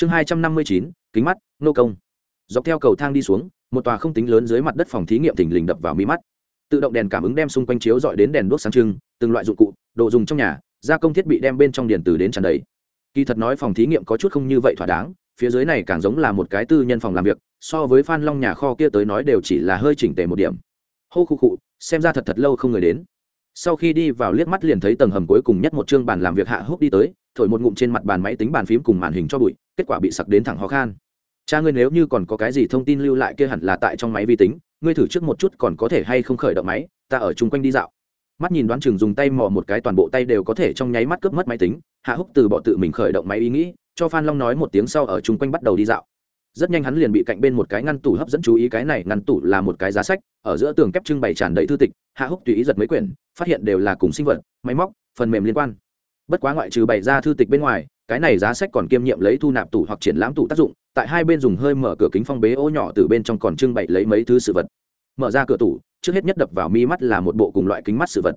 chương hai trăm năm mươi chín, kính mắt, nô công. Dọc theo cầu thang đi xuống, một tòa không tính lớn dưới mặt đất phòng thí nghiệm thình lình đập vào mi mắt. Tự động đèn cảm ứng đem xung quanh chiếu dọi đến đèn đuốc sáng trưng, từng loại dụng cụ, đồ dùng trong nhà, gia công thiết bị đem bên trong điện tử đến tràn đầy. Kỳ thật nói phòng thí nghiệm có chút không như vậy thỏa đáng, phía dưới này càng giống là một cái tư nhân phòng làm việc, so với phan long nhà kho kia tới nói đều chỉ là hơi chỉnh tề một điểm. Hô khu cụ xem ra thật thật lâu không người đến. Sau khi đi vào liếc mắt liền thấy tầng hầm cuối cùng nhất một chương bàn làm việc hạ húc đi tới, thổi một ngụm trên mặt bàn máy tính bàn phím cùng màn hình cho bụi kết quả bị sặc đến thẳng khó khăn cha ngươi nếu như còn có cái gì thông tin lưu lại kia hẳn là tại trong máy vi tính, ngươi thử trước một chút còn có thể hay không khởi động máy, ta ở chung quanh đi dạo. Mắt nhìn đoán chừng dùng tay mò một cái toàn bộ tay đều có thể trong nháy mắt cướp mất máy tính, hạ húc từ bỏ tự mình khởi động máy ý nghĩ, cho phan long nói một tiếng sau ở chung quanh bắt đầu đi dạo. Rất nhanh hắn liền bị cạnh bên một cái ngăn tủ hấp dẫn chú ý cái này, ngăn tủ là một cái giá sách, ở giữa tường kép trưng bày tràn đầy thư tịch, hạ húc tùy ý giật mấy quyển, phát hiện đều là cùng sinh vật, máy móc, phần mềm liên quan. Bất quá ngoại trừ bày ra thư tịch bên ngoài cái này giá sách còn kiêm nhiệm lấy thu nạp tủ hoặc triển lãm tủ tác dụng, tại hai bên dùng hơi mở cửa kính phong bế ô nhỏ từ bên trong còn trưng bày lấy mấy thứ sự vật. Mở ra cửa tủ, trước hết nhất đập vào mi mắt là một bộ cùng loại kính mắt sự vật.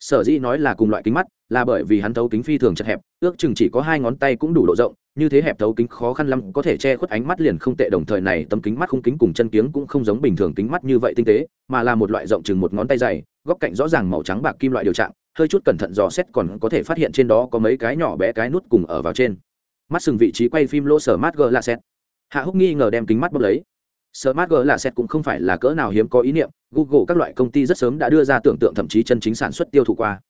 Sở dĩ nói là cùng loại kính mắt, là bởi vì hắn thấu kính phi thường chật hẹp, ước chừng chỉ có hai ngón tay cũng đủ độ rộng, như thế hẹp thấu kính khó khăn lắm, có thể che khuất ánh mắt liền không tệ, đồng thời này tấm kính mắt khung kính cùng chân kiếng cũng không giống bình thường kính mắt như vậy tinh tế, mà là một loại rộng chừng một ngón tay dày góc cạnh rõ ràng màu trắng bạc kim loại điều trạng hơi chút cẩn thận dò xét còn có thể phát hiện trên đó có mấy cái nhỏ bé cái nút cùng ở vào trên mắt sừng vị trí quay phim lỗ sở mát g là xét hạ húc nghi ngờ đem kính mắt bốc lấy Smart G là xét cũng không phải là cỡ nào hiếm có ý niệm, Google các loại công ty rất sớm đã đưa ra tưởng tượng thậm chí chân chính sản xuất tiêu thụ qua.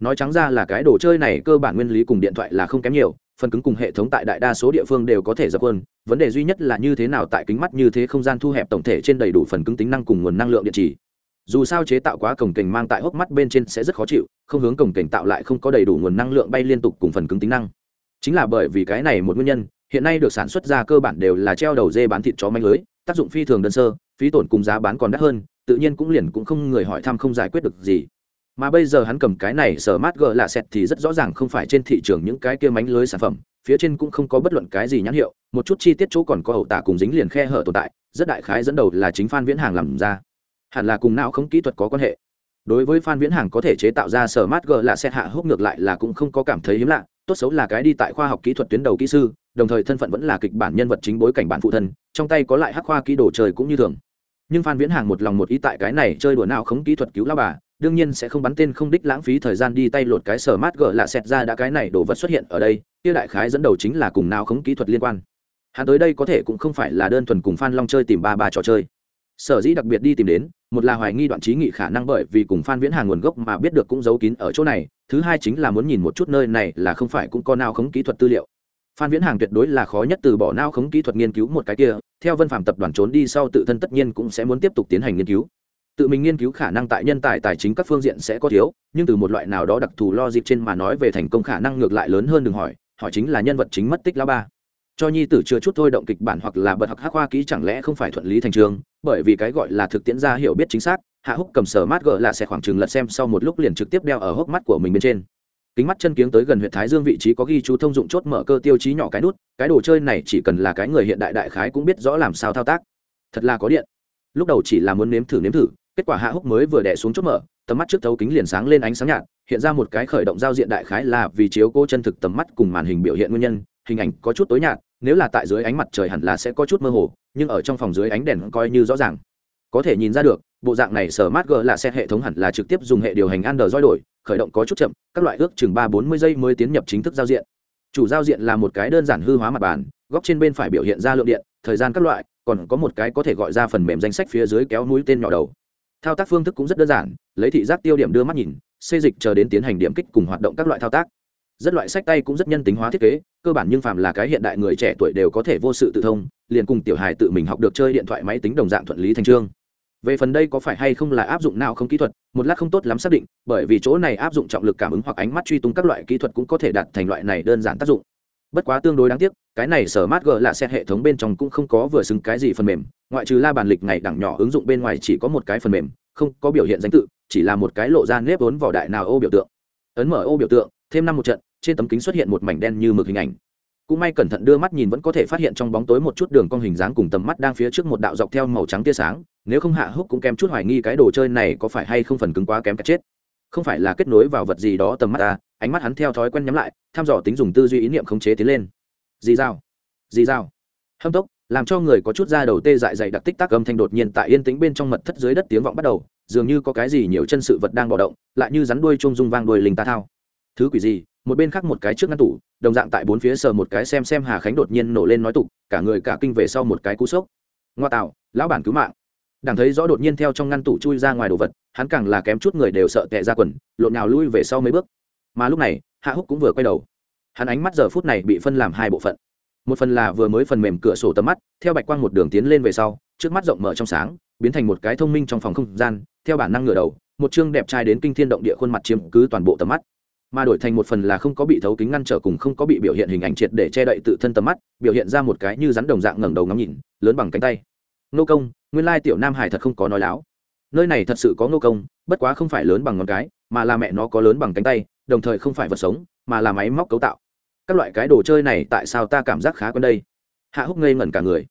Nói trắng ra là cái đồ chơi này cơ bản nguyên lý cùng điện thoại là không kém nhiều, phần cứng cùng hệ thống tại đại đa số địa phương đều có thể dập hơn vấn đề duy nhất là như thế nào tại kính mắt như thế không gian thu hẹp tổng thể trên đầy đủ phần cứng tính năng cùng nguồn năng lượng điện trì. Dù sao chế tạo quá cổng kềnh mang tại hốc mắt bên trên sẽ rất khó chịu, không hướng cổng kềnh tạo lại không có đầy đủ nguồn năng lượng bay liên tục cùng phần cứng tính năng. Chính là bởi vì cái này một nguyên nhân, hiện nay được sản xuất ra cơ bản đều là treo đầu dê bán thịt chó manh lưới, tác dụng phi thường đơn sơ phí tổn cùng giá bán còn đắt hơn tự nhiên cũng liền cũng không người hỏi thăm không giải quyết được gì mà bây giờ hắn cầm cái này sở mát gờ lạ xẹt thì rất rõ ràng không phải trên thị trường những cái kia mánh lưới sản phẩm phía trên cũng không có bất luận cái gì nhãn hiệu một chút chi tiết chỗ còn có hậu tả cùng dính liền khe hở tồn tại rất đại khái dẫn đầu là chính phan viễn hàng làm ra hẳn là cùng não không kỹ thuật có quan hệ. Đối với phan viễn hàng có thể chế tạo ra sở mát g là xe hạ hốc ngược lại là cũng không có cảm thấy hiếm lạ, tốt xấu là cái đi tại khoa học kỹ thuật tuyến đầu kỹ sư, đồng thời thân phận vẫn là kịch bản nhân vật chính bối cảnh bản phụ thân, trong tay có lại hắc khoa kỹ đồ trời cũng như thường. Nhưng phan viễn hàng một lòng một ý tại cái này chơi đùa nào không kỹ thuật cứu lao bà, đương nhiên sẽ không bắn tên không đích lãng phí thời gian đi tay lột cái sở mát g là xẹt ra đã cái này đồ vật xuất hiện ở đây, kia đại khái dẫn đầu chính là cùng nào không kỹ thuật liên quan. Hắn tới đây có thể cũng không phải là đơn thuần cùng phan long chơi tìm ba ba trò chơi. Sở dĩ đặc biệt đi tìm đến một là hoài nghi đoạn trí nghị khả năng bởi vì cùng phan viễn hàng nguồn gốc mà biết được cũng giấu kín ở chỗ này, thứ hai chính là muốn nhìn một chút nơi này là không phải cũng có nào khống kỹ thuật tư liệu. Phan viễn hàng tuyệt đối là khó nhất từ bỏ nao khống kỹ thuật nghiên cứu một cái kia, theo vân phạm tập đoàn trốn đi sau tự thân tất nhiên cũng sẽ muốn tiếp tục tiến hành nghiên cứu. Tự mình nghiên cứu khả năng tại nhân tài tài chính các phương diện sẽ có thiếu, nhưng từ một loại nào đó đặc thù lo dịp trên mà nói về thành công khả năng ngược lại lớn hơn đừng hỏi hỏi chính là nhân vật chính mất tích lá ba cho nhi tử chưa chút thôi động kịch bản hoặc là bật học hắc hoa kỹ chẳng lẽ không phải thuận lý thành trường? Bởi vì cái gọi là thực tiễn ra hiểu biết chính xác, hạ húc cầm sở mát gỡ là sẽ khoảng chừng lật xem sau một lúc liền trực tiếp đeo ở hốc mắt của mình bên trên. Kính mắt chân kiếng tới gần huyện thái dương vị trí có ghi chú thông dụng chốt mở cơ tiêu chí nhỏ cái nút, cái đồ chơi này chỉ cần là cái người hiện đại đại khái cũng biết rõ làm sao thao tác. Thật là có điện. Lúc đầu chỉ là muốn nếm thử nếm thử, kết quả hạ húc mới vừa đẻ xuống chốt mở, tầm mắt trước thấu kính liền sáng lên ánh sáng nhạt, hiện ra một cái khởi động giao diện đại khái là vì chiếu cô chân thực tầm mắt cùng màn hình biểu hiện nguyên nhân, hình ảnh có chút tối nhạt nếu là tại dưới ánh mặt trời hẳn là sẽ có chút mơ hồ, nhưng ở trong phòng dưới ánh đèn coi như rõ ràng. Có thể nhìn ra được, bộ dạng này sở mát g là xe hệ thống hẳn là trực tiếp dùng hệ điều hành android đổi, khởi động có chút chậm, các loại ước chừng ba bốn mươi giây mới tiến nhập chính thức giao diện. Chủ giao diện là một cái đơn giản hư hóa mặt bàn, góc trên bên phải biểu hiện ra lượng điện, thời gian các loại, còn có một cái có thể gọi ra phần mềm danh sách phía dưới kéo núi tên nhỏ đầu. Thao tác phương thức cũng rất đơn giản, lấy thị giác tiêu điểm đưa mắt nhìn, xê dịch chờ đến tiến hành điểm kích cùng hoạt động các loại thao tác rất loại sách tay cũng rất nhân tính hóa thiết kế, cơ bản nhưng phàm là cái hiện đại người trẻ tuổi đều có thể vô sự tự thông, liền cùng tiểu hài tự mình học được chơi điện thoại máy tính đồng dạng thuận lý thành trương. Về phần đây có phải hay không là áp dụng nào không kỹ thuật, một lát không tốt lắm xác định, bởi vì chỗ này áp dụng trọng lực cảm ứng hoặc ánh mắt truy tung các loại kỹ thuật cũng có thể đạt thành loại này đơn giản tác dụng. Bất quá tương đối đáng tiếc, cái này sở mát g là xe hệ thống bên trong cũng không có vừa xứng cái gì phần mềm, ngoại trừ la bàn lịch ngày đẳng nhỏ ứng dụng bên ngoài chỉ có một cái phần mềm, không có biểu hiện danh tự, chỉ là một cái lộ ra nếp vốn vỏ đại nào ô biểu tượng. Ấn mở ô biểu tượng, thêm năm một trận trên tấm kính xuất hiện một mảnh đen như mực hình ảnh. Cũng may cẩn thận đưa mắt nhìn vẫn có thể phát hiện trong bóng tối một chút đường cong hình dáng cùng tầm mắt đang phía trước một đạo dọc theo màu trắng tia sáng, nếu không hạ húc cũng kém chút hoài nghi cái đồ chơi này có phải hay không phần cứng quá kém cả chết. Không phải là kết nối vào vật gì đó tầm mắt ta ánh mắt hắn theo thói quen nhắm lại thăm dò tính dùng tư duy ý niệm khống chế tiến lên. Dì dao dì dao hâm tốc, làm cho người có chút da đầu tê dại dày đặc tích tác âm thanh đột nhiên tại yên tĩnh bên trong mật thất dưới đất tiếng vọng bắt đầu, dường như có cái gì nhiều chân sự vật đang bạo động, lại như rắn đuôi chung dung vang đuôi linh ta thao. Thứ quỷ gì? Một bên khác một cái trước ngăn tủ, đồng dạng tại bốn phía sờ một cái xem xem hà khánh đột nhiên nổ lên nói tục, cả người cả kinh về sau một cái cú sốc. Ngoa tạo, lão bản cứu mạng. Đảng thấy rõ đột nhiên theo trong ngăn tủ chui ra ngoài đồ vật, hắn càng là kém chút người đều sợ tệ ra quần, lộn nhào lui về sau mấy bước. Mà lúc này, hạ húc cũng vừa quay đầu. Hắn ánh mắt giờ phút này bị phân làm hai bộ phận. Một phần là vừa mới phần mềm cửa sổ tầm mắt, theo bạch quang một đường tiến lên về sau, trước mắt rộng mở trong sáng, biến thành một cái thông minh trong phòng không gian, theo bản năng ngửa đầu, một chương đẹp trai đến kinh thiên động địa khuôn mặt chiếm cứ toàn bộ tầm mắt mà đổi thành một phần là không có bị thấu kính ngăn trở cùng không có bị biểu hiện hình ảnh triệt để che đậy tự thân tầm mắt, biểu hiện ra một cái như rắn đồng dạng ngẩng đầu ngắm nhìn, lớn bằng cánh tay. Nô công, nguyên lai tiểu nam hải thật không có nói láo. Nơi này thật sự có nô công, bất quá không phải lớn bằng ngón cái, mà là mẹ nó có lớn bằng cánh tay, đồng thời không phải vật sống, mà là máy móc cấu tạo. Các loại cái đồ chơi này tại sao ta cảm giác khá quen đây? Hạ húc ngây ngẩn cả người.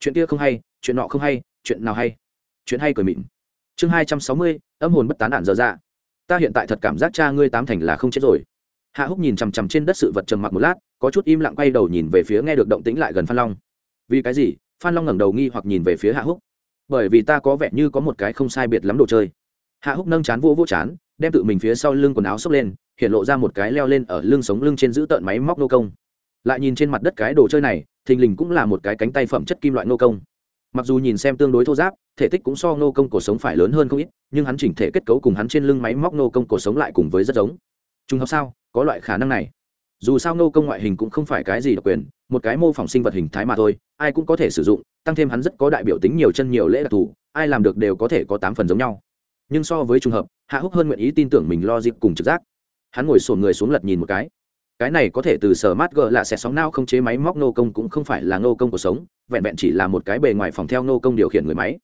Chuyện kia không hay, chuyện nọ không hay, chuyện nào hay? Chuyện hay cười mịn. Chương hai trăm sáu mươi, âm hồn bất tán đạn dở dạ ta hiện tại thật cảm giác cha ngươi tám thành là không chết rồi. Hạ húc nhìn chằm chằm trên đất sự vật trầm mặc một lát, có chút im lặng quay đầu nhìn về phía nghe được động tĩnh lại gần phan long. Vì cái gì? Phan long ngẩng đầu nghi hoặc nhìn về phía hạ húc. Bởi vì ta có vẻ như có một cái không sai biệt lắm đồ chơi. Hạ húc nâng chán vô vô chán, đem tự mình phía sau lưng quần áo xốc lên, hiện lộ ra một cái leo lên ở lưng sống lưng trên giữ tợn máy móc nô công. Lại nhìn trên mặt đất cái đồ chơi này, thình lình cũng là một cái cánh tay phẩm chất kim loại nô công mặc dù nhìn xem tương đối thô giáp, thể tích cũng so nô công cổ sống phải lớn hơn không ít, nhưng hắn chỉnh thể kết cấu cùng hắn trên lưng máy móc nô công cổ sống lại cùng với rất giống. Trùng hợp sao? Có loại khả năng này. Dù sao nô công ngoại hình cũng không phải cái gì độc quyền, một cái mô phỏng sinh vật hình thái mà thôi, ai cũng có thể sử dụng, tăng thêm hắn rất có đại biểu tính nhiều chân nhiều lễ đặc thù, ai làm được đều có thể có tám phần giống nhau. Nhưng so với trùng hợp, hạ húc hơn nguyện ý tin tưởng mình lo dịp cùng trực giác. Hắn ngồi sổn người xuống lật nhìn một cái cái này có thể từ sở mát gờ là sẽ sóng nao không chế máy móc nô công cũng không phải là nô công cuộc sống, vẹn vẹn chỉ là một cái bề ngoài phòng theo nô công điều khiển người máy.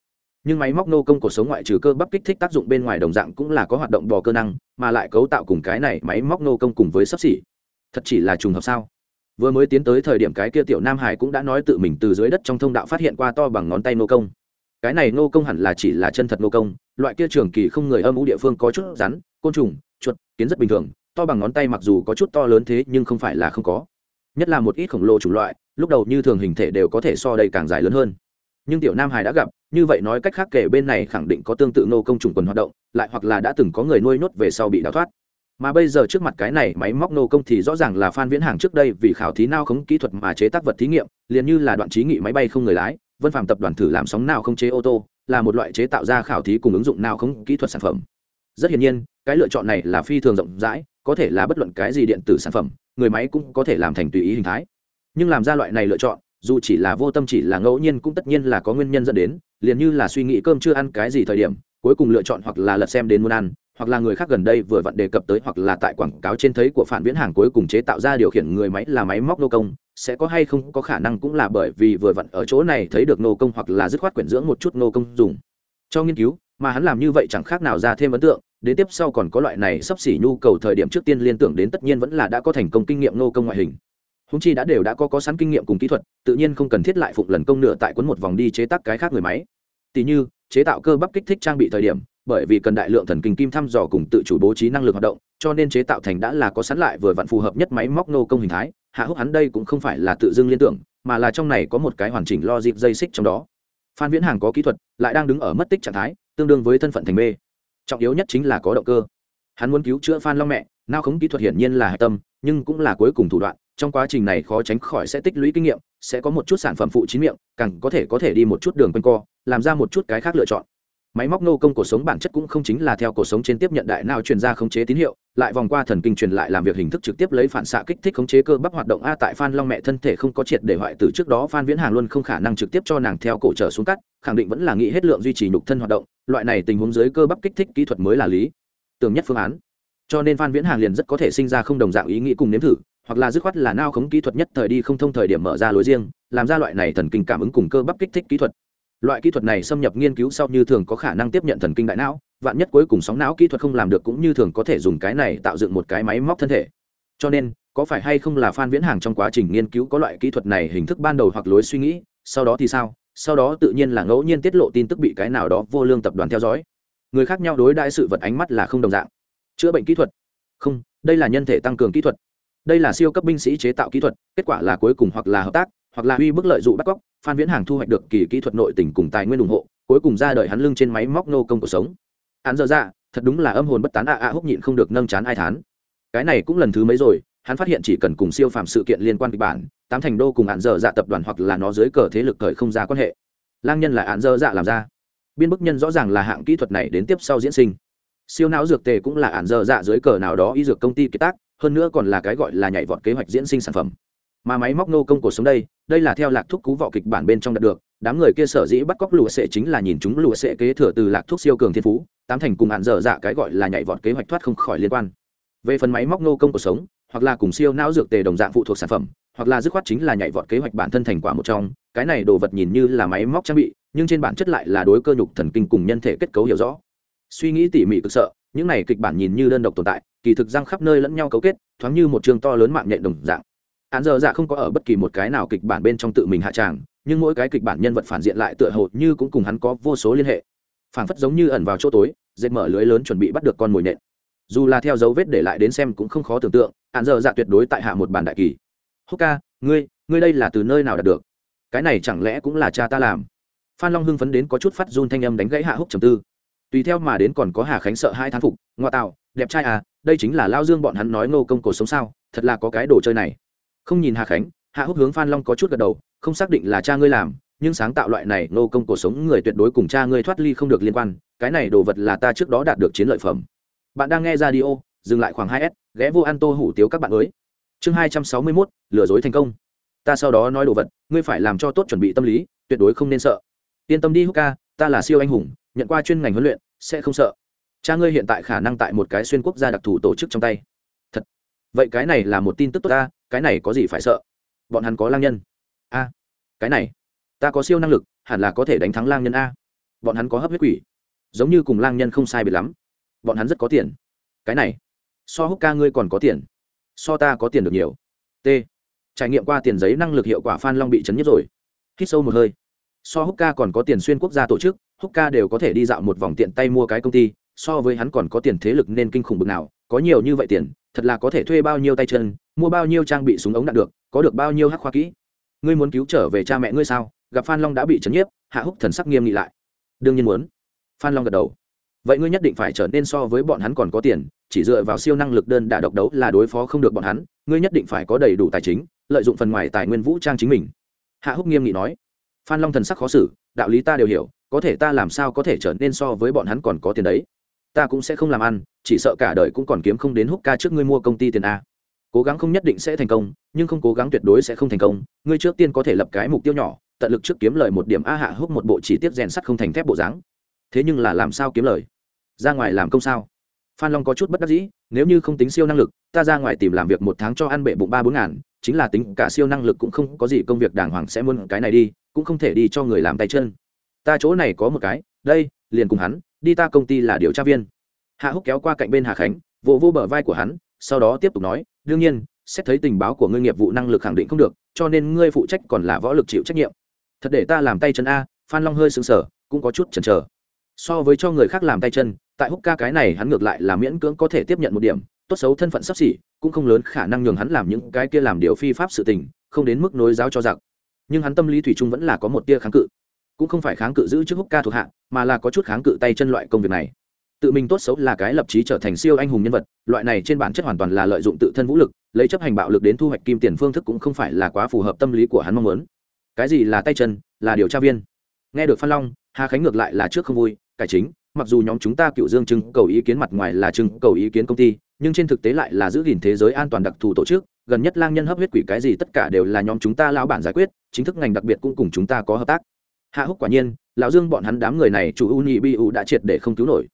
Nhưng máy móc nô công cuộc sống ngoại trừ cơ bắp kích thích tác dụng bên ngoài đồng dạng cũng là có hoạt động bò cơ năng, mà lại cấu tạo cùng cái này máy móc nô công cùng với sắp xỉ. Thật chỉ là trùng hợp sao? Vừa mới tiến tới thời điểm cái kia tiểu nam hải cũng đã nói tự mình từ dưới đất trong thông đạo phát hiện qua to bằng ngón tay nô công. Cái này nô công hẳn là chỉ là chân thật nô công, loại kia trường kỳ không người âm ủ địa phương có chút rắn, côn trùng, chuột, kiến rất bình thường to bằng ngón tay mặc dù có chút to lớn thế nhưng không phải là không có. Nhất là một ít khổng lồ chủng loại, lúc đầu như thường hình thể đều có thể so đây càng dài lớn hơn. Nhưng tiểu nam hải đã gặp, như vậy nói cách khác kể bên này khẳng định có tương tự nô công trùng quần hoạt động, lại hoặc là đã từng có người nuôi nhốt về sau bị đào thoát. Mà bây giờ trước mặt cái này máy móc nô công thì rõ ràng là phan viễn hàng trước đây vì khảo thí nào không kỹ thuật mà chế tác vật thí nghiệm, liền như là đoạn trí nghị máy bay không người lái, vân phạm tập đoàn thử làm sóng nào không chế ô tô, là một loại chế tạo ra khảo thí cùng ứng dụng nào không kỹ thuật sản phẩm. Rất hiển nhiên cái lựa chọn này là phi thường rộng rãi, có thể là bất luận cái gì điện tử sản phẩm, người máy cũng có thể làm thành tùy ý hình thái. Nhưng làm ra loại này lựa chọn, dù chỉ là vô tâm chỉ là ngẫu nhiên cũng tất nhiên là có nguyên nhân dẫn đến, liền như là suy nghĩ cơm chưa ăn cái gì thời điểm, cuối cùng lựa chọn hoặc là lật xem đến muốn ăn, hoặc là người khác gần đây vừa vặn đề cập tới hoặc là tại quảng cáo trên thấy của phản viễn hàng cuối cùng chế tạo ra điều khiển người máy là máy móc nô công, sẽ có hay không có khả năng cũng là bởi vì vừa vặn ở chỗ này thấy được nô công hoặc là dứt khoát quyển dưỡng một chút nô công dùng. Cho nghiên cứu, mà hắn làm như vậy chẳng khác nào ra thêm ấn tượng đến tiếp sau còn có loại này sắp xỉ nhu cầu thời điểm trước tiên liên tưởng đến tất nhiên vẫn là đã có thành công kinh nghiệm nô công ngoại hình. Húng chi đã đều đã có có sẵn kinh nghiệm cùng kỹ thuật, tự nhiên không cần thiết lại phụng lần công nửa tại quấn một vòng đi chế tác cái khác người máy. Tỷ như, chế tạo cơ bắp kích thích trang bị thời điểm, bởi vì cần đại lượng thần kinh kim thăm dò cùng tự chủ bố trí năng lực hoạt động, cho nên chế tạo thành đã là có sẵn lại vừa vặn phù hợp nhất máy móc nô công hình thái. Hạ húc hắn đây cũng không phải là tự dưng liên tưởng, mà là trong này có một cái hoàn chỉnh lo dịp dây xích trong đó. Phan viễn hàng có kỹ thuật, lại đang đứng ở mất tích trạng thái, tương đương với thân phận thành mê trọng yếu nhất chính là có động cơ. Hắn muốn cứu chữa phan long mẹ, nao khống kỹ thuật hiển nhiên là hạch tâm, nhưng cũng là cuối cùng thủ đoạn. Trong quá trình này khó tránh khỏi sẽ tích lũy kinh nghiệm, sẽ có một chút sản phẩm phụ chín miệng, càng có thể có thể đi một chút đường quanh co, làm ra một chút cái khác lựa chọn máy móc nô công cuộc sống bản chất cũng không chính là theo cuộc sống trên tiếp nhận đại nào truyền ra khống chế tín hiệu, lại vòng qua thần kinh truyền lại làm việc hình thức trực tiếp lấy phản xạ kích thích khống chế cơ bắp hoạt động a tại phan long mẹ thân thể không có triệt để hoại từ trước đó phan viễn hàng luôn không khả năng trực tiếp cho nàng theo cổ trở xuống cắt, khẳng định vẫn là nghĩ hết lượng duy trì nhục thân hoạt động, loại này tình huống dưới cơ bắp kích thích kỹ thuật mới là lý. Tưởng nhất phương án. Cho nên phan viễn hàng liền rất có thể sinh ra không đồng dạng ý nghĩ cùng nếm thử, hoặc là dứt khoát là nao khống kỹ thuật nhất thời đi không thông thời điểm mở ra lối riêng, làm ra loại này thần kinh cảm ứng cùng cơ bắp kích thích kỹ thuật loại kỹ thuật này xâm nhập nghiên cứu sau như thường có khả năng tiếp nhận thần kinh đại não, vạn nhất cuối cùng sóng não kỹ thuật không làm được cũng như thường có thể dùng cái này tạo dựng một cái máy móc thân thể. Cho nên, có phải hay không là phan viễn hàng trong quá trình nghiên cứu có loại kỹ thuật này hình thức ban đầu hoặc lối suy nghĩ, sau đó thì sao? Sau đó tự nhiên là ngẫu nhiên tiết lộ tin tức bị cái nào đó vô lương tập đoàn theo dõi. Người khác nhau đối đãi sự vật ánh mắt là không đồng dạng. Chữa bệnh kỹ thuật. Không, đây là nhân thể tăng cường kỹ thuật. Đây là siêu cấp binh sĩ chế tạo kỹ thuật, kết quả là cuối cùng hoặc là hợp tác hoặc là uy bức lợi dụng bắt cóc, phan viễn hàng thu hoạch được kỳ kỹ thuật nội tỉnh cùng tài nguyên ủng hộ, cuối cùng ra đời hắn lưng trên máy móc nô công cuộc sống. Hắn dở dạ thật đúng là âm hồn bất tán ạ ạ, húc nhịn không được nâng chán ai thán. Cái này cũng lần thứ mấy rồi, hắn phát hiện chỉ cần cùng siêu phàm sự kiện liên quan kịch bản, tám thành đô cùng hạn dở dạ tập đoàn hoặc là nó dưới cờ thế lực cởi không ra quan hệ. Lang nhân là hạn dở dạ làm ra. Biên bức nhân rõ ràng là hạng kỹ thuật này đến tiếp sau diễn sinh. Siêu não dược tề cũng là hạn dở dạ dưới cờ nào đó y dược công ty kiệt tác, hơn nữa còn là cái gọi là nhảy vọt kế hoạch diễn sinh sản phẩm mà máy móc nô công cuộc sống đây đây là theo lạc thuốc cú vọ kịch bản bên trong đạt được. Đám người kia sở dĩ bắt cóc lụa sệ chính là nhìn chúng lụa sệ kế thừa từ lạc thuốc siêu cường thiên phú, tám thành cùng hạn dở dạ cái gọi là nhảy vọt kế hoạch thoát không khỏi liên quan. Về phần máy móc nô công cuộc sống, hoặc là cùng siêu não dược tề đồng dạng phụ thuộc sản phẩm, hoặc là dứt khoát chính là nhảy vọt kế hoạch bản thân thành quả một trong, cái này đồ vật nhìn như là máy móc trang bị, nhưng trên bản chất lại là đối cơ nhục thần kinh cùng nhân thể kết cấu hiểu rõ. Suy nghĩ tỉ mỉ cực sợ, những này kịch bản nhìn như đơn độc tồn tại, kỳ thực răng khắp nơi lẫn nhau cấu kết, thoáng như một trường to lớn mạng nhện đồng dạng án giờ dạ không có ở bất kỳ một cái nào kịch bản bên trong tự mình hạ tràng, nhưng mỗi cái kịch bản nhân vật phản diện lại tựa hồ như cũng cùng hắn có vô số liên hệ. Phản phất giống như ẩn vào chỗ tối, dệt mở lưới lớn chuẩn bị bắt được con mồi nện. Dù là theo dấu vết để lại đến xem cũng không khó tưởng tượng, án giờ dạ tuyệt đối tại hạ một bản đại kỳ. Húc ca, ngươi ngươi đây là từ nơi nào đạt được? Cái này chẳng lẽ cũng là cha ta làm? Phan long hưng phấn đến có chút phát run thanh âm đánh gãy hạ húc trầm tư. Tùy theo mà đến còn có hà khánh sợ hai thán phục, ngoa tạo, đẹp trai à đây chính là lao dương bọn hắn nói ngô công cổ sống sao, thật là có cái đồ chơi này không nhìn hà khánh hạ húc hướng phan long có chút gật đầu không xác định là cha ngươi làm nhưng sáng tạo loại này ngô công cổ sống người tuyệt đối cùng cha ngươi thoát ly không được liên quan cái này đồ vật là ta trước đó đạt được chiến lợi phẩm. Bạn đang nghe radio dừng lại khoảng hai s ghé vô ăn tô hủ tiếu các bạn mới chương hai trăm sáu mươi mốt lừa dối thành công. Ta sau đó nói đồ vật ngươi phải làm cho tốt chuẩn bị tâm lý tuyệt đối không nên sợ. Yên tâm đi Húc Ca, ta là siêu anh hùng nhận qua chuyên ngành huấn luyện sẽ không sợ. Cha ngươi hiện tại khả năng tại một cái xuyên quốc gia đặc thù tổ chức trong tay. Thật. Vậy cái này là một tin tức tốt ta cái này có gì phải sợ? Bọn hắn có lang nhân. A, cái này, ta có siêu năng lực, hẳn là có thể đánh thắng lang nhân a. Bọn hắn có hấp huyết quỷ. Giống như cùng lang nhân không sai biệt lắm. Bọn hắn rất có tiền. Cái này, so húc ca ngươi còn có tiền. So ta có tiền được nhiều. T, trải nghiệm qua tiền giấy năng lực hiệu quả phan long bị chấn nhất rồi. Hít sâu một hơi. So húc ca còn có tiền xuyên quốc gia tổ chức húc ca đều có thể đi dạo một vòng tiện tay mua cái công ty, so với hắn còn có tiền thế lực nên kinh khủng bực nào, có nhiều như vậy tiền thật là có thể thuê bao nhiêu tay chân, mua bao nhiêu trang bị súng ống đạn được, có được bao nhiêu hắc khoa kỹ. Ngươi muốn cứu trở về cha mẹ ngươi sao? Gặp phan long đã bị chấn nhiếp, hạ húc thần sắc nghiêm nghị lại. Đương nhiên muốn. Phan long gật đầu. Vậy ngươi nhất định phải trở nên so với bọn hắn còn có tiền, chỉ dựa vào siêu năng lực đơn đả độc đấu là đối phó không được bọn hắn, ngươi nhất định phải có đầy đủ tài chính, lợi dụng phần ngoài tài nguyên vũ trang chính mình. Hạ húc nghiêm nghị nói. Phan long thần sắc khó xử, đạo lý ta đều hiểu, có thể ta làm sao có thể trở nên so với bọn hắn còn có tiền đấy? Ta cũng sẽ không làm ăn, chỉ sợ cả đời cũng còn kiếm không đến húc ca trước ngươi mua công ty tiền a. Cố gắng không nhất định sẽ thành công, nhưng không cố gắng tuyệt đối sẽ không thành công. Ngươi trước tiên có thể lập cái mục tiêu nhỏ, tận lực trước kiếm lời một điểm a hạ húc một bộ chỉ tiết rèn sắt không thành thép bộ dáng. Thế nhưng là làm sao kiếm lời? Ra ngoài làm công sao? Phan long có chút bất đắc dĩ, nếu như không tính siêu năng lực, ta ra ngoài tìm làm việc một tháng cho ăn bệ bụng ba bốn ngàn, chính là tính cả siêu năng lực cũng không có gì, công việc đàng hoàng sẽ muốn cái này đi, cũng không thể đi cho người làm tay chân. Ta chỗ này có một cái, đây, liền cùng hắn đi ta công ty là điều tra viên. Hạ húc kéo qua cạnh bên hà khánh vỗ vô, vô bờ vai của hắn sau đó tiếp tục nói đương nhiên xét thấy tình báo của ngươi nghiệp vụ năng lực khẳng định không được cho nên ngươi phụ trách còn là võ lực chịu trách nhiệm. Thật để ta làm tay chân a phan long hơi sững sờ cũng có chút chần chờ. So với cho người khác làm tay chân tại húc ca cái này hắn ngược lại là miễn cưỡng có thể tiếp nhận một điểm tốt xấu thân phận sắp xỉ cũng không lớn khả năng nhường hắn làm những cái kia làm điều phi pháp sự tình không đến mức nối giáo cho giặc. Nhưng hắn tâm lý thủy chung vẫn là có một tia kháng cự cũng không phải kháng cự giữ chức húc ca thuộc hạ, mà là có chút kháng cự tay chân loại công việc này. Tự mình tốt xấu là cái lập trí trở thành siêu anh hùng nhân vật, loại này trên bản chất hoàn toàn là lợi dụng tự thân vũ lực, lấy chấp hành bạo lực đến thu hoạch kim tiền phương thức cũng không phải là quá phù hợp tâm lý của hắn mong muốn. Cái gì là tay chân, là điều tra viên. Nghe được phan long, hà khánh ngược lại là trước không vui, cải chính, mặc dù nhóm chúng ta cựu dương trưng cầu ý kiến mặt ngoài là trưng cầu ý kiến công ty, nhưng trên thực tế lại là giữ gìn thế giới an toàn đặc thù tổ chức, gần nhất lang nhân hấp huyết quỷ cái gì tất cả đều là nhóm chúng ta lão bản giải quyết, chính thức ngành đặc biệt cũng cùng chúng ta có hợp tác hạ húc quả nhiên, lão dương bọn hắn đám người này chủ ưu nhị bi u đã triệt để không cứu nổi.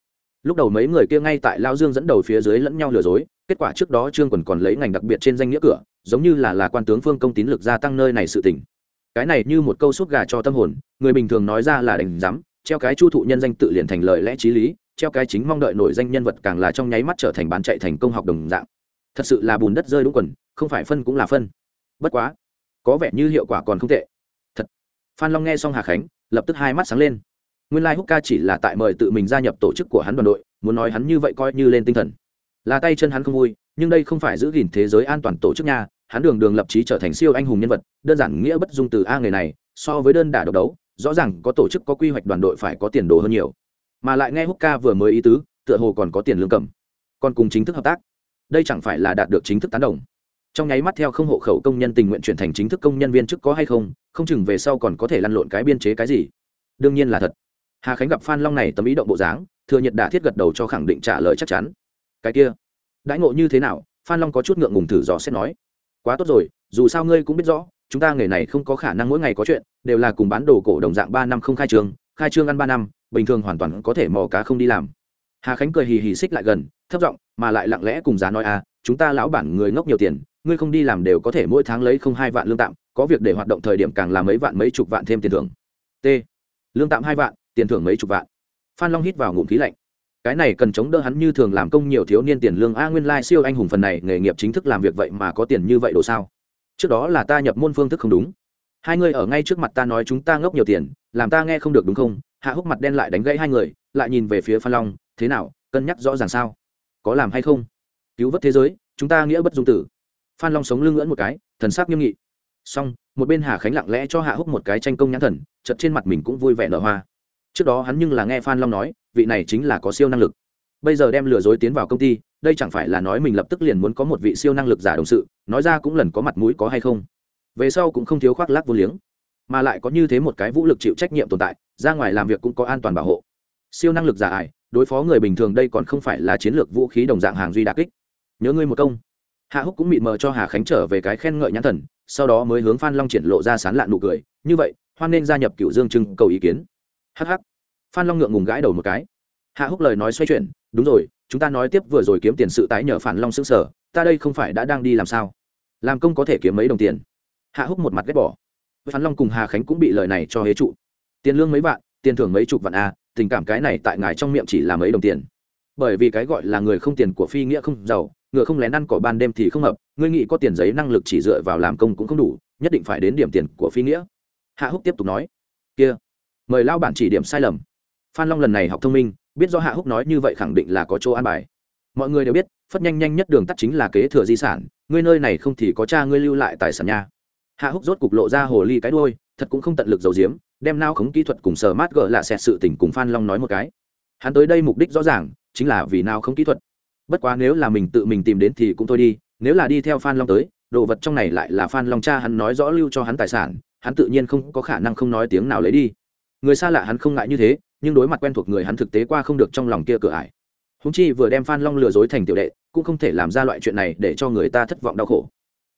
Lúc đầu mấy người kia ngay tại lão dương dẫn đầu phía dưới lẫn nhau lừa dối, kết quả trước đó trương quần còn lấy ngành đặc biệt trên danh nghĩa cửa, giống như là là quan tướng phương công tín lực gia tăng nơi này sự tỉnh cái này như một câu suốt gà cho tâm hồn, người bình thường nói ra là đánh giám treo cái chu thụ nhân danh tự liền thành lời lẽ t r í lý, treo cái chính mong đợi nổi danh nhân vật càng là trong nháy mắt trở thành bán chạy thành công học đồng dạng. Thật sự là bùn đất rơi đúng quần, không phải phân cũng là phân. Bất quá, có vẻ như hiệu quả còn không tệ phan long nghe xong hà khánh, lập tức hai mắt sáng lên. Nguyên lai、like、húc chỉ là tại mời tự mình gia nhập tổ chức của hắn đoàn đội, muốn nói hắn như vậy coi như lên tinh thần. Là tay chân hắn không vui, nhưng đây không phải giữ gìn thế giới an toàn tổ chức nha, hắn đường đường lập trí trở thành siêu anh hùng nhân vật, đơn giản nghĩa bất dung từ a nghề này, so với đơn đả độc đấu, rõ ràng có tổ chức có quy hoạch đoàn đội phải có tiền đồ hơn nhiều. Mà lại nghe húc ca vừa mới ý tứ, tựa hồ còn có tiền lương cầm, còn cùng chính thức hợp tác. Đây chẳng phải là đạt được chính thức tán đồng trong nháy mắt theo không hộ khẩu công nhân tình nguyện chuyển thành chính thức công nhân viên chức có hay không không chừng về sau còn có thể lăn lộn cái biên chế cái gì. Đương nhiên là thật. Hà khánh gặp phan long này tấm ý động bộ dáng, thừa nhật đã thiết gật đầu cho khẳng định trả lời chắc chắn. Cái kia, đãi ngộ như thế nào? Phan long có chút ngượng ngùng thử dò xét nói. Quá tốt rồi, dù sao ngươi cũng biết rõ, chúng ta nghề này không có khả năng mỗi ngày có chuyện, đều là cùng bán đồ cổ đồng dạng ba năm không khai trương khai trương ăn ba năm, bình thường hoàn toàn có thể mò cá không đi làm. Hà khánh cười hì hì xích lại gần, thấp giọng, mà lại lặng lẽ cùng giá nói à chúng ta lão bản người ngốc nhiều tiền ngươi không đi làm đều có thể mỗi tháng lấy không hai vạn lương tạm, có việc để hoạt động thời điểm càng làm mấy vạn mấy chục vạn thêm tiền thưởng. T. Lương tạm hai vạn, tiền thưởng mấy chục vạn. Phan long hít vào ngụm khí lạnh. Cái này cần chống đỡ hắn như thường làm công nhiều thiếu niên tiền lương. A, nguyên lai siêu anh hùng phần này nghề nghiệp chính thức làm việc vậy mà có tiền như vậy đồ sao? Trước đó là ta nhập môn phương thức không đúng. Hai người ở ngay trước mặt ta nói chúng ta ngốc nhiều tiền, làm ta nghe không được đúng không? Hạ húc mặt đen lại đánh gãy hai người, lại nhìn về phía phan long. Thế nào, cân nhắc rõ ràng sao? Có làm hay không? Cứu vớt thế giới, chúng ta nghĩa bất dung tử phan long sống lưng ngưỡn một cái, thần sắc nghiêm nghị. Xong, một bên hà khánh lặng lẽ cho hạ húc một cái tranh công nhãn thần chật trên mặt mình cũng vui vẻ nở hoa. Trước đó hắn nhưng là nghe phan long nói, vị này chính là có siêu năng lực. Bây giờ đem lừa dối tiến vào công ty, đây chẳng phải là nói mình lập tức liền muốn có một vị siêu năng lực giả đồng sự, nói ra cũng lần có mặt mũi có hay không. Về sau cũng không thiếu khoác lác vô liếng. Mà lại có như thế một cái vũ lực chịu trách nhiệm tồn tại, ra ngoài làm việc cũng có an toàn bảo hộ. Siêu năng lực giả ải, đối phó người bình thường đây còn không phải là chiến lược vũ khí đồng dạng hàng duy đà kích. Nhớ ngươi một công hạ húc cũng mịt mờ cho hà khánh trở về cái khen ngợi nhãn thần, sau đó mới hướng phan long triển lộ ra sán lạn nụ cười, như vậy, hoan nên gia nhập cựu dương trưng cầu ý kiến. Hh phan long ngượng ngùng gãi đầu một cái. Hạ húc lời nói xoay chuyển, đúng rồi, chúng ta nói tiếp vừa rồi kiếm tiền sự tái nhờ phản long xương sở ta đây không phải đã đang đi làm sao? Làm công có thể kiếm mấy đồng tiền? Hạ húc một mặt ghét bỏ. Phan long cùng hà khánh cũng bị lời này cho hế trụ. Tiền lương mấy vạn, tiền thưởng mấy chục vạn a tình cảm cái này tại ngài trong miệng chỉ là mấy đồng tiền. Bởi vì cái gọi là người không tiền của phi nghĩa không giàu ngựa không lén ăn cỏ ban đêm thì không hợp, ngươi nghĩ có tiền giấy năng lực chỉ dựa vào làm công cũng không đủ, nhất định phải đến điểm tiền của phi nghĩa. Hạ húc tiếp tục nói. Kia, mời lao bản chỉ điểm sai lầm. Phan long lần này học thông minh, biết do hạ húc nói như vậy khẳng định là có chỗ an bài. Mọi người đều biết, phất nhanh nhanh nhất đường tắt chính là kế thừa di sản, ngươi nơi này không thì có cha ngươi lưu lại tài sản nha. Hạ húc rốt cục lộ ra hồ ly cái đôi thật cũng không tận lực dầu diếm đem nao khống kỹ thuật cùng sờ mát gỡ lạ xẹt sự tình cùng phan long nói một cái. Hắn tới đây mục đích rõ ràng, chính là vì nao không kỹ thuật bất quá nếu là mình tự mình tìm đến thì cũng thôi đi, nếu là đi theo phan long tới, đồ vật trong này lại là phan long cha hắn nói rõ lưu cho hắn tài sản, hắn tự nhiên không có khả năng không nói tiếng nào lấy đi. Người xa lạ hắn không ngại như thế, nhưng đối mặt quen thuộc người hắn thực tế qua không được trong lòng kia cửa ải. Húng chi vừa đem phan long lừa dối thành tiểu đệ, cũng không thể làm ra loại chuyện này để cho người ta thất vọng đau khổ.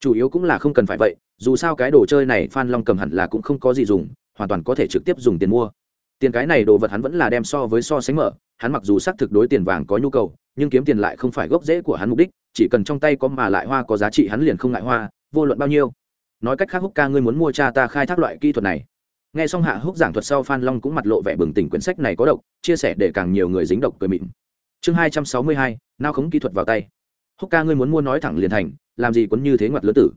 Chủ yếu cũng là không cần phải vậy, dù sao cái đồ chơi này phan long cầm hẳn là cũng không có gì dùng, hoàn toàn có thể trực tiếp dùng tiền mua tiền cái này đồ vật hắn vẫn là đem so với so sánh mở, hắn mặc dù xác thực đối tiền vàng có nhu cầu, nhưng kiếm tiền lại không phải gốc rễ của hắn mục đích, chỉ cần trong tay có mà lại hoa có giá trị hắn liền không ngại hoa, vô luận bao nhiêu. Nói cách khác húc ca ngươi muốn mua cha ta khai thác loại kỹ thuật này. Nghe xong hạ húc giảng thuật sau phan long cũng mặt lộ vẻ bừng tỉnh quyển sách này có độc, chia sẻ để càng nhiều người dính độc cười mịn. Chương hai trăm sáu mươi hai, nao khống kỹ thuật vào tay. Húc ca ngươi muốn mua nói thẳng liền thành, làm gì quấn như thế ngoặt lứa tử.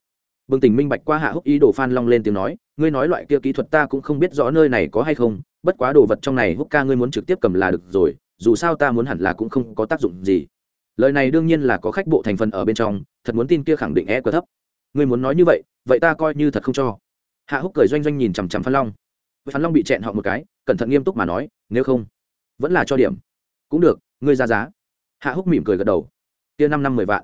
Bừng tỉnh minh bạch qua hạ húc ý đồ phan long lên tiếng nói ngươi nói loại kia kỹ thuật ta cũng không biết rõ nơi này có hay không, bất quá đồ vật trong này húc ca ngươi muốn trực tiếp cầm là được rồi, dù sao ta muốn hẳn là cũng không có tác dụng gì. Lời này đương nhiên là có khách bộ thành phần ở bên trong, thật muốn tin kia khẳng định e quá thấp. Ngươi muốn nói như vậy vậy ta coi như thật không cho. Hạ húc cười doanh doanh nhìn chằm chằm phan long. Phan long bị chẹn họ một cái, cẩn thận nghiêm túc mà nói, nếu không, vẫn là cho điểm. Cũng được, ngươi ra giá. Hạ húc mỉm cười gật đầu. Kia năm năm mười vạn.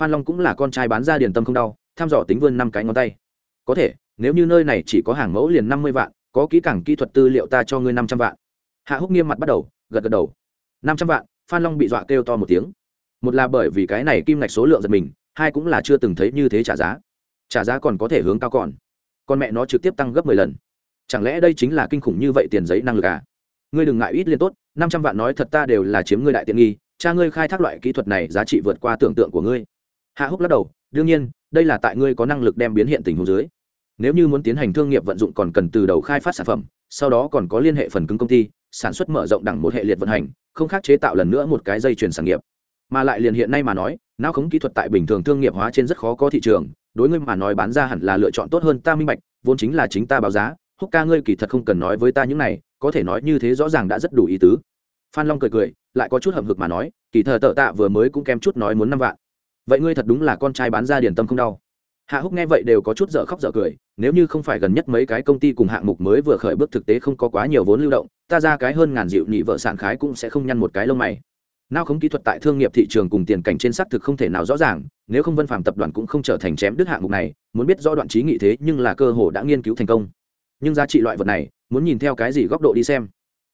Phan long cũng là con trai bán ra điền tâm không đau, tham dò tính vươn năm cái ngón tay. Có thể nếu như nơi này chỉ có hàng mẫu liền năm mươi vạn, có kỹ càng kỹ thuật tư liệu ta cho ngươi năm trăm vạn. Hạ húc nghiêm mặt bắt đầu, gật gật đầu. Năm trăm vạn, phan long bị dọa kêu to một tiếng. Một là bởi vì cái này kim ngạch số lượng giật mình, hai cũng là chưa từng thấy như thế trả giá. Trả giá còn có thể hướng cao còn. Con mẹ nó trực tiếp tăng gấp mười lần. Chẳng lẽ đây chính là kinh khủng như vậy tiền giấy năng lực à? Ngươi đừng ngại ít liên tốt, năm trăm vạn nói thật ta đều là chiếm ngươi đại tiện nghi, cha ngươi khai thác loại kỹ thuật này giá trị vượt qua tưởng tượng của ngươi. Hạ húc lắc đầu, đương nhiên, đây là tại ngươi có năng lực đem biến hiện tình huống dưới nếu như muốn tiến hành thương nghiệp vận dụng còn cần từ đầu khai phát sản phẩm, sau đó còn có liên hệ phần cứng công ty, sản xuất mở rộng đẳng một hệ liệt vận hành, không khác chế tạo lần nữa một cái dây chuyển sản nghiệp. Mà lại liền hiện nay mà nói, não khống kỹ thuật tại bình thường thương nghiệp hóa trên rất khó có thị trường, đối ngươi mà nói bán ra hẳn là lựa chọn tốt hơn ta minh bạch, vốn chính là chính ta báo giá, húc ca ngươi kỳ thật không cần nói với ta những này, có thể nói như thế rõ ràng đã rất đủ ý tứ. Phan long cười cười, lại có chút hậm hực mà nói, kỳ thờ tợ tạ vừa mới cũng kém chút nói muốn năm vạn. Vậy ngươi thật đúng là con trai bán ra điển tâm không đau hạ húc nghe vậy đều có chút dở khóc dở cười, nếu như không phải gần nhất mấy cái công ty cùng hạng mục mới vừa khởi bước thực tế không có quá nhiều vốn lưu động, ta ra cái hơn ngàn dịu nhị vợ sản khái cũng sẽ không nhăn một cái lông mày. Nao không kỹ thuật tại thương nghiệp thị trường cùng tiền cảnh trên xác thực không thể nào rõ ràng, nếu không vân phạm tập đoàn cũng không trở thành chém đứt hạng mục này, muốn biết rõ đoạn trí nghị thế nhưng là cơ hồ đã nghiên cứu thành công. Nhưng giá trị loại vật này, muốn nhìn theo cái gì góc độ đi xem.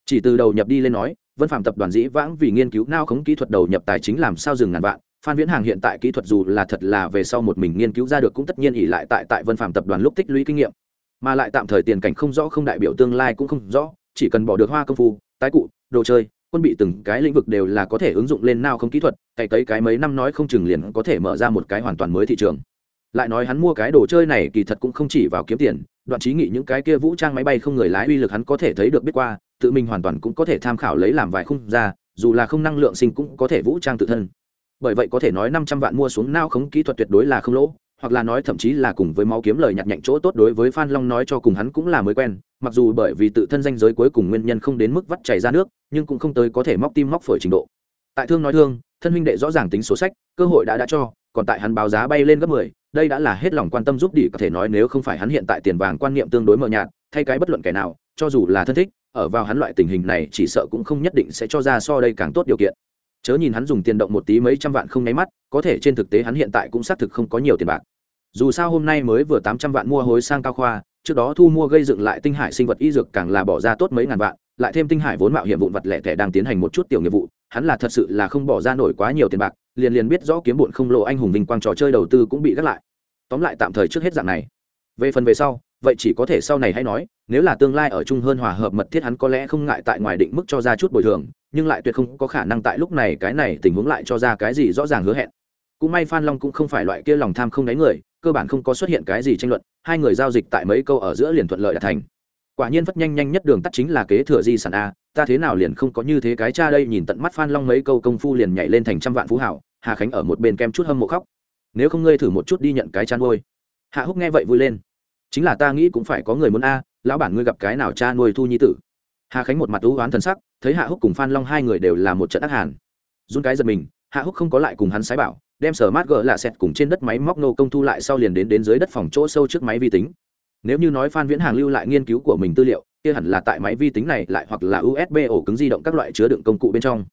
Chỉ từ đầu nhập đi lên nói, vân phạm tập đoàn dĩ vãng vì nghiên cứu nao khống kỹ thuật đầu nhập tài chính làm sao dừng ngàn vạn phan viễn hàng hiện tại kỹ thuật dù là thật là về sau một mình nghiên cứu ra được cũng tất nhiên ỉ lại tại tại vân phạm tập đoàn lúc tích lũy kinh nghiệm. Mà lại tạm thời tiền cảnh không rõ, không đại biểu tương lai cũng không rõ, chỉ cần bỏ được hoa công phu, tái cụ, đồ chơi, quân bị từng cái lĩnh vực đều là có thể ứng dụng lên nào không kỹ thuật, cày cấy cái mấy năm nói không chừng liền có thể mở ra một cái hoàn toàn mới thị trường. Lại nói hắn mua cái đồ chơi này kỳ thật cũng không chỉ vào kiếm tiền, đoạn trí nghị những cái kia vũ trang máy bay không người lái uy lực hắn có thể thấy được biết qua, tự mình hoàn toàn cũng có thể tham khảo lấy làm vài khung ra, dù là không năng lượng sinh cũng có thể vũ trang tự thân bởi vậy có thể nói năm trăm vạn mua xuống nao khống kỹ thuật tuyệt đối là không lỗ, hoặc là nói thậm chí là cùng với máu kiếm lời nhặt nhạnh chỗ tốt đối với phan long nói cho cùng hắn cũng là mới quen, mặc dù bởi vì tự thân danh giới cuối cùng nguyên nhân không đến mức vắt chảy ra nước, nhưng cũng không tới có thể móc tim móc phổi trình độ. Tại thương nói thương, thân huynh đệ rõ ràng tính số sách, cơ hội đã đã cho, còn tại hắn báo giá bay lên gấp mười, đây đã là hết lòng quan tâm giúp đi có thể nói nếu không phải hắn hiện tại tiền vàng quan niệm tương đối mờ nhạt, thay cái bất luận kẻ nào, cho dù là thân thích, ở vào hắn loại tình hình này chỉ sợ cũng không nhất định sẽ cho ra so đây càng tốt điều kiện chớ nhìn hắn dùng tiền động một tí mấy trăm vạn không nháy mắt, có thể trên thực tế hắn hiện tại cũng xác thực không có nhiều tiền bạc. Dù sao hôm nay mới vừa tám trăm vạn mua hối sang cao khoa, trước đó thu mua gây dựng lại tinh hải sinh vật y dược càng là bỏ ra tốt mấy ngàn vạn, lại thêm tinh hải vốn mạo hiểm vụn vật lẻ thẻ đang tiến hành một chút tiểu nghiệp vụ, hắn là thật sự là không bỏ ra nổi quá nhiều tiền bạc, liền liền biết rõ kiếm bụn không lộ anh hùng vinh quang trò chơi đầu tư cũng bị gác lại. Tóm lại tạm thời trước hết dạng này. Về phần về sau, vậy chỉ có thể sau này hay nói nếu là tương lai ở chung hơn hòa hợp mật thiết hắn có lẽ không ngại tại ngoài định mức cho ra chút bồi thường, nhưng lại tuyệt không có khả năng tại lúc này cái này tình huống lại cho ra cái gì rõ ràng hứa hẹn. Cũng may phan long cũng không phải loại kia lòng tham không đáy người, cơ bản không có xuất hiện cái gì tranh luận, hai người giao dịch tại mấy câu ở giữa liền thuận lợi đạt thành. Quả nhiên phất nhanh nhanh nhất đường tắt chính là kế thừa di sản a, ta thế nào liền không có như thế cái cha đây nhìn tận mắt phan long mấy câu công phu liền nhảy lên thành trăm vạn phú hảo, hà khánh ở một bên kem chút hâm mộ khóc. Nếu không ngươi thử một chút đi nhận cái chăn ngôi hạ húc nghe vậy vui lên chính là ta nghĩ cũng phải có người muốn a, lão bản ngươi gặp cái nào cha nuôi thu nhi tử? Hà khánh một mặt ưu oán thần sắc, thấy hạ húc cùng phan long hai người đều là một trận ác hàn. Run cái giật mình, hạ húc không có lại cùng hắn sái bảo, đem sở mát gỡ lạ xẹt cùng trên đất máy móc nô công thu lại sau liền đến đến dưới đất phòng chỗ sâu trước máy vi tính. Nếu như nói phan viễn hàng lưu lại nghiên cứu của mình tư liệu, kia hẳn là tại máy vi tính này lại hoặc là usb ổ cứng di động các loại chứa đựng công cụ bên trong.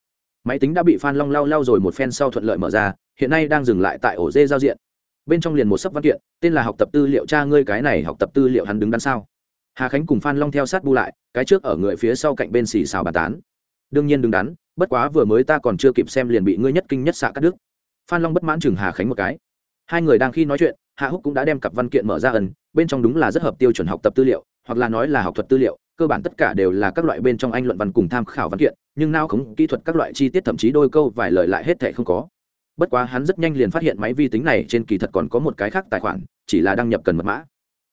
Máy tính đã bị phan long lau lau rồi một phen sau thuận lợi mở ra, hiện nay đang dừng lại tại ổ dê giao diện bên trong liền một sấp văn kiện, tên là học tập tư liệu cha ngươi cái này học tập tư liệu hắn đứng đằng sau hà khánh cùng phan long theo sát bu lại, cái trước ở người phía sau cạnh bên xì xào bàn tán. Đương nhiên đứng đắn, bất quá vừa mới ta còn chưa kịp xem liền bị ngươi nhất kinh nhất xạ cắt đứt. Phan long bất mãn chừng hà khánh một cái. Hai người đang khi nói chuyện, hạ húc cũng đã đem cặp văn kiện mở ra ẩn, bên trong đúng là rất hợp tiêu chuẩn học tập tư liệu, hoặc là nói là học thuật tư liệu, cơ bản tất cả đều là các loại bên trong anh luận văn cùng tham khảo văn kiện, nhưng nao khống kỹ thuật các loại chi tiết thậm chí đôi câu vài lời lại hết thệ không có bất quá hắn rất nhanh liền phát hiện máy vi tính này trên kỳ thật còn có một cái khác tài khoản, chỉ là đăng nhập cần mật mã.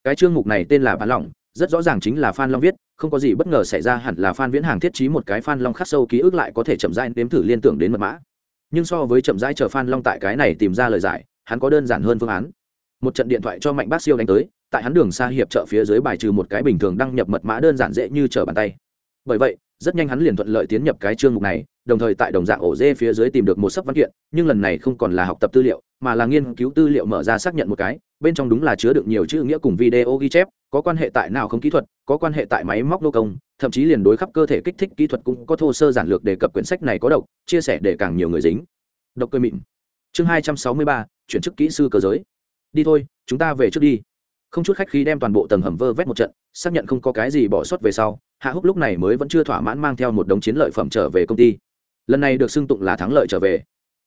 Cái chương mục này tên là bán lỏng rất rõ ràng chính là phan long viết, không có gì bất ngờ xảy ra hẳn là phan viễn hàng thiết trí một cái phan long khắc sâu ký ức lại có thể chậm rãi nếm thử liên tưởng đến mật mã. Nhưng so với chậm rãi chờ phan long tại cái này tìm ra lời giải, hắn có đơn giản hơn phương án. Một trận điện thoại cho mạnh bác siêu đánh tới, tại hắn đường xa hiệp trợ phía dưới bài trừ một cái bình thường đăng nhập mật mã đơn giản dễ như trở bàn tay. Bởi vậy, rất nhanh hắn liền thuận lợi tiến nhập cái chương mục này đồng thời tại đồng dạng ổ dê phía dưới tìm được một sấp văn kiện, nhưng lần này không còn là học tập tư liệu, mà là nghiên cứu tư liệu mở ra xác nhận một cái, bên trong đúng là chứa được nhiều chữ nghĩa cùng video ghi chép, có quan hệ tại nào không kỹ thuật, có quan hệ tại máy móc nô công, thậm chí liền đối khắp cơ thể kích thích kỹ thuật cũng có thô sơ giản lược đề cập quyển sách này có độc, chia sẻ để càng nhiều người dính. Độc cơ mịn. Chương hai trăm sáu mươi ba, chuyển chức kỹ sư cơ giới. Đi thôi, chúng ta về trước đi. Không chút khách khí đem toàn bộ tầng hầm vơ vét một trận, xác nhận không có cái gì bỏ sót về sau, hạ húc lúc này mới vẫn chưa thỏa mãn mang theo một đống chiến lợi phẩm trở về công ty lần này được xưng tụng là thắng lợi trở về.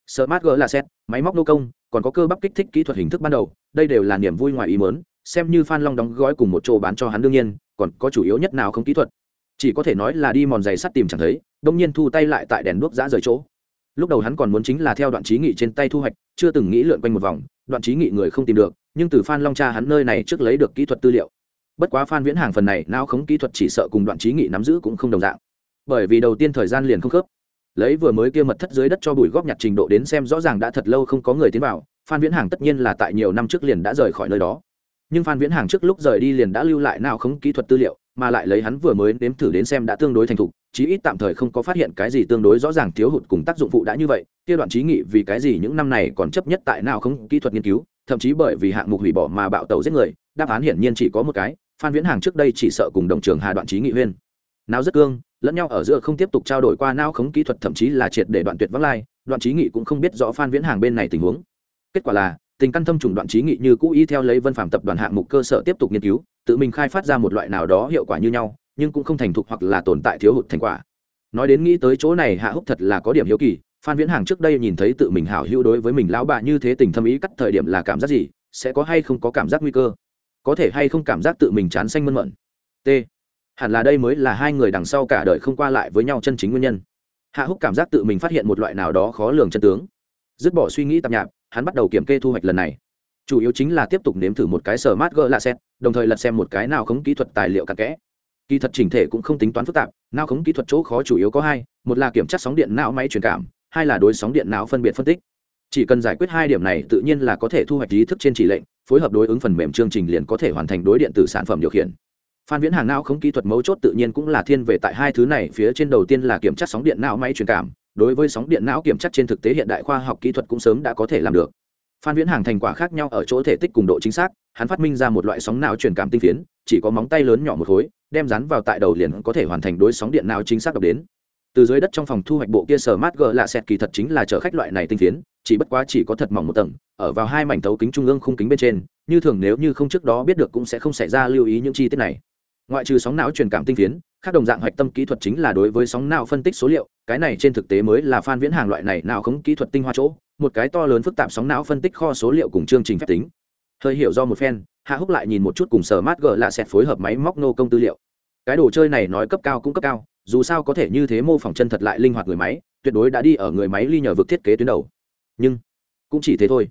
Smart g là xét, máy móc nô công, còn có cơ bắp kích thích kỹ thuật hình thức ban đầu, đây đều là niềm vui ngoài ý mớn xem như phan long đóng gói cùng một chỗ bán cho hắn đương nhiên, còn có chủ yếu nhất nào không kỹ thuật. Chỉ có thể nói là đi mòn giày sắt tìm chẳng thấy, đông nhiên thu tay lại tại đèn đuốc giã rời chỗ. Lúc đầu hắn còn muốn chính là theo đoạn trí nghị trên tay thu hoạch, chưa từng nghĩ lượn quanh một vòng, đoạn trí nghị người không tìm được, nhưng từ phan long cha hắn nơi này trước lấy được kỹ thuật tư liệu. Bất quá phan viễn hàng phần này nao khống kỹ thuật chỉ sợ cùng đoạn trí nghị nắm giữ cũng không đồng dạng. Bởi vì đầu tiên thời gian liền không khớp lấy vừa mới kia mật thất dưới đất cho bùi góp nhặt trình độ đến xem rõ ràng đã thật lâu không có người tiến vào, phan viễn hàng tất nhiên là tại nhiều năm trước liền đã rời khỏi nơi đó. Nhưng phan viễn hàng trước lúc rời đi liền đã lưu lại nào không kỹ thuật tư liệu, mà lại lấy hắn vừa mới nếm thử đến xem đã tương đối thành thục, chí ít tạm thời không có phát hiện cái gì tương đối rõ ràng thiếu hụt cùng tác dụng phụ đã như vậy, kia đoạn trí nghị vì cái gì những năm này còn chấp nhất tại nào không kỹ thuật nghiên cứu, thậm chí bởi vì hạng mục hủy bỏ mà bạo tàu giết người, đáp án hiển nhiên chỉ có một cái, phan viễn hàng trước đây chỉ sợ cùng đồng trường hà đoạn trí nghị huyên nào rất cương, lẫn nhau ở giữa không tiếp tục trao đổi qua nao khống kỹ thuật thậm chí là triệt để đoạn tuyệt vắng lai, đoạn trí nghị cũng không biết rõ phan viễn hàng bên này tình huống. Kết quả là, tình căn thâm trùng đoạn trí nghị như cũ y theo lấy vân phạm tập đoàn hạng mục cơ sở tiếp tục nghiên cứu, tự mình khai phát ra một loại nào đó hiệu quả như nhau, nhưng cũng không thành thục hoặc là tồn tại thiếu hụt thành quả. Nói đến nghĩ tới chỗ này hạ húc thật là có điểm hiếu kỳ, phan viễn hàng trước đây nhìn thấy tự mình hảo hữu đối với mình lão bà như thế tình thâm ý cắt thời điểm là cảm giác gì, sẽ có hay không có cảm giác nguy cơ? Có thể hay không cảm giác tự mình chán xanh mơn mận t hẳn là đây mới là hai người đằng sau cả đời không qua lại với nhau chân chính nguyên nhân. Hạ húc cảm giác tự mình phát hiện một loại nào đó khó lường chân tướng. Dứt bỏ suy nghĩ tạp nhạp, hắn bắt đầu kiểm kê thu hoạch lần này. Chủ yếu chính là tiếp tục nếm thử một cái sờ mát gỡ lạ xét, đồng thời lật xem một cái nào khống kỹ thuật tài liệu cặn kẽ. Kỳ thật chỉnh thể cũng không tính toán phức tạp, nào khống kỹ thuật chỗ khó chủ yếu có hai, một là kiểm tra sóng điện não máy truyền cảm, hai là đối sóng điện não phân biệt phân tích. Chỉ cần giải quyết hai điểm này tự nhiên là có thể thu hoạch ý thức trên chỉ lệnh, phối hợp đối ứng phần mềm chương trình liền có thể hoàn thành đối điện tử sản phẩm điều khiển phan viễn hàng não không kỹ thuật mấu chốt tự nhiên cũng là thiên về tại hai thứ này, phía trên đầu tiên là kiểm tra sóng điện não máy truyền cảm, đối với sóng điện não kiểm tra trên thực tế hiện đại khoa học kỹ thuật cũng sớm đã có thể làm được. Phan viễn hàng thành quả khác nhau ở chỗ thể tích cùng độ chính xác, hắn phát minh ra một loại sóng não truyền cảm tinh phiến, chỉ có móng tay lớn nhỏ một khối, đem rắn vào tại đầu liền có thể hoàn thành đối sóng điện não chính xác đọc đến. Từ dưới đất trong phòng thu hoạch bộ kia sờ mát gờ lạ xẹt kỳ thật chính là chở khách loại này tinh phiến, chỉ bất quá chỉ có thật mỏng một tầng, ở vào hai mảnh thấu kính trung ương khung kính bên trên, như thường nếu như không trước đó biết được cũng sẽ không xảy ra lưu ý những chi tiết này ngoại trừ sóng não truyền cảm tinh phiến, khác đồng dạng hạch tâm kỹ thuật chính là đối với sóng não phân tích số liệu, cái này trên thực tế mới là phan viễn hàng loại này nào không kỹ thuật tinh hoa chỗ, một cái to lớn phức tạp sóng não phân tích kho số liệu cùng chương trình phép tính. Hơi hiểu do một phen, hạ húc lại nhìn một chút cùng sở mát gờ lạ xẹt phối hợp máy móc nô công tư liệu. Cái đồ chơi này nói cấp cao cũng cấp cao, dù sao có thể như thế mô phỏng chân thật lại linh hoạt người máy, tuyệt đối đã đi ở người máy ly nhờ vực thiết kế tuyến đầu. Nhưng, cũng chỉ thế thôi.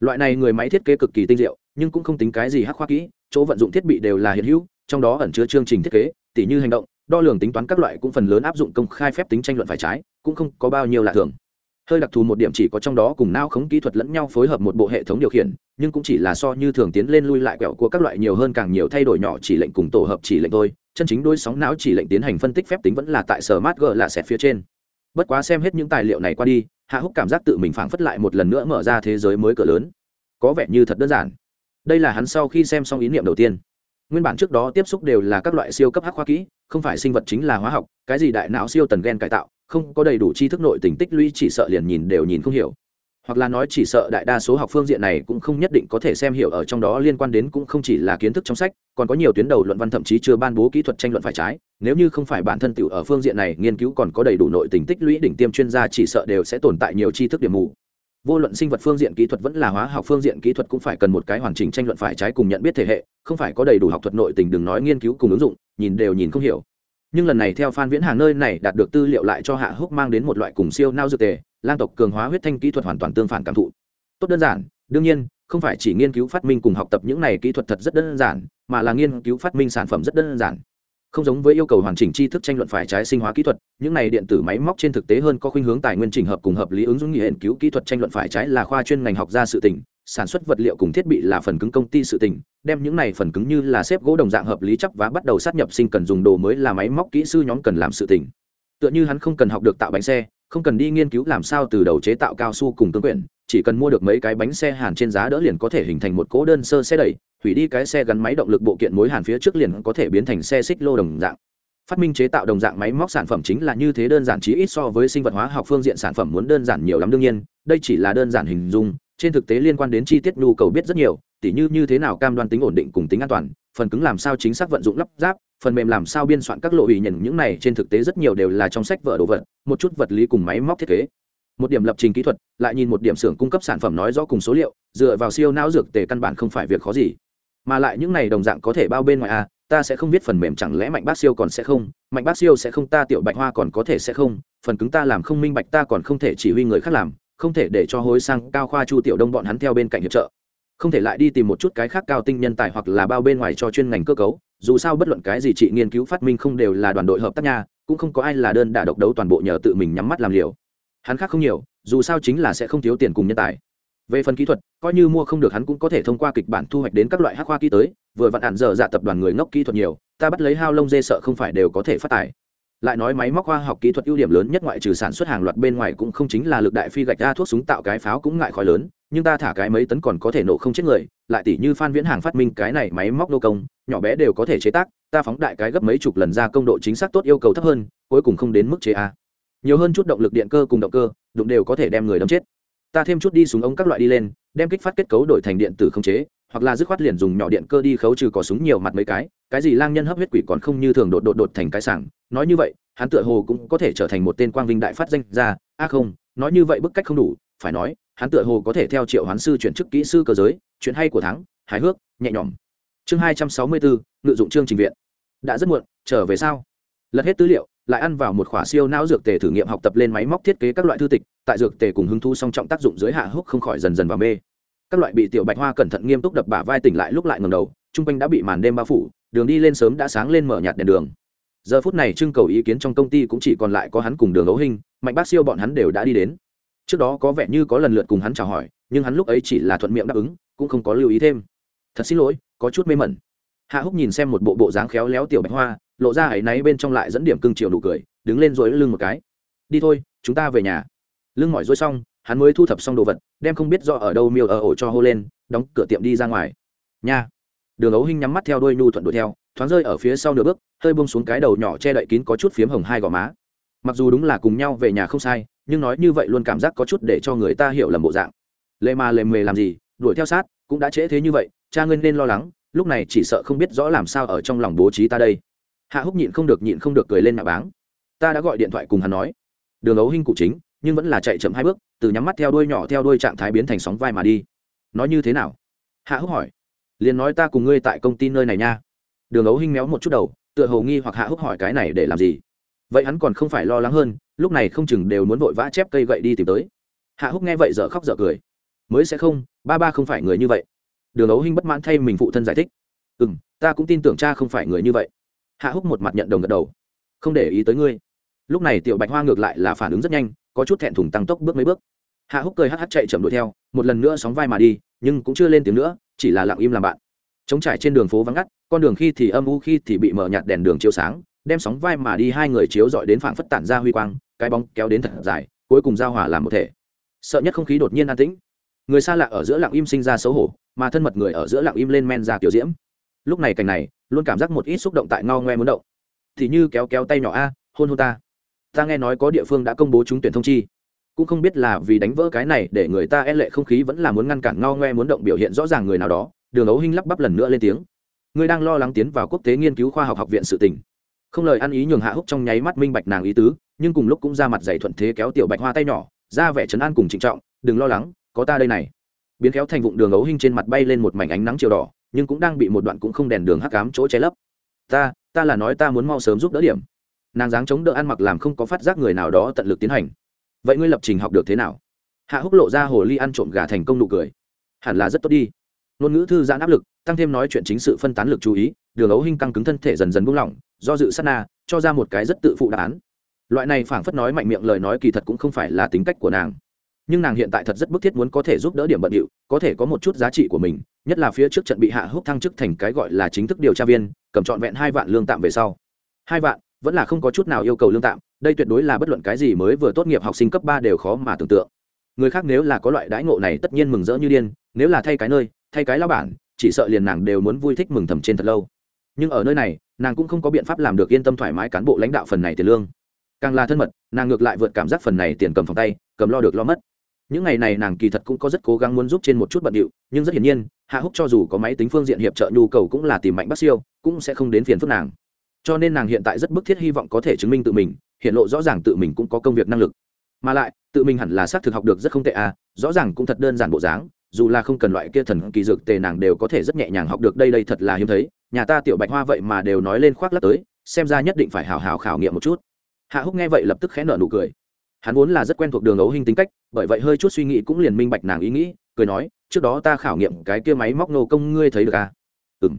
Loại này người máy thiết kế cực kỳ tinh diệu, nhưng cũng không tính cái gì hắc khoa kỹ, chỗ vận dụng thiết bị đều là hiện hữu trong đó ẩn chứa chương trình thiết kế, tỉ như hành động, đo lường tính toán các loại cũng phần lớn áp dụng công khai phép tính tranh luận phải trái, cũng không có bao nhiêu lạ thường. Hơi đặc thù một điểm chỉ có trong đó cùng nao khống kỹ thuật lẫn nhau phối hợp một bộ hệ thống điều khiển, nhưng cũng chỉ là so như thường tiến lên lui lại quẹo của các loại nhiều hơn càng nhiều thay đổi nhỏ chỉ lệnh cùng tổ hợp chỉ lệnh thôi, chân chính đôi sóng não chỉ lệnh tiến hành phân tích phép tính vẫn là tại sở mát g là sẹt phía trên. Bất quá xem hết những tài liệu này qua đi, hạ húc cảm giác tự mình phảng phất lại một lần nữa mở ra thế giới mới cỡ lớn. Có vẻ như thật đơn giản. Đây là hắn sau khi xem xong ý niệm đầu tiên nguyên bản trước đó tiếp xúc đều là các loại siêu cấp hắc khoa kỹ, không phải sinh vật chính là hóa học, cái gì đại não siêu tần gen cải tạo, không có đầy đủ tri thức nội tình tích lũy, chỉ sợ liền nhìn đều nhìn không hiểu. Hoặc là nói chỉ sợ đại đa số học phương diện này cũng không nhất định có thể xem hiểu ở trong đó liên quan đến cũng không chỉ là kiến thức trong sách, còn có nhiều tuyến đầu luận văn thậm chí chưa ban bố kỹ thuật tranh luận phải trái, nếu như không phải bản thân tiểu ở phương diện này nghiên cứu còn có đầy đủ nội tình tích lũy đỉnh tiêm chuyên gia chỉ sợ đều sẽ tồn tại nhiều tri thức điểm mù. Vô luận sinh vật phương diện kỹ thuật vẫn là hóa học phương diện kỹ thuật cũng phải cần một cái hoàn chỉnh tranh luận phải trái cùng nhận biết thể hệ không phải có đầy đủ học thuật nội tình đừng nói nghiên cứu cùng ứng dụng, nhìn đều nhìn không hiểu. Nhưng lần này theo phan viễn hàng nơi này đạt được tư liệu lại cho hạ húc mang đến một loại cùng siêu nao dược tề, lang tộc cường hóa huyết thanh kỹ thuật hoàn toàn tương phản cảm thụ. Tốt đơn giản, đương nhiên, không phải chỉ nghiên cứu phát minh cùng học tập những này kỹ thuật thật rất đơn giản, mà là nghiên cứu phát minh sản phẩm rất đơn giản. Không giống với yêu cầu hoàn chỉnh tri thức tranh luận phải trái sinh hóa kỹ thuật, những này điện tử máy móc trên thực tế hơn có khuynh hướng tài nguyên trình hợp cùng hợp lý ứng dụng nghiên cứu kỹ thuật tranh luận phải trái là khoa chuyên ngành học ra sự tỉnh sản xuất vật liệu cùng thiết bị là phần cứng công ty sự tình, đem những này phần cứng như là xếp gỗ đồng dạng hợp lý chấp và bắt đầu sát nhập sinh cần dùng đồ mới là máy móc kỹ sư nhóm cần làm sự tình. Tựa như hắn không cần học được tạo bánh xe, không cần đi nghiên cứu làm sao từ đầu chế tạo cao su cùng cương quyển, chỉ cần mua được mấy cái bánh xe hàn trên giá đỡ liền có thể hình thành một cỗ đơn sơ xe đẩy, hủy đi cái xe gắn máy động lực bộ kiện mối hàn phía trước liền có thể biến thành xe xích lô đồng dạng. Phát minh chế tạo đồng dạng máy móc sản phẩm chính là như thế đơn giản chí ít so với sinh vật hóa học phương diện sản phẩm muốn đơn giản nhiều lắm đương nhiên, đây chỉ là đơn giản hình dung trên thực tế liên quan đến chi tiết nhu cầu biết rất nhiều tỉ như như thế nào cam đoan tính ổn định cùng tính an toàn phần cứng làm sao chính xác vận dụng lắp ráp phần mềm làm sao biên soạn các lộ ủy nhận những này trên thực tế rất nhiều đều là trong sách vở đồ vật một chút vật lý cùng máy móc thiết kế. Một điểm lập trình kỹ thuật lại nhìn một điểm xưởng cung cấp sản phẩm nói rõ cùng số liệu dựa vào siêu não dược tề căn bản không phải việc khó gì. Mà lại những này đồng dạng có thể bao bên ngoài a à, ta sẽ không biết phần mềm chẳng lẽ mạnh bác siêu còn sẽ không mạnh bác siêu sẽ không ta tiểu bạch hoa còn có thể sẽ không phần cứng ta làm không minh bạch ta còn không thể chỉ huy người khác làm không thể để cho hối sang cao khoa chu tiểu đông bọn hắn theo bên cạnh hiệp trợ. Không thể lại đi tìm một chút cái khác cao tinh nhân tài hoặc là bao bên ngoài cho chuyên ngành cơ cấu, dù sao bất luận cái gì chị nghiên cứu phát minh không đều là đoàn đội hợp tác nha, cũng không có ai là đơn đả độc đấu toàn bộ nhờ tự mình nhắm mắt làm liều. Hắn khác không nhiều, dù sao chính là sẽ không thiếu tiền cùng nhân tài. Về phần kỹ thuật, coi như mua không được hắn cũng có thể thông qua kịch bản thu hoạch đến các loại hắc khoa kỹ tới, vừa vặn ạn dở dạ tập đoàn người ngốc kỹ thuật nhiều, ta bắt lấy hao lông dê sợ không phải đều có thể phát tài lại nói máy móc khoa học kỹ thuật ưu điểm lớn nhất ngoại trừ sản xuất hàng loạt bên ngoài cũng không chính là lực đại phi gạch ra thuốc súng tạo cái pháo cũng ngại khói lớn, nhưng ta thả cái mấy tấn còn có thể nổ không chết người, lại tỷ như phan viễn hàng phát minh cái này máy móc nô công, nhỏ bé đều có thể chế tác, ta phóng đại cái gấp mấy chục lần ra công độ chính xác tốt yêu cầu thấp hơn, cuối cùng không đến mức chế a. Nhiều hơn chút động lực điện cơ cùng động cơ, đụng đều có thể đem người đâm chết. Ta thêm chút đi súng ống các loại đi lên, đem kích phát kết cấu đổi thành điện tử không chế, hoặc là dứt khoát liền dùng nhỏ điện cơ đi khấu trừ có súng nhiều mặt mấy cái cái gì lang nhân hấp huyết quỷ còn không như thường đột đột đột thành cái sảng. Nói như vậy, hắn tựa hồ cũng có thể trở thành một tên quang vinh đại phát danh ra a không, nói như vậy bức cách không đủ. Phải nói, hắn tựa hồ có thể theo triệu hoán sư chuyển chức kỹ sư cơ giới, chuyện hay của thắng, hài hước, nhẹ nhõm. Chương hai trăm sáu mươi bốn, ngự dụng chương trình viện. Đã rất muộn, trở về sao? Lật hết tư liệu, lại ăn vào một khỏa siêu não dược tề thử nghiệm học tập lên máy móc thiết kế các loại thư tịch, tại dược tề cùng hứng thu song trọng tác dụng dưới hạ húc không khỏi dần dần vào mê. Các loại bị tiểu bạch hoa cẩn thận nghiêm túc đập bả vai tỉnh lại lúc lại ngầm đầu Trung quanh đã bị màn đêm bao phủ, đường đi lên sớm đã sáng lên mở nhạt đèn đường. Giờ phút này trưng cầu ý kiến trong công ty cũng chỉ còn lại có hắn cùng đường ấu hình, mạnh bác siêu bọn hắn đều đã đi đến. Trước đó có vẻ như có lần lượt cùng hắn chào hỏi, nhưng hắn lúc ấy chỉ là thuận miệng đáp ứng, cũng không có lưu ý thêm. Thật xin lỗi, có chút mê mẩn. Hạ húc nhìn xem một bộ bộ dáng khéo léo tiểu bạch hoa, lộ ra áy náy bên trong lại dẫn điểm cưng chiều nụ cười, đứng lên rồi lưng một cái. Đi thôi, chúng ta về nhà. Lưng mỏi dối xong, hắn mới thu thập xong đồ vật, đem không biết do ở đâu miêu ở ổ cho hô lên, đóng cửa tiệm đi ra ngoài. Nha đường ấu hinh nhắm mắt theo đôi nhu thuận đuổi theo, thoáng rơi ở phía sau nửa bước, hơi buông xuống cái đầu nhỏ che đậy kín có chút phiếm hồng hai gò má. Mặc dù đúng là cùng nhau về nhà không sai, nhưng nói như vậy luôn cảm giác có chút để cho người ta hiểu lầm bộ dạng. Lệ mà lệ mề làm gì, đuổi theo sát, cũng đã trễ thế như vậy, cha ngươi nên lo lắng, lúc này chỉ sợ không biết rõ làm sao ở trong lòng bố trí ta đây. Hạ húc nhịn không được nhịn không được cười lên nạ báng. Ta đã gọi điện thoại cùng hắn nói. Đường ấu hinh cụ chính, nhưng vẫn là chạy chậm hai bước, từ nhắm mắt theo đuôi nhỏ theo đuôi trạng thái biến thành sóng vai mà đi. Nói như thế nào? Hạ húc hỏi liền nói ta cùng ngươi tại công ty nơi này nha. Đường ấu hinh méo một chút đầu, tựa hồ nghi hoặc hạ húc hỏi cái này để làm gì. Vậy hắn còn không phải lo lắng hơn, lúc này không chừng đều muốn vội vã chép cây gậy đi tìm tới. Hạ húc nghe vậy dở khóc dở cười. Mới sẽ không, ba ba không phải người như vậy. Đường ấu hinh bất mãn thay mình phụ thân giải thích. Ừ m ta cũng tin tưởng cha không phải người như vậy. Hạ húc một mặt nhận đồng gật đầu. Không để ý tới ngươi. Lúc này tiểu bạch hoa ngược lại là phản ứng rất nhanh, có chút thẹn thùng tăng tốc bước mấy bước. Hạ húc cười hắc hắc chạy chậm đuổi theo, một lần nữa sóng vai mà đi, nhưng cũng chưa lên tiếng nữa chỉ là lặng im làm bạn. Chống trải trên đường phố vắng ngắt, con đường khi thì âm u, khi thì bị mở nhạt đèn đường chiếu sáng, đem sóng vai mà đi hai người chiếu dọi đến phảng phất tản ra huy quang, cái bóng kéo đến thật dài, cuối cùng giao hòa làm một thể. Sợ nhất không khí đột nhiên an tĩnh. Người xa lạ ở giữa lặng im sinh ra xấu hổ, mà thân mật người ở giữa lặng im lên men ra kiểu diễm. Lúc này cảnh này, luôn cảm giác một ít xúc động tại ngao ngoe muốn động. Thì như kéo kéo tay nhỏ a, hôn hôn ta. Ta nghe nói có địa phương đã công bố trúng tuyển thông chi cũng không biết là vì đánh vỡ cái này để người ta e lệ không khí vẫn là muốn ngăn cản ngao ngoe muốn động biểu hiện rõ ràng người nào đó, đường ấu hinh lắp bắp lần nữa lên tiếng. Ngươi đang lo lắng tiến vào quốc tế nghiên cứu khoa học học viện sự tình. Không lời ăn ý nhường hạ húc trong nháy mắt minh bạch nàng ý tứ, nhưng cùng lúc cũng ra mặt dày thuận thế kéo tiểu bạch hoa tay nhỏ, ra vẻ trấn an cùng trịnh trọng, đừng lo lắng, có ta đây này. Biến kéo thành vụng đường ấu hinh trên mặt bay lên một mảnh ánh nắng chiều đỏ, nhưng cũng đang bị một đoạn cũng không đèn đường hắc cám chỗ che lấp. Ta ta là nói ta muốn mau sớm giúp đỡ điểm. Nàng dáng chống đỡ ăn mặc làm không có phát giác người nào đó tận lực tiến hành vậy ngươi lập trình học được thế nào? Hạ húc lộ ra hồ ly ăn trộm gà thành công nụ cười. Hẳn là rất tốt đi. Ngôn ngữ thư giãn áp lực, tăng thêm nói chuyện chính sự phân tán lực chú ý, đường ấu hinh căng cứng thân thể dần dần buông lỏng, do dự sát na, cho ra một cái rất tự phụ đáp án. Loại này phảng phất nói mạnh miệng lời nói kỳ thật cũng không phải là tính cách của nàng. Nhưng nàng hiện tại thật rất bức thiết muốn có thể giúp đỡ điểm bận điệu, có thể có một chút giá trị của mình, nhất là phía trước trận bị hạ húc thăng chức thành cái gọi là chính thức điều tra viên, cầm trọn vẹn hai vạn lương tạm về sau. Hai vạn? Vẫn là không có chút nào yêu cầu lương tạm, đây tuyệt đối là bất luận cái gì mới vừa tốt nghiệp học sinh cấp ba đều khó mà tưởng tượng. Người khác nếu là có loại đãi ngộ này tất nhiên mừng rỡ như điên, nếu là thay cái nơi, thay cái lao bản, chỉ sợ liền nàng đều muốn vui thích mừng thầm trên thật lâu. Nhưng ở nơi này, nàng cũng không có biện pháp làm được yên tâm thoải mái cán bộ lãnh đạo phần này tiền lương. Càng là thân mật, nàng ngược lại vượt cảm giác phần này tiền cầm phòng tay, cầm lo được lo mất. Những ngày này nàng kỳ thật cũng có rất cố gắng muốn giúp trên một chút bận điệu, nhưng rất hiển nhiên, hạ húc cho dù có máy tính phương diện hiệp trợ nhu cầu cũng là tìm mạnh bác siêu, cũng sẽ không đến phiền phức nàng cho nên nàng hiện tại rất bức thiết hy vọng có thể chứng minh tự mình, hiện lộ rõ ràng tự mình cũng có công việc năng lực. Mà lại, tự mình hẳn là xác thực học được rất không tệ à rõ ràng cũng thật đơn giản bộ dáng, dù là không cần loại kia thần kỳ dược tề nàng đều có thể rất nhẹ nhàng học được đây đây thật là hiếm thấy, nhà ta tiểu bạch hoa vậy mà đều nói lên khoác lắc tới, xem ra nhất định phải hào hào khảo nghiệm một chút. Hạ húc nghe vậy lập tức khẽ nở nụ cười. Hắn vốn là rất quen thuộc đường ấu hình tính cách, bởi vậy hơi chút suy nghĩ cũng liền minh bạch nàng ý nghĩ, cười nói, trước đó ta khảo nghiệm cái kia máy móc nô công ngươi thấy được à? Ừ m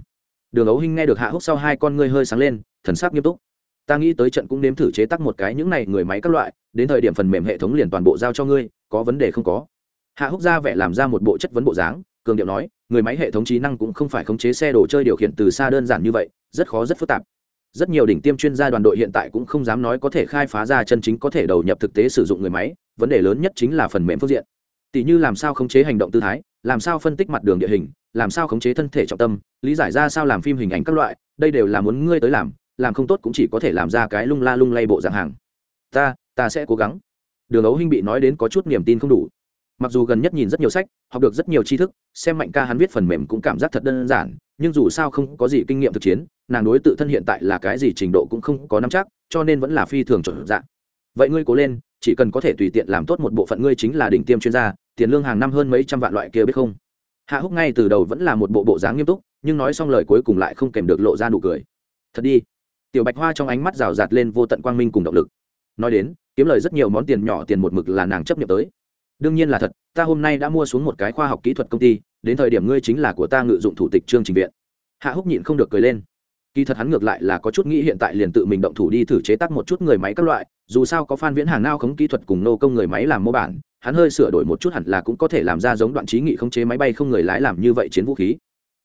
đường ấu hình nghe được hạ húc sau hai con ngươi hơi sáng lên, thần sắc nghiêm túc. Ta nghĩ tới trận cũng nếm thử chế tắc một cái những này người máy các loại, đến thời điểm phần mềm hệ thống liền toàn bộ giao cho ngươi, có vấn đề không có. Hạ húc ra vẻ làm ra một bộ chất vấn bộ dáng, cường điệu nói, người máy hệ thống trí năng cũng không phải khống chế xe đồ chơi điều khiển từ xa đơn giản như vậy, rất khó, rất phức tạp. Rất nhiều đỉnh tiêm chuyên gia đoàn đội hiện tại cũng không dám nói có thể khai phá ra chân chính có thể đầu nhập thực tế sử dụng người máy, vấn đề lớn nhất chính là phần mềm phương diện. Tỷ như làm sao khống chế hành động tư thái, làm sao phân tích mặt đường địa hình làm sao khống chế thân thể trọng tâm, lý giải ra sao làm phim hình ảnh các loại, đây đều là muốn ngươi tới làm làm không tốt cũng chỉ có thể làm ra cái lung la lung lay bộ dạng hàng. Ta ta sẽ cố gắng. Đường ấu hinh bị nói đến có chút niềm tin không đủ. Mặc dù gần nhất nhìn rất nhiều sách, học được rất nhiều tri thức, xem mạnh ca hắn viết phần mềm cũng cảm giác thật đơn giản, nhưng dù sao không có gì kinh nghiệm thực chiến, nàng đối tự thân hiện tại là cái gì trình độ cũng không có nắm chắc, cho nên vẫn là phi thường chuẩn dạng vậy ngươi cố lên, chỉ cần có thể tùy tiện làm tốt một bộ phận ngươi chính là đỉnh tiêm chuyên gia, tiền lương hàng năm hơn mấy trăm vạn loại kia biết không? Hạ húc ngay từ đầu vẫn là một bộ bộ dáng nghiêm túc, nhưng nói xong lời cuối cùng lại không kèm được lộ ra nụ cười. Thật đi. Tiểu bạch hoa trong ánh mắt rào rạt lên vô tận quang minh cùng động lực. Nói đến, kiếm lời rất nhiều món tiền nhỏ tiền một mực là nàng chấp nhận tới. Đương nhiên là thật, ta hôm nay đã mua xuống một cái khoa học kỹ thuật công ty, đến thời điểm ngươi chính là của ta ngự dụng thủ tịch trương trình viện. Hạ húc nhịn không được cười lên kỳ thật hắn ngược lại là có chút nghĩ hiện tại liền tự mình động thủ đi thử chế tác một chút người máy các loại, dù sao có phan viễn hàng nao khống kỹ thuật cùng nô công người máy làm mô bản, hắn hơi sửa đổi một chút hẳn là cũng có thể làm ra giống đoạn trí nghị khống chế máy bay không người lái làm như vậy chiến vũ khí.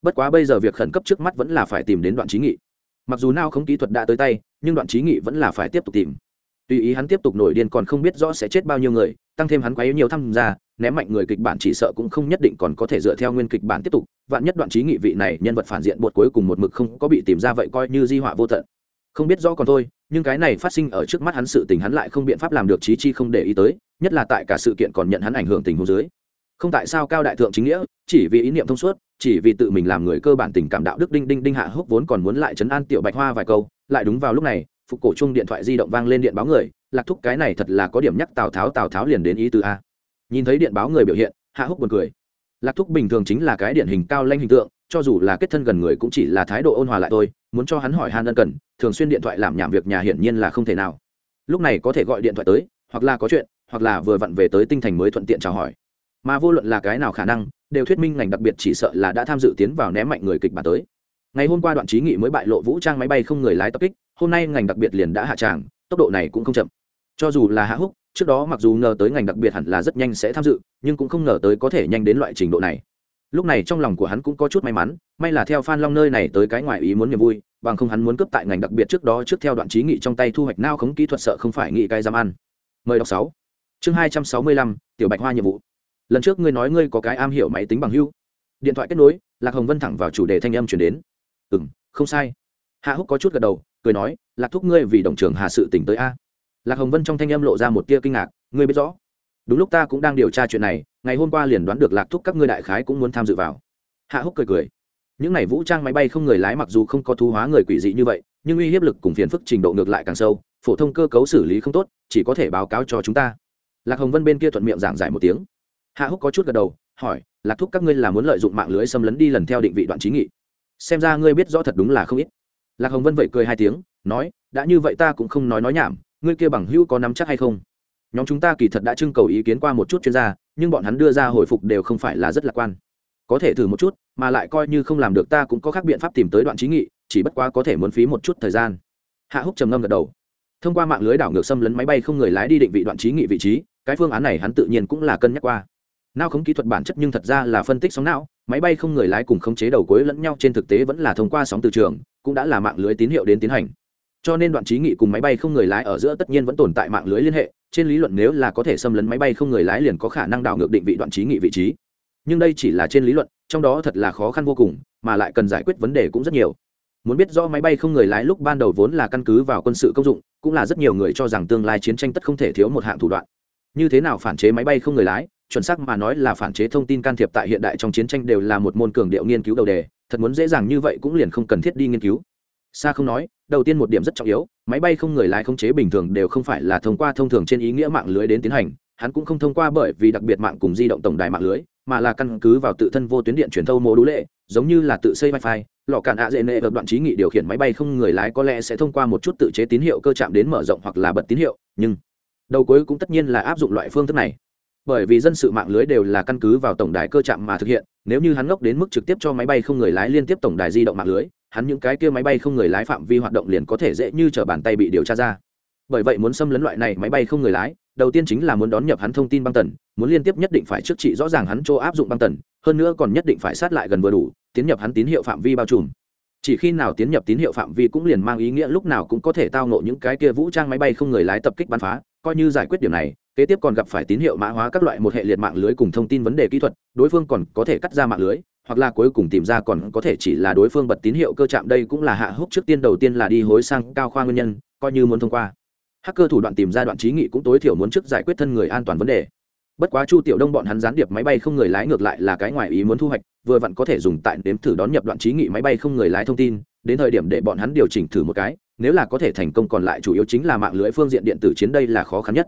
Bất quá bây giờ việc khẩn cấp trước mắt vẫn là phải tìm đến đoạn trí nghị. Mặc dù nao khống kỹ thuật đã tới tay, nhưng đoạn trí nghị vẫn là phải tiếp tục tìm. Tùy ý hắn tiếp tục nổi điên còn không biết rõ sẽ chết bao nhiêu người tăng thêm hắn quá yếu nhiều tham gia, ném mạnh người kịch bản chỉ sợ cũng không nhất định còn có thể dựa theo nguyên kịch bản tiếp tục. Vạn nhất đoạn trí nghị vị này nhân vật phản diện bột cuối cùng một mực không có bị tìm ra vậy coi như di họa vô tận. Không biết rõ còn thôi, nhưng cái này phát sinh ở trước mắt hắn sự tình hắn lại không biện pháp làm được trí chi không để ý tới, nhất là tại cả sự kiện còn nhận hắn ảnh hưởng tình huống dưới. Không tại sao cao đại thượng chính nghĩa, chỉ vì ý niệm thông suốt, chỉ vì tự mình làm người cơ bản tình cảm đạo đức đinh đinh đinh hạ húc vốn còn muốn lại chấn an tiểu bạch hoa vài câu, lại đúng vào lúc này phục cổ chung điện thoại di động vang lên điện báo người, lạc thúc cái này thật là có điểm nhắc tào tháo tào tháo liền đến ý từ a. Nhìn thấy điện báo người biểu hiện, hạ húc buồn cười. Lạc thúc bình thường chính là cái điển hình cao lanh hình tượng, cho dù là kết thân gần người cũng chỉ là thái độ ôn hòa lại thôi, muốn cho hắn hỏi han ân cần, thường xuyên điện thoại làm nhảm việc nhà hiển nhiên là không thể nào. Lúc này có thể gọi điện thoại tới, hoặc là có chuyện, hoặc là vừa vặn về tới tinh thành mới thuận tiện chào hỏi. Mà vô luận là cái nào khả năng, đều thuyết minh ngành đặc biệt chỉ sợ là đã tham dự tiến vào ném mạnh người kịch bản tới. Ngày hôm qua đoạn trí nghị mới bại lộ vũ trang máy bay không người lái tập kích hôm nay ngành đặc biệt liền đã hạ tràng, tốc độ này cũng không chậm. Cho dù là hạ húc, trước đó mặc dù ngờ tới ngành đặc biệt hẳn là rất nhanh sẽ tham dự, nhưng cũng không ngờ tới có thể nhanh đến loại trình độ này. Lúc này trong lòng của hắn cũng có chút may mắn, may là theo phan long nơi này tới cái ngoài ý muốn niềm vui, bằng không hắn muốn cướp tại ngành đặc biệt trước đó trước theo đoạn trí nghị trong tay thu hoạch nao khống kỹ thuật sợ không phải nghị cái giam ăn. Mời đọc sáu. Chương hai trăm sáu mươi lăm, tiểu bạch hoa nhiệm vụ. Lần trước ngươi nói ngươi có cái am hiểu máy tính bằng hưu điện thoại kết nối, lạc hồng vân thẳng vào chủ đề thanh âm chuyển đến. Ừ m không sai. Hạ húc có chút gật đầu cười nói, lạc thúc ngươi vì đồng trưởng hà sự tỉnh tới a. Lạc hồng vân trong thanh âm lộ ra một tia kinh ngạc, ngươi biết rõ, đúng lúc ta cũng đang điều tra chuyện này, ngày hôm qua liền đoán được lạc thúc các ngươi đại khái cũng muốn tham dự vào. Hạ húc cười cười, những n à y vũ trang máy bay không người lái mặc dù không có thu hóa người quỷ dị như vậy, nhưng uy hiếp lực cùng phiền phức trình độ ngược lại càng sâu, phổ thông cơ cấu xử lý không tốt, chỉ có thể báo cáo cho chúng ta. Lạc hồng vân bên kia thuận miệng giảng giải một tiếng. Hạ húc có chút gật đầu, hỏi, lạc thúc các ngươi là muốn lợi dụng mạng lưới xâm lấn đi lần theo định vị đoạn trí nghị? Xem ra ngươi biết rõ thật đúng là không ít lạc hồng vân vậy cười hai tiếng, nói, đã như vậy ta cũng không nói nói nhảm, ngươi kia bằng hữu có nắm chắc hay không? Nhóm chúng ta kỳ thật đã trưng cầu ý kiến qua một chút chuyên gia, nhưng bọn hắn đưa ra hồi phục đều không phải là rất lạc quan. Có thể thử một chút, mà lại coi như không làm được ta cũng có các biện pháp tìm tới đoạn trí nghị, chỉ bất quá có thể muốn phí một chút thời gian. Hạ húc trầm ngâm gật đầu. Thông qua mạng lưới đảo ngược xâm lấn máy bay không người lái đi định vị đoạn trí nghị vị trí, cái phương án này hắn tự nhiên cũng là cân nhắc qua nao khống kỹ thuật bản chất nhưng thật ra là phân tích sóng não, máy bay không người lái cùng khống chế đầu cuối lẫn nhau trên thực tế vẫn là thông qua sóng từ trường, cũng đã là mạng lưới tín hiệu đến tiến hành. Cho nên đoạn trí nghị cùng máy bay không người lái ở giữa tất nhiên vẫn tồn tại mạng lưới liên hệ, trên lý luận nếu là có thể xâm lấn máy bay không người lái liền có khả năng đảo ngược định vị đoạn trí nghị vị trí. Nhưng đây chỉ là trên lý luận, trong đó thật là khó khăn vô cùng, mà lại cần giải quyết vấn đề cũng rất nhiều. Muốn biết rõ máy bay không người lái lúc ban đầu vốn là căn cứ vào quân sự công dụng, cũng là rất nhiều người cho rằng tương lai chiến tranh tất không thể thiếu một hạng thủ đoạn. Như thế nào phản chế máy bay không người lái chuẩn xác mà nói là phản chế thông tin can thiệp tại hiện đại trong chiến tranh đều là một môn cường điệu nghiên cứu đầu đề, thật muốn dễ dàng như vậy cũng liền không cần thiết đi nghiên cứu. Xa không nói, đầu tiên một điểm rất trọng yếu, máy bay không người lái khống chế bình thường đều không phải là thông qua thông thường trên ý nghĩa mạng lưới đến tiến hành, hắn cũng không thông qua bởi vì đặc biệt mạng cùng di động tổng đài mạng lưới, mà là căn cứ vào tự thân vô tuyến điện truyền thâu mô đũ lệ, giống như là tự xây wifi lò cạn ạ dễ nệ ở đoạn trí nghị điều khiển máy bay không người lái có lẽ sẽ thông qua một chút tự chế tín hiệu cơ chạm đến mở rộng hoặc là bật tín hiệu, nhưng đầu cuối cũng tất nhiên là áp dụng loại phương thức này bởi vì dân sự mạng lưới đều là căn cứ vào tổng đài cơ chạm mà thực hiện, nếu như hắn ngốc đến mức trực tiếp cho máy bay không người lái liên tiếp tổng đài di động mạng lưới, hắn những cái kia máy bay không người lái phạm vi hoạt động liền có thể dễ như t r ở bàn tay bị điều tra ra. Bởi vậy muốn xâm lấn loại này máy bay không người lái, đầu tiên chính là muốn đón nhập hắn thông tin băng tần, muốn liên tiếp nhất định phải trước trị rõ ràng hắn chỗ áp dụng băng tần, hơn nữa còn nhất định phải sát lại gần vừa đủ, tiến nhập hắn tín hiệu phạm vi bao trùm. Chỉ khi nào tiến nhập tín hiệu phạm vi cũng liền mang ý nghĩa lúc nào cũng có thể tao nộ những cái kia vũ trang máy bay không người lái tập kích bắn phá, coi như giải quyết điểm này kế tiếp còn gặp phải tín hiệu mã hóa các loại một hệ liệt mạng lưới cùng thông tin vấn đề kỹ thuật, đối phương còn có thể cắt ra mạng lưới, hoặc là cuối cùng tìm ra còn có thể chỉ là đối phương bật tín hiệu cơ chạm đây cũng là hạ húc trước tiên đầu tiên là đi hối sang cao khoa nguyên nhân, coi như muốn thông qua. Hacker thủ đoạn tìm ra đoạn trí nghị cũng tối thiểu muốn trước giải quyết thân người an toàn vấn đề. Bất quá chu tiểu đông bọn hắn gián điệp máy bay không người lái ngược lại là cái ngoài ý muốn thu hoạch, vừa vặn có thể dùng tại đếm thử đón nhập đoạn trí nghị máy bay không người lái thông tin, đến thời điểm để bọn hắn điều chỉnh thử một cái, nếu là có thể thành công còn lại chủ yếu chính là mạng lưới phương diện điện tử chiến đây là khó khăn nhất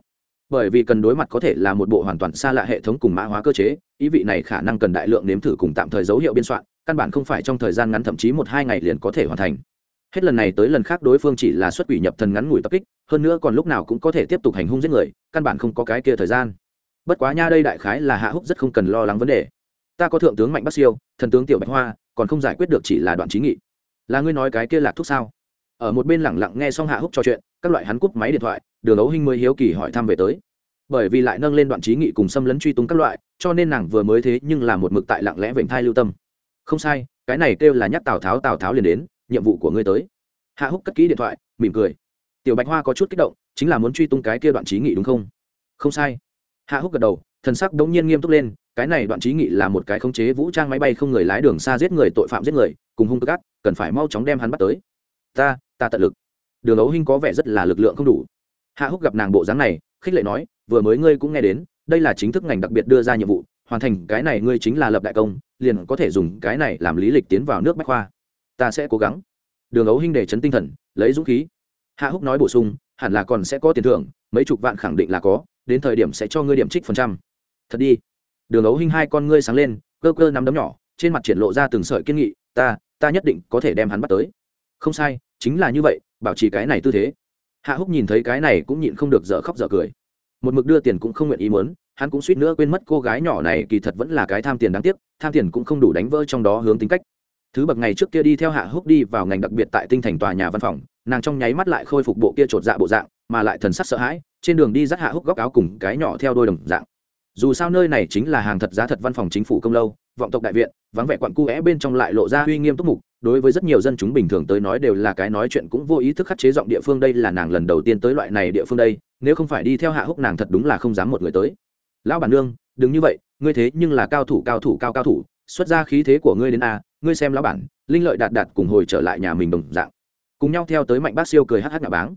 bởi vì cần đối mặt có thể là một bộ hoàn toàn xa lạ hệ thống cùng mã hóa cơ chế, ý vị này khả năng cần đại lượng nếm thử cùng tạm thời dấu hiệu biên soạn, căn bản không phải trong thời gian ngắn thậm chí một hai ngày liền có thể hoàn thành. Hết lần này tới lần khác đối phương chỉ là xuất quỷ nhập thần ngắn ngủi tập kích, hơn nữa còn lúc nào cũng có thể tiếp tục hành hung giết người, căn bản không có cái kia thời gian. Bất quá nha, đây đại khái là hạ húc rất không cần lo lắng vấn đề. Ta có thượng tướng mạnh bắc siêu, thần tướng tiểu bạch hoa, còn không giải quyết được chỉ là đoạn trí nghị. Là ngươi nói cái kia lạc thuốc sao? Ở một bên lẳng lặng nghe xong hạ húc trò chuyện, các loại hắn cúp máy điện thoại đường ấu hinh mới hiếu kỳ hỏi thăm về tới. Bởi vì lại nâng lên đoạn trí nghị cùng xâm lấn truy tung các loại, cho nên nàng vừa mới thế nhưng là một mực tại lặng lẽ vểnh thai lưu tâm. Không sai, cái này kêu là nhắc tào tháo tào tháo liền đến, nhiệm vụ của ngươi tới. Hạ húc cất kỹ điện thoại, mỉm cười. Tiểu bạch hoa có chút kích động, chính là muốn truy tung cái kia đoạn trí nghị đúng không? Không sai. Hạ húc gật đầu, thần sắc đống nhiên nghiêm túc lên, cái này đoạn trí nghị là một cái khống chế vũ trang máy bay không người lái đường xa giết người, tội phạm giết người, cùng hung tức ác, cần phải mau chóng đem hắn bắt tới. Ta ta tận lực. Đường ấu hinh có vẻ rất là lực lượng không đủ hạ húc gặp nàng bộ dáng này, khích lệ nói, vừa mới ngươi cũng nghe đến, đây là chính thức ngành đặc biệt đưa ra nhiệm vụ, hoàn thành cái này ngươi chính là lập đại công, liền có thể dùng cái này làm lý lịch tiến vào nước bách khoa. Ta sẽ cố gắng. Đường ấu hinh để chấn tinh thần, lấy dũng khí. Hạ húc nói bổ sung, hẳn là còn sẽ có tiền thưởng, mấy chục vạn khẳng định là có, đến thời điểm sẽ cho ngươi điểm trích phần trăm. Thật đi. Đường ấu hinh hai con ngươi sáng lên, cơ cơ nắm đấm nhỏ, trên mặt triển lộ ra từng sợi kiên nghị, ta ta nhất định có thể đem hắn bắt tới. Không sai, chính là như vậy, bảo trì cái này tư thế hạ húc nhìn thấy cái này cũng nhịn không được dở khóc dở cười. Một mực đưa tiền cũng không nguyện ý muốn, hắn cũng suýt nữa quên mất cô gái nhỏ này kỳ thật vẫn là cái tham tiền đáng tiếc, tham tiền cũng không đủ đánh vỡ trong đó hướng tính cách. Thứ bậc ngày trước kia đi theo hạ húc đi vào ngành đặc biệt tại tinh thành tòa nhà văn phòng, nàng trong nháy mắt lại khôi phục bộ kia chột dạ bộ dạng, mà lại thần sắc sợ hãi, trên đường đi dắt hạ húc góc áo cùng cái nhỏ theo đôi đồng dạng. Dù sao nơi này chính là hàng thật giá thật văn phòng chính phủ công lâu, vọng tộc đại viện, vắng vẻ quặn cu é bên trong lại lộ ra uy nghiêm túc mục đối với rất nhiều dân chúng bình thường tới nói đều là cái nói chuyện cũng vô ý thức khắc chế giọng địa phương đây là nàng lần đầu tiên tới loại này địa phương đây, nếu không phải đi theo hạ húc nàng thật đúng là không dám một người tới. Lão bản nương, đừng như vậy, ngươi thế nhưng là cao thủ cao thủ, cao cao thủ, xuất ra khí thế của ngươi đến a, ngươi xem lão bản, linh lợi đạt đạt cùng hồi trở lại nhà mình đồng dạng. Cùng nhau theo tới mạnh bác siêu cười hắc hắc nhà báng.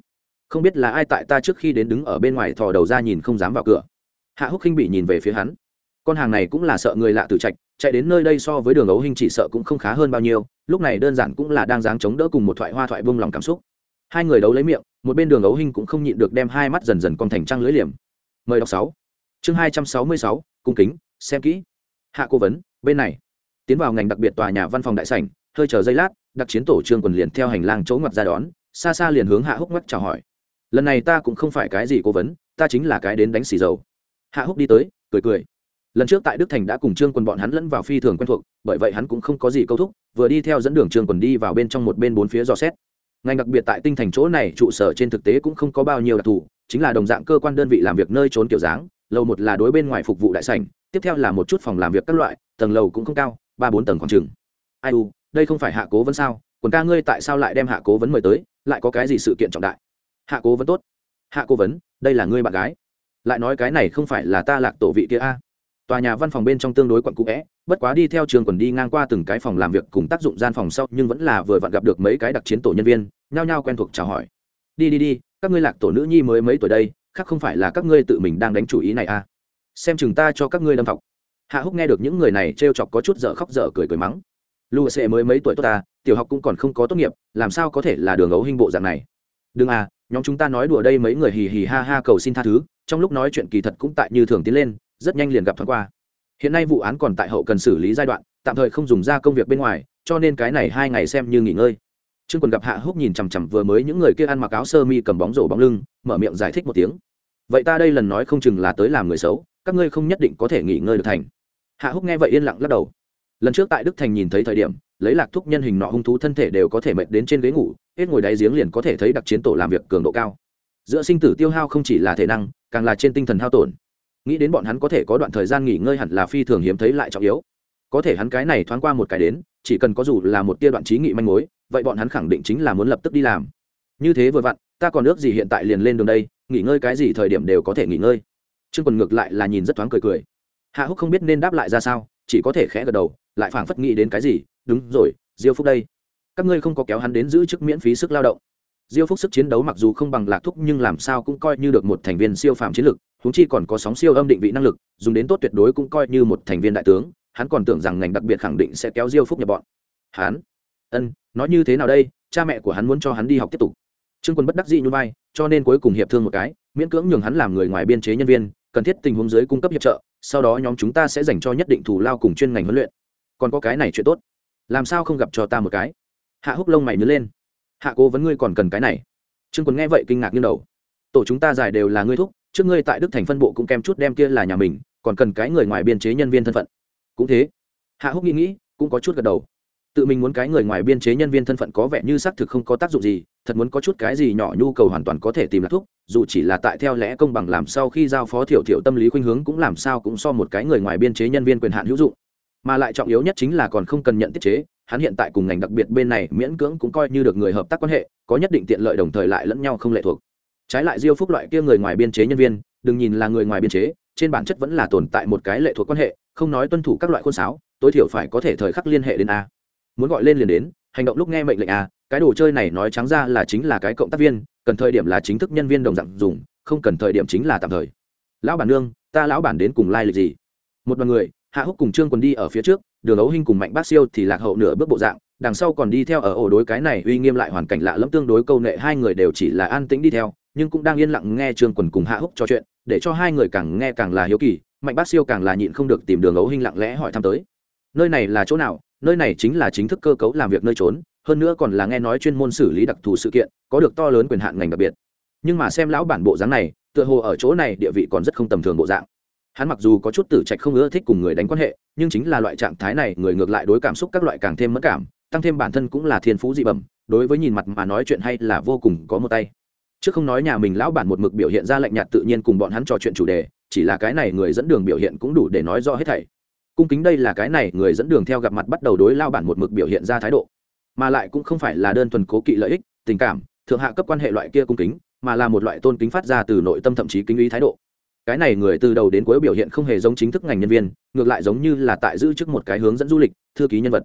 Không biết là ai tại ta trước khi đến đứng ở bên ngoài thò đầu ra nhìn không dám vào cửa. Hạ húc khinh bị nhìn về phía hắn. Con hàng này cũng là sợ người lạ tự trạch, chạy đến nơi đây so với đường ấu hình chỉ sợ cũng không khá hơn bao nhiêu lúc này đơn giản cũng là đang dáng chống đỡ cùng một thoại hoa thoại bông lòng cảm xúc. Hai người đấu lấy miệng, một bên đường ấu hình cũng không nhịn được đem hai mắt dần dần con thành trăng lưới liềm. Mời đọc sáu. Chương hai trăm sáu mươi sáu, cung kính, xem kỹ. Hạ cố vấn, bên này. Tiến vào ngành đặc biệt tòa nhà văn phòng đại sảnh, hơi chờ giây lát, đặc chiến tổ trương quần liền theo hành lang chỗ ngoặt ra đón, xa xa liền hướng hạ húc ngoắc chào hỏi. Lần này ta cũng không phải cái gì cố vấn, ta chính là cái đến đánh xì dầu. Hạ húc đi tới, cười cười lần trước tại đức thành đã cùng trương Quân bọn hắn lẫn vào phi thường quen thuộc, bởi vậy hắn cũng không có gì câu thúc, vừa đi theo dẫn đường trương Quân đi vào bên trong một bên bốn phía dò xét. Ngành đặc biệt tại tinh thành chỗ này, trụ sở trên thực tế cũng không có bao nhiêu đặc thù, chính là đồng dạng cơ quan đơn vị làm việc nơi trốn kiểu dáng, lầu một là đối bên ngoài phục vụ đại sảnh, tiếp theo là một chút phòng làm việc các loại, tầng lầu cũng không cao, ba bốn tầng khoảng chừng. Ai u, đây không phải hạ cố vấn sao? Quần ca ngươi tại sao lại đem hạ cố vấn mời tới? Lại có cái gì sự kiện trọng đại? Hạ cố vấn tốt. Hạ cố vấn, đây là ngươi bạn gái. Lại nói cái này không phải là ta lạc tổ vị kia a tòa nhà văn phòng bên trong tương đối quận cũ vẽ bất quá đi theo trường quần đi ngang qua từng cái phòng làm việc cùng tác dụng gian phòng sau, nhưng vẫn là vừa vặn gặp được mấy cái đặc chiến tổ nhân viên, nhao nhao quen thuộc chào hỏi. Đi đi đi, các ngươi lạc tổ nữ nhi mới mấy tuổi đây, khác không phải là các ngươi tự mình đang đánh chủ ý này à? Xem chừng ta cho các ngươi đâm thọc. Hạ húc nghe được những người này t r e o chọc có chút dở khóc dở cười cười mắng. Lu sệ mới mấy tuổi tốt ta, tiểu học cũng còn không có tốt nghiệp, làm sao có thể là đường ấu hình bộ dạng này? Đừng à nhóm chúng ta nói đùa đây mấy người hì hì ha ha cầu xin tha thứ, trong lúc nói chuyện kỳ thật cũng tại như thường tiến lên rất nhanh liền gặp thoáng qua. Hiện nay vụ án còn tại hậu cần xử lý giai đoạn, tạm thời không dùng ra công việc bên ngoài, cho nên cái này hai ngày xem như nghỉ ngơi. Trương quần gặp hạ húc nhìn chằm chằm vừa mới những người kia ăn mặc áo sơ mi cầm bóng rổ bóng lưng, mở miệng giải thích một tiếng. Vậy ta đây lần nói không chừng là tới làm người xấu, các ngươi không nhất định có thể nghỉ ngơi được thành. Hạ húc nghe vậy yên lặng lắc đầu. Lần trước tại đức thành nhìn thấy thời điểm, lấy lạc thúc nhân hình nọ hung thú thân thể đều có thể mệt đến trên ghế ngủ, hết ngồi đáy giếng liền có thể thấy đặc chiến tổ làm việc cường độ cao. Giữa sinh tử tiêu hao không chỉ là thể năng, càng là trên tinh thần hao tổn nghĩ đến bọn hắn có thể có đoạn thời gian nghỉ ngơi hẳn là phi thường hiếm thấy lại trọng yếu. Có thể hắn cái này thoáng qua một cái đến, chỉ cần có dù là một tia đoạn trí nghị manh mối, vậy bọn hắn khẳng định chính là muốn lập tức đi làm. Như thế vừa vặn, ta còn ước gì hiện tại liền lên đường đây, nghỉ ngơi cái gì thời điểm đều có thể nghỉ ngơi. Trương quần ngược lại là nhìn rất thoáng cười cười. Hạ húc không biết nên đáp lại ra sao, chỉ có thể khẽ gật đầu, lại phảng phất nghĩ đến cái gì, đúng rồi, diêu phúc đây. Các ngươi không có kéo hắn đến giữ chức miễn phí sức lao động. Diêu phúc sức chiến đấu mặc dù không bằng lạc thúc nhưng làm sao cũng coi như được một thành viên siêu phàm chiến lực huống chi còn có sóng siêu âm định vị năng lực, dùng đến tốt tuyệt đối cũng coi như một thành viên đại tướng, hắn còn tưởng rằng ngành đặc biệt khẳng định sẽ kéo diêu phúc nhập bọn. Hắn? Ân, nói như thế nào đây? Cha mẹ của hắn muốn cho hắn đi học tiếp tục. Trương quân bất đắc dĩ như vai, cho nên cuối cùng hiệp thương một cái, miễn cưỡng nhường hắn làm người ngoài biên chế nhân viên, cần thiết tình huống dưới cung cấp hiệp trợ, sau đó nhóm chúng ta sẽ dành cho nhất định thù lao cùng chuyên ngành huấn luyện. Còn có cái này chuyện tốt. Làm sao không gặp cho ta một cái? Hạ húc lông mày nhớ lên. Hạ cố vấn ngươi còn cần cái này. Trương quân nghe vậy kinh ngạc như đầu. Tổ chúng ta giải đều là ngươi thúc trước ngươi tại đức thành phân bộ cũng kem chút đem kia là nhà mình, còn cần cái người ngoài biên chế nhân viên thân phận. Cũng thế. Hạ húc nghĩ nghĩ, cũng có chút gật đầu. Tự mình muốn cái người ngoài biên chế nhân viên thân phận có vẻ như xác thực không có tác dụng gì, thật muốn có chút cái gì nhỏ nhu cầu hoàn toàn có thể tìm lạc thuốc dù chỉ là tại theo lẽ công bằng làm sau khi giao phó thiểu thiểu tâm lý khuynh hướng cũng làm sao cũng so một cái người ngoài biên chế nhân viên quyền hạn hữu dụng. Mà lại trọng yếu nhất chính là còn không cần nhận tiết chế, hắn hiện tại cùng ngành đặc biệt bên này miễn cưỡng cũng coi như được người hợp tác quan hệ, có nhất định tiện lợi đồng thời lại lẫn nhau không lệ thuộc trái lại diêu phúc loại kia người ngoài biên chế nhân viên, đừng nhìn là người ngoài biên chế, trên bản chất vẫn là tồn tại một cái lệ thuộc quan hệ, không nói tuân thủ các loại khuôn sáo, tối thiểu phải có thể thời khắc liên hệ đến a. Muốn gọi lên liền đến, hành động lúc nghe mệnh lệnh a, cái đồ chơi này nói trắng ra là chính là cái cộng tác viên, cần thời điểm là chính thức nhân viên đồng dạng dùng, không cần thời điểm chính là tạm thời. Lão bản nương, ta lão bản đến cùng lai lịch gì? Một đoàn người, hạ húc cùng trương quần đi ở phía trước, đường ấu hinh cùng mạnh bác siêu thì lạc hậu nửa bước bộ dạng, đằng sau còn đi theo ở ổ đối cái này uy nghiêm lại hoàn cảnh lạ lẫm tương đối câu nệ hai người đều chỉ là an tĩnh đi theo nhưng cũng đang yên lặng nghe trương quần cùng hạ húc trò chuyện, để cho hai người càng nghe càng là hiếu kỳ, mạnh bác siêu càng là nhịn không được tìm đường ấu hình lặng lẽ hỏi thăm tới. Nơi này là chỗ nào? Nơi này chính là chính thức cơ cấu làm việc nơi trốn, hơn nữa còn là nghe nói chuyên môn xử lý đặc thù sự kiện, có được to lớn quyền hạn ngành đặc biệt. Nhưng mà xem lão bản bộ dáng này, tựa hồ ở chỗ này địa vị còn rất không tầm thường bộ dạng. Hắn mặc dù có chút tử trạch không ưa thích cùng người đánh quan hệ, nhưng chính là loại trạng thái này, người ngược lại đối cảm xúc các loại càng thêm mất cảm, tăng thêm bản thân cũng là thiên phú dị bẩm, đối với nhìn mặt mà nói chuyện hay là vô cùng có một tay trước không nói nhà mình lão bản một mực biểu hiện ra lạnh nhạt tự nhiên cùng bọn hắn trò chuyện chủ đề, chỉ là cái này người dẫn đường biểu hiện cũng đủ để nói rõ hết thảy. Cung kính đây là cái này người dẫn đường theo gặp mặt bắt đầu đối lao bản một mực biểu hiện ra thái độ. Mà lại cũng không phải là đơn thuần cố kỵ lợi ích, tình cảm, thượng hạ cấp quan hệ loại kia cung kính, mà là một loại tôn kính phát ra từ nội tâm thậm chí kính ý thái độ. Cái này người từ đầu đến cuối biểu hiện không hề giống chính thức ngành nhân viên, ngược lại giống như là tại giữ chức một cái hướng dẫn du lịch, thư ký nhân vật.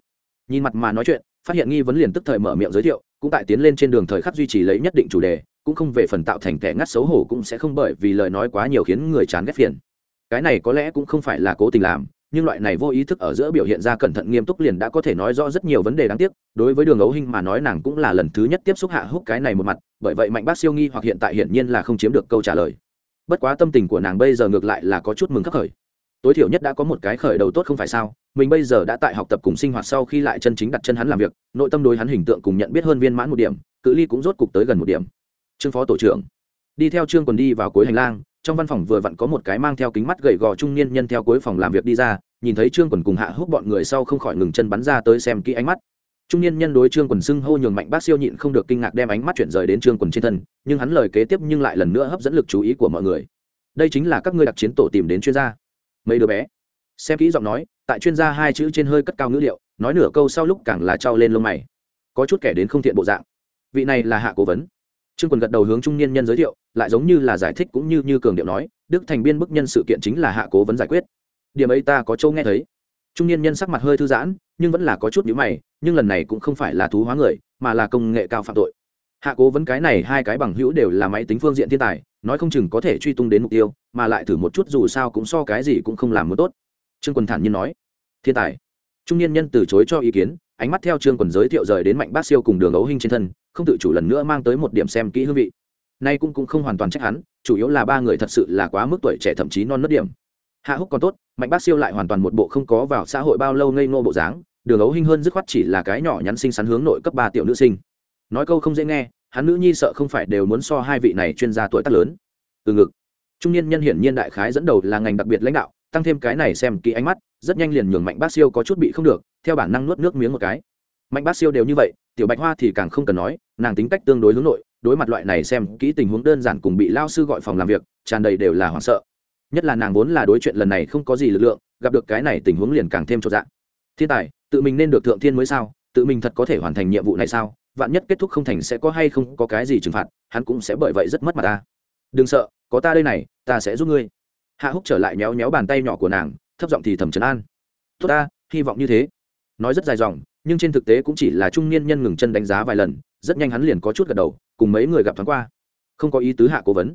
Nhìn mặt mà nói chuyện, phát hiện nghi vấn liền tức thời mở miệng giới thiệu, cũng tại tiến lên trên đường thời khắc duy trì lấy nhất định chủ đề cũng không về phần tạo thành kẻ ngắt xấu hổ cũng sẽ không bởi vì lời nói quá nhiều khiến người chán ghét phiền. Cái này có lẽ cũng không phải là cố tình làm, nhưng loại này vô ý thức ở giữa biểu hiện ra cẩn thận nghiêm túc liền đã có thể nói rõ rất nhiều vấn đề đáng tiếc. Đối với đường ấu hinh mà nói nàng cũng là lần thứ nhất tiếp xúc hạ húc cái này một mặt, bởi vậy mạnh bác siêu nghi hoặc hiện tại hiển nhiên là không chiếm được câu trả lời. Bất quá tâm tình của nàng bây giờ ngược lại là có chút mừng khắc khởi. Tối thiểu nhất đã có một cái khởi đầu tốt không phải sao? Mình bây giờ đã tại học tập cùng sinh hoạt sau khi lại chân chính đặt chân hắn làm việc, nội tâm đối hắn hình tượng cùng nhận biết hơn viên mãn một điểm, cự ly cũng rốt cục tới gần một điểm trương phó tổ trưởng. Đi theo trương còn đi vào cuối hành lang, trong văn phòng vừa vặn có một cái mang theo kính mắt gầy gò trung niên nhân theo cuối phòng làm việc đi ra, nhìn thấy trương quần cùng hạ húc bọn người sau không khỏi ngừng chân bắn ra tới xem kỹ ánh mắt. Trung niên nhân đối trương quần xưng hô nhường mạnh bác siêu nhịn không được kinh ngạc đem ánh mắt chuyển rời đến trương quần trên thân, nhưng hắn lời kế tiếp nhưng lại lần nữa hấp dẫn lực chú ý của mọi người. Đây chính là các ngươi đặc chiến tổ tìm đến chuyên gia. Mấy đứa bé. Xem kỹ giọng nói, tại chuyên gia hai chữ trên hơi cất cao ngữ liệu, nói nửa câu sau lúc càng là trao lên lông mày. Có chút kẻ đến không thiện bộ dạng. Vị này là hạ cố vấn trương quần gật đầu hướng trung niên nhân giới thiệu, lại giống như là giải thích cũng như như cường điệu nói, đức thành biên bức nhân sự kiện chính là hạ cố vấn giải quyết. Điểm ấy ta có châu nghe thấy. Trung niên nhân sắc mặt hơi thư giãn, nhưng vẫn là có chút nhữ mày, nhưng lần này cũng không phải là thú hóa người, mà là công nghệ cao phạm tội. Hạ cố vấn cái này hai cái bằng hữu đều là máy tính phương diện thiên tài, nói không chừng có thể truy tung đến mục tiêu, mà lại thử một chút dù sao cũng so cái gì cũng không làm một tốt. Trương quần thản nhiên nói, thiên tài. Trung niên nhân từ chối cho ý kiến, ánh mắt theo trương quần giới thiệu rời đến mạnh bát siêu cùng đường ấu hình trên thân không tự chủ lần nữa mang tới một điểm xem kỹ hương vị. Nay cũng cũng không hoàn toàn trách hắn, chủ yếu là ba người thật sự là quá mức tuổi trẻ thậm chí non nớt điểm. Hạ húc còn tốt, mạnh bác siêu lại hoàn toàn một bộ không có vào xã hội bao lâu ngây ngô bộ dáng, đường ấu hinh hơn dứt khoát chỉ là cái nhỏ nhắn xinh xắn hướng nội cấp ba tiểu nữ sinh. Nói câu không dễ nghe, hắn nữ nhi sợ không phải đều muốn so hai vị này chuyên gia tuổi tác lớn. Từ ngực, trung niên nhân hiển nhiên đại khái dẫn đầu là ngành đặc biệt lãnh đạo, tăng thêm cái này xem kỹ ánh mắt, rất nhanh liền nhường mạnh bác siêu có chút bị không được, theo bản năng nuốt nước miếng một cái. Mạnh bác siêu đều như vậy tiểu bạch hoa thì càng không cần nói, nàng tính cách tương đối hướng nội, đối mặt loại này xem kỹ tình huống đơn giản cùng bị lao sư gọi phòng làm việc, tràn đầy đều là hoảng sợ. Nhất là nàng vốn là đối chuyện lần này không có gì lực lượng, gặp được cái này tình huống liền càng thêm trọn dạng. Thiên tài, tự mình nên được thượng thiên mới sao? Tự mình thật có thể hoàn thành nhiệm vụ này sao? Vạn nhất kết thúc không thành sẽ có hay không có cái gì trừng phạt, hắn cũng sẽ bởi vậy rất mất mặt ta. Đừng sợ, có ta đây này, ta sẽ giúp ngươi. Hạ húc trở lại nhéo nhéo bàn tay nhỏ của nàng, thấp giọng thì thầm trấn an. Tốt ta, hy vọng như thế. Nói rất dài dòng nhưng trên thực tế cũng chỉ là trung niên nhân ngừng chân đánh giá vài lần, rất nhanh hắn liền có chút gật đầu, cùng mấy người gặp thoáng qua. Không có ý tứ hạ cố vấn.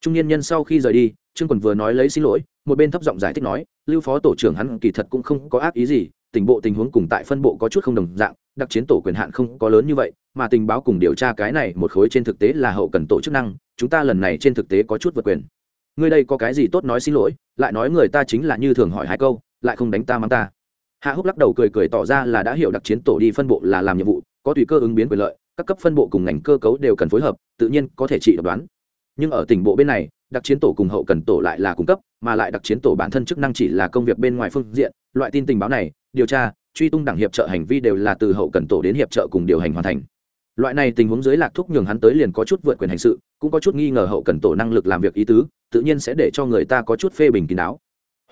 Trung niên nhân sau khi rời đi, trương quần vừa nói lấy xin lỗi, một bên thấp giọng giải thích nói, lưu phó tổ trưởng hắn kỳ thật cũng không có ác ý gì, tình bộ tình huống cùng tại phân bộ có chút không đồng dạng, đặc chiến tổ quyền hạn không có lớn như vậy, mà tình báo cùng điều tra cái này một khối trên thực tế là hậu cần tổ chức năng, chúng ta lần này trên thực tế có chút vượt quyền. Ngươi đây có cái gì tốt nói xin lỗi, lại nói người ta chính là như thường hỏi hai câu, lại không đánh ta mang ta hạ húc lắc đầu cười cười tỏ ra là đã hiểu đặc chiến tổ đi phân bộ là làm nhiệm vụ, có tùy cơ ứng biến quyền lợi, các cấp phân bộ cùng ngành cơ cấu đều cần phối hợp, tự nhiên có thể trị độc đoán. Nhưng ở tỉnh bộ bên này, đặc chiến tổ cùng hậu cần tổ lại là cung cấp, mà lại đặc chiến tổ bản thân chức năng chỉ là công việc bên ngoài phương diện. Loại tin tình báo này, điều tra, truy tung đảng hiệp trợ hành vi đều là từ hậu cần tổ đến hiệp trợ cùng điều hành hoàn thành. Loại này tình huống dưới lạc thúc nhường hắn tới liền có chút vượt quyền hành sự, cũng có chút nghi ngờ hậu cần tổ năng lực làm việc ý tứ, tự nhiên sẽ để cho người ta có chút phê bình kín đáo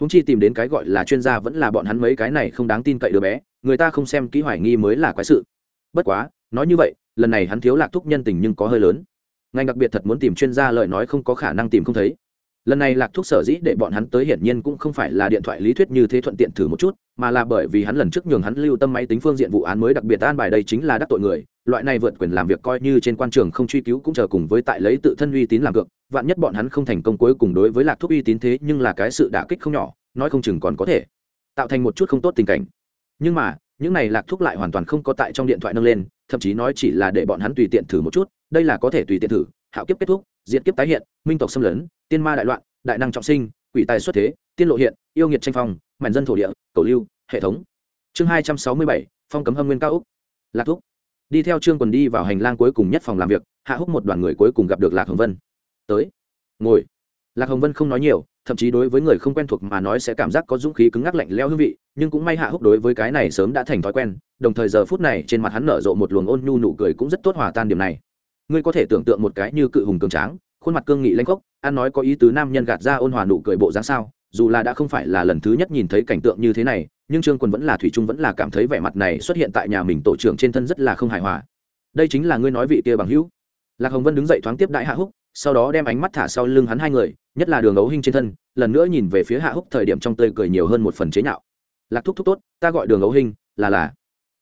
húng chi tìm đến cái gọi là chuyên gia vẫn là bọn hắn mấy cái này không đáng tin cậy đứa bé, người ta không xem kỹ hoài nghi mới là quái sự. Bất quá, nói như vậy, lần này hắn thiếu lạc thúc nhân tình nhưng có hơi lớn. Ngành đặc biệt thật muốn tìm chuyên gia lời nói không có khả năng tìm không thấy lần này lạc thuốc sở dĩ để bọn hắn tới hiển nhiên cũng không phải là điện thoại lý thuyết như thế thuận tiện thử một chút, mà là bởi vì hắn lần trước nhường hắn lưu tâm máy tính phương diện vụ án mới đặc biệt an bài đây chính là đắc tội người, loại này vượt quyền làm việc coi như trên quan trường không truy cứu cũng chờ cùng với tại lấy tự thân uy tín làm cược, vạn nhất bọn hắn không thành công cuối cùng đối với lạc thuốc uy tín thế nhưng là cái sự đả kích không nhỏ, nói không chừng còn có thể tạo thành một chút không tốt tình cảnh. Nhưng mà, những này lạc thuốc lại hoàn toàn không có tại trong điện thoại nâng lên, thậm chí nói chỉ là để bọn hắn tùy tiện thử một chút, đây là có thể tùy tiện thử hạo kiếp kết thúc diện kiếp tái hiện, minh tộc xâm lấn, tiên ma đại loạn, đại năng trọng sinh, quỷ tài xuất thế, tiên lộ hiện, yêu nghiệt tranh phong, mảnh dân thổ địa, cầu lưu, hệ thống. Chương hai trăm sáu mươi bảy, phong cấm hâm nguyên cao úc. Lạc thúc. Đi theo trương quần đi vào hành lang cuối cùng nhất phòng làm việc, hạ húc một đoàn người cuối cùng gặp được lạc hồng vân. Tới. Ngồi. Lạc hồng vân không nói nhiều, thậm chí đối với người không quen thuộc mà nói sẽ cảm giác có dũng khí cứng ngắc lạnh leo hương vị, nhưng cũng may hạ húc đối với cái này sớm đã thành thói quen, đồng thời giờ phút này trên mặt hắn nở rộ một luồng ôn nhu nụ cười cũng rất tốt hòa tan điểm này ngươi có thể tưởng tượng một cái như cự hùng cường tráng, khuôn mặt cương nghị lanh cốc an nói có ý tứ nam nhân gạt ra ôn hòa nụ cười bộ dáng sao, dù là đã không phải là lần thứ nhất nhìn thấy cảnh tượng như thế này, nhưng trương quân vẫn là thủy trung vẫn là cảm thấy vẻ mặt này xuất hiện tại nhà mình tổ trưởng trên thân rất là không hài hòa. Đây chính là ngươi nói vị kia bằng hữu. Lạc hồng vân đứng dậy thoáng tiếp đại hạ húc, sau đó đem ánh mắt thả sau lưng hắn hai người, nhất là đường ấu hinh trên thân, lần nữa nhìn về phía hạ húc thời điểm trong tươi cười nhiều hơn một phần chế nhạo. Lạc thúc thúc tốt, ta gọi đường ấu hinh là là.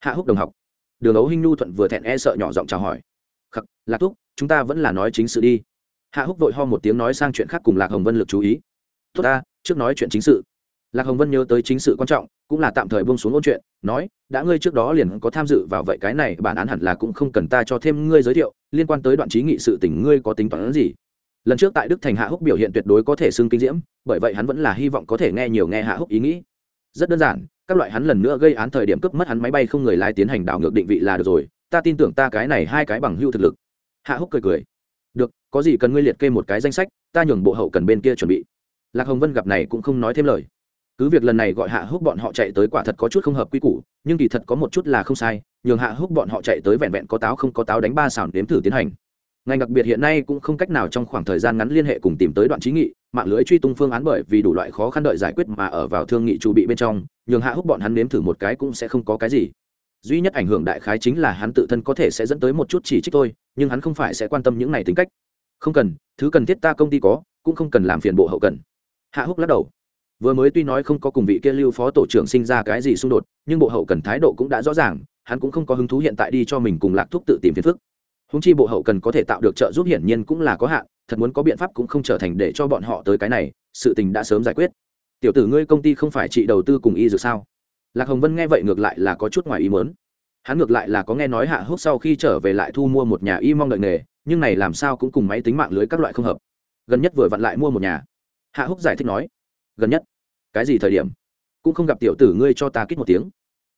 Hạ húc đồng học. Đường ấu hinh nhu thuận vừa thẹn e sợ nhỏ giọng chào hỏi lạc thúc, chúng ta vẫn là nói chính sự đi. Hạ húc vội ho một tiếng nói sang chuyện khác cùng lạc hồng vân lực chú ý. Tốt ta, trước nói chuyện chính sự. Lạc hồng vân nhớ tới chính sự quan trọng, cũng là tạm thời bông xuống ôn chuyện, nói, đã ngươi trước đó liền có tham dự vào vậy cái này, bản án hẳn là cũng không cần ta cho thêm ngươi giới thiệu, liên quan tới đoạn trí nghị sự tỉnh ngươi có tính toán gì? Lần trước tại đức thành hạ húc biểu hiện tuyệt đối có thể xưng kinh diễm, bởi vậy hắn vẫn là hy vọng có thể nghe nhiều nghe hạ húc ý nghĩ. Rất đơn giản, các loại hắn lần nữa gây án thời điểm cướp mất hắn máy bay không người lái tiến hành đảo ngược định vị là được rồi, ta tin tưởng ta cái này hai cái bằng hưu thực lực hạ húc cười cười. Được, có gì cần ngươi liệt kê một cái danh sách, ta nhường bộ hậu cần bên kia chuẩn bị. Lạc hồng vân gặp này cũng không nói thêm lời. Cứ việc lần này gọi hạ húc bọn họ chạy tới quả thật có chút không hợp quy củ, nhưng kỳ thật có một chút là không sai, nhường hạ húc bọn họ chạy tới vẹn vẹn có táo không có táo đánh ba xào đếm thử tiến hành. Ngành đặc biệt hiện nay cũng không cách nào trong khoảng thời gian ngắn liên hệ cùng tìm tới đoạn trí nghị, mạng lưới truy tung phương án bởi vì đủ loại khó khăn đợi giải quyết mà ở vào thương nghị chu bị bên trong, nhường hạ húc bọn hắn nếm thử một cái cũng sẽ không có cái gì duy nhất ảnh hưởng đại khái chính là hắn tự thân có thể sẽ dẫn tới một chút chỉ trích thôi, nhưng hắn không phải sẽ quan tâm những này tính cách. Không cần, thứ cần thiết ta công ty có, cũng không cần làm phiền bộ hậu cần. Hạ húc lắc đầu. Vừa mới tuy nói không có cùng vị kia lưu phó tổ trưởng sinh ra cái gì xung đột, nhưng bộ hậu cần thái độ cũng đã rõ ràng, hắn cũng không có hứng thú hiện tại đi cho mình cùng lạc thúc tự tìm phiền phức. Húng chi bộ hậu cần có thể tạo được trợ giúp hiển nhiên cũng là có hạn, thật muốn có biện pháp cũng không trở thành để cho bọn họ tới cái này, sự tình đã sớm giải quyết. Tiểu tử ngươi công ty không phải chị đầu tư cùng y dược sao? Lạc hồng vân nghe vậy ngược lại là có chút ngoài ý mớn hắn ngược lại là có nghe nói hạ húc sau khi trở về lại thu mua một nhà y mong đợi nghề nhưng này làm sao cũng cùng máy tính mạng lưới các loại không hợp. Gần nhất vừa vặn lại mua một nhà. Hạ húc giải thích nói gần nhất? Cái gì thời điểm? Cũng không gặp tiểu tử ngươi cho ta kích một tiếng.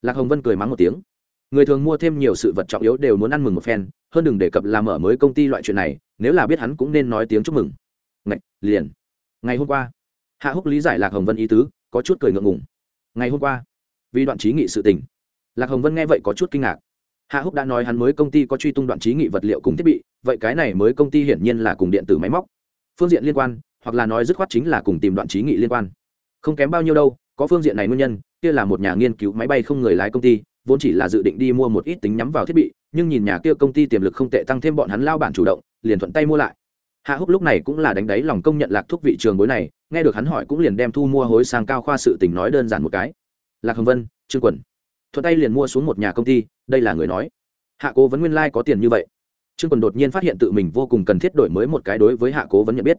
Lạc hồng vân cười mắng một tiếng người thường mua thêm nhiều sự vật trọng yếu đều muốn ăn mừng một phen hơn đừng đề cập làm mở mới công ty loại chuyện này nếu là biết hắn cũng nên nói tiếng chúc mừng. Ngạch, liền. Ngày hôm qua hạ húc lý giải lạc hồng vân ý tứ có chút cười ngượng ngùng. Ngày hôm qua vì đoạn trí nghị sự tình. Lạc hồng vân nghe vậy có chút kinh ngạc. Hạ húc đã nói hắn mới công ty có truy tung đoạn trí nghị vật liệu cùng thiết bị, vậy cái này mới công ty hiển nhiên là cùng điện tử máy móc. Phương diện liên quan, hoặc là nói dứt khoát chính là cùng tìm đoạn trí nghị liên quan. Không kém bao nhiêu đâu, có phương diện này nguyên nhân, kia là một nhà nghiên cứu máy bay không người lái công ty, vốn chỉ là dự định đi mua một ít tính nhắm vào thiết bị, nhưng nhìn nhà kia công ty tiềm lực không tệ tăng thêm bọn hắn lao bản chủ động, liền thuận tay mua lại. Hạ húc lúc này cũng là đánh đáy lòng công nhận lạc thúc vị trường bối này, nghe được hắn hỏi cũng liền đem thu mua hối sang cao khoa sự tình nói đơn giản một cái lạc hồng vân, trương quần thuận tay liền mua xuống một nhà công ty, đây là người nói. Hạ cố vấn nguyên lai、like、có tiền như vậy. Trương quần đột nhiên phát hiện tự mình vô cùng cần thiết đổi mới một cái đối với hạ cố vấn nhận biết.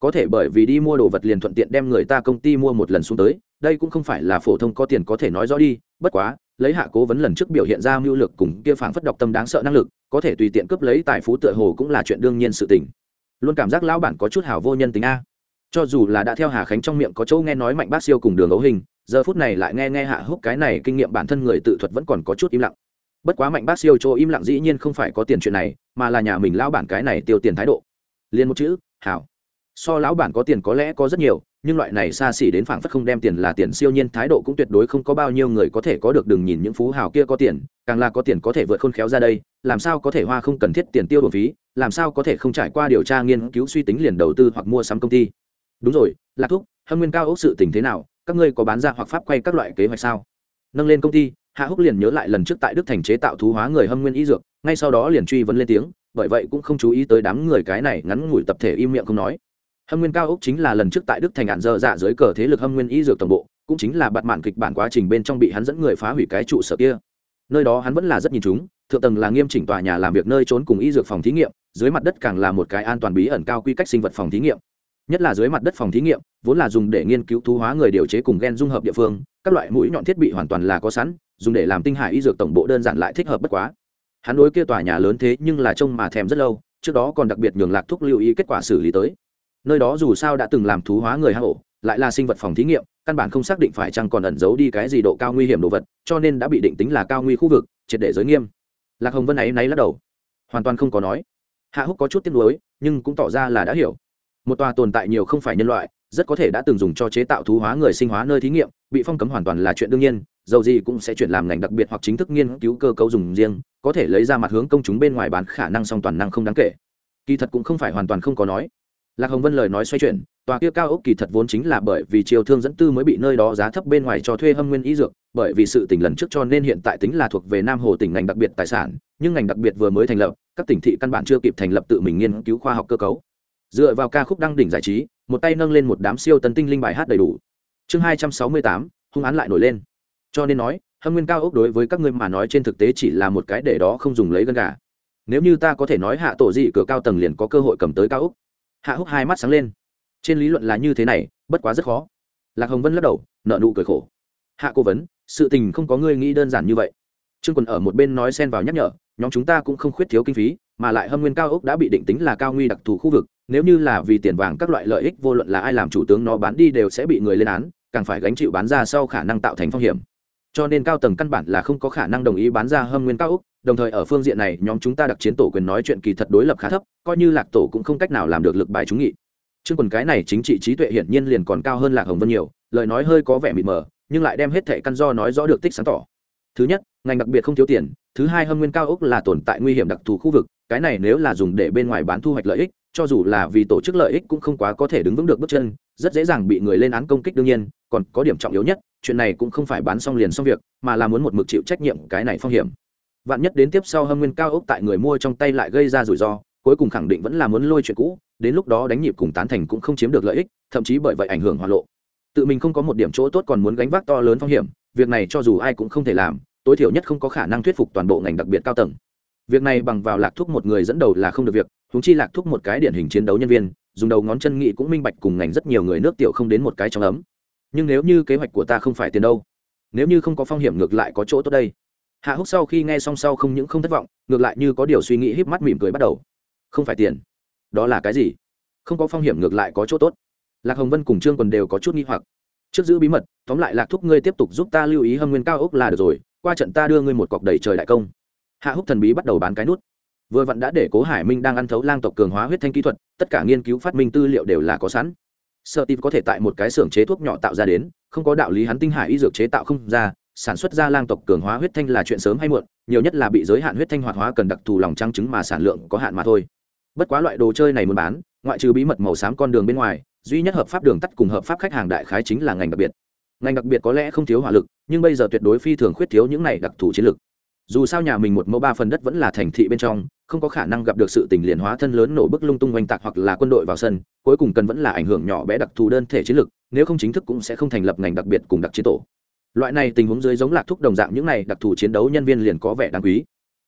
Có thể bởi vì đi mua đồ vật liền thuận tiện đem người ta công ty mua một lần xuống tới, đây cũng không phải là phổ thông có tiền có thể nói rõ đi, bất quá, lấy hạ cố vấn lần trước biểu hiện ra mưu lực cùng kia phảng phất độc tâm đáng sợ năng lực, có thể tùy tiện cướp lấy tài phú tựa hồ cũng là chuyện đương nhiên sự tình. Luôn cảm giác lão bản có chút hảo vô nhân tính a. Cho dù là đã theo hà khánh trong miệng có chỗ nghe nói mạnh bác siêu cùng đường ấu hình giờ phút này lại nghe nghe hạ húc cái này kinh nghiệm bản thân người tự thuật vẫn còn có chút im lặng. Bất quá mạnh bác siêu chỗ im lặng dĩ nhiên không phải có tiền chuyện này, mà là nhà mình lão bản cái này tiêu tiền thái độ. Liền một chữ, hảo. So lão bản có tiền có lẽ có rất nhiều, nhưng loại này xa xỉ đến phảng phất không đem tiền là tiền siêu nhiên thái độ cũng tuyệt đối không có bao nhiêu người có thể có được đừng nhìn những phú hào kia có tiền, càng là có tiền có thể vượt khôn khéo ra đây, làm sao có thể hoa không cần thiết tiền tiêu bổ phí, làm sao có thể không trải qua điều tra nghiên cứu suy tính liền đầu tư hoặc mua sắm công ty. Đúng rồi, lạc thúc, hâm nguyên cao ốc sự tình thế nào? Các ngươi có bán ra hoặc pháp quay các loại kế hoạch sao? Nâng lên công ty, hạ húc liền nhớ lại lần trước tại đức thành chế tạo thú hóa người hâm nguyên y dược, ngay sau đó liền truy vấn lên tiếng, bởi vậy cũng không chú ý tới đám người cái này ngắn ngủi tập thể im miệng không nói. Hâm nguyên cao ốc chính là lần trước tại đức thành ạn dơ dạ dưới cờ thế lực hâm nguyên y dược tổng bộ, cũng chính là bạt mạn kịch bản quá trình bên trong bị hắn dẫn người phá hủy cái trụ sở kia. Nơi đó hắn vẫn là rất nhìn chúng, thượng tầng là nghiêm chỉnh tòa nhà làm việc nơi trốn cùng y dược phòng thí nghiệm, dưới mặt đất càng là một cái an toàn bí ẩn cao quy cách sinh vật phòng thí nghiệm. Nhất là dưới mặt đất phòng thí nghiệm vốn là dùng để nghiên cứu thú hóa người điều chế cùng gen dung hợp địa phương, các loại mũi nhọn thiết bị hoàn toàn là có sẵn, dùng để làm tinh hải y dược tổng bộ đơn giản lại thích hợp bất quá. Hắn đối kia tòa nhà lớn thế nhưng là trông mà thèm rất lâu, trước đó còn đặc biệt nhường lạc thúc lưu ý kết quả xử lý tới. Nơi đó dù sao đã từng làm thú hóa người hạ ổ, lại là sinh vật phòng thí nghiệm, căn bản không xác định phải chăng còn ẩn giấu đi cái gì độ cao nguy hiểm đồ vật, cho nên đã bị định tính là cao nguy khu vực, triệt để giới nghiêm. Lạc hồng vân ấy náy lắc đầu. Hoàn toàn không có nói. Hạ húc có chút tiếc nuối, nhưng cũng tỏ ra là đã hiểu. Một tòa tồn tại nhiều không phải nhân loại rất có thể đã từng dùng cho chế tạo thú hóa người sinh hóa nơi thí nghiệm, bị phong cấm hoàn toàn là chuyện đương nhiên, dầu gì cũng sẽ chuyển làm ngành đặc biệt hoặc chính thức nghiên cứu cơ cấu dùng riêng, có thể lấy ra mặt hướng công chúng bên ngoài bán khả năng song toàn năng không đáng kể. Kỳ thật cũng không phải hoàn toàn không có nói. Lạc hồng vân lời nói xoay chuyển, tòa kia cao ốc kỳ thật vốn chính là bởi vì chiều thương dẫn tư mới bị nơi đó giá thấp bên ngoài cho thuê hâm nguyên y dược, bởi vì sự tỉnh lần trước cho nên hiện tại tính là thuộc về nam hồ tỉnh ngành đặc biệt tài sản, nhưng ngành đặc biệt vừa mới thành lập, các tỉnh thị căn bản chưa kịp thành lập tự mình nghiên cứu khoa học cơ cấu. Dựa vào ca khúc đăng đỉnh giải trí một tay nâng lên một đám siêu tân tinh linh bài hát đầy đủ. Chương hai trăm sáu mươi tám, hung án lại nổi lên. Cho nên nói, hâm nguyên cao ốc đối với các ngươi mà nói trên thực tế chỉ là một cái để đó không dùng lấy gân gà. Nếu như ta có thể nói hạ tổ dị cửa cao tầng liền có cơ hội cầm tới cao ốc. Hạ húc hai mắt sáng lên. Trên lý luận là như thế này, bất quá rất khó. Lạc hồng vân lắc đầu, nợ nụ cười khổ. Hạ cố vấn, sự tình không có ngươi nghĩ đơn giản như vậy. Trương quần ở một bên nói xen vào nhắc nhở, nhóm chúng ta cũng không khuyết thiếu kinh phí, mà lại hâm nguyên cao ốc đã bị định tính là cao nguy đặc thù khu vực nếu như là vì tiền vàng các loại lợi ích vô luận là ai làm chủ tướng nó bán đi đều sẽ bị người lên án, càng phải gánh chịu bán ra sau khả năng tạo thành phong hiểm. Cho nên cao tầng căn bản là không có khả năng đồng ý bán ra hâm nguyên cao úc đồng thời ở phương diện này, nhóm chúng ta đặc chiến tổ quyền nói chuyện kỳ thật đối lập khá thấp, coi như lạc tổ cũng không cách nào làm được lực bài chúng nghị. Chương quần cái này chính trị trí tuệ hiển nhiên liền còn cao hơn lạc hồng vân nhiều, lời nói hơi có vẻ mịt mờ, nhưng lại đem hết thẻ căn do nói rõ được tích sáng tỏ thứ nhất, ngành đặc biệt không thiếu tiền. Thứ hai, hâm nguyên cao ốc là tồn tại nguy hiểm đặc thù khu vực. Cái này nếu là dùng để bên ngoài bán thu hoạch lợi ích, cho dù là vì tổ chức lợi ích cũng không quá có thể đứng vững được bước chân. Rất dễ dàng bị người lên án công kích đương nhiên, còn có điểm trọng yếu nhất, chuyện này cũng không phải bán xong liền xong việc, mà là muốn một mực chịu trách nhiệm cái này phong hiểm. Vạn nhất đến tiếp sau hâm nguyên cao ốc tại người mua trong tay lại gây ra rủi ro, cuối cùng khẳng định vẫn là muốn lôi chuyện cũ, đến lúc đó đánh nhịp cùng tán thành cũng không chiếm được lợi ích, thậm chí bởi vậy ảnh hưởng hoa lộ. Tự mình không có một điểm chỗ tốt còn muốn gánh vác to lớn phong hiểm, việc này cho dù ai cũng không thể làm tối thiểu nhất không có khả năng thuyết phục toàn bộ ngành đặc biệt cao tầng. Việc này bằng vào lạc thúc một người dẫn đầu là không được việc húng chi lạc thúc một cái điển hình chiến đấu nhân viên, dùng đầu ngón chân nghị cũng minh bạch cùng ngành rất nhiều người nước tiểu không đến một cái trong ấm. Nhưng nếu như kế hoạch của ta không phải tiền đâu, nếu như không có phong hiểm ngược lại có chỗ tốt đây. Hạ húc sau khi nghe xong sau không những không thất vọng, ngược lại như có điều suy nghĩ híp mắt mỉm cười bắt đầu. Không phải tiền, đó là cái gì? Không có phong hiểm ngược lại có chỗ tốt. Lạc hồng vân cùng trương Quân đều có chút nghi hoặc. Trước giữ bí mật, tóm lại lạc thúc ngươi tiếp tục giúp ta lưu ý hâm nguyên cao ốc là được rồi qua trận ta đưa ngươi một cọc đầy trời đại công. Hạ húc thần bí bắt đầu bán cái nút. Vừa vặn đã để cố hải minh đang ăn thấu lang tộc cường hóa huyết thanh kỹ thuật, tất cả nghiên cứu phát minh tư liệu đều là có sẵn. Sợ tìm có thể tại một cái xưởng chế thuốc nhỏ tạo ra đến, không có đạo lý hắn tinh hải y dược chế tạo không ra, sản xuất ra lang tộc cường hóa huyết thanh là chuyện sớm hay muộn, nhiều nhất là bị giới hạn huyết thanh hoạt hóa cần đặc thù lòng trăng chứng mà sản lượng có hạn mà thôi. Bất quá loại đồ chơi này muốn bán, ngoại trừ bí mật màu xám con đường bên ngoài, duy nhất hợp pháp đường tắt cùng hợp pháp khách hàng đại khái chính là ngành đặc biệt ngành đặc biệt có lẽ không thiếu hỏa lực, nhưng bây giờ tuyệt đối phi thường khuyết thiếu những này đặc thù chiến lực dù sao nhà mình một mẫu ba phần đất vẫn là thành thị bên trong, không có khả năng gặp được sự tình liền hóa thân lớn nổ bức lung tung oanh tạc hoặc là quân đội vào sân, cuối cùng cần vẫn là ảnh hưởng nhỏ bé đặc thù đơn thể chiến lực nếu không chính thức cũng sẽ không thành lập ngành đặc biệt cùng đặc chiến tổ. Loại này tình huống dưới giống lạc thúc đồng dạng những này đặc thù chiến đấu nhân viên liền có vẻ đáng quý.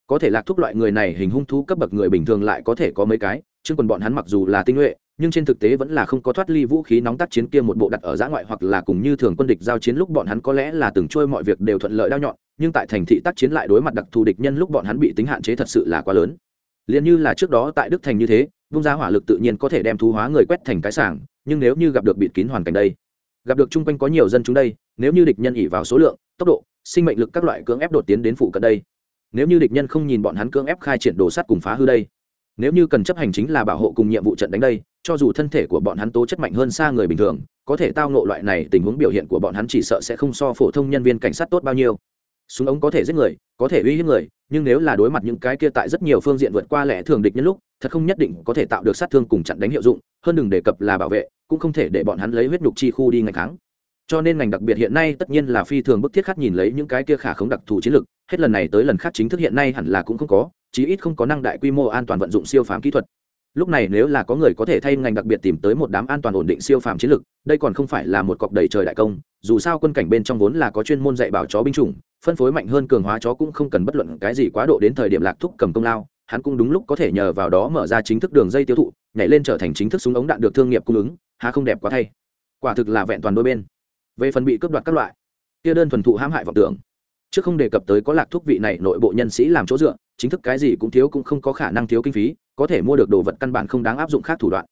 Có thể lạc thúc loại người này hình hung thú cấp bậc người bình thường lại có thể có mấy cái chứ còn bọn hắn mặc dù là tinh nhuệ nhưng trên thực tế vẫn là không có thoát ly vũ khí nóng tác chiến kia một bộ đặt ở giã ngoại hoặc là cùng như thường quân địch giao chiến lúc bọn hắn có lẽ là từng trôi mọi việc đều thuận lợi đao nhọn, nhưng tại thành thị tác chiến lại đối mặt đặc thù địch nhân lúc bọn hắn bị tính hạn chế thật sự là quá lớn. Liền như là trước đó tại đức thành như thế, vung ra hỏa lực tự nhiên có thể đem thú hóa người quét thành cái sảng, nhưng nếu như gặp được bịt kín hoàn cảnh đây, gặp được chung quanh có nhiều dân chúng đây, nếu như địch nhân ỉ vào số lượng, tốc độ, sinh mệnh lực các loại cưỡng ép đột tiến đến phụ cận đây, nếu như địch nhân không nhìn bọn hắn cưỡng ép khai triển đồ sắt cùng phá hư đây nếu như cần chấp hành chính là bảo hộ cùng nhiệm vụ trận đánh đây, cho dù thân thể của bọn hắn tố chất mạnh hơn xa người bình thường, có thể tao ngộ loại này tình huống biểu hiện của bọn hắn chỉ sợ sẽ không so phổ thông nhân viên cảnh sát tốt bao nhiêu. Súng ống có thể giết người, có thể uy hiếp người, nhưng nếu là đối mặt những cái kia tại rất nhiều phương diện vượt qua lẽ thường địch nhân lúc, thật không nhất định có thể tạo được sát thương cùng chặn đánh hiệu dụng, hơn đừng đề cập là bảo vệ, cũng không thể để bọn hắn lấy huyết nhục chi khu đi ngày kháng. Cho nên ngành đặc biệt hiện nay tất nhiên là phi thường bức thiết khắc nhìn lấy những cái kia khả khống đặc thù chiến lược, hết lần này tới lần khác chính thức hiện nay hẳn là cũng không có chí ít không có năng đại quy mô an toàn vận dụng siêu phàm kỹ thuật. Lúc này nếu là có người có thể thay ngành đặc biệt tìm tới một đám an toàn ổn định siêu phàm chiến lược, đây còn không phải là một cọc đầy trời đại công, dù sao quân cảnh bên trong vốn là có chuyên môn dạy bảo chó binh chủng, phân phối mạnh hơn cường hóa chó cũng không cần bất luận cái gì quá độ đến thời điểm lạc thúc cầm công lao, hắn cũng đúng lúc có thể nhờ vào đó mở ra chính thức đường dây tiêu thụ, nhảy lên trở thành chính thức súng ống đạn được thương nghiệp cung ứng, há không đẹp quá thay. Quả thực là vẹn toàn đôi bên. Về phần bị cướp đoạt các loại, kia đơn thuần thụ hãm hại vọng tưởng chứ không đề cập tới có lạc thuốc vị này nội bộ nhân sĩ làm chỗ dựa, chính thức cái gì cũng thiếu cũng không có khả năng thiếu kinh phí, có thể mua được đồ vật căn bản không đáng áp dụng khác thủ đoạn.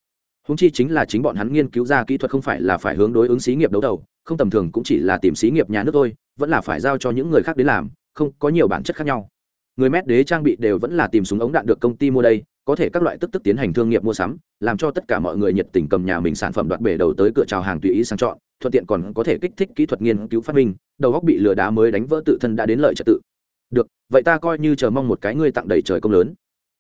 Húng chi chính là chính bọn hắn nghiên cứu ra kỹ thuật không phải là phải hướng đối ứng xí nghiệp đấu đầu không tầm thường cũng chỉ là tìm xí nghiệp nhà nước thôi, vẫn là phải giao cho những người khác đến làm, không, có nhiều bản chất khác nhau. Người mét đế trang bị đều vẫn là tìm súng ống đạn được công ty mua đây, có thể các loại tức tức tiến hành thương nghiệp mua sắm, làm cho tất cả mọi người nhiệt tình cầm nhà mình sản phẩm đoạt bể đầu tới cửa chào hàng tùy ý sang chọn thuận tiện còn có thể kích thích kỹ thuật nghiên cứu phát minh, đầu góc bị lừa đá mới đánh vỡ tự thân đã đến lợi trật tự. Được, vậy ta coi như chờ mong một cái ngươi tặng đầy trời công lớn.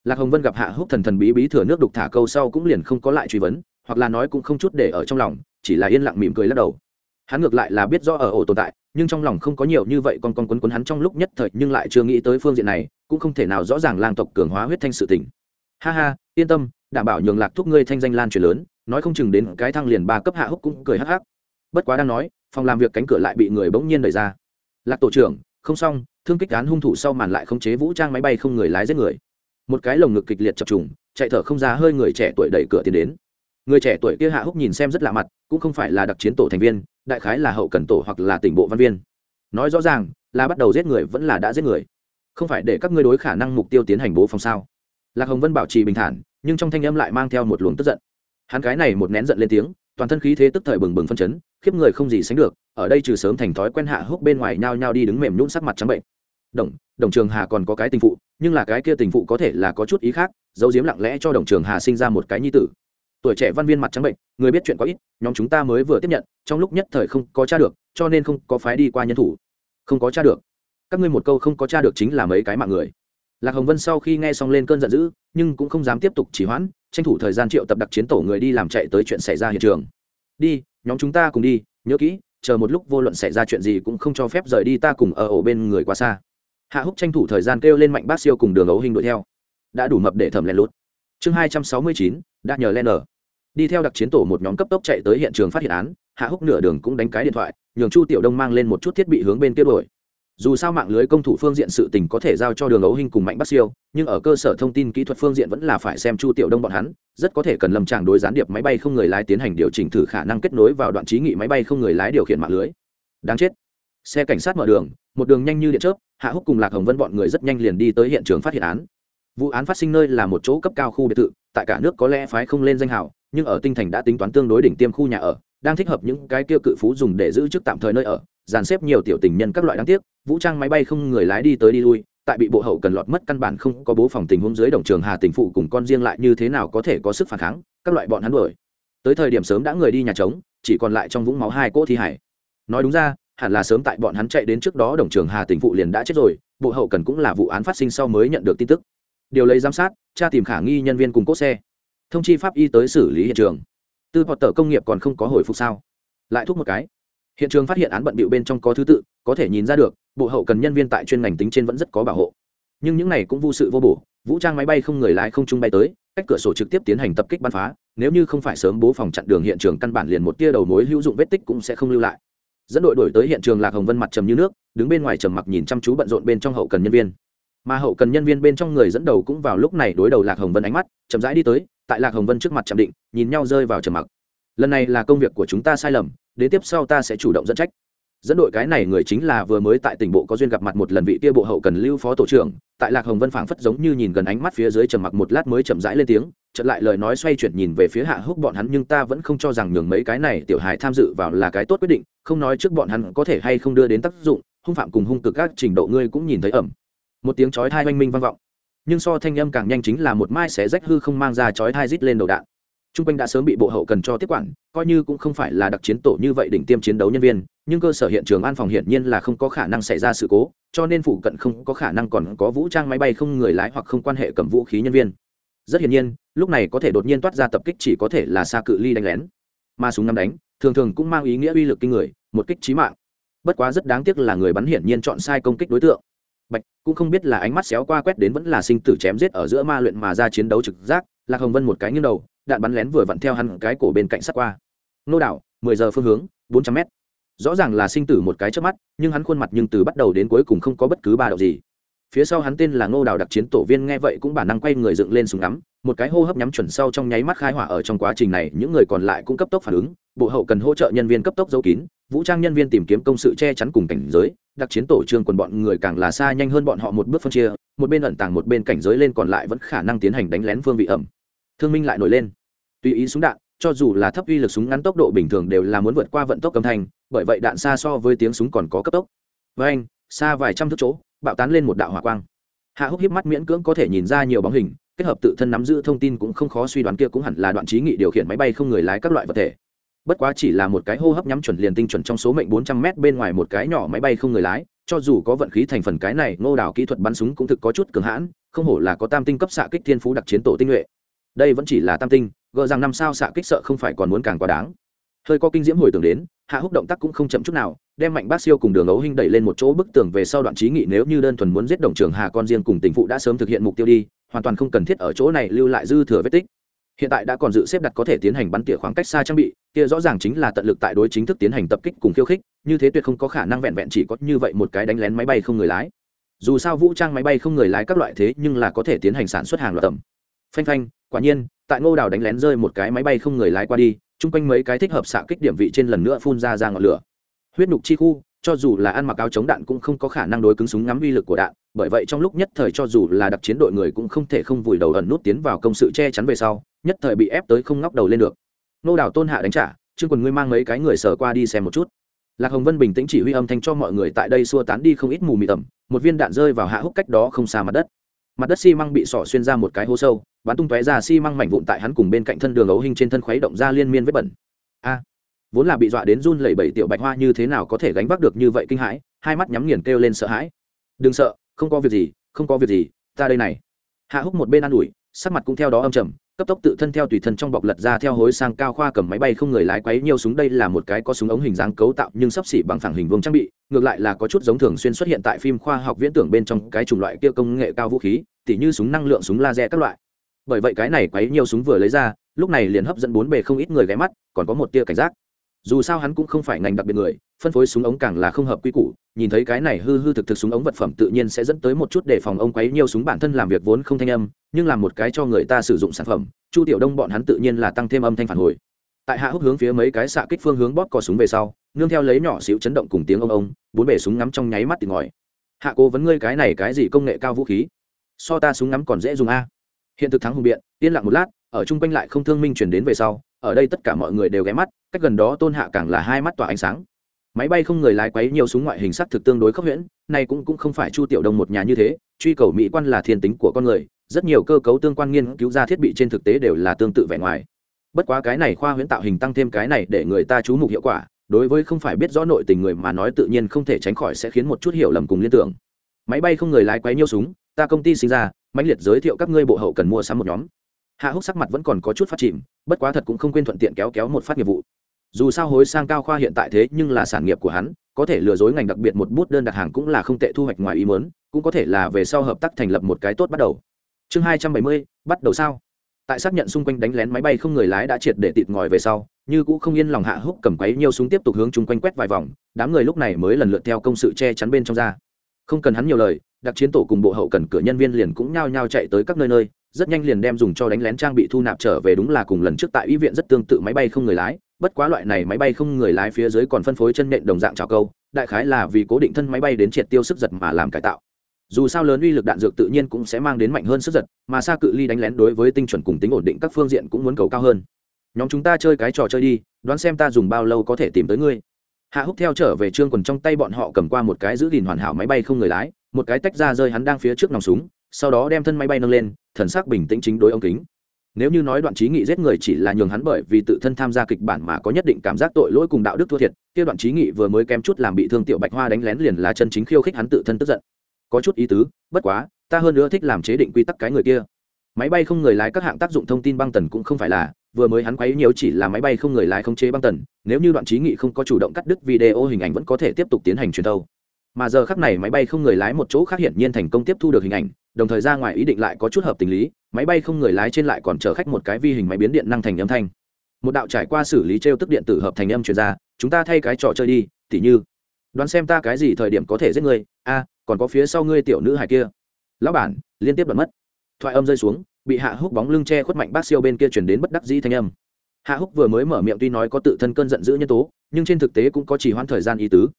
Lạc hồng vân gặp hạ húc thần thần bí bí thừa nước đục thả câu sau cũng liền không có lại truy vấn, hoặc là nói cũng không chút để ở trong lòng, chỉ là yên lặng mỉm cười lắc đầu. Hắn ngược lại là biết do ở ổ tồn tại, nhưng trong lòng không có nhiều như vậy con con quấn quấn hắn trong lúc nhất thời, nhưng lại chưa nghĩ tới phương diện này, cũng không thể nào rõ ràng lang tộc cường hóa huyết thanh sự tình. Ha ha, yên tâm, đảm bảo nhường lạc thúc ngươi thanh danh lan truyền lớn, nói không chừng đến cái thăng liền ba cấp hạ húc cũng cười hắc hắc bất quá đang nói, phòng làm việc cánh cửa lại bị người bỗng nhiên đẩy ra. Lạc tổ trưởng, không xong, thương kích án hung thủ sau màn lại không chế vũ trang máy bay không người lái giết người. Một cái lồng ngực kịch liệt chập trùng, chạy thở không ra hơi người trẻ tuổi đẩy cửa tiến đến. Người trẻ tuổi kia hạ húc nhìn xem rất lạ mặt, cũng không phải là đặc chiến tổ thành viên, đại khái là hậu cần tổ hoặc là tỉnh bộ văn viên. Nói rõ ràng, là bắt đầu giết người vẫn là đã giết người. Không phải để các ngươi đối khả năng mục tiêu tiến hành bố phòng sao? Lạc hồng vân bảo trì bình thản, nhưng trong thanh âm lại mang theo một luồng tức giận. Hắn cái này một nén giận lên tiếng toàn thân khí thế tức thời bừng bừng phân chấn, khiếp người không gì sánh được, ở đây trừ sớm thành thói quen hạ húc bên ngoài nhao nhao đi đứng mềm nhún sắc mặt trắng bệnh. Đồng đồng trường hà còn có cái tình phụ, nhưng là cái kia tình phụ có thể là có chút ý khác, giấu diếm lặng lẽ cho đồng trường hà sinh ra một cái nhi tử. Tuổi trẻ văn viên mặt trắng bệnh, người biết chuyện quá ít, nhóm chúng ta mới vừa tiếp nhận, trong lúc nhất thời không có t r a được, cho nên không có phái đi qua nhân thủ. Không có t r a được. Các ngươi một câu không có t r a được chính là mấy cái mạng người. Lạc hồng vân sau khi nghe xong lên cơn giận dữ, nhưng cũng không dám tiếp tục chỉ hoãn tranh thủ thời gian triệu tập đặc chiến tổ người đi làm chạy tới chuyện xảy ra hiện trường. Đi, nhóm chúng ta cùng đi, nhớ kỹ, chờ một lúc vô luận xảy ra chuyện gì cũng không cho phép rời đi ta cùng ở ổ bên người quá xa. Hạ húc tranh thủ thời gian kêu lên mạnh bác siêu cùng đường ấu hình đuổi theo. Đã đủ mập để thẩm lén lút. Chương hai trăm sáu mươi chín, đã nhờ len ở đi theo đặc chiến tổ một nhóm cấp tốc chạy tới hiện trường phát hiện án, hạ húc nửa đường cũng đánh cái điện thoại, nhường chu tiểu đông mang lên một chút thiết bị hướng bên kia đổi dù sao mạng lưới công thủ phương diện sự tình có thể giao cho đường ấu hình cùng mạnh bắc siêu, nhưng ở cơ sở thông tin kỹ thuật phương diện vẫn là phải xem chu tiểu đông bọn hắn, rất có thể cần lâm tràng đối gián điệp máy bay không người lái tiến hành điều chỉnh thử khả năng kết nối vào đoạn trí nghị máy bay không người lái điều khiển mạng lưới. Đáng chết. Xe cảnh sát mở đường, một đường nhanh như điện chớp, hạ húc cùng lạc hồng vân bọn người rất nhanh liền đi tới hiện trường phát hiện án. Vụ án phát sinh nơi là một chỗ cấp cao khu biệt thự, tại cả nước có lẽ phái không lên danh hào, nhưng ở tinh thành đã tính toán tương đối đỉnh tiêm khu nhà ở, đang thích hợp những cái kia cự phú dùng để giữ chức tạm thời nơi ở dàn xếp nhiều tiểu tình nhân các loại đáng tiếc, vũ trang máy bay không người lái đi tới đi lui, tại bị bộ hậu cần lọt mất căn bản không có bố phòng tình huống dưới đồng trường hà tình phụ cùng con riêng lại như thế nào có thể có sức phản kháng, các loại bọn hắn đuổi. Tới thời điểm sớm đã người đi nhà trống, chỉ còn lại trong vũng máu hai cỗ thi hải. Nói đúng ra, hẳn là sớm tại bọn hắn chạy đến trước đó đồng trường hà tình phụ liền đã chết rồi, bộ hậu cần cũng là vụ án phát sinh sau mới nhận được tin tức. Điều lấy giám sát, tra tìm khả nghi nhân viên cùng cốt xe. Thông chi pháp y tới xử lý hiện trường. Tư hoặc tờ công nghiệp còn không có hồi phục sao? Lại thúc một cái hiện trường phát hiện án bận bịu bên trong có thứ tự, có thể nhìn ra được, bộ hậu cần nhân viên tại chuyên ngành tính trên vẫn rất có bảo hộ. Nhưng những này cũng vô sự vô bổ, vũ trang máy bay không người lái không trung bay tới, cách cửa sổ trực tiếp tiến hành tập kích bắn phá, nếu như không phải sớm bố phòng chặn đường hiện trường căn bản liền một tia đầu mối hữu dụng vết tích cũng sẽ không lưu lại. Dẫn đội đổi tới hiện trường lạc hồng vân mặt trầm như nước, đứng bên ngoài trầm mặc nhìn chăm chú bận rộn bên trong hậu cần nhân viên. Mà hậu cần nhân viên bên trong người dẫn đầu cũng vào lúc này đối đầu lạc hồng vân ánh mắt, chậm rãi đi tới, tại lạc hồng vân trước mặt chạm định, nhìn nhau rơi vào trầm mặc. Lần này là công việc của chúng ta sai lầm đến tiếp sau ta sẽ chủ động dẫn trách. Dẫn đội cái này người chính là vừa mới tại tỉnh bộ có duyên gặp mặt một lần vị kia bộ hậu cần lưu phó tổ trưởng, tại lạc hồng vân phảng phất giống như nhìn gần ánh mắt phía dưới trầm mặc một lát mới chậm rãi lên tiếng, chợt lại lời nói xoay chuyển nhìn về phía hạ húc bọn hắn, nhưng ta vẫn không cho rằng nhường mấy cái này tiểu hài tham dự vào là cái tốt quyết định, không nói trước bọn hắn có thể hay không đưa đến tác dụng, hung phạm cùng hung cực các trình độ ngươi cũng nhìn thấy ẩm. Một tiếng chói thai oanh minh vang vọng. Nhưng so thanh âm càng nhanh chính là một mai xé rách hư không mang ra chói thai rít lên đầu đạn. Trung quanh đã sớm bị bộ hậu cần cho tiếp quản, coi như cũng không phải là đặc chiến tổ như vậy đỉnh tiêm chiến đấu nhân viên, nhưng cơ sở hiện trường an phòng hiển nhiên là không có khả năng xảy ra sự cố, cho nên phụ cận không có khả năng còn có vũ trang máy bay không người lái hoặc không quan hệ cầm vũ khí nhân viên. Rất hiển nhiên, lúc này có thể đột nhiên toát ra tập kích chỉ có thể là xa cự ly đánh lén. Mà súng ngắm đánh, thường thường cũng mang ý nghĩa uy lực kinh người, một kích chí mạng. Bất quá rất đáng tiếc là người bắn hiển nhiên chọn sai công kích đối tượng. Bạch cũng không biết là ánh mắt xéo qua quét đến vẫn là sinh tử chém giết ở giữa ma luyện mà ra chiến đấu trực giác, Lạc Hồng Vân một cái nghiêng đầu, đạn bắn lén vừa vặn theo hắn cái cổ bên cạnh sát qua. Nô đảo, mười giờ phương hướng, bốn trăm m rõ ràng là sinh tử một cái trước mắt, nhưng hắn khuôn mặt nhưng từ bắt đầu đến cuối cùng không có bất cứ ba động gì. Phía sau hắn tên là ngô đào đặc chiến tổ viên nghe vậy cũng bản năng quay người dựng lên súng ngắm, một cái hô hấp nhắm chuẩn sau trong nháy mắt khai hỏa ở trong quá trình này, những người còn lại cũng cấp tốc phản ứng, bộ hậu cần hỗ trợ nhân viên cấp tốc giấu kín, vũ trang nhân viên tìm kiếm công sự che chắn cùng cảnh giới, đặc chiến tổ trương quần bọn người càng là xa nhanh hơn bọn họ một bước phân chia, một bên ẩn tàng một bên cảnh giới lên còn lại vẫn khả năng tiến hành đánh lén phương vị ẩm. Thương minh lại nổi lên tùy ý súng đạn, cho dù là thấp uy lực súng ngắn tốc độ bình thường đều là muốn vượt qua vận tốc âm thanh, bởi vậy đạn xa so với tiếng súng còn có cấp tốc. Với anh, xa vài trăm thước chỗ, bạo tán lên một đạo hỏa quang. Hạ húc hiếp mắt miễn cưỡng có thể nhìn ra nhiều bóng hình, kết hợp tự thân nắm giữ thông tin cũng không khó suy đoán kia cũng hẳn là đoạn trí nghị điều khiển máy bay không người lái các loại vật thể. Bất quá chỉ là một cái hô hấp nhắm chuẩn liền tinh chuẩn trong số mệnh 400 m bên ngoài một cái nhỏ máy bay không người lái, cho dù có vận khí thành phần cái này, ngô đào kỹ thuật bắn súng cũng thực có chút cường hãn, không hổ là có tam tinh cấp xạ kích thiên phú đặc chiến tổ tinh nhuệ. Đây vẫn chỉ là tam tinh gờ rằng năm sao xạ kích sợ không phải còn muốn càng quá đáng. Hơi có kinh diễm hồi tưởng đến, hạ húc động tác cũng không chậm chút nào, đem mạnh bác siêu cùng đường ấu hinh đẩy lên một chỗ bức tường về sau đoạn trí nghị nếu như đơn thuần muốn giết đồng trường hà con riêng cùng tình phụ đã sớm thực hiện mục tiêu đi, hoàn toàn không cần thiết ở chỗ này lưu lại dư thừa vết tích. Hiện tại đã còn dự xếp đặt có thể tiến hành bắn tỉa khoảng cách xa trang bị, kia rõ ràng chính là tận lực tại đối chính thức tiến hành tập kích cùng khiêu khích, như thế tuyệt không có khả năng vẹn vẹn chỉ có như vậy một cái đánh lén máy bay không người lái. Dù sao vũ trang máy bay không người lái các loại thế nhưng là có thể tiến hành sản xuất hàng loạt tầm phanh phanh, quả nhiên, tại ngô đào đánh lén rơi một cái máy bay không người lái qua đi, chung quanh mấy cái thích hợp xạ kích điểm vị trên lần nữa phun ra ra ngọn lửa. Huyết nhục chi khu, cho dù là ăn mặc áo chống đạn cũng không có khả năng đối cứng súng ngắm uy lực của đạn, bởi vậy trong lúc nhất thời cho dù là đặc chiến đội người cũng không thể không vùi đầu ẩn nút tiến vào công sự che chắn về sau, nhất thời bị ép tới không ngóc đầu lên được. Nô đào tôn hạ đánh trả chương quần ngươi mang mấy cái người sờ qua đi xem một chút. Lạc hồng vân bình tĩnh chỉ huy âm thanh cho mọi người tại đây xua tán đi không ít mù mị tầm một viên đạn rơi vào hạ húc cách đó không xa mặt đất. Mặt đất xi măng bị sỏ xuyên ra một cái hố sâu bắn tung tóe ra xi măng mảnh vụn tại hắn cùng bên cạnh thân đường ấu hình trên thân khuấy động ra liên miên vết bẩn. A, vốn là bị dọa đến run lẩy bẩy tiểu bạch hoa như thế nào có thể gánh vác được như vậy kinh hãi, hai mắt nhắm nghiền kêu lên sợ hãi. Đừng sợ, không có việc gì, không có việc gì, ta đây này. Hạ húc một bên an ủi, sắc mặt cũng theo đó âm trầm, cấp tốc tự thân theo tùy thân trong bọc lật ra theo hối sang cao khoa cầm máy bay không người lái quấy nhiều súng, đây là một cái có súng ống hình dáng cấu tạo nhưng sắp xỉ bằng phẳng hình vuông trang bị, ngược lại là có chút giống thường xuyên xuất hiện tại phim khoa học viễn tưởng bên trong cái chủng loại kia công nghệ cao vũ khí, tỉ như súng năng lượng súng laser các loại bởi vậy cái này quấy nhiều súng vừa lấy ra, lúc này liền hấp dẫn bốn bề không ít người ghé mắt, còn có một tia cảnh giác. Dù sao hắn cũng không phải ngành đặc biệt người, phân phối súng ống càng là không hợp quy củ, nhìn thấy cái này hư hư thực thực súng ống vật phẩm tự nhiên sẽ dẫn tới một chút để phòng ông quấy nhiều súng bản thân làm việc vốn không thanh âm, nhưng làm một cái cho người ta sử dụng sản phẩm, chu tiểu đông bọn hắn tự nhiên là tăng thêm âm thanh phản hồi. Tại hạ húc hướng phía mấy cái xạ kích phương hướng bóp cò súng về sau, nương theo lấy nhỏ xíu chấn động cùng tiếng ông ông, bốn bể súng ngắm trong nháy mắt thì ngòi hạ cố vấn ngươi cái này cái gì công nghệ cao vũ khí? So ta súng ngắm còn dễ dùng a hiện thực thắng hùng biện, yên lặng một lát, ở chung quanh lại không thương minh chuyển đến về sau, ở đây tất cả mọi người đều ghé mắt, cách gần đó tôn hạ càng là hai mắt tỏa ánh sáng. Máy bay không người lái quấy nhiều súng ngoại hình sắc thực tương đối khốc huyễn, này cũng cũng không phải chu tiểu đông một nhà như thế, truy cầu mỹ quan là thiên tính của con người, rất nhiều cơ cấu tương quan nghiên cứu ra thiết bị trên thực tế đều là tương tự vẻ ngoài. Bất quá cái này khoa huyễn tạo hình tăng thêm cái này để người ta chú mục hiệu quả, đối với không phải biết rõ nội tình người mà nói tự nhiên không thể tránh khỏi sẽ khiến một chút hiểu lầm cùng liên tưởng. Máy bay không người lái quấy nhiều súng, ta công ty sinh ra mãnh liệt giới thiệu các ngươi bộ hậu cần mua sắm một nhóm. Hạ húc sắc mặt vẫn còn có chút phát chìm, bất quá thật cũng không quên thuận tiện kéo kéo một phát nghiệp vụ. Dù sao hối sang cao khoa hiện tại thế nhưng là sản nghiệp của hắn, có thể lừa dối ngành đặc biệt một bút đơn đặt hàng cũng là không tệ thu hoạch ngoài ý muốn, cũng có thể là về sau hợp tác thành lập một cái tốt bắt đầu. Chương hai trăm bảy mươi, bắt đầu sao? Tại xác nhận xung quanh đánh lén máy bay không người lái đã triệt để tịt ngòi về sau, như cũ không yên lòng hạ húc cầm quấy nhiều súng tiếp tục hướng chung quanh quét vài vòng, đám người lúc này mới lần lượt theo công sự che chắn bên trong ra. Không cần hắn nhiều lời đặc chiến tổ cùng bộ hậu cần cửa nhân viên liền cũng nhao nhao chạy tới các nơi nơi, rất nhanh liền đem dùng cho đánh lén trang bị thu nạp trở về đúng là cùng lần trước tại y viện rất tương tự máy bay không người lái, bất quá loại này máy bay không người lái phía dưới còn phân phối chân nện đồng dạng trào câu, đại khái là vì cố định thân máy bay đến triệt tiêu sức giật mà làm cải tạo. Dù sao lớn uy lực đạn dược tự nhiên cũng sẽ mang đến mạnh hơn sức giật, mà xa cự ly đánh lén đối với tinh chuẩn cùng tính ổn định các phương diện cũng muốn cầu cao hơn. Nhóm chúng ta chơi cái trò chơi đi, đoán xem ta dùng bao lâu có thể tìm tới ngươi. Hạ húc theo trở về trương quần trong tay bọn họ cầm qua một cái giữ gìn hoàn hảo máy bay không người lái một cái tách ra rơi hắn đang phía trước nòng súng, sau đó đem thân máy bay nâng lên, thần sắc bình tĩnh chính đối ống kính. Nếu như nói đoạn trí nghị giết người chỉ là nhường hắn bởi vì tự thân tham gia kịch bản mà có nhất định cảm giác tội lỗi cùng đạo đức thua thiệt, kia đoạn trí nghị vừa mới kém chút làm bị thương tiểu bạch hoa đánh lén liền là chân chính khiêu khích hắn tự thân tức giận. Có chút ý tứ, bất quá, ta hơn nữa thích làm chế định quy tắc cái người kia. Máy bay không người lái các hạng tác dụng thông tin băng tần cũng không phải là, vừa mới hắn quấy nhiều chỉ là máy bay không người lái không chế băng tần, nếu như đoạn trí nghị không có chủ động cắt đứt video hình ảnh vẫn có thể tiếp tục tiến hành truyền thâu mà giờ khắc này máy bay không người lái một chỗ khác hiển nhiên thành công tiếp thu được hình ảnh, đồng thời ra ngoài ý định lại có chút hợp tình lý, máy bay không người lái trên lại còn chở khách một cái vi hình máy biến điện năng thành âm thanh. Một đạo trải qua xử lý t r e o tức điện tử hợp thành âm truyền ra, chúng ta thay cái trò chơi đi, tỉ như, đoán xem ta cái gì thời điểm có thể giết người, a, còn có phía sau ngươi tiểu nữ hài kia. Lão bản, liên tiếp bật mất. Thoại âm rơi xuống, bị hạ húc bóng lưng che khuất mạnh bác siêu bên kia chuyển đến bất đắc dĩ thanh âm. Hạ húc vừa mới mở miệng tuy nói có tự thân cơn giận dữ nhân tố, nhưng trên thực tế cũng có chỉ hoãn thời gian ý tứ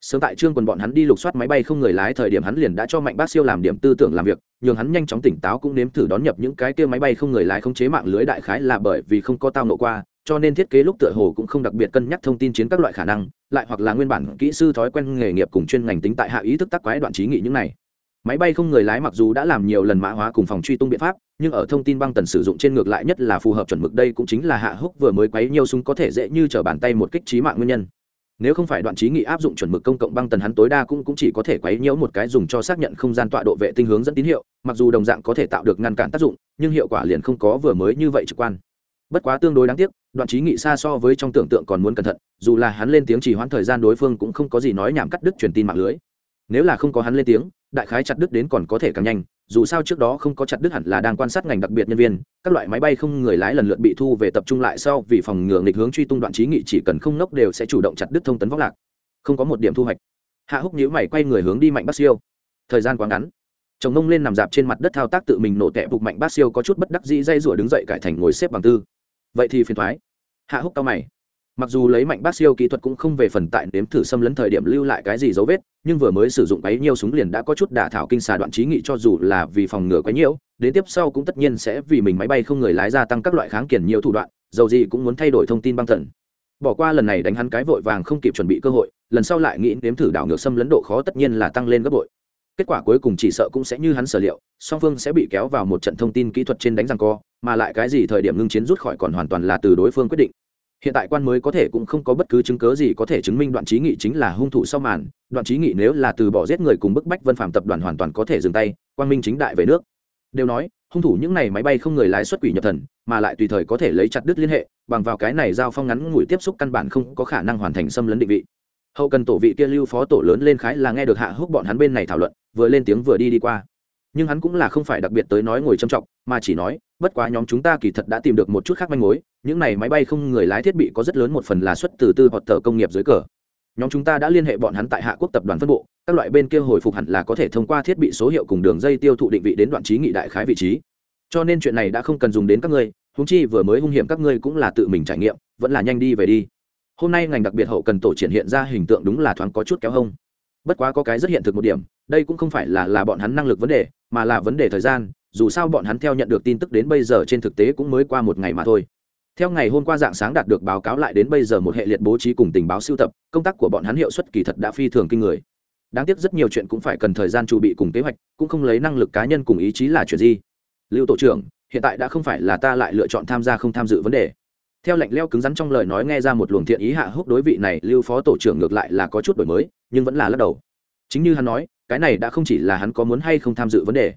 sớm tại trương quần bọn hắn đi lục soát máy bay không người lái, thời điểm hắn liền đã cho mạnh bác siêu làm điểm tư tưởng làm việc, nhường hắn nhanh chóng tỉnh táo cũng nếm thử đón nhập những cái kia máy bay không người lái không chế mạng lưới đại khái là bởi vì không có tao nộ qua, cho nên thiết kế lúc tựa hồ cũng không đặc biệt cân nhắc thông tin chiến các loại khả năng, lại hoặc là nguyên bản kỹ sư thói quen nghề nghiệp cùng chuyên ngành tính tại hạ ý thức tắc quái đoạn trí nghị những này. Máy bay không người lái mặc dù đã làm nhiều lần mã hóa cùng phòng truy tung biện pháp, nhưng ở thông tin băng tần sử dụng trên ngược lại nhất là phù hợp chuẩn mực, đây cũng chính là hạ húc vừa mới quấy nhiều súng có thể dễ như t r ở bàn tay một kích trí mạng nguyên nhân nếu không phải đoạn trí nghị áp dụng chuẩn mực công cộng băng tần hắn tối đa cũng, cũng chỉ có thể quấy nhiễu một cái dùng cho xác nhận không gian tọa độ vệ tinh hướng dẫn tín hiệu mặc dù đồng dạng có thể tạo được ngăn cản tác dụng nhưng hiệu quả liền không có vừa mới như vậy trực quan. Bất quá tương đối đáng tiếc đoạn trí nghị xa so với trong tưởng tượng còn muốn cẩn thận dù là hắn lên tiếng chỉ hoãn thời gian đối phương cũng không có gì nói nhảm cắt đứt truyền tin mạng lưới. Nếu là không có hắn lên tiếng đại khái chặt đứt đến còn có thể càng nhanh, dù sao trước đó không có chặt đứt hẳn là đang quan sát ngành đặc biệt nhân viên, các loại máy bay không người lái lần lượt bị thu về tập trung lại sau vì phòng ngừa nghịch hướng truy tung đoạn trí nghị chỉ cần không nốc đều sẽ chủ động chặt đứt thông tấn vóc lạc. Không có một điểm thu hoạch. Hạ húc nhíu mày quay người hướng đi mạnh bác siêu. Thời gian quá ngắn. Chồng ngông lên nằm dạp trên mặt đất thao tác tự mình nổ tẹp bục mạnh bác siêu có chút bất đắc dĩ dây rủa đứng dậy cải thành ngồi xếp bằng tư. Vậy thì phiền thoái. Hạ húc cao mày mặc dù lấy mạnh bác siêu kỹ thuật cũng không về phần tại nếm thử xâm lấn thời điểm lưu lại cái gì dấu vết, nhưng vừa mới sử dụng bấy nhiêu súng liền đã có chút đả thảo kinh xà đoạn trí nghị cho dù là vì phòng ngừa quấy nhiễu đến tiếp sau cũng tất nhiên sẽ vì mình máy bay không người lái gia tăng các loại kháng kiển nhiều thủ đoạn, dầu gì cũng muốn thay đổi thông tin băng thần. Bỏ qua lần này đánh hắn cái vội vàng không kịp chuẩn bị cơ hội, lần sau lại nghĩ nếm thử đảo ngược xâm lấn độ khó tất nhiên là tăng lên gấp bội. Kết quả cuối cùng chỉ sợ cũng sẽ như hắn sở liệu, song phương sẽ bị kéo vào một trận thông tin kỹ thuật trên đánh răng co, mà lại cái gì thời điểm ngưng chiến rút khỏi còn hoàn toàn là từ đối phương quyết định hiện tại quan mới có thể cũng không có bất cứ chứng cớ gì có thể chứng minh đoạn trí nghị chính là hung thủ sau màn. Đoạn trí nghị nếu là từ bỏ giết người cùng bức bách vân phạm tập đoàn hoàn toàn có thể dừng tay quan minh chính đại về nước. Đều nói, hung thủ những này máy bay không người lái xuất quỷ nhập thần, mà lại tùy thời có thể lấy chặt đứt liên hệ, bằng vào cái này giao phong ngắn ngủi tiếp xúc căn bản không có khả năng hoàn thành xâm lấn định vị. Hậu cần tổ vị kia lưu phó tổ lớn lên khái là nghe được hạ húc bọn hắn bên này thảo luận, vừa lên tiếng vừa đi đi qua nhưng hắn cũng là không phải đặc biệt tới nói ngồi trầm trọng, mà chỉ nói, bất quá nhóm chúng ta kỳ thật đã tìm được một chút khác manh mối, những này máy bay không người lái thiết bị có rất lớn một phần là xuất từ tư hoặc tờ công nghiệp dưới cờ. Nhóm chúng ta đã liên hệ bọn hắn tại hạ quốc tập đoàn phân bộ, các loại bên kia hồi phục hẳn là có thể thông qua thiết bị số hiệu cùng đường dây tiêu thụ định vị đến đoạn trí nghị đại khái vị trí. Cho nên chuyện này đã không cần dùng đến các ngươi húng chi vừa mới hung hiểm các ngươi cũng là tự mình trải nghiệm, vẫn là nhanh đi về đi. Hôm nay ngành đặc biệt hậu cần tổ triển hiện ra hình tượng đúng là thoáng có chút kéo hông bất quá có cái rất hiện thực một điểm, đây cũng không phải là là bọn hắn năng lực vấn đề, mà là vấn đề thời gian, dù sao bọn hắn theo nhận được tin tức đến bây giờ trên thực tế cũng mới qua một ngày mà thôi. Theo ngày hôm qua dạng sáng đạt được báo cáo lại đến bây giờ một hệ liệt bố trí cùng tình báo sưu tập, công tác của bọn hắn hiệu suất kỳ thật đã phi thường kinh người. Đáng tiếc rất nhiều chuyện cũng phải cần thời gian chuẩn bị cùng kế hoạch, cũng không lấy năng lực cá nhân cùng ý chí là chuyện gì. Lưu tổ trưởng, hiện tại đã không phải là ta lại lựa chọn tham gia không tham dự vấn đề theo lệnh leo cứng rắn trong lời nói nghe ra một luồng thiện ý hạ húc đối vị này, lưu phó tổ trưởng ngược lại là có chút đổi mới, nhưng vẫn là lắc đầu. Chính như hắn nói, cái này đã không chỉ là hắn có muốn hay không tham dự vấn đề.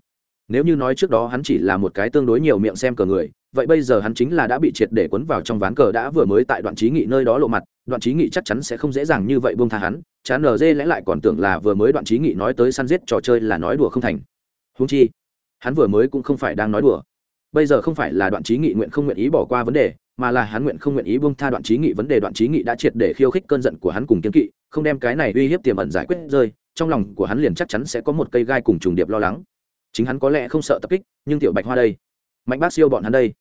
Nếu như nói trước đó hắn chỉ là một cái tương đối nhiều miệng xem cờ người, vậy bây giờ hắn chính là đã bị triệt để cuốn vào trong ván cờ đã vừa mới tại đoạn trí nghị nơi đó lộ mặt, đoạn trí nghị chắc chắn sẽ không dễ dàng như vậy buông tha hắn, chán nd lẽ lại còn tưởng là vừa mới đoạn trí nghị nói tới săn giết trò chơi là nói đùa không thành. Húng chi, hắn vừa mới cũng không phải đang nói đùa. Bây giờ không phải là đoạn trí nghị nguyện không nguyện ý bỏ qua vấn đề mà là hắn nguyện không nguyện ý buông tha đoạn trí nghị, vấn đề đoạn trí nghị đã triệt để khiêu khích cơn giận của hắn cùng kiên kỵ, không đem cái này uy hiếp tiềm ẩn giải quyết rơi, trong lòng của hắn liền chắc chắn sẽ có một cây gai cùng trùng điệp lo lắng. Chính hắn có lẽ không sợ tập kích, nhưng tiểu bạch hoa đây, mạnh bác siêu bọn hắn đây.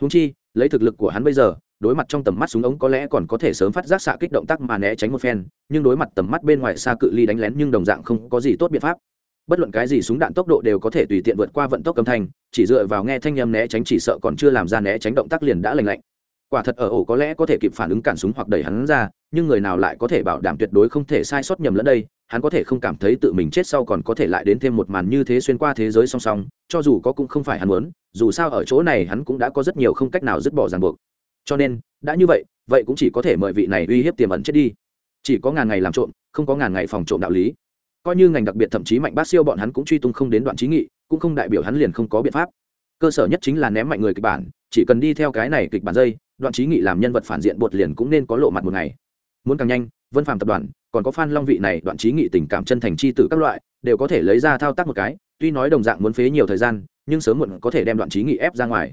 Húng chi, lấy thực lực của hắn bây giờ, đối mặt trong tầm mắt súng ống có lẽ còn có thể sớm phát giác xạ kích động tác mà né tránh một phen, nhưng đối mặt tầm mắt bên ngoài xa cự ly đánh lén nhưng đồng dạng không có gì tốt biện pháp. Bất luận cái gì súng đạn tốc độ đều có thể tùy tiện vượt qua vận tốc âm thanh, chỉ dựa vào nghe thanh âm né tránh chỉ sợ còn chưa làm ra né tránh động tác liền đã lành lạnh quả thật ở ổ có lẽ có thể kịp phản ứng cản súng hoặc đẩy hắn ra, nhưng người nào lại có thể bảo đảm tuyệt đối không thể sai sót nhầm lẫn đây? Hắn có thể không cảm thấy tự mình chết sau còn có thể lại đến thêm một màn như thế xuyên qua thế giới song song, cho dù có cũng không phải hắn muốn, dù sao ở chỗ này hắn cũng đã có rất nhiều không cách nào dứt bỏ ràng buộc. Cho nên, đã như vậy vậy cũng chỉ có thể mời vị này uy hiếp tiềm ẩn chết đi. Chỉ có ngàn ngày làm trộm, không có ngàn ngày phòng trộm đạo lý. Coi như ngành đặc biệt thậm chí mạnh bát siêu bọn hắn cũng truy tung không đến đoạn trí nghị, cũng không đại biểu hắn liền không có biện pháp. Cơ sở nhất chính là ném mạnh người kịch bản, chỉ cần đi theo cái này kịch bản dây đoạn trí nghị làm nhân vật phản diện bột liền cũng nên có lộ mặt một ngày. Muốn càng nhanh, vân phạm tập đoàn, còn có Phan long vị này đoạn trí nghị tình cảm chân thành c h i tử các loại, đều có thể lấy ra thao tác một cái, tuy nói đồng dạng muốn phế nhiều thời gian, nhưng sớm muộn có thể đem đoạn trí nghị ép ra ngoài.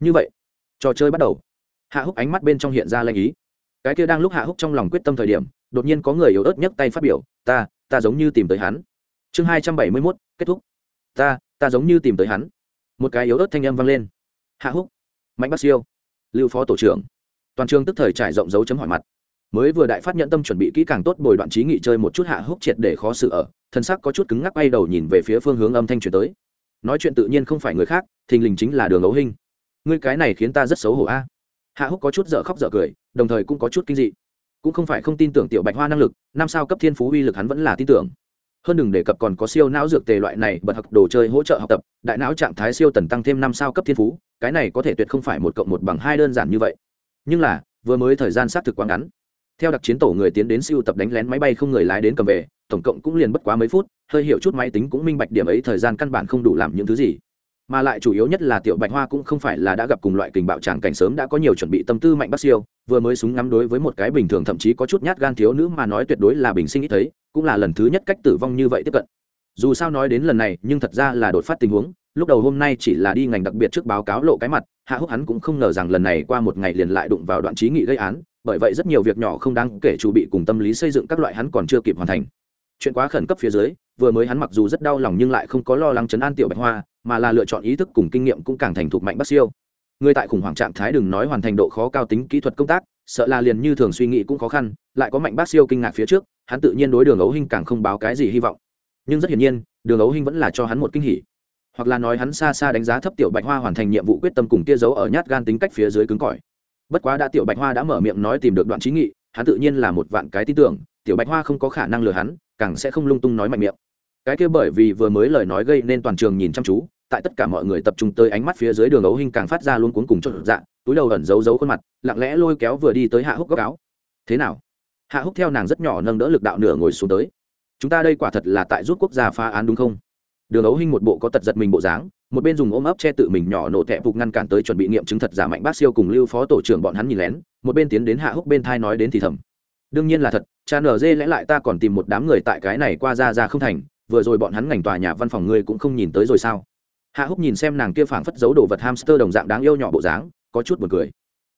Như vậy, trò chơi bắt đầu. Hạ húc ánh mắt bên trong hiện ra lanh ý. Cái kia đang lúc hạ húc trong lòng quyết tâm thời điểm, đột nhiên có người yếu ớt nhấc tay phát biểu, ta ta giống như tìm tới hắn. Chương hai trăm bảy mươi mốt, kết thúc. Ta ta giống như tìm tới hắn. Một cái yếu ớt thanh âm vang lên. Hạ húc, mạnh bắc siêu lưu phó tổ trưởng. Toàn trường tức thời trải rộng dấu chấm hỏi mặt. Mới vừa đại phát nhận tâm chuẩn bị kỹ càng tốt bồi đoạn trí nghị chơi một chút hạ húc triệt để khó xử ở, thân sắc có chút cứng ngắc bay đầu nhìn về phía phương hướng âm thanh truyền tới. Nói chuyện tự nhiên không phải người khác, thình lình chính là đường ấu hình ngươi cái này khiến ta rất xấu hổ a. Hạ húc có chút dở khóc dở cười, đồng thời cũng có chút kinh dị. Cũng không phải không tin tưởng tiểu bạch hoa năng lực, năm sao cấp thiên phú uy lực hắn vẫn là tin tưởng hơn đừng đề cập còn có siêu não dược tề loại này, bật học đồ chơi hỗ trợ học tập, đại não trạng thái siêu tần tăng thêm năm sao cấp thiên phú, cái này có thể tuyệt không phải một cộng một bằng hai đơn giản như vậy. Nhưng là, vừa mới thời gian xác thực quá ngắn. Theo đặc chiến tổ người tiến đến siêu tập đánh lén máy bay không người lái đến cầm về, tổng cộng cũng liền bất quá mấy phút, hơi hiểu chút máy tính cũng minh bạch điểm ấy thời gian căn bản không đủ làm những thứ gì mà lại chủ yếu nhất là tiểu bạch hoa cũng không phải là đã gặp cùng loại kình bạo tràng cảnh sớm đã có nhiều chuẩn bị tâm tư mạnh bắc siêu, vừa mới súng ngắm đối với một cái bình thường thậm chí có chút nhát gan thiếu nữ mà nói tuyệt đối là bình sinh ít thấy, cũng là lần thứ nhất cách tử vong như vậy tiếp cận. Dù sao nói đến lần này, nhưng thật ra là đột phát tình huống, lúc đầu hôm nay chỉ là đi ngành đặc biệt trước báo cáo lộ cái mặt, hạ húc hắn cũng không ngờ rằng lần này qua một ngày liền lại đụng vào đoạn trí nghị gây án, bởi vậy rất nhiều việc nhỏ không đáng kể chủ bị cùng tâm lý xây dựng các loại hắn còn chưa kịp hoàn thành. Chuyện quá khẩn cấp phía dưới vừa mới hắn mặc dù rất đau lòng nhưng lại không có lo lắng chấn an tiểu bạch hoa, mà là lựa chọn ý thức cùng kinh nghiệm cũng càng thành thục mạnh bắc siêu. Người tại khủng hoảng trạng thái đừng nói hoàn thành độ khó cao tính kỹ thuật công tác, sợ là liền như thường suy nghĩ cũng khó khăn, lại có mạnh bác siêu kinh ngạc phía trước, hắn tự nhiên đối đường ấu hinh càng không báo cái gì hy vọng. Nhưng rất hiển nhiên, đường ấu hinh vẫn là cho hắn một kinh hỉ. Hoặc là nói hắn xa xa đánh giá thấp tiểu bạch hoa hoàn thành nhiệm vụ quyết tâm cùng kia giấu ở nhát gan tính cách phía dưới cứng cỏi. Bất quá đã tiểu bạch hoa đã mở miệng nói tìm được đoạn trí nghị, hắn tự nhiên là một vạn cái tin tưởng tiểu bạch hoa không có khả năng lừa hắn, càng sẽ không lung tung nói mạnh miệng. Cái kia bởi vì vừa mới lời nói gây nên toàn trường nhìn chăm chú, tại tất cả mọi người tập trung tới ánh mắt phía dưới đường ấu hình càng phát ra luôn cuốn cùng chốt dạ túi đầu ẩn giấu giấu khuôn mặt, lặng lẽ lôi kéo vừa đi tới hạ húc góc áo. Thế nào? Hạ húc theo nàng rất nhỏ nâng đỡ lực đạo nửa ngồi xuống tới. Chúng ta đây quả thật là tại rút quốc gia phá án đúng không? Đường ấu hình một bộ có tật giật mình bộ dáng, một bên dùng ôm ấp che tự mình nhỏ nổ thẹp phục ngăn cản tới chuẩn bị nghiệm chứng thật giả mạnh bác siêu cùng lưu phó tổ trưởng bọn hắn nhìn lén, một bên tiến đến hạ húc bên thai nói đến thì thầm. Đương nhiên là thật cha nở dê lẽ lại ta còn tìm một đám người tại cái này qua ra ra không thành, vừa rồi bọn hắn ngành tòa nhà văn phòng ngươi cũng không nhìn tới rồi sao? Hạ húc nhìn xem nàng kia phảng phất giấu đồ vật hamster đồng dạng đáng yêu nhỏ bộ dáng, có chút buồn cười.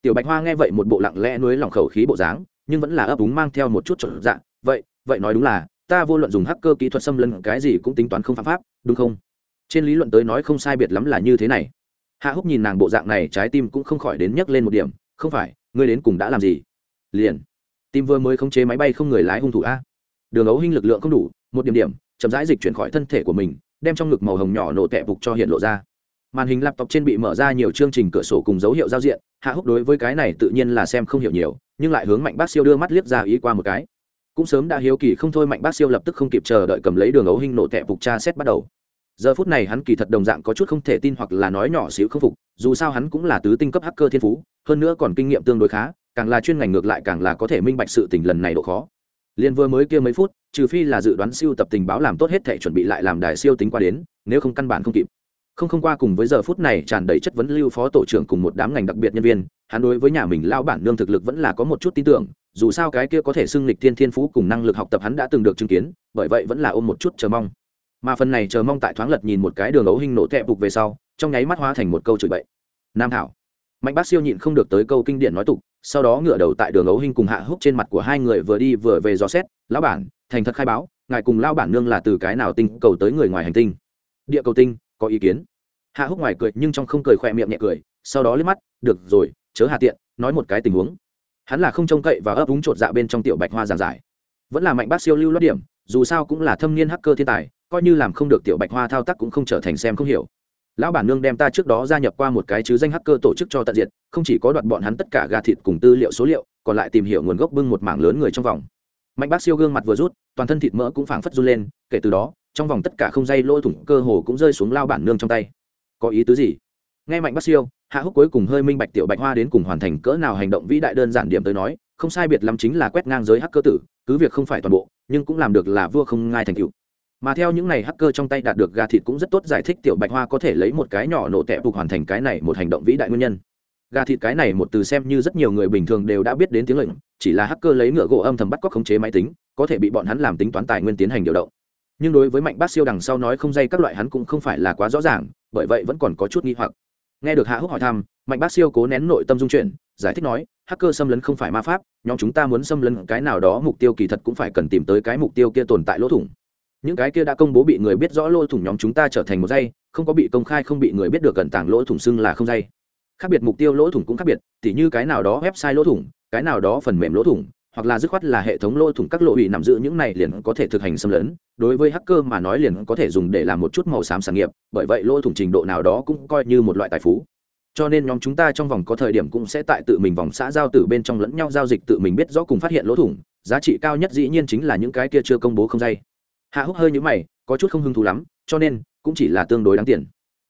Tiểu bạch hoa nghe vậy một bộ lặng lẽ nuối lòng khẩu khí bộ dáng, nhưng vẫn là ấp úng mang theo một chút trộn dạng vậy vậy nói đúng là, ta vô luận dùng hacker kỹ thuật xâm lấn cái gì cũng tính toán không phạm pháp, đúng không? Trên lý luận tới nói không sai biệt lắm là như thế này. Hạ húc nhìn nàng bộ dạng này, trái tim cũng không khỏi đến nhấc lên một điểm. Không phải, ngươi đến cùng đã làm gì? Liền tim vừa mới khống chế máy bay không người lái hung thủ a. Đường ấu hinh lực lượng không đủ, một điểm điểm, chậm rãi dịch chuyển khỏi thân thể của mình, đem trong ngực màu hồng nhỏ nổ tẹp phục cho hiện lộ ra. Màn hình laptop trên bị mở ra nhiều chương trình cửa sổ cùng dấu hiệu giao diện, hạ húc đối với cái này tự nhiên là xem không hiểu nhiều, nhưng lại hướng mạnh bác siêu đưa mắt liếc ra ý qua một cái. Cũng sớm đã hiếu kỳ không thôi mạnh bác siêu lập tức không kịp chờ đợi cầm lấy đường ấu hình nổ tẹp phục tra xét bắt đầu. Giờ phút này hắn kỳ thật đồng dạng có chút không thể tin hoặc là nói nhỏ xíu không phục, dù sao hắn cũng là tứ tinh cấp hacker thiên phú, hơn nữa còn kinh nghiệm tương đối khá càng là chuyên ngành ngược lại càng là có thể minh bạch sự tình lần này độ khó. Liên vừa mới kia mấy phút, trừ phi là dự đoán siêu tập tình báo làm tốt hết thể chuẩn bị lại làm đài siêu tính qua đến, nếu không căn bản không kịp. Không không qua cùng với giờ phút này tràn đầy chất vấn lưu phó tổ trưởng cùng một đám ngành đặc biệt nhân viên, hắn đối với nhà mình lao bản nương thực lực vẫn là có một chút tin tưởng, dù sao cái kia có thể xưng lịch thiên thiên phú cùng năng lực học tập hắn đã từng được chứng kiến, bởi vậy vẫn là ôm một chút chờ mong. Mà phần này chờ mong tại thoáng lật nhìn một cái đường ấu hình nổ tẹp bục về sau, trong nháy mắt hóa thành một câu chửi bậy. Nam thảo, mạnh bác siêu nhịn không được tới câu kinh điển nói tục sau đó ngửa đầu tại đường ấu hình cùng hạ húc trên mặt của hai người vừa đi vừa về dò xét, lão bản, thành thật khai báo, ngài cùng lao bản nương là từ cái nào tinh cầu tới người ngoài hành tinh? Địa cầu tinh, có ý kiến. Hạ húc ngoài cười nhưng trong không cười khỏe miệng nhẹ cười, sau đó liếc mắt, được rồi, chớ hạ tiện, nói một cái tình huống. Hắn là không trông cậy và ấp úng chột dạ bên trong tiểu bạch hoa giảng giải. Vẫn là mạnh bác siêu lưu lót điểm, dù sao cũng là thâm niên hacker thiên tài, coi như làm không được tiểu bạch hoa thao tác cũng không trở thành xem không hiểu lão bản nương đem ta trước đó gia nhập qua một cái chứ danh hacker tổ chức cho tận diện không chỉ có đoạt bọn hắn tất cả gà thịt cùng tư liệu số liệu, còn lại tìm hiểu nguồn gốc bưng một mảng lớn người trong vòng. Mạnh bác siêu gương mặt vừa rút, toàn thân thịt mỡ cũng phảng phất run lên, kể từ đó, trong vòng tất cả không dây lỗ thủng cơ hồ cũng rơi xuống lao bản nương trong tay. Có ý tứ gì? Nghe mạnh bác siêu, hạ húc cuối cùng hơi minh bạch tiểu bạch hoa đến cùng hoàn thành cỡ nào hành động vĩ đại đơn giản điểm tới nói, không sai biệt lắm chính là quét ngang giới hacker tử, cứ việc không phải toàn bộ, nhưng cũng làm được là vua không ngai thành cựu mà theo những này hacker trong tay đạt được gà thịt cũng rất tốt giải thích tiểu bạch hoa có thể lấy một cái nhỏ nổ tẹp phục hoàn thành cái này một hành động vĩ đại nguyên nhân. Gà thịt cái này một từ xem như rất nhiều người bình thường đều đã biết đến tiếng lệnh, chỉ là hacker lấy ngựa gỗ âm thầm bắt cóc khống chế máy tính, có thể bị bọn hắn làm tính toán tài nguyên tiến hành điều động. Nhưng đối với mạnh bác siêu đằng sau nói không dây các loại hắn cũng không phải là quá rõ ràng, bởi vậy vẫn còn có chút nghi hoặc. Nghe được hạ húc hỏi thăm, mạnh bác siêu cố nén nội tâm dung chuyển, giải thích nói, hacker xâm lấn không phải ma pháp, nhóm chúng ta muốn xâm lấn cái nào đó mục tiêu kỳ thật cũng phải cần tìm tới cái mục tiêu kia tồn tại lỗ thủng những cái kia đã công bố bị người biết rõ lỗ thủng nhóm chúng ta trở thành một dây, không có bị công khai, không bị người biết được gần tảng lỗ thủng xưng là không dây. Khác biệt mục tiêu lỗ thủng cũng khác biệt, tỉ như cái nào đó website lỗ thủng, cái nào đó phần mềm lỗ thủng, hoặc là dứt khoát là hệ thống lỗ thủng các lỗ hủy nằm giữ những này liền có thể thực hành xâm lấn. Đối với hacker mà nói liền có thể dùng để làm một chút màu xám sản nghiệp, bởi vậy lỗ thủng trình độ nào đó cũng coi như một loại tài phú. Cho nên nhóm chúng ta trong vòng có thời điểm cũng sẽ tại tự mình vòng xã giao tử bên trong lẫn nhau giao dịch tự mình biết rõ cùng phát hiện lỗ thủng, giá trị cao nhất dĩ nhiên chính là những cái kia chưa công bố không dây hạ húc hơi nhữ mày, có chút không hứng thú lắm, cho nên cũng chỉ là tương đối đáng tiền.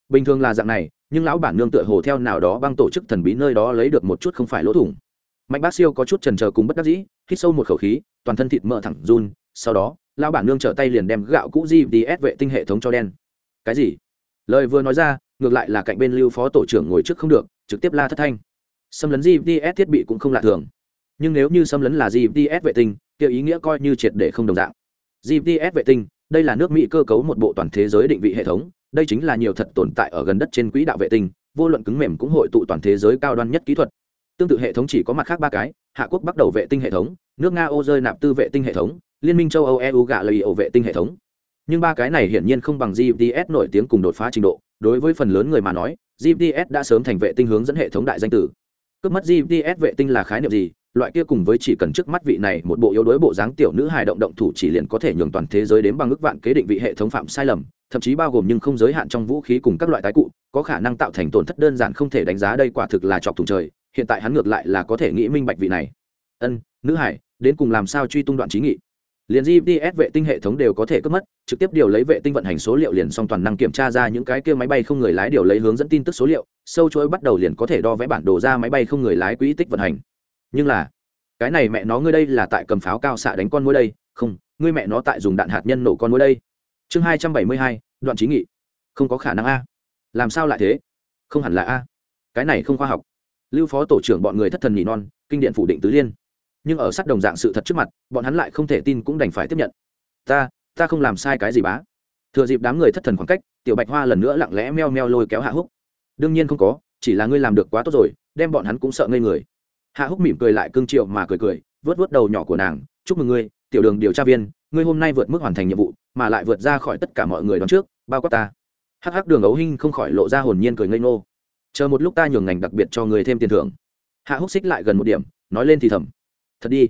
Bình thường là dạng này, nhưng lão bản nương tựa hồ theo nào đó băng tổ chức thần bí nơi đó lấy được một chút không phải lỗ thủng. Mạnh bác siêu có chút trần trờ cùng bất đắc dĩ, hít sâu một khẩu khí, toàn thân thịt mỡ thẳng run, sau đó, lão bản nương trở tay liền đem gạo cũ gds vệ tinh hệ thống cho đen. Cái gì? Lời vừa nói ra, ngược lại là cạnh bên lưu phó tổ trưởng ngồi trước không được, trực tiếp la thất thanh. Xâm lấn gds thiết bị cũng không lạ thường. Nhưng nếu như xâm lấn là gds vệ tinh kiểu ý nghĩa coi như triệt để không đồng dạng gps vệ tinh, đây là nước mỹ cơ cấu một bộ toàn thế giới định vị hệ thống, đây chính là nhiều thật tồn tại ở gần đất trên quỹ đạo vệ tinh, vô luận cứng mềm cũng hội tụ toàn thế giới cao đoan nhất kỹ thuật. Tương tự hệ thống chỉ có mặt khác ba cái, hạ quốc bắt đầu vệ tinh hệ thống, nước nga ô rơi nạp tư vệ tinh hệ thống, liên minh châu âu eu gạ lầy ổ vệ tinh hệ thống. Nhưng ba cái này hiển nhiên không bằng gps nổi tiếng cùng đột phá trình độ, đối với phần lớn người mà nói gps đã sớm thành vệ tinh hướng dẫn hệ thống đại danh tử. Cướp mất gps vệ tinh là khái niệm gì? Loại kia cùng với chỉ cần trước mắt vị này một bộ yếu đuối bộ dáng tiểu nữ hài động động thủ chỉ liền có thể nhường toàn thế giới đến bằng ước vạn kế định vị hệ thống phạm sai lầm, thậm chí bao gồm nhưng không giới hạn trong vũ khí cùng các loại tái cụ, có khả năng tạo thành tổn thất đơn giản không thể đánh giá đây quả thực là chọc thùng trời, hiện tại hắn ngược lại là có thể nghĩ minh bạch vị này. Ân, nữ hải đến cùng làm sao truy tung đoạn trí nghị? Liền gps vệ tinh hệ thống đều có thể cướp mất, trực tiếp điều lấy vệ tinh vận hành số liệu liền xong toàn năng kiểm tra ra những cái kia máy bay không người lái điều lấy hướng dẫn tin tức số liệu, sâu chuỗi bắt đầu liền có thể đo vẽ bản đồ ra máy bay không người lái quỹ tích vận hành nhưng là, cái này mẹ nó ngươi đây là tại cầm pháo cao xạ đánh con mũi đây. Không, ngươi mẹ nó tại dùng đạn hạt nhân nổ con mũi đây. Chương hai trăm bảy mươi hai, đoạn trí nghị. Không có khả năng a. Làm sao lại thế? Không hẳn là a. Cái này không khoa học. Lưu phó tổ trưởng bọn người thất thần nhị non, kinh điện phủ định tứ liên. Nhưng ở sát đồng dạng sự thật trước mặt, bọn hắn lại không thể tin cũng đành phải tiếp nhận. Ta ta không làm sai cái gì bá. Thừa dịp đám người thất thần khoảng cách, tiểu bạch hoa lần nữa lặng lẽ meo meo lôi kéo hạ húc. Đương nhiên không có, chỉ là ngươi làm được quá tốt rồi, đem bọn hắn cũng sợ ngây người hạ húc mỉm cười lại cương triệu mà cười cười vớt vớt đầu nhỏ của nàng, chúc mừng ngươi, tiểu đường điều tra viên, ngươi hôm nay vượt mức hoàn thành nhiệm vụ, mà lại vượt ra khỏi tất cả mọi người đón trước, bao quát ta. Hắc hắc đường ấu hinh không khỏi lộ ra hồn nhiên cười ngây ngô. Chờ một lúc ta nhường ngành đặc biệt cho người thêm tiền thưởng. Hạ húc xích lại gần một điểm, nói lên thì thầm. Thật đi.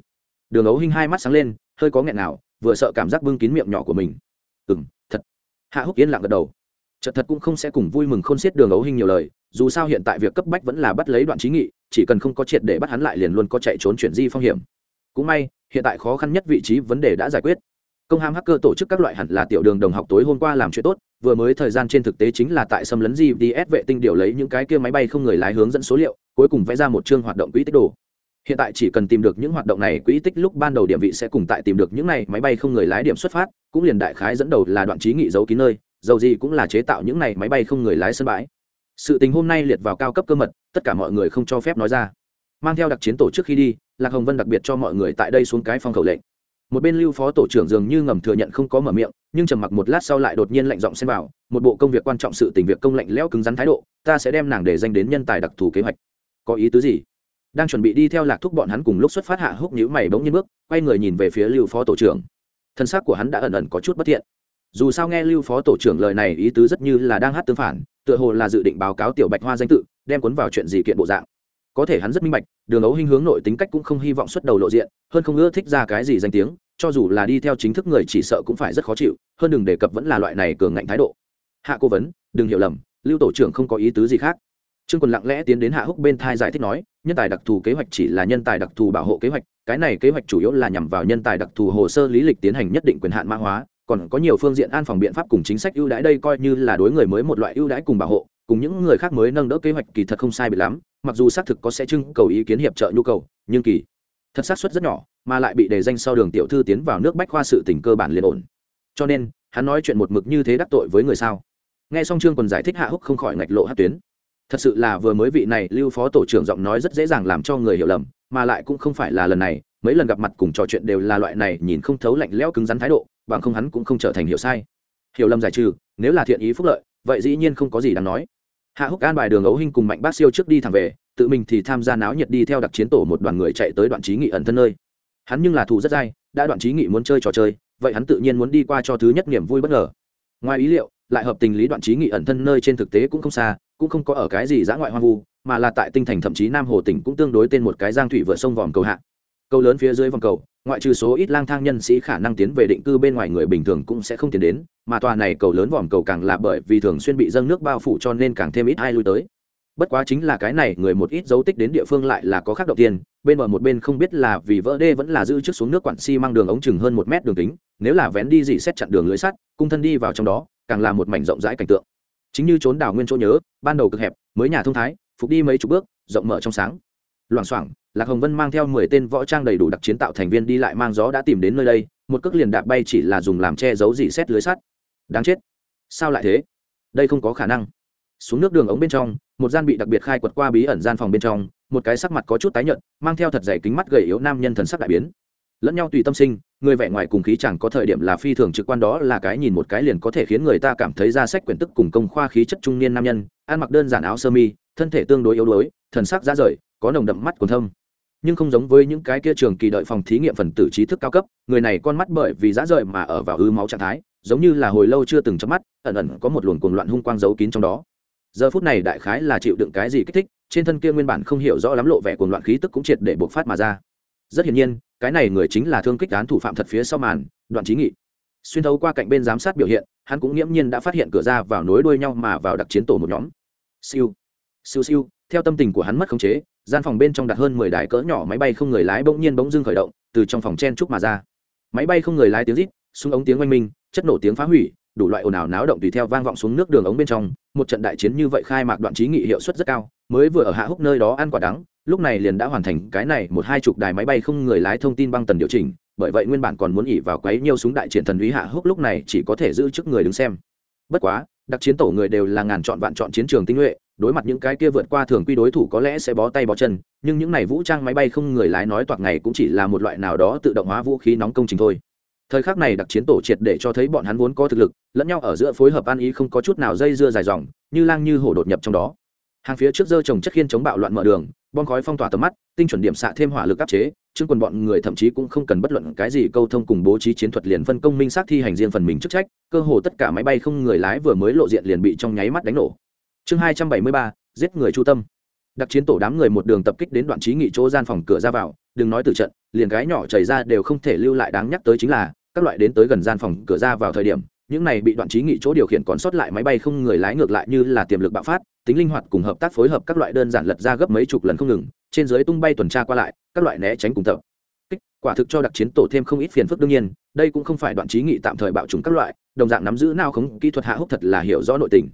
Đường ấu hinh hai mắt sáng lên, hơi có nghẹn nào, vừa sợ cảm giác bưng kín miệng nhỏ của mình. Ừ m thật. Hạ húc yên lặng gật đầu chợt thật cũng không sẽ cùng vui mừng không xiết đường ấu hình nhiều lời, dù sao hiện tại việc cấp bách vẫn là bắt lấy đoạn trí nghị, chỉ cần không có triệt để bắt hắn lại liền luôn có chạy trốn chuyển di phong hiểm. Cũng may, hiện tại khó khăn nhất vị trí vấn đề đã giải quyết. Công ham hacker tổ chức các loại hẳn là tiểu đường đồng học tối hôm qua làm chuyện tốt, vừa mới thời gian trên thực tế chính là tại xâm lấn gds vệ tinh điều lấy những cái kia máy bay không người lái hướng dẫn số liệu, cuối cùng vẽ ra một chương hoạt động quỹ tích đồ. Hiện tại chỉ cần tìm được những hoạt động này, quỹ tích lúc ban đầu điểm vị sẽ cùng tại tìm được những này máy bay không người lái điểm xuất phát, cũng liền đại khái dẫn đầu là đoạn trí nghị giấu kín nơi dầu gì cũng là chế tạo những này máy bay không người lái sân bãi. Sự tình hôm nay liệt vào cao cấp cơ mật, tất cả mọi người không cho phép nói ra. Mang theo đặc chiến tổ trước khi đi, lạc hồng vân đặc biệt cho mọi người tại đây xuống cái phong khẩu lệnh. Một bên lưu phó tổ trưởng dường như ngầm thừa nhận không có mở miệng, nhưng trầm mặc một lát sau lại đột nhiên lạnh giọng xem vào, một bộ công việc quan trọng sự tình việc công lệnh lẽo cứng rắn thái độ, ta sẽ đem nàng để danh đến nhân tài đặc thù kế hoạch. Có ý tứ gì? Đang chuẩn bị đi theo lạc thúc bọn hắn cùng lúc xuất phát hạ húc nhữ mày bỗng nhiên bước, quay người nhìn về phía lưu phó tổ trưởng. Thân xác của hắn đã ẩn ẩn có chút bất thiện dù sao nghe lưu phó tổ trưởng lời này, ý tứ rất như là đang hát tương phản, tựa hồ là dự định báo cáo tiểu bạch hoa danh tự, đem cuốn vào chuyện gì kiện bộ dạng. Có thể hắn rất minh bạch, đường ấu hình hướng nội tính cách cũng không hy vọng xuất đầu lộ diện, hơn không ưa thích ra cái gì danh tiếng, cho dù là đi theo chính thức người chỉ sợ cũng phải rất khó chịu, hơn đừng đề cập vẫn là loại này cường ngạnh thái độ. Hạ cố vấn, đừng hiểu lầm, lưu tổ trưởng không có ý tứ gì khác. Trương Quân lặng lẽ tiến đến hạ húc bên thai giải thích nói, nhân tài đặc thù kế hoạch chỉ là nhân tài đặc thù bảo hộ kế hoạch, cái này kế hoạch chủ yếu là nhằm vào nhân tài đặc thù hồ sơ lý lịch tiến hành nhất định quyền hạn mã hóa còn có nhiều phương diện an phòng biện pháp cùng chính sách ưu đãi đây coi như là đối người mới một loại ưu đãi cùng bảo hộ, cùng những người khác mới nâng đỡ kế hoạch kỳ thật không sai bị lắm, mặc dù xác thực có sẽ trưng cầu ý kiến hiệp trợ nhu cầu, nhưng kỳ, thật xác suất rất nhỏ, mà lại bị đề danh sau đường tiểu thư tiến vào nước bách khoa sự tình cơ bản liền ổn. Cho nên, hắn nói chuyện một mực như thế đắc tội với người sao? Nghe xong trương còn giải thích hạ húc không khỏi ngạch lộ hát tuyến. Thật sự là vừa mới vị này lưu phó tổ trưởng giọng nói rất dễ dàng làm cho người hiểu lầm, mà lại cũng không phải là lần này, mấy lần gặp mặt cùng trò chuyện đều là loại này nhìn không thấu lạnh lẽo cứng rắn thái độ bằng không hắn cũng không trở thành hiểu sai. Hiểu lầm giải trừ, nếu là thiện ý phúc lợi, vậy dĩ nhiên không có gì đáng nói. Hạ húc an bài đường ấu hinh cùng mạnh bác siêu trước đi thẳng về, tự mình thì tham gia náo nhiệt đi theo đặc chiến tổ một đoàn người chạy tới đoạn trí nghị ẩn thân nơi. Hắn nhưng là thù rất dai, đã đoạn trí nghị muốn chơi trò chơi, vậy hắn tự nhiên muốn đi qua cho thứ nhất niềm vui bất ngờ. Ngoài ý liệu, lại hợp tình lý đoạn trí nghị ẩn thân nơi trên thực tế cũng không xa, cũng không có ở cái gì giã ngoại hoang vu, mà là tại tinh thành thậm chí nam hồ tỉnh cũng tương đối tên một cái giang thủy vượt sông vòm cầu hạ cầu lớn phía dưới vòng cầu, ngoại trừ số ít lang thang nhân sĩ khả năng tiến về định cư bên ngoài người bình thường cũng sẽ không tiến đến, mà tòa này cầu lớn vòm cầu càng là bởi vì thường xuyên bị dâng nước bao phủ cho nên càng thêm ít ai lui tới. Bất quá chính là cái này, người một ít dấu tích đến địa phương lại là có khác đầu tiên, bên bờ một bên không biết là vì vỡ đê vẫn là giữ trước xuống nước quản xi si mang đường ống chừng hơn một mét đường kính, nếu là vén đi dỉ xét chặn đường lưới sắt, cung thân đi vào trong đó, càng là một mảnh rộng rãi cảnh tượng. Chính như trốn đảo nguyên chỗ nhớ, ban đầu cực hẹp, mới nhà thông thái, phục đi mấy chục bước, rộng mở trong sáng loảng xoảng, lạc hồng vân mang theo mười tên võ trang đầy đủ đặc chiến tạo thành viên đi lại mang gió đã tìm đến nơi đây, một cước liền đạp bay chỉ là dùng làm che giấu dỉ xét lưới sắt. Đáng chết. Sao lại thế? Đây không có khả năng. Xuống nước đường ống bên trong, một gian bị đặc biệt khai quật qua bí ẩn gian phòng bên trong, một cái sắc mặt có chút tái nhợt, mang theo thật dày kính mắt gầy yếu nam nhân thần sắc đại biến. Lẫn nhau tùy tâm sinh, người vẻ ngoài cùng khí chẳng có thời điểm là phi thường trực quan đó là cái nhìn một cái liền có thể khiến người ta cảm thấy ra sách quyển tức cùng công khoa khí chất trung niên nam nhân, ăn mặc đơn giản áo sơ mi, thân thể tương đối yếu đuối, thần sắc ra rời có nồng đậm mắt còn thâm. Nhưng không giống với những cái kia trường kỳ đợi phòng thí nghiệm phần tử trí thức cao cấp, người này con mắt bởi vì dã rời mà ở vào ư máu trạng thái, giống như là hồi lâu chưa từng chớp mắt, ẩn ẩn có một luồng cuồng loạn hung quang giấu kín trong đó. Giờ phút này đại khái là chịu đựng cái gì kích thích, trên thân kia nguyên bản không hiểu rõ lắm lộ vẻ cuồng loạn khí tức cũng triệt để buộc phát mà ra. Rất hiển nhiên, cái này người chính là thương kích án thủ phạm thật phía sau màn, đoạn trí nghị. Xuyên thấu qua cạnh bên giám sát biểu hiện, hắn cũng nghiễm nhiên đã phát hiện cửa ra vào nối đuôi nhau mà vào đặc chiến tổ một nhóm. Siêu. Siêu siêu, theo tâm tình của hắn mất khống chế gian phòng bên trong đặt hơn mười đài cỡ nhỏ máy bay không người lái bỗng nhiên bỗng dưng khởi động, từ trong phòng chen trúc mà ra. Máy bay không người lái tiếng rít, súng ống tiếng oanh minh, chất nổ tiếng phá hủy, đủ loại ồn ào náo động tùy theo vang vọng xuống nước đường ống bên trong, một trận đại chiến như vậy khai mạc đoạn trí nghị hiệu suất rất cao, mới vừa ở hạ húc nơi đó ăn quả đắng, lúc này liền đã hoàn thành cái này một hai chục đài máy bay không người lái thông tin băng tần điều chỉnh, bởi vậy nguyên bản còn muốn ỉ vào quấy nhiều súng đại triển thần úy hạ húc lúc này chỉ có thể giữ trước người đứng xem. Bất quá, đặc chiến tổ người đều là ngàn chọn vạn chọn chiến trường tinh nhuệ đối mặt những cái kia vượt qua thường quy đối thủ có lẽ sẽ bó tay bó chân, nhưng những này vũ trang máy bay không người lái nói toạc ngày cũng chỉ là một loại nào đó tự động hóa vũ khí nóng công trình thôi. Thời khắc này đặc chiến tổ triệt để cho thấy bọn hắn vốn có thực lực, lẫn nhau ở giữa phối hợp an ý không có chút nào dây dưa dài dòng, như lang như hổ đột nhập trong đó. Hàng phía trước dơ trồng chất khiên chống bạo loạn mở đường, bom khói phong tỏa tầm mắt, tinh chuẩn điểm xạ thêm hỏa lực áp chế chương quần bọn người thậm chí cũng không cần bất luận cái gì câu thông cùng bố trí chiến thuật liền phân công minh xác thi hành riêng phần mình chức trách, cơ hồ tất cả máy bay không người lái vừa mới lộ diện liền bị trong nháy mắt đánh nổ chương hai trăm bảy mươi ba, giết người chu tâm. Đặc chiến tổ đám người một đường tập kích đến đoạn trí nghị chỗ gian phòng cửa ra vào, đừng nói từ trận, liền cái nhỏ chảy ra đều không thể lưu lại đáng nhắc tới chính là, các loại đến tới gần gian phòng cửa ra vào thời điểm, những này bị đoạn trí nghị chỗ điều khiển còn sót lại máy bay không người lái ngược lại như là tiềm lực bạo phát, tính linh hoạt cùng hợp tác phối hợp các loại đơn giản lật ra gấp mấy chục lần không ngừng, trên dưới tung bay tuần tra qua lại, các loại né tránh cùng tập kích, quả thực cho đặc chiến tổ thêm không ít phiền phức đương nhiên, đây cũng không phải đoạn trí nghị tạm thời bạo chúng các loại, đồng dạng nắm giữ nao khống kỹ thuật hạ húc thật là hiểu rõ nội tình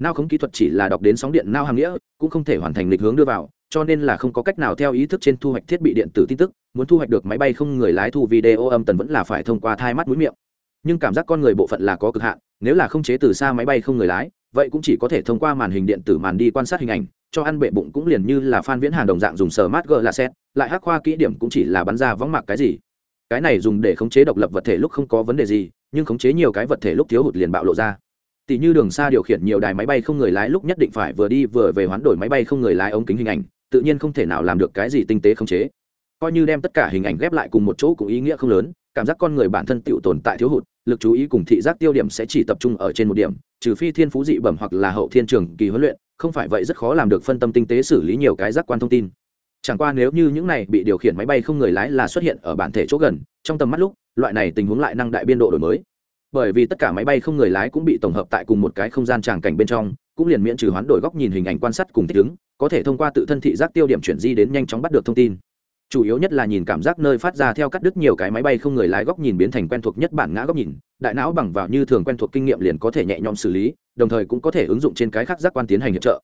nao khống kỹ thuật chỉ là đọc đến sóng điện nao hàng nghĩa, cũng không thể hoàn thành lịch hướng đưa vào, cho nên là không có cách nào theo ý thức trên thu hoạch thiết bị điện tử tin tức, muốn thu hoạch được máy bay không người lái thu video âm tần vẫn là phải thông qua thai mắt mũi miệng. Nhưng cảm giác con người bộ phận là có cực hạn, nếu là không chế từ xa máy bay không người lái, vậy cũng chỉ có thể thông qua màn hình điện tử màn đi quan sát hình ảnh, cho ăn bệ bụng cũng liền như là phan viễn hàng đồng dạng dùng sờ mát gờ là xét lại hắc khoa kỹ điểm cũng chỉ là bắn ra võng mạc cái gì. Cái này dùng để khống chế độc lập vật thể lúc không có vấn đề gì, nhưng khống chế nhiều cái vật thể lúc thiếu hụt liền bạo lộ ra tỷ như đường xa điều khiển nhiều đài máy bay không người lái lúc nhất định phải vừa đi vừa về hoán đổi máy bay không người lái ống kính hình ảnh, tự nhiên không thể nào làm được cái gì tinh tế khống chế. Coi như đem tất cả hình ảnh ghép lại cùng một chỗ cũng ý nghĩa không lớn, cảm giác con người bản thân tự tồn tại thiếu hụt, lực chú ý cùng thị giác tiêu điểm sẽ chỉ tập trung ở trên một điểm, trừ phi thiên phú dị bẩm hoặc là hậu thiên trường kỳ huấn luyện, không phải vậy rất khó làm được phân tâm tinh tế xử lý nhiều cái giác quan thông tin. Chẳng qua nếu như những này bị điều khiển máy bay không người lái là xuất hiện ở bản thể chỗ gần, trong tầm mắt lúc, loại này tình huống lại năng đại biên độ đổi mới bởi vì tất cả máy bay không người lái cũng bị tổng hợp tại cùng một cái không gian tràng cảnh bên trong, cũng liền miễn trừ hoán đổi góc nhìn hình ảnh quan sát cùng thích ứng, có thể thông qua tự thân thị giác tiêu điểm chuyển di đến nhanh chóng bắt được thông tin. Chủ yếu nhất là nhìn cảm giác nơi phát ra theo cắt đứt nhiều cái máy bay không người lái góc nhìn biến thành quen thuộc nhất bản ngã góc nhìn, đại não bằng vào như thường quen thuộc kinh nghiệm liền có thể nhẹ nhõm xử lý, đồng thời cũng có thể ứng dụng trên cái khác giác quan tiến hành hiệp trợ.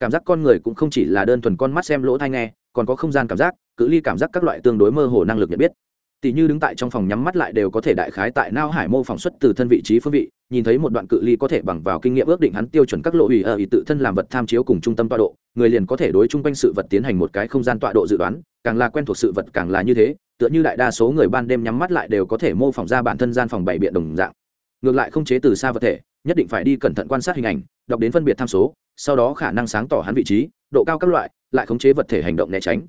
Cảm giác con người cũng không chỉ là đơn thuần con mắt xem lỗ thai nghe, còn có không gian cảm giác, cự ly cảm giác các loại tương đối mơ hồ năng lực nhận biết tỷ như đứng tại trong phòng nhắm mắt lại đều có thể đại khái tại nao hải mô phỏng xuất từ thân vị trí phương vị, nhìn thấy một đoạn cự ly có thể bằng vào kinh nghiệm ước định hắn tiêu chuẩn các lộ ủy ở ý tự thân làm vật tham chiếu cùng trung tâm tọa độ, người liền có thể đối chung quanh sự vật tiến hành một cái không gian tọa độ dự đoán, càng là quen thuộc sự vật càng là như thế, tựa như đại đa số người ban đêm nhắm mắt lại đều có thể mô phỏng ra bản thân gian phòng bảy biện đồng dạng. Ngược lại không chế từ xa vật thể, nhất định phải đi cẩn thận quan sát hình ảnh, đọc đến phân biệt tham số, sau đó khả năng sáng tỏ hắn vị trí, độ cao các loại, lại khống chế vật thể hành động né tránh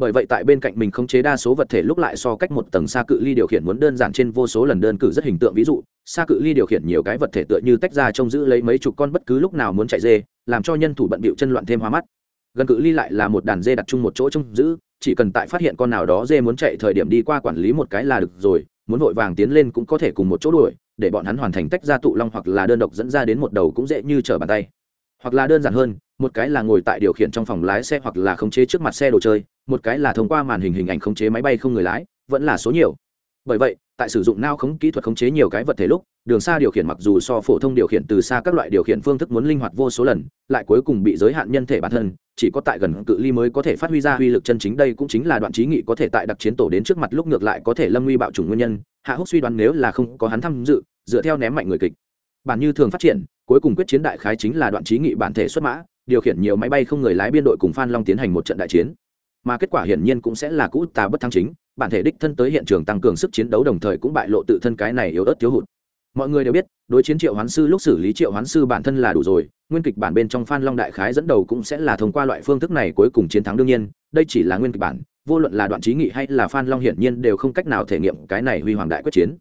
bởi vậy tại bên cạnh mình khống chế đa số vật thể lúc lại so cách một tầng xa cự ly điều khiển muốn đơn giản trên vô số lần đơn cử rất hình tượng ví dụ, xa cự ly điều khiển nhiều cái vật thể tựa như tách ra trông giữ lấy mấy chục con bất cứ lúc nào muốn chạy dê, làm cho nhân thủ bận bịu chân loạn thêm hoa mắt. Gần cự ly lại là một đàn dê đặt chung một chỗ trông giữ, chỉ cần tại phát hiện con nào đó dê muốn chạy thời điểm đi qua quản lý một cái là được rồi, muốn vội vàng tiến lên cũng có thể cùng một chỗ đuổi, để bọn hắn hoàn thành tách ra tụ long hoặc là đơn độc dẫn ra đến một đầu cũng dễ như trở bàn tay. Hoặc là đơn giản hơn một cái là ngồi tại điều khiển trong phòng lái xe hoặc là khống chế trước mặt xe đồ chơi, một cái là thông qua màn hình hình ảnh khống chế máy bay không người lái, vẫn là số nhiều. Bởi vậy, tại sử dụng nao khống kỹ thuật khống chế nhiều cái vật thể lúc, đường xa điều khiển mặc dù so phổ thông điều khiển từ xa các loại điều khiển phương thức muốn linh hoạt vô số lần, lại cuối cùng bị giới hạn nhân thể bản thân, chỉ có tại gần cự ly mới có thể phát huy ra uy lực chân chính đây cũng chính là đoạn trí nghị có thể tại đặc chiến tổ đến trước mặt lúc ngược lại có thể lâm nguy bạo chủng nguyên nhân, hạ húc suy đoán nếu là không có hắn tham dự, dựa theo ném mạnh người kịch. Bản như thường phát triển, cuối cùng quyết chiến đại khái chính là đoạn trí nghị bản thể xuất mã điều khiển nhiều máy bay không người lái biên đội cùng phan long tiến hành một trận đại chiến. Mà kết quả hiển nhiên cũng sẽ là cũ tà bất thắng chính, bản thể đích thân tới hiện trường tăng cường sức chiến đấu đồng thời cũng bại lộ tự thân cái này yếu ớt thiếu hụt. Mọi người đều biết, đối chiến triệu hoán sư lúc xử lý triệu hoán sư bản thân là đủ rồi, nguyên kịch bản bên trong phan long đại khái dẫn đầu cũng sẽ là thông qua loại phương thức này cuối cùng chiến thắng đương nhiên, đây chỉ là nguyên kịch bản, vô luận là đoạn trí nghị hay là phan long hiển nhiên đều không cách nào thể nghiệm cái này huy hoàng đại quyết chiến.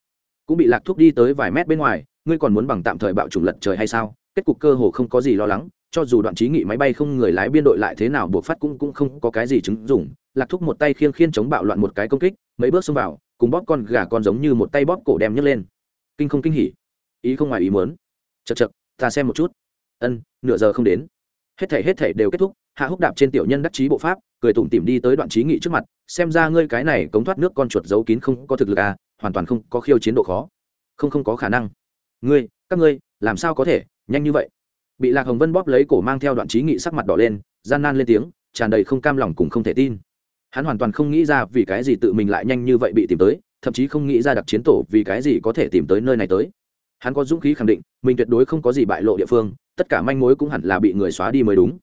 Cũng bị lạc thuốc đi tới vài mét bên ngoài, ngươi còn muốn bằng tạm thời bạo chủng lật trời hay sao? Kết cục cơ hồ không có gì lo lắng cho dù đoạn trí nghị máy bay không người lái biên đội lại thế nào buộc phát cũng cũng không có cái gì chứng dùng lạc thúc một tay khiêng khiên chống bạo loạn một cái công kích, mấy bước xông vào, cùng bóp con gà con giống như một tay bóp cổ đem nhấc lên. Kinh không kinh hỉ. Ý không ngoài ý muốn. Chật chật ta xem một chút. Ân, nửa giờ không đến. Hết thể hết thể đều kết thúc, hạ húc đạp trên tiểu nhân đắc chí bộ pháp, cười tủm tỉm đi tới đoạn trí nghị trước mặt, xem ra ngươi cái này cống thoát nước con chuột giấu kín không có thực lực à hoàn toàn không có khiêu chiến độ khó. Không không có khả năng. Ngươi, các ngươi, làm sao có thể, nhanh như vậy? Bị lạc hồng vân bóp lấy cổ mang theo đoạn trí nghị sắc mặt đỏ lên, gian nan lên tiếng, tràn đầy không cam lòng cùng không thể tin. Hắn hoàn toàn không nghĩ ra vì cái gì tự mình lại nhanh như vậy bị tìm tới, thậm chí không nghĩ ra đặc chiến tổ vì cái gì có thể tìm tới nơi này tới. Hắn có dũng khí khẳng định, mình tuyệt đối không có gì bại lộ địa phương, tất cả manh mối cũng hẳn là bị người xóa đi mới đúng.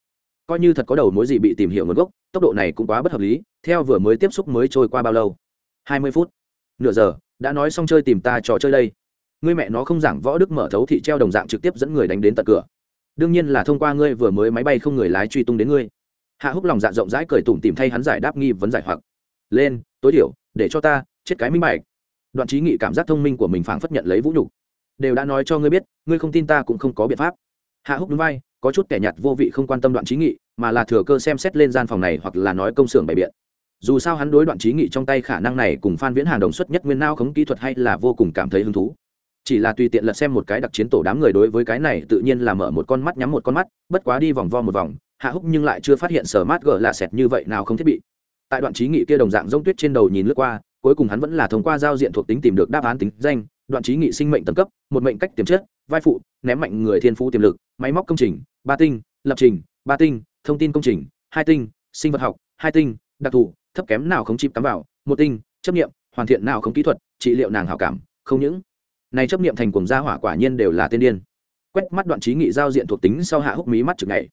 Coi như thật có đầu mối gì bị tìm hiểu nguồn gốc, tốc độ này cũng quá bất hợp lý, theo vừa mới tiếp xúc mới trôi qua bao lâu? Hai mươi phút. Nửa giờ, đã nói xong chơi tìm ta trò chơi đây. Ngươi mẹ nó không giảng võ đức mở thấu thị treo đồng dạng trực tiếp dẫn người đánh đến tận cửa đương nhiên là thông qua ngươi vừa mới máy bay không người lái truy tung đến ngươi. Hạ húc lòng dạ rộng rãi cười tủm tìm thay hắn giải đáp nghi vấn giải hoặc. Lên, tối thiểu, để cho ta chết cái minh bạch. Đoạn trí nghị cảm giác thông minh của mình phảng phất nhận lấy vũ nhục. Đều đã nói cho ngươi biết, ngươi không tin ta cũng không có biện pháp. Hạ húc núi vai, có chút kẻ nhặt vô vị không quan tâm đoạn trí nghị, mà là thừa cơ xem xét lên gian phòng này hoặc là nói công xưởng bày biện. Dù sao hắn đối đoạn trí nghị trong tay khả năng này cùng phan viễn hàng đồng xuất nhất nguyên nao khống kỹ thuật hay là vô cùng cảm thấy hứng thú chỉ là tùy tiện lật xem một cái đặc chiến tổ đám người đối với cái này tự nhiên là mở một con mắt nhắm một con mắt, bất quá đi vòng vo một vòng, hạ húc nhưng lại chưa phát hiện sở mát gờ là sẹt như vậy nào không thiết bị. Tại đoạn trí nghị kia đồng dạng rông tuyết trên đầu nhìn lướt qua, cuối cùng hắn vẫn là thông qua giao diện thuộc tính tìm được đáp án tính danh, đoạn trí nghị sinh mệnh tầng cấp, một mệnh cách tiềm chất, vai phụ, ném mạnh người thiên phú tiềm lực, máy móc công trình, ba tinh, lập trình, ba tinh, thông tin công trình, hai tinh, sinh vật học, hai tinh, đặc thù, thấp kém nào không chịp tắm vào, một tinh, chấp nghiệm, hoàn thiện nào không kỹ thuật, trị liệu nàng hảo cảm, không những này chấp niệm thành cuồng gia hỏa quả nhiên đều là tiên điên. Quét mắt đoạn trí nghị giao diện thuộc tính sau hạ húc mí mắt chực ngày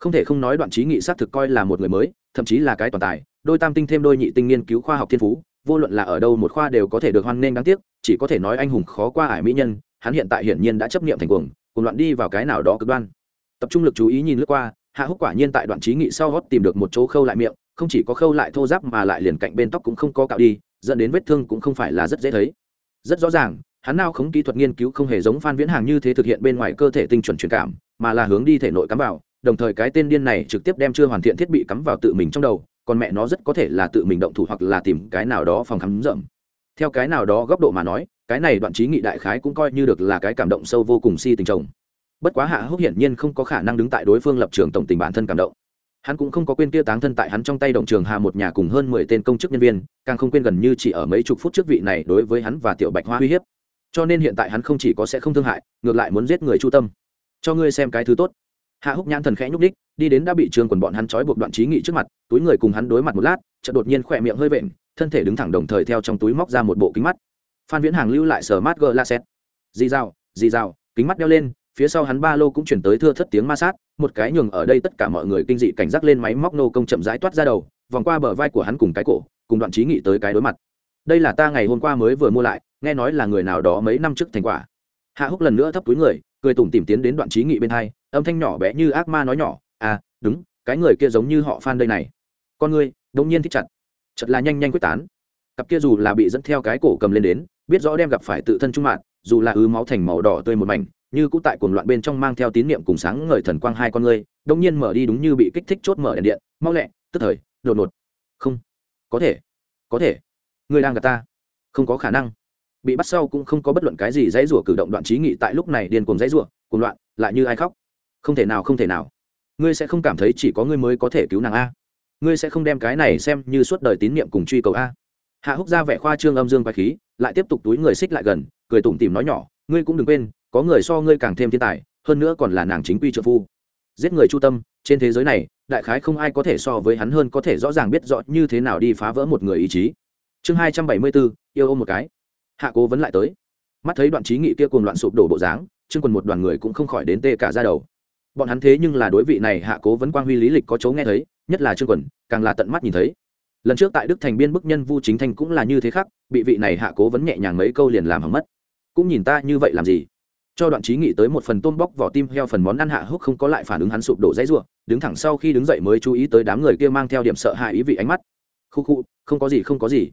không thể không nói đoạn trí nghị xác thực coi là một người mới, thậm chí là cái toàn tài, đôi tam tinh thêm đôi nhị tinh nghiên cứu khoa học thiên phú, vô luận là ở đâu một khoa đều có thể được hoan nghênh đáng tiếc, chỉ có thể nói anh hùng khó qua ải mỹ nhân, hắn hiện tại hiển nhiên đã chấp niệm thành cuồng, cùng loạn đi vào cái nào đó cực đoan. Tập trung lực chú ý nhìn lướt qua, hạ húc quả nhiên tại đoạn trí nghị sau gót tìm được một chỗ khâu lại miệng, không chỉ có khâu lại thô giáp mà lại liền cạnh bên tóc cũng không có cạo đi, dẫn đến vết thương cũng không phải là rất dễ thấy. Rất rõ ràng hắn nào không kỹ thuật nghiên cứu không hề giống phan viễn hàng như thế thực hiện bên ngoài cơ thể tinh chuẩn truyền cảm, mà là hướng đi thể nội cắm vào, đồng thời cái tên điên này trực tiếp đem chưa hoàn thiện thiết bị cắm vào tự mình trong đầu, còn mẹ nó rất có thể là tự mình động thủ hoặc là tìm cái nào đó phòng khám rậm theo cái nào đó góc độ mà nói, cái này đoạn trí nghị đại khái cũng coi như được là cái cảm động sâu vô cùng si tình chồng. Bất quá hạ húc hiển nhiên không có khả năng đứng tại đối phương lập trường tổng tình bản thân cảm động. Hắn cũng không có quên kia táng thân tại hắn trong tay động trường hà một nhà cùng hơn mười tên công chức nhân viên, càng không quên gần như chỉ ở mấy chục phút trước vị này đối với hắn và tiểu bạch hoa uy hiếp cho nên hiện tại hắn không chỉ có sẽ không thương hại, ngược lại muốn giết người chu tâm. Cho ngươi xem cái thứ tốt. Hạ húc nhãn thần khẽ nhúc đích đi đến đã bị trương quần bọn hắn trói buộc đoạn trí nghị trước mặt, túi người cùng hắn đối mặt một lát, chợt đột nhiên khỏe miệng hơi vện, thân thể đứng thẳng đồng thời theo trong túi móc ra một bộ kính mắt. Phan viễn hàng lưu lại sờ mát gờ la xét dì rào dì rào kính mắt đeo lên, phía sau hắn ba lô cũng chuyển tới thưa thất tiếng ma sát, một cái nhường ở đây tất cả mọi người kinh dị cảnh giác lên máy móc nô công chậm rãi toát ra đầu, vòng qua bờ vai của hắn cùng cái cổ, cùng đoạn trí nghị tới cái đối mặt đây là ta ngày hôm qua mới vừa mua lại, nghe nói là người nào đó mấy năm trước thành quả. Hạ húc lần nữa thấp túi người, cười tủm tìm tiến đến đoạn trí nghị bên hai, âm thanh nhỏ bé như ác ma nói nhỏ à đúng, cái người kia giống như họ phan đây này. Con ngươi đống nhiên thích chặt. Chật là nhanh nhanh quyết tán. Cặp kia dù là bị dẫn theo cái cổ cầm lên đến, biết rõ đem gặp phải tự thân trung mạng, dù là ứ máu thành màu đỏ tươi một mảnh, như cũng tại cuồng loạn bên trong mang theo tín niệm cùng sáng ngời thần quang hai con ngươi đống nhiên mở đi đúng như bị kích thích chốt mở đèn điện, mau lẹ, tức thời, đột ngột. Không, có thể có thể ngươi đang gặp ta. Không có khả năng. Bị bắt sau cũng không có bất luận cái gì dãy rủa cử động đoạn trí nghị tại lúc này điên cuồng dãy rủa, cuồng loạn, lại như ai khóc. Không thể nào, không thể nào. Ngươi sẽ không cảm thấy chỉ có ngươi mới có thể cứu nàng a. Ngươi sẽ không đem cái này xem như suốt đời tín nhiệm cùng truy cầu a. Hạ húc ra vẻ khoa trương âm dương quái khí, lại tiếp tục túi người xích lại gần, cười tủm tỉm nói nhỏ, ngươi cũng đừng quên, có người so ngươi càng thêm thiên tài, hơn nữa còn là nàng chính quy trợ phu. Giết người chu tâm, trên thế giới này, đại khái không ai có thể so với hắn hơn có thể rõ ràng biết rõ như thế nào đi phá vỡ một người ý chí chương hai trăm bảy mươi bốn yêu ôm một cái. Hạ cố vấn lại tới. Mắt thấy đoạn trí nghị kia cùng loạn sụp đổ bộ dáng chương quần một đoàn người cũng không khỏi đến tê cả ra đầu. Bọn hắn thế nhưng là đối vị này hạ cố vấn quang huy lý lịch có chấu nghe thấy, nhất là chương quần càng là tận mắt nhìn thấy. Lần trước tại đức thành biên bức nhân vu chính thanh cũng là như thế khác, bị vị này hạ cố vấn nhẹ nhàng mấy câu liền làm hỏng mất. Cũng nhìn ta như vậy làm gì? Cho đoạn trí nghị tới một phần tôm bóc vỏ tim heo phần món ăn hạ húc không có lại phản ứng hắn sụp đổ dãy ruộng đứng thẳng sau khi đứng dậy mới chú ý tới đám người kia mang theo điểm sợ hãi ý vị ánh mắt. Khu khu, không có gì, không có gì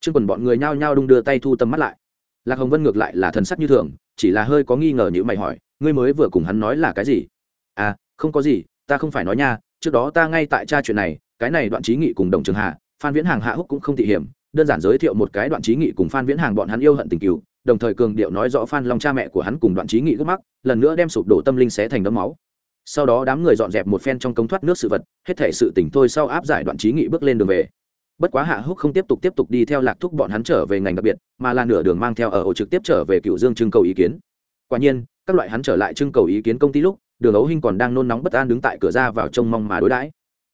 chương quần bọn người nhao nhao đung đưa tay thu tầm mắt lại. Lạc hồng vân ngược lại là thần sắc như thường, chỉ là hơi có nghi ngờ như mày hỏi, ngươi mới vừa cùng hắn nói là cái gì? À không có gì, ta không phải nói nha, trước đó ta ngay tại tra chuyện này, cái này đoạn trí nghị cùng đồng trường hạ phan viễn hàng hạ húc cũng không thị hiểm, đơn giản giới thiệu một cái đoạn trí nghị cùng phan viễn hàng bọn hắn yêu hận tình cứu đồng thời cường điệu nói rõ phan long cha mẹ của hắn cùng đoạn trí nghị gốc mắc, lần nữa đem sụp đổ tâm linh xé thành đấm máu. Sau đó đám người dọn dẹp một phen trong cống thoát nước sự vật, hết thể sự tỉnh thôi sau áp giải đoạn trí nghị bước lên đường về bất quá hạ húc không tiếp tục tiếp tục đi theo lạc thúc bọn hắn trở về ngành đặc biệt, mà là nửa đường mang theo ở ổ trực tiếp trở về cựu dương trưng cầu ý kiến. Quả nhiên, các loại hắn trở lại trưng cầu ý kiến công ty lúc, đường ấu hinh còn đang nôn nóng bất an đứng tại cửa ra vào trông mong mà đối đãi.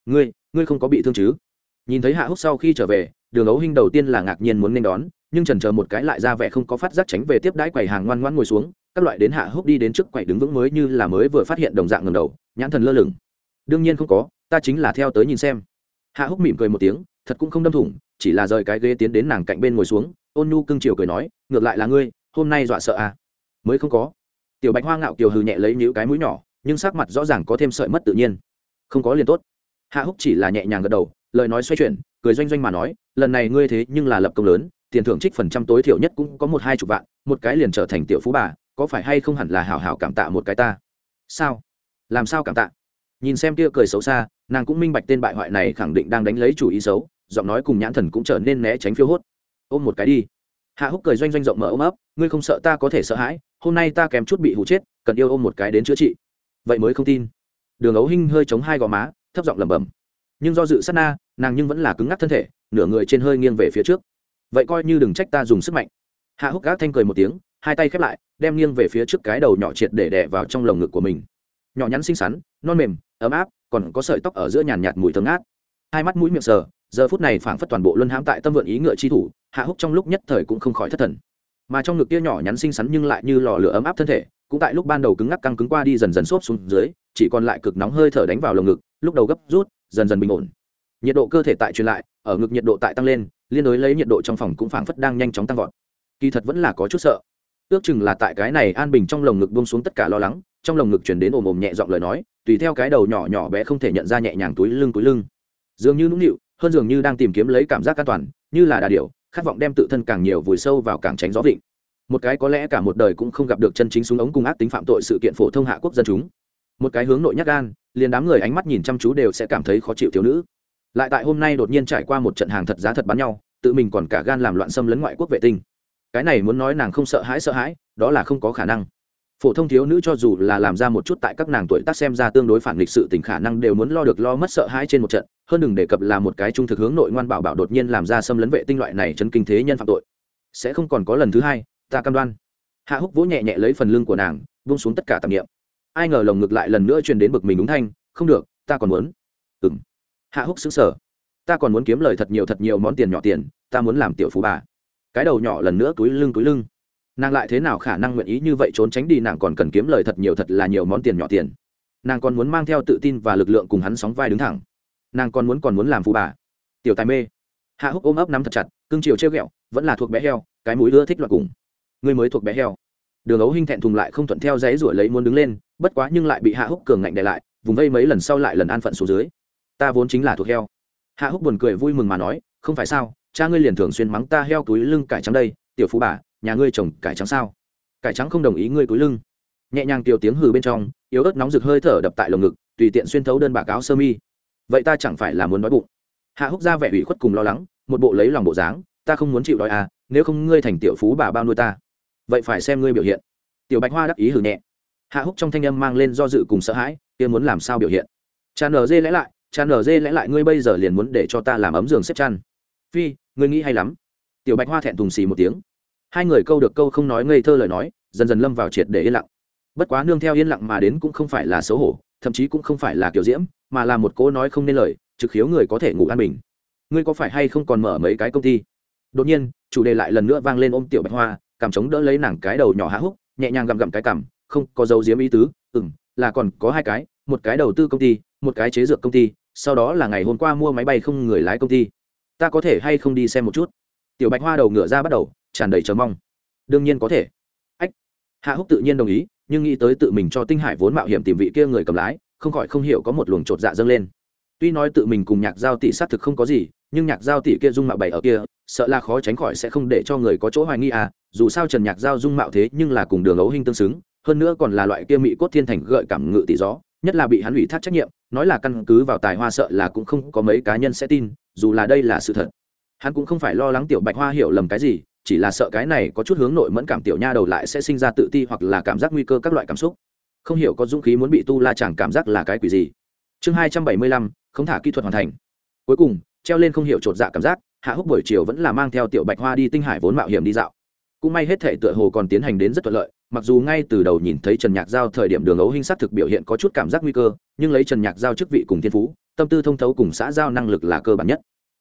Ngươi ngươi không có bị thương chứ? Nhìn thấy hạ húc sau khi trở về, đường ấu hinh đầu tiên là ngạc nhiên muốn nên đón, nhưng trần chờ một cái lại ra vẻ không có phát giác tránh về tiếp đãi quầy hàng ngoan ngoan ngồi xuống, các loại đến hạ húc đi đến trước quầy đứng vững mới như là mới vừa phát hiện đồng dạng ngầm đầu, nhãn thần lơ lửng. Đương nhiên không có, ta chính là theo tới nhìn xem. Hạ húc mỉm cười một tiếng thật cũng không đâm thủng, chỉ là rời cái ghế tiến đến nàng cạnh bên ngồi xuống, ôn nhu cưng chiều cười nói, ngược lại là ngươi, hôm nay dọa sợ à? Mới không có. Tiểu bạch hoa ngạo kiều hừ nhẹ lấy nhíu cái mũi nhỏ, nhưng sắc mặt rõ ràng có thêm sợi mất tự nhiên. Không có liền tốt. Hạ húc chỉ là nhẹ nhàng gật đầu, lời nói xoay chuyển, cười doanh doanh mà nói, lần này ngươi thế nhưng là lập công lớn, tiền thưởng trích phần trăm tối thiểu nhất cũng có một hai chục vạn, một cái liền trở thành tiểu phú bà, có phải hay không hẳn là hảo hảo cảm tạ một cái ta? Sao? Làm sao cảm tạ? Nhìn xem kia cười xấu xa, nàng cũng minh bạch tên bại hoại này khẳng định đang đánh lấy chủ ý xấu giọng nói cùng nhãn thần cũng trở nên né tránh phiêu hốt. Ôm một cái đi. Hạ húc cười doanh doanh rộng mở ôm ấp, ngươi không sợ ta có thể sợ hãi, hôm nay ta kém chút bị hụ chết, cần yêu ôm một cái đến chữa trị. Vậy mới không tin. Đường ấu hinh hơi chống hai gò má, thấp giọng lẩm bẩm. Nhưng do dự sát na, nàng nhưng vẫn là cứng ngắc thân thể, nửa người trên hơi nghiêng về phía trước. Vậy coi như đừng trách ta dùng sức mạnh. Hạ húc gác thanh cười một tiếng, hai tay khép lại, đem nghiêng về phía trước cái đầu nhỏ triệt để đè vào trong lồng ngực của mình. Nhỏ nhắn xinh xắn, non mềm, ấm áp, còn có sợi tóc ở giữa nhàn nhạt mùi thơm ngát. Hai mắt mũi miệng sờ giờ phút này phảng phất toàn bộ luân hãm tại tâm vượn ý ngựa chi thủ, hạ húc trong lúc nhất thời cũng không khỏi thất thần. Mà trong ngực kia nhỏ nhắn xinh xắn nhưng lại như lò lửa ấm áp thân thể, cũng tại lúc ban đầu cứng ngắc căng cứng qua đi dần dần xốp xuống dưới, chỉ còn lại cực nóng hơi thở đánh vào lồng ngực, lúc đầu gấp rút, dần dần bình ổn. Nhiệt độ cơ thể tại truyền lại, ở ngực nhiệt độ tại tăng lên, liên đối lấy nhiệt độ trong phòng cũng phảng phất đang nhanh chóng tăng vọt. Kỳ thật vẫn là có chút sợ. Ước chừng là tại cái này an bình trong lồng ngực buông xuống tất cả lo lắng, trong lồng ngực chuyển đến ồm ồm nhẹ giọng lời nói, tùy theo cái đầu nhỏ nhỏ bé không thể nhận ra nhẹ nhàng túi lưng túi lưng. Dường như nũng nịu hơn dường như đang tìm kiếm lấy cảm giác an toàn, như là đà điểu, khát vọng đem tự thân càng nhiều vùi sâu vào càng tránh gió vịnh. Một cái có lẽ cả một đời cũng không gặp được chân chính súng ống cùng ác tính phạm tội sự kiện phổ thông hạ quốc dân chúng. Một cái hướng nội nhắc gan, liền đám người ánh mắt nhìn chăm chú đều sẽ cảm thấy khó chịu thiếu nữ. Lại tại hôm nay đột nhiên trải qua một trận hàng thật giá thật bắn nhau, tự mình còn cả gan làm loạn xâm lấn ngoại quốc vệ tinh. Cái này muốn nói nàng không sợ hãi sợ hãi, đó là không có khả năng phổ thông thiếu nữ cho dù là làm ra một chút tại các nàng tuổi tác xem ra tương đối phản lịch sự tình khả năng đều muốn lo được lo mất sợ hãi trên một trận, hơn đừng đề cập là một cái trung thực hướng nội ngoan bảo bảo đột nhiên làm ra xâm lấn vệ tinh loại này chấn kinh thế nhân phạm tội. Sẽ không còn có lần thứ hai, ta cam đoan. Hạ húc vỗ nhẹ nhẹ lấy phần lưng của nàng vung xuống tất cả tạp nghiệm ai ngờ lồng ngực lại lần nữa truyền đến bực mình đúng thanh, không được, ta còn muốn. Ừng hạ húc xứng sở ta còn muốn kiếm lời thật nhiều thật nhiều món tiền nhỏ tiền, ta muốn làm tiểu phú bà. Cái đầu nhỏ lần nữa túi lưng túi lưng nàng lại thế nào khả năng nguyện ý như vậy trốn tránh đi, nàng còn cần kiếm lời thật nhiều thật là nhiều món tiền nhỏ tiền. Nàng còn muốn mang theo tự tin và lực lượng cùng hắn sóng vai đứng thẳng. Nàng còn muốn còn muốn làm phú bà. Tiểu tài mê. Hạ húc ôm ấp nắm thật chặt, cưng chiều treo ghẹo, vẫn là thuộc bé heo, cái mũi ưa thích loại cùng. Ngươi mới thuộc bé heo. Đường ấu hinh thẹn thùng lại không thuận theo giấy ruổi lấy muốn đứng lên, bất quá nhưng lại bị hạ húc cường ngạnh đè lại, vùng vây mấy lần sau lại lần an phận xuống dưới. Ta vốn chính là thuộc heo. Hạ húc buồn cười vui mừng mà nói, không phải sao, cha ngươi liền thường xuyên mắng ta heo túi lưng cải trắng đây, tiểu phú bà nhà ngươi trồng cải trắng sao? Cải trắng không đồng ý ngươi túi lưng. Nhẹ nhàng tiểu tiếng hừ bên trong, yếu ớt nóng rực hơi thở đập tại lồng ngực, tùy tiện xuyên thấu đơn bạc áo sơ mi. Vậy ta chẳng phải là muốn nói bụng. Hạ húc ra vẻ ủy khuất cùng lo lắng, một bộ lấy lòng bộ dáng, ta không muốn chịu đói à nếu không ngươi thành tiểu phú bà bao nuôi ta. Vậy phải xem ngươi biểu hiện. Tiểu bạch hoa đắc ý hử nhẹ. Hạ húc trong thanh âm mang lên do dự cùng sợ hãi, kia muốn làm sao biểu hiện? Cha nở dê lẽ lại, cha nở dê lẽ lại ngươi bây giờ liền muốn để cho ta làm ấm giường xếp chăn. Phi, ngươi nghĩ hay lắm. Tiểu bạch hoa thẹn thùng xì một tiếng hai người câu được câu không nói ngây thơ lời nói, dần dần lâm vào triệt để yên lặng. Bất quá nương theo yên lặng mà đến cũng không phải là xấu hổ, thậm chí cũng không phải là kiểu diễm, mà là một cô nói không nên lời, trực khiếu người có thể ngủ an bình. Ngươi có phải hay không còn mở mấy cái công ty? Đột nhiên, chủ đề lại lần nữa vang lên ôm tiểu bạch hoa, cảm chống đỡ lấy nàng cái đầu nhỏ há húc, nhẹ nhàng gặm gặm cái cằm không, có dấu diếm ý tứ ừ m là còn có hai cái, một cái đầu tư công ty, một cái chế dược công ty, sau đó là ngày hôm qua mua máy bay không người lái công ty. Ta có thể hay không đi xem một chút? Tiểu bạch hoa đầu ngựa ra bắt đầu tràn đầy chờ mong. Đương nhiên có thể. Ách. Hạ húc tự nhiên đồng ý, nhưng nghĩ tới tự mình cho tinh hải vốn mạo hiểm tìm vị kia người cầm lái, không khỏi không hiểu có một luồng chột dạ dâng lên. Tuy nói tự mình cùng nhạc giao tỷ xác thực không có gì, nhưng nhạc giao tỷ kia dung mạo bày ở kia, sợ là khó tránh khỏi sẽ không để cho người có chỗ hoài nghi à dù sao trần nhạc giao dung mạo thế nhưng là cùng đường ấu hình tương xứng, hơn nữa còn là loại kia mỹ cốt thiên thành gợi cảm ngự tỷ gió, nhất là bị hắn ủy thác trách nhiệm, nói là căn cứ vào tài hoa sợ là cũng không có mấy cá nhân sẽ tin, dù là đây là sự thật. Hắn cũng không phải lo lắng tiểu bạch hoa hiểu lầm cái gì chỉ là sợ cái này có chút hướng nội mẫn cảm tiểu nha đầu lại sẽ sinh ra tự ti hoặc là cảm giác nguy cơ các loại cảm xúc. Không hiểu có dũng khí muốn bị tu la chẳng cảm giác là cái quỷ gì. Chương hai trăm bảy mươi lăm không thả kỹ thuật hoàn thành. Cuối cùng, treo lên không hiểu chột dạ cảm giác, hạ húc buổi chiều vẫn là mang theo tiểu bạch hoa đi tinh hải vốn mạo hiểm đi dạo. Cũng may hết thể tựa hồ còn tiến hành đến rất thuận lợi, mặc dù ngay từ đầu nhìn thấy trần nhạc giao thời điểm đường ấu hình t thực biểu hiện có chút cảm giác nguy cơ, nhưng lấy trần nhạc giao chức vị cùng thiên phú, tâm tư thông thấu cùng xã giao năng lực là cơ bản nhất.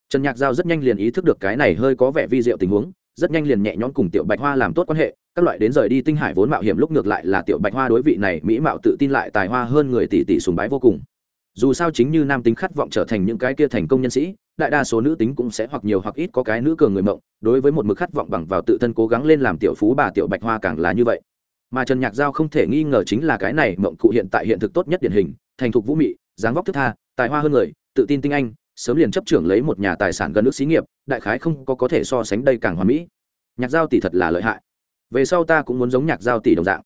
Trần nhạc giao rất nhanh liền ý thức được cái này hơi có vẻ vi diệu tình huống rất nhanh liền nhẹ nhõm cùng tiểu bạch hoa làm tốt quan hệ, các loại đến rời đi tinh hải vốn mạo hiểm lúc ngược lại là tiểu bạch hoa đối vị này mỹ mạo tự tin lại tài hoa hơn người tỷ tỷ sùng bái vô cùng. Dù sao chính như nam tính khát vọng trở thành những cái kia thành công nhân sĩ, đại đa số nữ tính cũng sẽ hoặc nhiều hoặc ít có cái nữ cường người mộng, đối với một mực khát vọng bằng vào tự thân cố gắng lên làm tiểu phú bà tiểu bạch hoa càng là như vậy. Mà trần nhạc giao không thể nghi ngờ chính là cái này mộng cụ hiện tại hiện thực tốt nhất điển hình, thành thục vũ mị, dáng vóc thức tha, tài hoa hơn người, tự tin tinh anh sớm liền chấp trưởng lấy một nhà tài sản gần nước xí nghiệp, đại khái không có có thể so sánh đây càng hoàn mỹ. Nhạc giao tỷ thật là lợi hại. Về sau ta cũng muốn giống nhạc giao tỷ đồng dạng.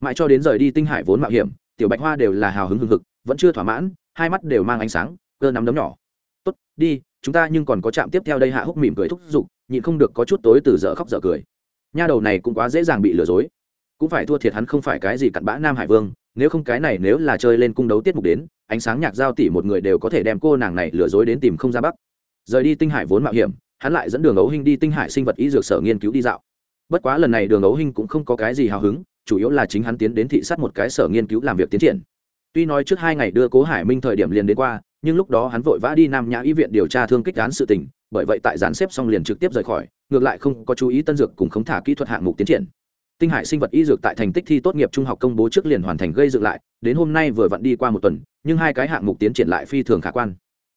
Mãi cho đến rời đi tinh hải vốn mạo hiểm, tiểu bạch hoa đều là hào hứng hưng hực, vẫn chưa thỏa mãn, hai mắt đều mang ánh sáng, cơ nắm đấm nhỏ. Tốt, đi, chúng ta nhưng còn có chạm tiếp theo đây. Hạ húc mỉm cười thúc giục, nhịn không được có chút tối từ dở khóc dở cười. Nha đầu này cũng quá dễ dàng bị lừa dối. Cũng phải thua thiệt hắn không phải cái gì cặn bã nam hải vương nếu không cái này nếu là chơi lên cung đấu tiết mục đến, ánh sáng nhạc giao tỷ một người đều có thể đem cô nàng này lừa dối đến tìm không ra bắc. Rời đi tinh hải vốn mạo hiểm, hắn lại dẫn đường ấu hinh đi tinh hải sinh vật y dược sở nghiên cứu đi dạo. Bất quá lần này đường ấu hinh cũng không có cái gì hào hứng, chủ yếu là chính hắn tiến đến thị sát một cái sở nghiên cứu làm việc tiến triển. Tuy nói trước hai ngày đưa cố hải minh thời điểm liền đến qua, nhưng lúc đó hắn vội vã đi nam nhã y viện điều tra thương kích án sự tình, bởi vậy tại dàn xếp xong liền trực tiếp rời khỏi, ngược lại không có chú ý tân dược cùng khống thả kỹ thuật hạng mục tiến triển tinh hải sinh vật y dược tại thành tích thi tốt nghiệp trung học công bố trước liền hoàn thành gây dựng lại, đến hôm nay vừa vặn đi qua một tuần, nhưng hai cái hạng mục tiến triển lại phi thường khả quan.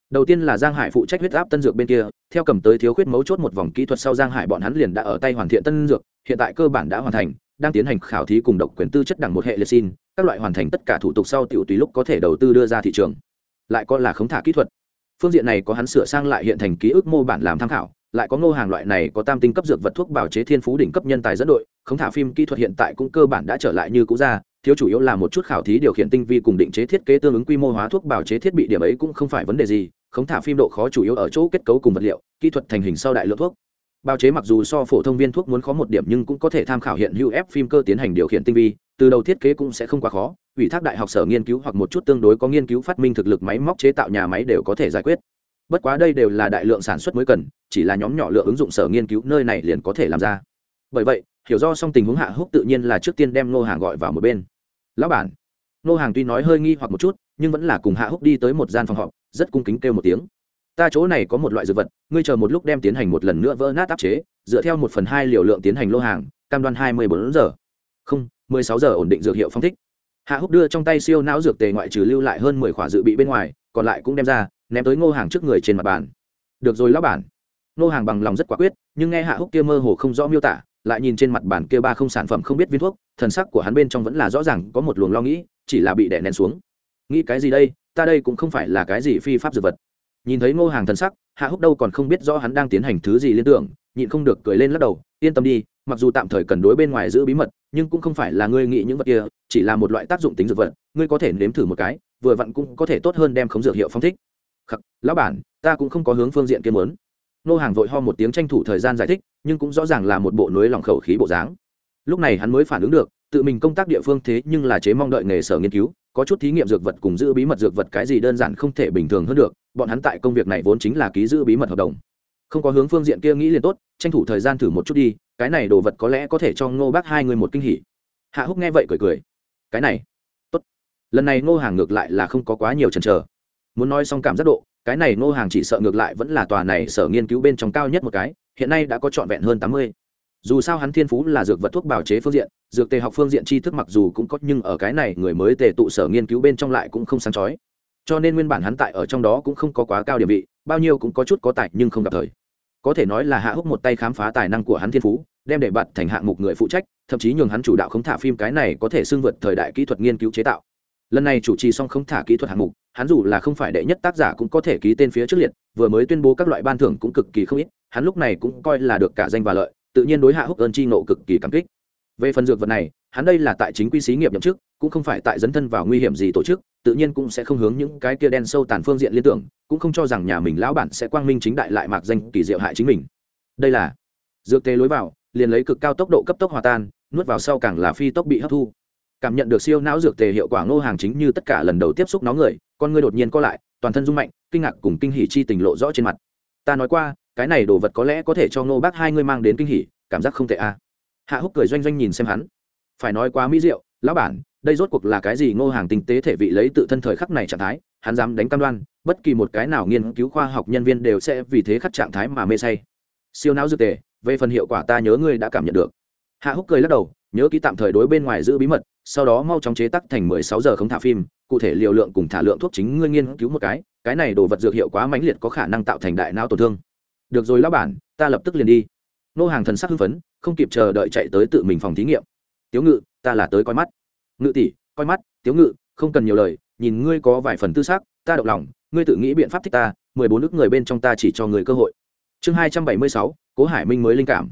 Đầu tiên là giang hải phụ trách huyết áp tân dược bên kia, theo cầm tới thiếu khuyết mấu chốt một vòng kỹ thuật sau giang hải bọn hắn liền đã ở tay hoàn thiện tân dược, hiện tại cơ bản đã hoàn thành, đang tiến hành khảo thí cùng độc quyền tư chất đẳng một hệ liệt xin, các loại hoàn thành tất cả thủ tục sau tiểu tùy lúc có thể đầu tư đưa ra thị trường. Lại còn là khống thả kỹ thuật. Phương diện này có hắn sửa sang lại hiện thành ký ức mô bản làm tham khảo, lại có ngô hàng loại này có tam tinh cấp dược vật thuốc bảo chế thiên phú đỉnh cấp nhân tài dẫn đội khống thả phim kỹ thuật hiện tại cũng cơ bản đã trở lại như cũ ra, thiếu chủ yếu là một chút khảo thí điều khiển tinh vi cùng định chế thiết kế tương ứng quy mô hóa thuốc bào chế thiết bị điểm ấy cũng không phải vấn đề gì, khống thả phim độ khó chủ yếu ở chỗ kết cấu cùng vật liệu, kỹ thuật thành hình sau đại lượng thuốc. Bào chế mặc dù so phổ thông viên thuốc muốn khó một điểm nhưng cũng có thể tham khảo hiện hữu ép phim cơ tiến hành điều khiển tinh vi, từ đầu thiết kế cũng sẽ không quá khó, ủy thác đại học sở nghiên cứu hoặc một chút tương đối có nghiên cứu phát minh thực lực máy móc chế tạo nhà máy đều có thể giải quyết. Bất quá đây đều là đại lượng sản xuất mới cần, chỉ là nhóm nhỏ lượng ứng dụng sở nghiên cứu nơi này liền có thể làm ra. Bởi vậy hiểu do xong tình huống hạ húc tự nhiên là trước tiên đem nô hàng gọi vào một bên. Lão bản. Nô hàng tuy nói hơi nghi hoặc một chút, nhưng vẫn là cùng hạ húc đi tới một gian phòng họp, rất cung kính kêu một tiếng. Ta chỗ này có một loại dược vật, ngươi chờ một lúc đem tiến hành một lần nữa vỡ nát áp chế, dựa theo một phần hai liều lượng tiến hành lô hàng, cam đoan hai mươi bốn giờ. Không, mười sáu giờ ổn định dược hiệu phong thích. Hạ húc đưa trong tay siêu não dược tề ngoại trừ lưu lại hơn mười khỏa dự bị bên ngoài, còn lại cũng đem ra, ném tới ngô hàng trước người trên mặt bàn. Được rồi, lão bản. Ngô hàng bằng lòng rất quả quyết, nhưng nghe hạ húc kia mơ hồ không rõ miêu tả lại nhìn trên mặt bàn kia ba không sản phẩm không biết viên thuốc, thần sắc của hắn bên trong vẫn là rõ ràng có một luồng lo nghĩ, chỉ là bị đè nén xuống. Nghĩ cái gì đây, ta đây cũng không phải là cái gì phi pháp dược vật. Nhìn thấy ngô hàng thần sắc, hạ húc đâu còn không biết rõ hắn đang tiến hành thứ gì liên tưởng, nhịn không được cười lên lắc đầu, yên tâm đi, mặc dù tạm thời cần đối bên ngoài giữ bí mật, nhưng cũng không phải là ngươi nghĩ những vật kia, chỉ là một loại tác dụng tính dược vật, ngươi có thể nếm thử một cái, vừa vặn cũng có thể tốt hơn đem khống dược hiệu phong thích. Khắc, lão bản, ta cũng không có hướng phương diện kia muốn nô hàng vội ho một tiếng tranh thủ thời gian giải thích, nhưng cũng rõ ràng là một bộ núi lòng khẩu khí bộ dáng. Lúc này hắn mới phản ứng được, tự mình công tác địa phương thế nhưng là chế mong đợi nghề sở nghiên cứu, có chút thí nghiệm dược vật cùng giữ bí mật dược vật cái gì đơn giản không thể bình thường hơn được, bọn hắn tại công việc này vốn chính là ký giữ bí mật hợp đồng. Không có hướng phương diện kia nghĩ liền tốt, tranh thủ thời gian thử một chút đi, cái này đồ vật có lẽ có thể cho ngô bác hai người một kinh hỉ. Hạ húc nghe vậy cười cười. Cái này, tốt. Lần này ngô hàng ngược lại là không có quá nhiều chần chờ. Muốn nói xong cảm giác độ cái này ngô hàng chỉ sợ ngược lại vẫn là tòa này sở nghiên cứu bên trong cao nhất một cái, hiện nay đã có trọn vẹn hơn tám mươi. Dù sao hắn thiên phú là dược vật thuốc bào chế phương diện, dược tề học phương diện tri thức mặc dù cũng có, nhưng ở cái này người mới tề tụ sở nghiên cứu bên trong lại cũng không sáng chói. Cho nên nguyên bản hắn tại ở trong đó cũng không có quá cao địa vị, bao nhiêu cũng có chút có tài nhưng không gặp thời. Có thể nói là hạ húc một tay khám phá tài năng của hắn thiên phú, đem để bạn thành hạng mục người phụ trách, thậm chí nhường hắn chủ đạo không thả phim cái này có thể xưng vượt thời đại kỹ thuật nghiên cứu chế tạo lần này chủ trì song không thả kỹ thuật hạng mục, hắn dù là không phải đệ nhất tác giả cũng có thể ký tên phía trước liệt, vừa mới tuyên bố các loại ban thưởng cũng cực kỳ không ít, hắn lúc này cũng coi là được cả danh và lợi, tự nhiên đối hạ húc ơn chi nộ cực kỳ cảm kích. Về phần dược vật này, hắn đây là tại chính quy xí nghiệp nhậm chức, cũng không phải tại dấn thân vào nguy hiểm gì tổ chức, tự nhiên cũng sẽ không hướng những cái kia đen sâu tàn phương diện liên tưởng, cũng không cho rằng nhà mình lão bản sẽ quang minh chính đại lại mạc danh kỳ diệu hại chính mình. Đây là dược tế lối vào, liền lấy cực cao tốc độ cấp tốc hòa tan, nuốt vào sau càng là phi tốc bị hấp thu cảm nhận được siêu não dược tề hiệu quả ngô hàng chính như tất cả lần đầu tiếp xúc nó người, con ngươi đột nhiên co lại, toàn thân rung mạnh, kinh ngạc cùng kinh hỉ chi tình lộ rõ trên mặt. Ta nói qua, cái này đồ vật có lẽ có thể cho ngô bác hai ngươi mang đến kinh hỉ, cảm giác không tệ a à. hạ húc cười doanh doanh nhìn xem hắn. Phải nói quá mỹ diệu, lão bản, đây rốt cuộc là cái gì ngô hàng tinh tế thể vị lấy tự thân thời khắc này trạng thái, hắn dám đánh cam đoan, bất kỳ một cái nào nghiên cứu khoa học nhân viên đều sẽ vì thế khắc trạng thái mà mê say. Siêu não dược tề, về phần hiệu quả ta nhớ ngươi đã cảm nhận được. Hạ húc cười lắc đầu, nhớ ký tạm thời đối bên ngoài giữ bí mật sau đó mau chóng chế tắc thành mười sáu giờ không thả phim cụ thể liều lượng cùng thả lượng thuốc chính ngươi nghiên cứu một cái cái này đồ vật dược hiệu quá mãnh liệt có khả năng tạo thành đại não tổn thương. Được rồi lão bản ta lập tức liền đi. Nô hàng thần sắc hưng phấn không kịp chờ đợi chạy tới tự mình phòng thí nghiệm. Tiếu ngự ta là tới coi mắt. Ngự tỷ coi mắt tiếu ngự không cần nhiều lời nhìn ngươi có vài phần tư sắc, ta động lòng ngươi tự nghĩ biện pháp thích ta mười bốn nước người bên trong ta chỉ cho người cơ hội. Chương hai trăm bảy mươi sáu cố hải minh mới linh cảm.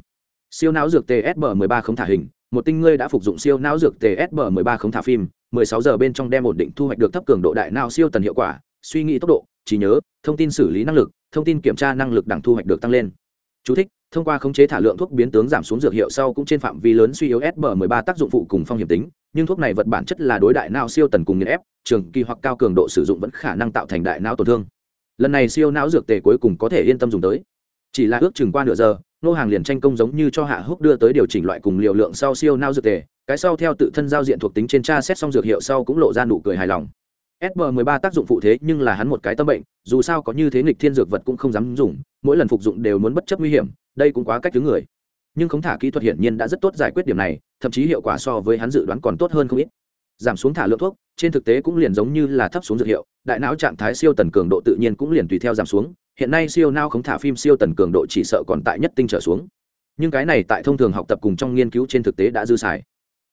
Siêu não dược tsb mười ba không thả hình một tinh ngươi đã phục dụng siêu não dược tsb mười ba không thả phim mười sáu giờ bên trong đem ổn định thu hoạch được thấp cường độ đại não siêu tần hiệu quả suy nghĩ tốc độ trí nhớ thông tin xử lý năng lực thông tin kiểm tra năng lực đẳng thu hoạch được tăng lên. Chú thích, thông qua khống chế thả lượng thuốc biến tướng giảm xuống dược hiệu sau cũng trên phạm vi lớn suy yếu sb 13 tác dụng phụ cùng phong hiểm tính nhưng thuốc này vật bản chất là đối đại não siêu tần cùng nghiền ép trường kỳ hoặc cao cường độ sử dụng vẫn khả năng tạo thành đại não tổn thương. Lần này siêu não dược tề cuối cùng có thể yên tâm dùng tới. Chỉ là ước chừng qua nửa giờ nô hàng liền tranh công giống như cho hạ húc đưa tới điều chỉnh loại cùng liều lượng sau siêu nao dược tề, cái sau theo tự thân giao diện thuộc tính trên tra xét xong dược hiệu sau cũng lộ ra nụ cười hài lòng. Sb 13 tác dụng phụ thế nhưng là hắn một cái tâm bệnh, dù sao có như thế nghịch thiên dược vật cũng không dám dùng, mỗi lần phục dụng đều muốn bất chấp nguy hiểm, đây cũng quá cách thứ người. Nhưng khống thả kỹ thuật hiển nhiên đã rất tốt giải quyết điểm này, thậm chí hiệu quả so với hắn dự đoán còn tốt hơn không ít. Giảm xuống thả lượng thuốc, trên thực tế cũng liền giống như là thấp xuống dược hiệu, đại não trạng thái siêu tần cường độ tự nhiên cũng liền tùy theo giảm xuống hiện nay siêu nao không thả phim siêu tần cường độ chỉ sợ còn tại nhất tinh trở xuống. Nhưng cái này tại thông thường học tập cùng trong nghiên cứu trên thực tế đã dư xài.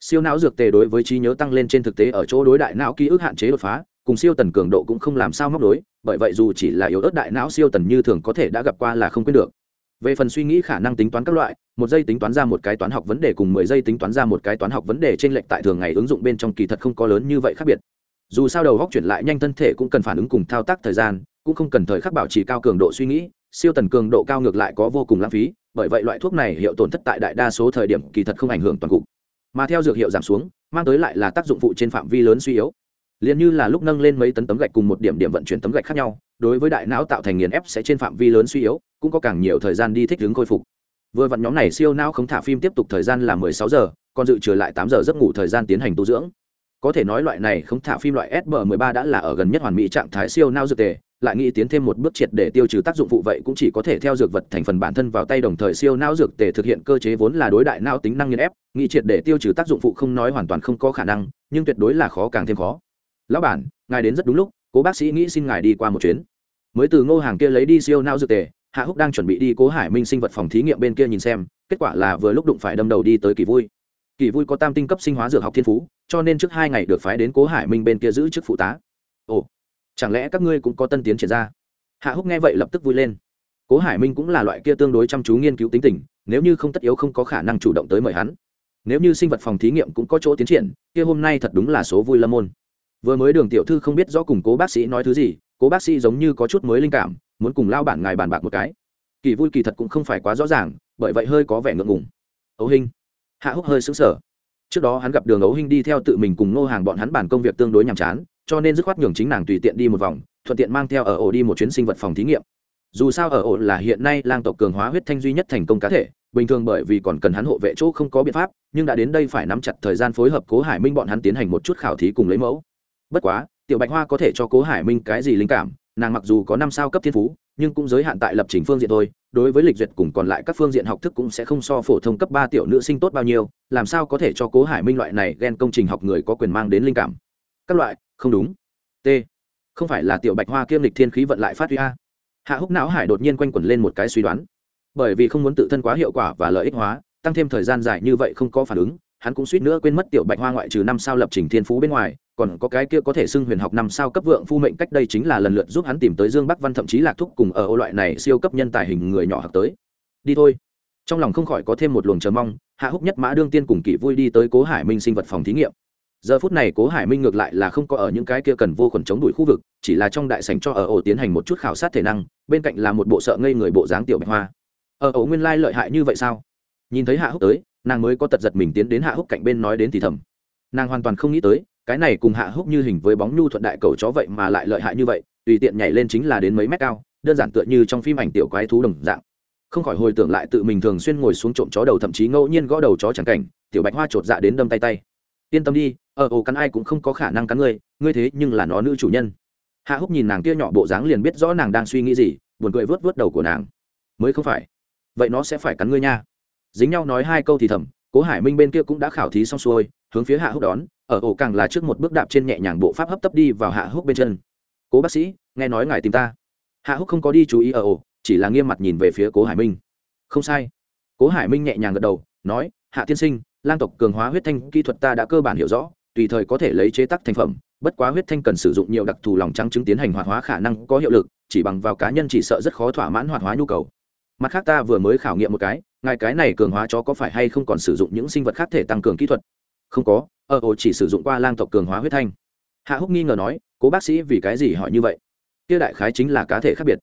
Siêu não dược tề đối với trí nhớ tăng lên trên thực tế ở chỗ đối đại não ký ức hạn chế đột phá, cùng siêu tần cường độ cũng không làm sao móc đối bởi vậy dù chỉ là yếu ớt đại não siêu tần như thường có thể đã gặp qua là không quên được. Về phần suy nghĩ khả năng tính toán các loại, một giây tính toán ra một cái toán học vấn đề cùng mười giây tính toán ra một cái toán học vấn đề trên lệch tại thường ngày ứng dụng bên trong kỳ thật không có lớn như vậy khác biệt dù sao đầu góc chuyển lại nhanh thân thể cũng cần phản ứng cùng thao tác thời gian, cũng không cần thời khắc bảo trì cao cường độ suy nghĩ, siêu tần cường độ cao ngược lại có vô cùng lãng phí, bởi vậy loại thuốc này hiệu tổn thất tại đại đa số thời điểm kỳ thật không ảnh hưởng toàn cục. Mà theo dược hiệu giảm xuống, mang tới lại là tác dụng phụ trên phạm vi lớn suy yếu. Liền như là lúc nâng lên mấy tấn tấm gạch cùng một điểm điểm vận chuyển tấm gạch khác nhau, đối với đại não tạo thành nghiền ép sẽ trên phạm vi lớn suy yếu, cũng có càng nhiều thời gian đi thích ứng khôi phục. Vừa vặn nhóm này siêu não không thả phim tiếp tục thời gian là mười sáu giờ, còn dự trừ lại tám giờ giấc ngủ thời gian tiến hành tu dưỡng có thể nói loại này không thả phim loại sb 13 đã là ở gần nhất hoàn mỹ trạng thái siêu não dược tề, lại nghĩ tiến thêm một bước triệt để tiêu trừ tác dụng phụ vậy cũng chỉ có thể theo dược vật thành phần bản thân vào tay đồng thời siêu não dược tề thực hiện cơ chế vốn là đối đại não tính năng nghiên ép, nghĩ triệt để tiêu trừ tác dụng phụ không nói hoàn toàn không có khả năng, nhưng tuyệt đối là khó càng thêm khó. Lão bản, ngài đến rất đúng lúc, cố bác sĩ nghĩ xin ngài đi qua một chuyến. Mới từ ngô hàng kia lấy đi siêu não dược tề, hạ húc đang chuẩn bị đi cố hải minh sinh vật phòng thí nghiệm bên kia nhìn xem, kết quả là vừa lúc đụng phải đâm đầu đi tới kỳ vui. Kỳ vui có tam tinh cấp sinh hóa dược học thiên phú cho nên trước hai ngày được phái đến cố hải minh bên kia giữ chức phụ tá. Ồ, chẳng lẽ các ngươi cũng có tân tiến triển ra? Hạ húc nghe vậy lập tức vui lên. Cố hải minh cũng là loại kia tương đối chăm chú nghiên cứu tính tình, nếu như không tất yếu không có khả năng chủ động tới mời hắn. Nếu như sinh vật phòng thí nghiệm cũng có chỗ tiến triển, kia hôm nay thật đúng là số vui lâm môn. Vừa mới đường tiểu thư không biết rõ cùng cố bác sĩ nói thứ gì, cố bác sĩ giống như có chút mới linh cảm, muốn cùng lao bản ngài bàn bạc một cái. Kỳ vui kỳ thật cũng không phải quá rõ ràng, bởi vậy hơi có vẻ ngượng ngùng. Ấu hình hạ húc hơi xứng sở trước đó hắn gặp đường ấu hình đi theo tự mình cùng ngô hàng bọn hắn bàn công việc tương đối nhàm chán, cho nên dứt khoát nhường chính nàng tùy tiện đi một vòng, thuận tiện mang theo ở ổ đi một chuyến sinh vật phòng thí nghiệm. Dù sao ở ổ là hiện nay lang tộc cường hóa huyết thanh duy nhất thành công cá thể, bình thường bởi vì còn cần hắn hộ vệ chỗ không có biện pháp, nhưng đã đến đây phải nắm chặt thời gian phối hợp cố hải minh bọn hắn tiến hành một chút khảo thí cùng lấy mẫu. Bất quá, tiểu bạch hoa có thể cho cố hải minh cái gì linh cảm nàng mặc dù có năm sao cấp thiên phú, nhưng cũng giới hạn tại lập trình phương diện thôi. Đối với lịch duyệt cùng còn lại các phương diện học thức cũng sẽ không so phổ thông cấp ba tiểu nữ sinh tốt bao nhiêu, làm sao có thể cho cố hải minh loại này ghen công trình học người có quyền mang đến linh cảm? Các loại, không đúng. T. Không phải là tiểu bạch hoa kiêm lịch thiên khí vận lại phát huy a? Hạ húc não hải đột nhiên quanh quẩn lên một cái suy đoán. Bởi vì không muốn tự thân quá hiệu quả và lợi ích hóa, tăng thêm thời gian dài như vậy không có phản ứng, hắn cũng suýt nữa quên mất tiểu bạch hoa ngoại trừ năm sao lập trình thiên phú bên ngoài còn có cái kia có thể xưng huyền học năm sao cấp vượng phu mệnh cách đây chính là lần lượt giúp hắn tìm tới dương bắc văn thậm chí lạc thúc cùng ở ô loại này siêu cấp nhân tài hình người nhỏ học tới. Đi thôi. Trong lòng không khỏi có thêm một luồng chờ mong, hạ húc nhất mã đương tiên cùng kỷ vui đi tới cố hải minh sinh vật phòng thí nghiệm. Giờ phút này cố hải minh ngược lại là không có ở những cái kia cần vô khuẩn chống đuổi khu vực, chỉ là trong đại sành cho ở ổ tiến hành một chút khảo sát thể năng, bên cạnh là một bộ sợ ngây người bộ dáng tiểu bạch hoa. Ở ổ nguyên lai lợi hại như vậy sao? Nhìn thấy hạ húc tới, nàng mới có tật giật mình tiến đến hạ húc cạnh bên nói đến thì thầm. Nàng hoàn toàn không nghĩ tới cái này cùng hạ húc như hình với bóng nhu thuận đại cầu chó vậy mà lại lợi hại như vậy, tùy tiện nhảy lên chính là đến mấy mét cao, đơn giản tựa như trong phim ảnh tiểu quái thú đồng dạng. Không khỏi hồi tưởng lại tự mình thường xuyên ngồi xuống trộm chó đầu thậm chí ngẫu nhiên gõ đầu chó chẳng cảnh, tiểu bạch hoa chột dạ đến đâm tay tay. Yên tâm đi ở ồ, cắn ai cũng không có khả năng cắn ngươi ngươi thế nhưng là nó nữ chủ nhân. Hạ húc nhìn nàng kia nhỏ bộ dáng liền biết rõ nàng đang suy nghĩ gì, buồn cười vớt vớt đầu của nàng. Mới không phải. Vậy nó sẽ phải cắn ngươi nha. Dính nhau nói hai câu thì thầm, cố hải minh bên kia cũng đã khảo thí xong xuôi, hướng phía hạ húc đón ở ổ càng là trước một bước đạp trên nhẹ nhàng bộ pháp hấp tấp đi vào hạ húc bên chân. Cố bác sĩ, nghe nói ngài tìm ta. Hạ húc không có đi chú ý ở ổ, chỉ là nghiêm mặt nhìn về phía cố hải minh. Không sai. Cố hải minh nhẹ nhàng gật đầu, nói, hạ tiên sinh, lang tộc cường hóa huyết thanh kỹ thuật ta đã cơ bản hiểu rõ, tùy thời có thể lấy chế tác thành phẩm, bất quá huyết thanh cần sử dụng nhiều đặc thù lòng trắng chứng tiến hành hoạt hóa khả năng có hiệu lực, chỉ bằng vào cá nhân chỉ sợ rất khó thỏa mãn hoạt hóa nhu cầu. Mặt khác ta vừa mới khảo nghiệm một cái, ngài cái này cường hóa chó có phải hay không còn sử dụng những sinh vật khác thể tăng cường kỹ thuật? Không có ờ, ở ổ chỉ sử dụng qua lang tộc cường hóa huyết thanh. Hạ húc nghi ngờ nói, cố bác sĩ vì cái gì hỏi như vậy? Kia đại khái chính là cá thể khác biệt.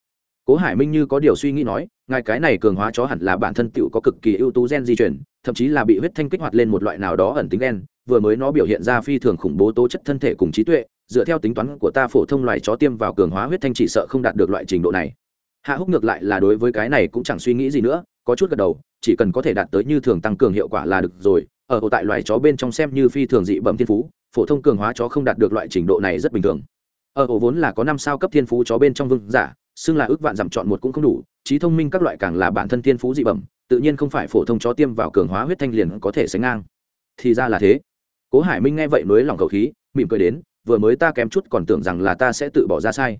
Cố hải minh như có điều suy nghĩ nói, ngài cái này cường hóa chó hẳn là bản thân tựu có cực kỳ ưu tú gen di chuyển thậm chí là bị huyết thanh kích hoạt lên một loại nào đó ẩn tính gen, vừa mới nó biểu hiện ra phi thường khủng bố tố chất thân thể cùng trí tuệ, dựa theo tính toán của ta phổ thông loài chó tiêm vào cường hóa huyết thanh chỉ sợ không đạt được loại trình độ này. Hạ húc ngược lại là đối với cái này cũng chẳng suy nghĩ gì nữa có chút gật đầu, chỉ cần có thể đạt tới như thường tăng cường hiệu quả là được rồi. Ở tại loài chó bên trong xem như phi thường dị bẩm thiên phú, phổ thông cường hóa chó không đạt được loại trình độ này rất bình thường. Ở ổ vốn là có năm sao cấp thiên phú chó bên trong vương giả, xưng là ước vạn giảm chọn một cũng không đủ, trí thông minh các loại càng là bản thân thiên phú dị bẩm, tự nhiên không phải phổ thông chó tiêm vào cường hóa huyết thanh liền có thể sánh ngang. Thì ra là thế. Cố hải minh nghe vậy nối lòng khẩu khí, mỉm cười đến, vừa mới ta kém chút còn tưởng rằng là ta sẽ tự bỏ ra sai.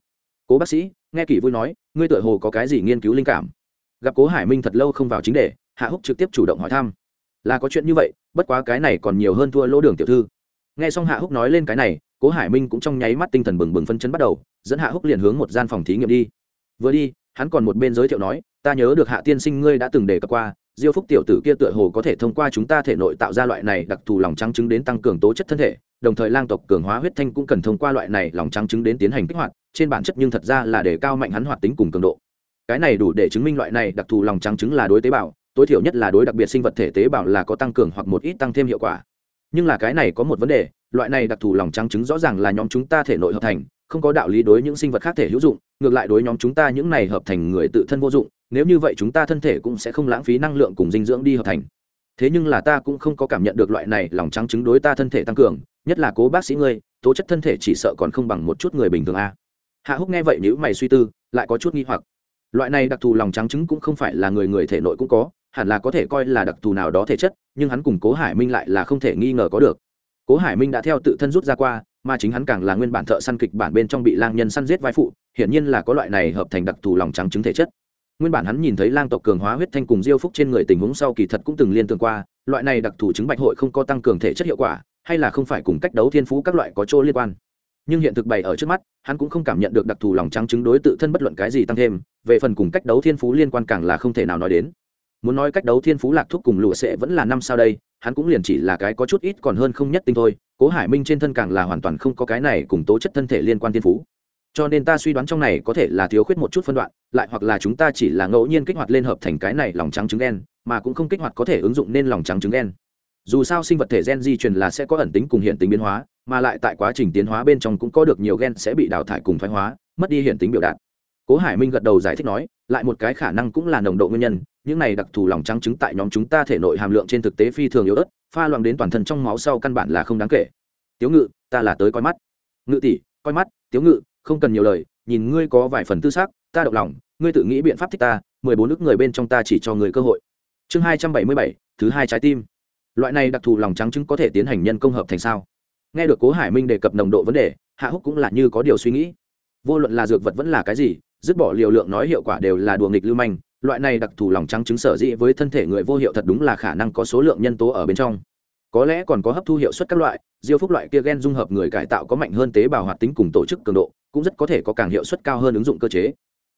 Cố bác sĩ, nghe kỷ vui nói, ngươi tựa hồ có cái gì nghiên cứu linh cảm? Gặp cố hải minh thật lâu không vào chính đề, hạ húc trực tiếp chủ động hỏi thăm. Là có chuyện như vậy, bất quá cái này còn nhiều hơn thua lỗ đường tiểu thư. Nghe xong hạ húc nói lên cái này, cố hải minh cũng trong nháy mắt tinh thần bừng bừng phân chấn bắt đầu, dẫn hạ húc liền hướng một gian phòng thí nghiệm đi. Vừa đi, hắn còn một bên giới thiệu nói, ta nhớ được hạ tiên sinh ngươi đã từng đề cập qua, diêu phúc tiểu tử kia tựa hồ có thể thông qua chúng ta thể nội tạo ra loại này đặc thù lòng trắng trứng đến tăng cường tố chất thân thể, đồng thời lang tộc cường hóa huyết thanh cũng cần thông qua loại này lòng trắng trứng đến tiến hành kích hoạt, trên bản chất nhưng thật ra là để cao mạnh hắn hoạt tính cùng cường độ cái này đủ để chứng minh loại này đặc thù lòng trắng trứng là đối tế bào, tối thiểu nhất là đối đặc biệt sinh vật thể tế bào là có tăng cường hoặc một ít tăng thêm hiệu quả. Nhưng là cái này có một vấn đề, loại này đặc thù lòng trắng trứng rõ ràng là nhóm chúng ta thể nội hợp thành, không có đạo lý đối những sinh vật khác thể hữu dụng, ngược lại đối nhóm chúng ta những này hợp thành người tự thân vô dụng, nếu như vậy chúng ta thân thể cũng sẽ không lãng phí năng lượng cùng dinh dưỡng đi hợp thành. Thế nhưng là ta cũng không có cảm nhận được loại này lòng trắng trứng đối ta thân thể tăng cường, nhất là cố bác sĩ ngươi, tố chất thân thể chỉ sợ còn không bằng một chút người bình thường a. Hạ húc nghe vậy nếu mày suy tư, lại có chút nghi hoặc loại này đặc thù lòng trắng trứng cũng không phải là người người thể nội cũng có, hẳn là có thể coi là đặc thù nào đó thể chất, nhưng hắn cùng cố hải minh lại là không thể nghi ngờ có được. Cố hải minh đã theo tự thân rút ra qua, mà chính hắn càng là nguyên bản thợ săn kịch bản bên trong bị lang nhân săn giết vai phụ, hiển nhiên là có loại này hợp thành đặc thù lòng trắng trứng thể chất. Nguyên bản hắn nhìn thấy lang tộc cường hóa huyết thanh cùng diêu phúc trên người tình huống sau kỳ thật cũng từng liên tưởng qua, loại này đặc thù chứng bạch hội không có tăng cường thể chất hiệu quả, hay là không phải cùng cách đấu thiên phú các loại có chỗ liên quan nhưng hiện thực bày ở trước mắt, hắn cũng không cảm nhận được đặc thù lòng trắng chứng đối tự thân bất luận cái gì tăng thêm, về phần cùng cách đấu thiên phú liên quan càng là không thể nào nói đến. Muốn nói cách đấu thiên phú lạc thúc cùng lụa sẽ vẫn là năm sao đây, hắn cũng liền chỉ là cái có chút ít còn hơn không nhất tinh thôi, cố hải minh trên thân càng là hoàn toàn không có cái này cùng tố chất thân thể liên quan thiên phú. Cho nên ta suy đoán trong này có thể là thiếu khuyết một chút phân đoạn, lại hoặc là chúng ta chỉ là ngẫu nhiên kích hoạt lên hợp thành cái này lòng trắng trứng đen mà cũng không kích hoạt có thể ứng dụng nên lòng trắng trứng đen dù sao sinh vật thể gen di truyền là sẽ có ẩn tính cùng hiện tính biến hóa mà lại tại quá trình tiến hóa bên trong cũng có được nhiều gen sẽ bị đào thải cùng thoái hóa, mất đi hiện tính biểu đạt. Cố hải minh gật đầu giải thích nói, lại một cái khả năng cũng là nồng độ nguyên nhân, những này đặc thù lòng trắng trứng tại nhóm chúng ta thể nội hàm lượng trên thực tế phi thường yếu ớt, pha loạn đến toàn thân trong máu sau căn bản là không đáng kể. Tiếu ngự, ta là tới coi mắt. Ngự tỷ, coi mắt, tiếu ngự, không cần nhiều lời, nhìn ngươi có vài phần tư xác ta động lòng, ngươi tự nghĩ biện pháp thích ta, mười bốn nước người bên trong ta chỉ cho người cơ hội. Chương hai trăm bảy mươi bảy, thứ hai trái tim. Loại này đặc thù lòng trắng trứng có thể tiến hành nhân công hợp thành sao? Nghe được cố hải minh đề cập nồng độ vấn đề, hạ húc cũng là như có điều suy nghĩ. Vô luận là dược vật vẫn là cái gì, dứt bỏ liều lượng nói hiệu quả đều là đùa nghịch lưu manh, loại này đặc thù lòng trắng trứng sở dĩ với thân thể người vô hiệu thật đúng là khả năng có số lượng nhân tố ở bên trong. Có lẽ còn có hấp thu hiệu suất các loại, diêu phúc loại kia gen dung hợp người cải tạo có mạnh hơn tế bào hoạt tính cùng tổ chức cường độ, cũng rất có thể có càng hiệu suất cao hơn ứng dụng cơ chế.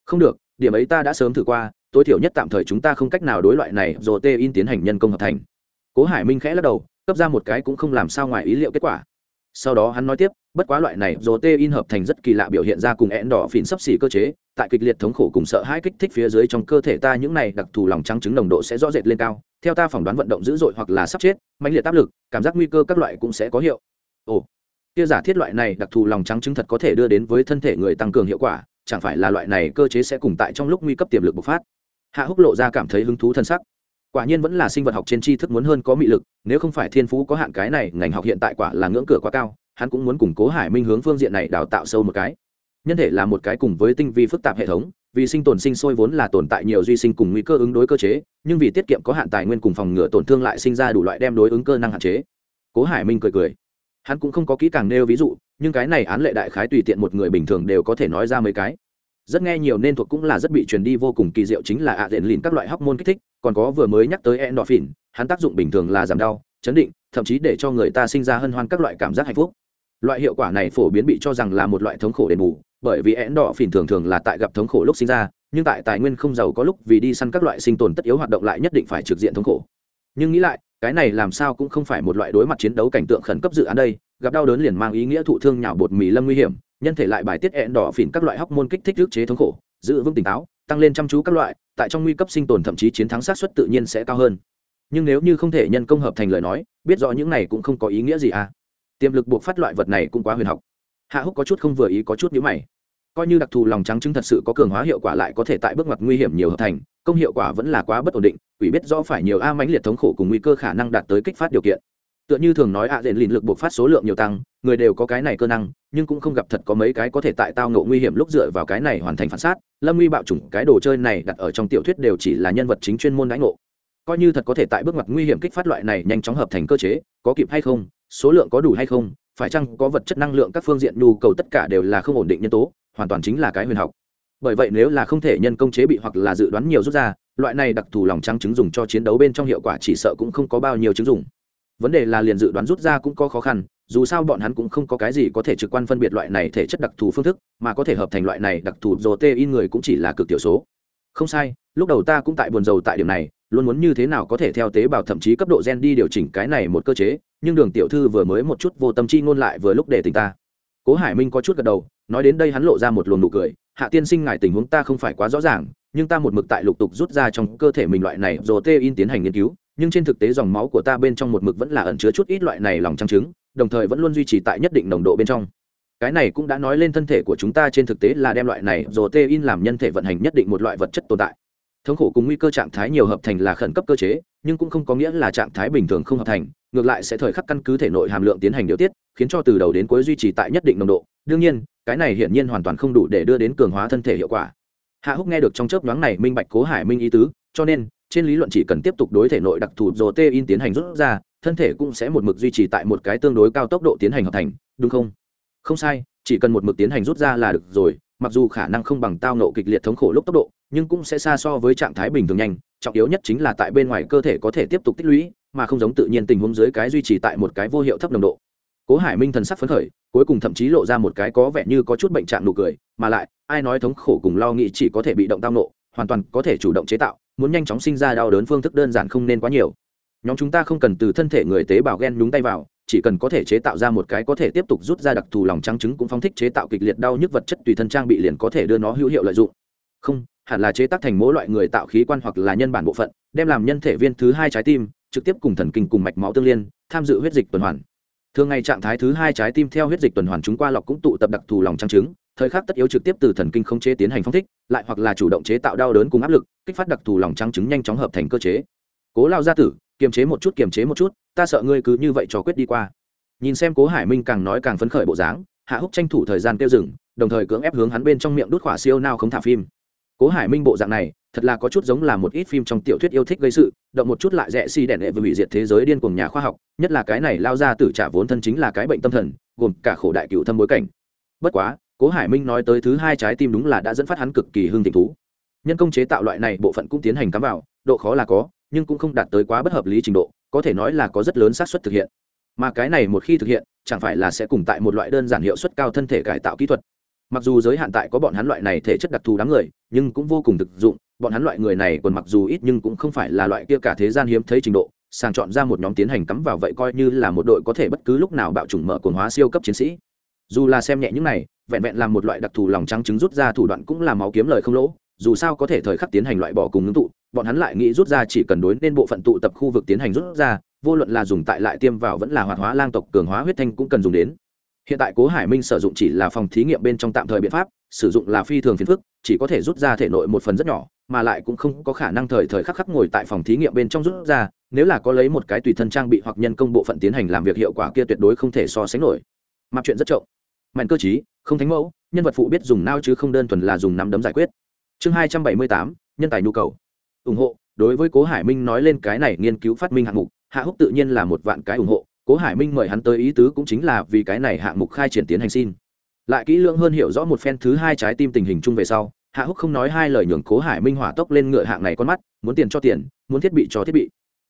Không được, điểm ấy ta đã sớm thử qua, tối thiểu nhất tạm thời chúng ta không cách nào đối loại này rồi tê in tiến hành nhân công hợp thành. Cố hải minh khẽ lắc đầu, cấp ra một cái cũng không làm sao ngoài ý liệu kết quả sau đó hắn nói tiếp, bất quá loại này dồ tê in hợp thành rất kỳ lạ biểu hiện ra cùng én đỏ phìn sấp xỉ cơ chế, tại kịch liệt thống khổ cùng sợ hãi kích thích phía dưới trong cơ thể ta những này đặc thù lòng trắng trứng nồng độ sẽ rõ rệt lên cao. Theo ta phỏng đoán vận động dữ dội hoặc là sắp chết mạnh liệt áp lực, cảm giác nguy cơ các loại cũng sẽ có hiệu. Ồ, kia giả thiết loại này đặc thù lòng trắng trứng thật có thể đưa đến với thân thể người tăng cường hiệu quả, chẳng phải là loại này cơ chế sẽ cùng tại trong lúc nguy cấp tiềm lực bộc phát. Hạ húc lộ ra cảm thấy hứng thú thân sắc quả nhiên vẫn là sinh vật học trên tri thức muốn hơn có mị lực, nếu không phải thiên phú có hạn cái này, ngành học hiện tại quả là ngưỡng cửa quá cao, hắn cũng muốn củng cố hải minh hướng phương diện này đào tạo sâu một cái. Nhân thể là một cái cùng với tinh vi phức tạp hệ thống, vì sinh tồn sinh sôi vốn là tồn tại nhiều duy sinh cùng nguy cơ ứng đối cơ chế, nhưng vì tiết kiệm có hạn tài nguyên cùng phòng ngừa tổn thương lại sinh ra đủ loại đem đối ứng cơ năng hạn chế. Cố hải minh cười cười. Hắn cũng không có kỹ càng nêu ví dụ, nhưng cái này án lệ đại khái tùy tiện một người bình thường đều có thể nói ra mấy cái rất nghe nhiều nên thuộc cũng là rất bị truyền đi vô cùng kỳ diệu chính là ạ à lìn các loại hóc môn kích thích, còn có vừa mới nhắc tới endorphin, hắn tác dụng bình thường là giảm đau, chấn định, thậm chí để cho người ta sinh ra hân hoan các loại cảm giác hạnh phúc. Loại hiệu quả này phổ biến bị cho rằng là một loại thống khổ đền bù, bởi vì én đỏ phìn thường thường là tại gặp thống khổ lúc sinh ra, nhưng tại tài nguyên không giàu có lúc vì đi săn các loại sinh tồn tất yếu hoạt động lại nhất định phải trực diện thống khổ. Nhưng nghĩ lại, cái này làm sao cũng không phải một loại đối mặt chiến đấu cảnh tượng khẩn cấp dự án đây, gặp đau đớn liền mang ý nghĩa thụ thương nhào bột mì lâm nguy hiểm nhân thể lại bài tiết ẹn đỏ phìn các loại hóc môn kích thích ức chế thống khổ, giữ vững tỉnh táo, tăng lên chăm chú các loại, tại trong nguy cấp sinh tồn thậm chí chiến thắng sát xuất tự nhiên sẽ cao hơn. Nhưng nếu như không thể nhân công hợp thành lời nói, biết rõ những này cũng không có ý nghĩa gì à. Tiềm lực buộc phát loại vật này cũng quá huyền học. Hạ húc có chút không vừa ý, có chút nhữ mày. Coi như đặc thù lòng trắng trứng thật sự có cường hóa hiệu quả lại có thể tại bước ngoặt nguy hiểm nhiều hợp thành, công hiệu quả vẫn là quá bất ổn định, quỷ biết rõ phải nhiều a mãnh liệt thống khổ cùng nguy cơ khả năng đạt tới kích phát điều kiện tựa như thường nói ạ à diện lìn lực buộc phát số lượng nhiều tăng, người đều có cái này cơ năng, nhưng cũng không gặp thật có mấy cái có thể tại tao ngộ nguy hiểm lúc dựa vào cái này hoàn thành phản sát. Lâm nguy bạo chủng, cái đồ chơi này đặt ở trong tiểu thuyết đều chỉ là nhân vật chính chuyên môn đánh ngộ. Coi như thật có thể tại bước ngoặt nguy hiểm kích phát loại này nhanh chóng hợp thành cơ chế, có kịp hay không, số lượng có đủ hay không, phải chăng có vật chất năng lượng các phương diện nhu cầu tất cả đều là không ổn định nhân tố, hoàn toàn chính là cái huyền học. Bởi vậy nếu là không thể nhân công chế bị hoặc là dự đoán nhiều rút ra, loại này đặc thù lòng trắng chứng dùng cho chiến đấu bên trong hiệu quả chỉ sợ cũng không có bao nhiêu chứng dùng vấn đề là liền dự đoán rút ra cũng có khó khăn, dù sao bọn hắn cũng không có cái gì có thể trực quan phân biệt loại này thể chất đặc thù phương thức, mà có thể hợp thành loại này đặc thù dồ tê in người cũng chỉ là cực tiểu số. Không sai, lúc đầu ta cũng tại buồn dầu tại điểm này, luôn muốn như thế nào có thể theo tế bào thậm chí cấp độ gen đi điều chỉnh cái này một cơ chế, nhưng đường tiểu thư vừa mới một chút vô tâm chi ngôn lại vừa lúc để tình ta. Cố hải minh có chút gật đầu, nói đến đây hắn lộ ra một luồng nụ cười, hạ tiên sinh ngài tình huống ta không phải quá rõ ràng, nhưng ta một mực tại lục tục rút ra trong cơ thể mình loại này rồi tê in tiến hành nghiên cứu nhưng trên thực tế dòng máu của ta bên trong một mực vẫn là ẩn chứa chút ít loại này lòng trắng trứng, đồng thời vẫn luôn duy trì tại nhất định nồng độ bên trong. Cái này cũng đã nói lên thân thể của chúng ta trên thực tế là đem loại này rồi tê in làm nhân thể vận hành nhất định một loại vật chất tồn tại. Thống khổ cùng nguy cơ trạng thái nhiều hợp thành là khẩn cấp cơ chế, nhưng cũng không có nghĩa là trạng thái bình thường không hợp thành, ngược lại sẽ thời khắc căn cứ thể nội hàm lượng tiến hành điều tiết, khiến cho từ đầu đến cuối duy trì tại nhất định nồng độ. Đương nhiên, cái này hiển nhiên hoàn toàn không đủ để đưa đến cường hóa thân thể hiệu quả. Hạ húc nghe được trong chớp nhoáng này minh bạch cố hải minh ý tứ, cho nên trên lý luận chỉ cần tiếp tục đối thể nội đặc thù rồ tê in tiến hành rút ra, thân thể cũng sẽ một mực duy trì tại một cái tương đối cao tốc độ tiến hành hợp thành, đúng không? Không sai, chỉ cần một mực tiến hành rút ra là được rồi, mặc dù khả năng không bằng tao nộ kịch liệt thống khổ lúc tốc độ, nhưng cũng sẽ xa so với trạng thái bình thường nhanh, trọng yếu nhất chính là tại bên ngoài cơ thể có thể tiếp tục tích lũy, mà không giống tự nhiên tình huống dưới cái duy trì tại một cái vô hiệu thấp nồng độ. Cố hải minh thần sắc phấn khởi, cuối cùng thậm chí lộ ra một cái có vẻ như có chút bệnh trạng nụ cười, mà lại, ai nói thống khổ cùng lo nghĩ chỉ có thể bị động tao nộ hoàn toàn có thể chủ động chế tạo muốn nhanh chóng sinh ra đau đớn phương thức đơn giản không nên quá nhiều. Nhóm chúng ta không cần từ thân thể người tế bào gen nhúng tay vào, chỉ cần có thể chế tạo ra một cái có thể tiếp tục rút ra đặc thù lòng trắng trứng cũng phóng thích chế tạo kịch liệt đau nhức vật chất tùy thân trang bị liền có thể đưa nó hữu hiệu lợi dụng. Không, hẳn là chế tác thành mỗi loại người tạo khí quan hoặc là nhân bản bộ phận, đem làm nhân thể viên thứ hai trái tim, trực tiếp cùng thần kinh cùng mạch máu tương liên, tham dự huyết dịch tuần hoàn. Thường ngày trạng thái thứ hai trái tim theo huyết dịch tuần hoàn chúng qua lọc cũng tụ tập đặc thù lòng trắng trứng thời khắc tất yếu trực tiếp từ thần kinh không chế tiến hành phong thích, lại hoặc là chủ động chế tạo đau đớn cùng áp lực, kích phát đặc thù lòng trắng trứng nhanh chóng hợp thành cơ chế. Cố lao gia tử, kiềm chế một chút, kiềm chế một chút, ta sợ ngươi cứ như vậy cho quyết đi qua. Nhìn xem cố hải minh càng nói càng phấn khởi bộ dáng, hạ húc tranh thủ thời gian kêu dừng, đồng thời cưỡng ép hướng hắn bên trong miệng đút khỏa siêu nào không thả phim. Cố hải minh bộ dạng này, thật là có chút giống là một ít phim trong tiểu thuyết yêu thích gây sự, động một chút lại rẽ si đèn đệ vừa hủy diệt thế giới điên cuồng nhà khoa học, nhất là cái này lao ra tử trả vốn thân chính là cái bệnh tâm thần, gồm cả khổ đại cựu thâm bối cảnh. Bất quá cố hải minh nói tới thứ hai trái tim đúng là đã dẫn phát hắn cực kỳ hưng tình thú. Nhân công chế tạo loại này bộ phận cũng tiến hành cắm vào, độ khó là có, nhưng cũng không đạt tới quá bất hợp lý trình độ, có thể nói là có rất lớn xác suất thực hiện. Mà cái này một khi thực hiện, chẳng phải là sẽ cùng tại một loại đơn giản hiệu suất cao thân thể cải tạo kỹ thuật. Mặc dù giới hạn tại có bọn hắn loại này thể chất đặc thù đám người, nhưng cũng vô cùng thực dụng, bọn hắn loại người này còn mặc dù ít nhưng cũng không phải là loại kia cả thế gian hiếm thấy trình độ, sàng chọn ra một nhóm tiến hành cắm vào vậy coi như là một đội có thể bất cứ lúc nào bạo chủng mở cồn hóa siêu cấp chiến sĩ. Dù là xem nhẹ những này vẹn vẹn làm một loại đặc thù lòng trắng trứng rút ra thủ đoạn cũng là máu kiếm lời không lỗ, dù sao có thể thời khắc tiến hành loại bỏ cùng ngưng tụ, bọn hắn lại nghĩ rút ra chỉ cần đối nên bộ phận tụ tập khu vực tiến hành rút ra, vô luận là dùng tại lại tiêm vào vẫn là hoạt hóa lang tộc cường hóa huyết thanh cũng cần dùng đến. Hiện tại cố hải minh sử dụng chỉ là phòng thí nghiệm bên trong tạm thời biện pháp, sử dụng là phi thường phiền phức, chỉ có thể rút ra thể nội một phần rất nhỏ, mà lại cũng không có khả năng thời thời khắc khắc ngồi tại phòng thí nghiệm bên trong rút ra, nếu là có lấy một cái tùy thân trang bị hoặc nhân công bộ phận tiến hành làm việc hiệu quả kia tuyệt đối không thể so sánh nổi. Mặc chuyện rất trộm. Mạnh cơ chí không thánh mẫu, nhân vật phụ biết dùng nao chứ không đơn thuần là dùng nắm đấm giải quyết. Chương hai trăm bảy mươi tám, nhân tài nhu cầu. Ủng hộ, đối với cố hải minh nói lên cái này nghiên cứu phát minh hạng mục, hạ húc tự nhiên là một vạn cái ủng hộ, cố hải minh mời hắn tới ý tứ cũng chính là vì cái này hạng mục khai triển tiến hành xin. Lại kỹ lưỡng hơn hiểu rõ một phen thứ hai trái tim tình hình chung về sau, hạ húc không nói hai lời nhường cố hải minh hỏa tốc lên ngựa hạng này con mắt, muốn tiền cho tiền, muốn thiết bị cho thiết bị.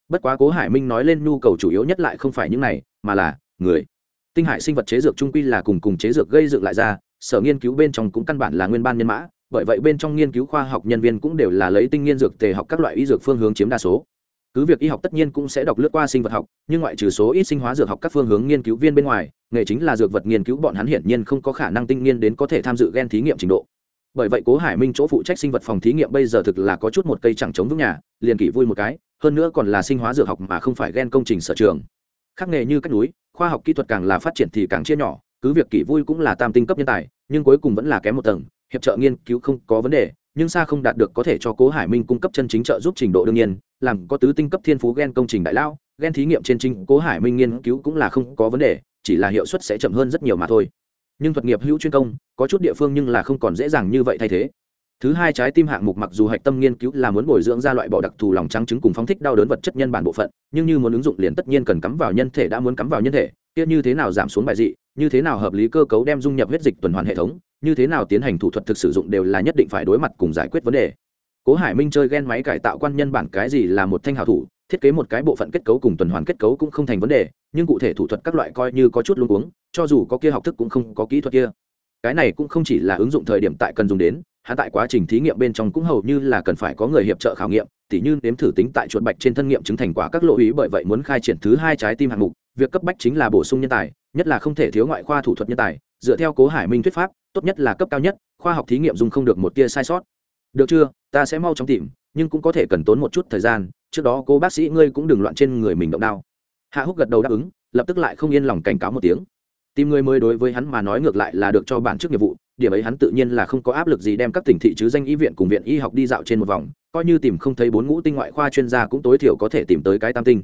Bất quá cố hải minh nói lên nhu cầu chủ yếu nhất lại không phải những này, mà là người tinh hải sinh vật chế dược trung quy là cùng cùng chế dược gây dựng lại ra, sở nghiên cứu bên trong cũng căn bản là nguyên ban nhân mã, bởi vậy bên trong nghiên cứu khoa học nhân viên cũng đều là lấy tinh nghiên dược tề học các loại y dược phương hướng chiếm đa số. Cứ việc y học tất nhiên cũng sẽ đọc lướt qua sinh vật học, nhưng ngoại trừ số ít sinh hóa dược học các phương hướng nghiên cứu viên bên ngoài, nghề chính là dược vật nghiên cứu bọn hắn hiển nhiên không có khả năng tinh nghiên đến có thể tham dự gen thí nghiệm trình độ. Bởi vậy cố hải minh chỗ phụ trách sinh vật phòng thí nghiệm bây giờ thực là có chút một cây chẳng chống vững nhà, liền kỷ vui một cái, hơn nữa còn là sinh hóa dược học mà không phải gen công trình sở trường khác nghề như cách núi, khoa học kỹ thuật càng là phát triển thì càng chia nhỏ, cứ việc kỷ vui cũng là tam tinh cấp nhân tài, nhưng cuối cùng vẫn là kém một tầng, hiệp trợ nghiên cứu không có vấn đề, nhưng xa không đạt được có thể cho cố hải minh cung cấp chân chính trợ giúp trình độ đương nhiên, làm có tứ tinh cấp thiên phú gen công trình đại lao ghen thí nghiệm trên trinh cố hải minh nghiên cứu cũng là không có vấn đề, chỉ là hiệu suất sẽ chậm hơn rất nhiều mà thôi. Nhưng thuật nghiệp hữu chuyên công, có chút địa phương nhưng là không còn dễ dàng như vậy thay thế thứ hai trái tim hạng mục mặc dù hạch tâm nghiên cứu là muốn bồi dưỡng ra loại bỏ đặc thù lòng trắng trứng cùng phóng thích đau đớn vật chất nhân bản bộ phận, nhưng như muốn ứng dụng liền tất nhiên cần cắm vào nhân thể đã muốn cắm vào nhân thể, kia như thế nào giảm xuống bài dị, như thế nào hợp lý cơ cấu đem dung nhập huyết dịch tuần hoàn hệ thống, như thế nào tiến hành thủ thuật thực sử dụng đều là nhất định phải đối mặt cùng giải quyết vấn đề. Cố hải minh chơi ghen máy cải tạo quan nhân bản cái gì là một thanh hào thủ, thiết kế một cái bộ phận kết cấu cùng tuần hoàn kết cấu cũng không thành vấn đề, nhưng cụ thể thủ thuật các loại coi như có chút luôn uống cho dù có kia học thức cũng không có kỹ thuật kia. Cái này cũng không chỉ là ứng dụng thời điểm tại cần dùng đến hạ tại quá trình thí nghiệm bên trong cũng hầu như là cần phải có người hiệp trợ khảo nghiệm, tỉ như nếm thử tính tại chuột bạch trên thân nghiệm chứng thành quả các lộ ý bởi vậy muốn khai triển thứ hai trái tim hạng mục. Việc cấp bách chính là bổ sung nhân tài, nhất là không thể thiếu ngoại khoa thủ thuật nhân tài. Dựa theo cố hải minh thuyết pháp, tốt nhất là cấp cao nhất, khoa học thí nghiệm dùng không được một tia sai sót. Được chưa? Ta sẽ mau chóng tìm, nhưng cũng có thể cần tốn một chút thời gian. Trước đó cô bác sĩ ngươi cũng đừng loạn trên người mình động đao. Hạ húc gật đầu đáp ứng, lập tức lại không yên lòng cảnh cáo một tiếng. Tìm người mới đối với hắn mà nói ngược lại là được cho bản chức nghiệp vụ điểm ấy hắn tự nhiên là không có áp lực gì đem các tỉnh thị chứ danh y viện cùng viện y học đi dạo trên một vòng, coi như tìm không thấy bốn ngũ tinh ngoại khoa chuyên gia cũng tối thiểu có thể tìm tới cái tam tinh.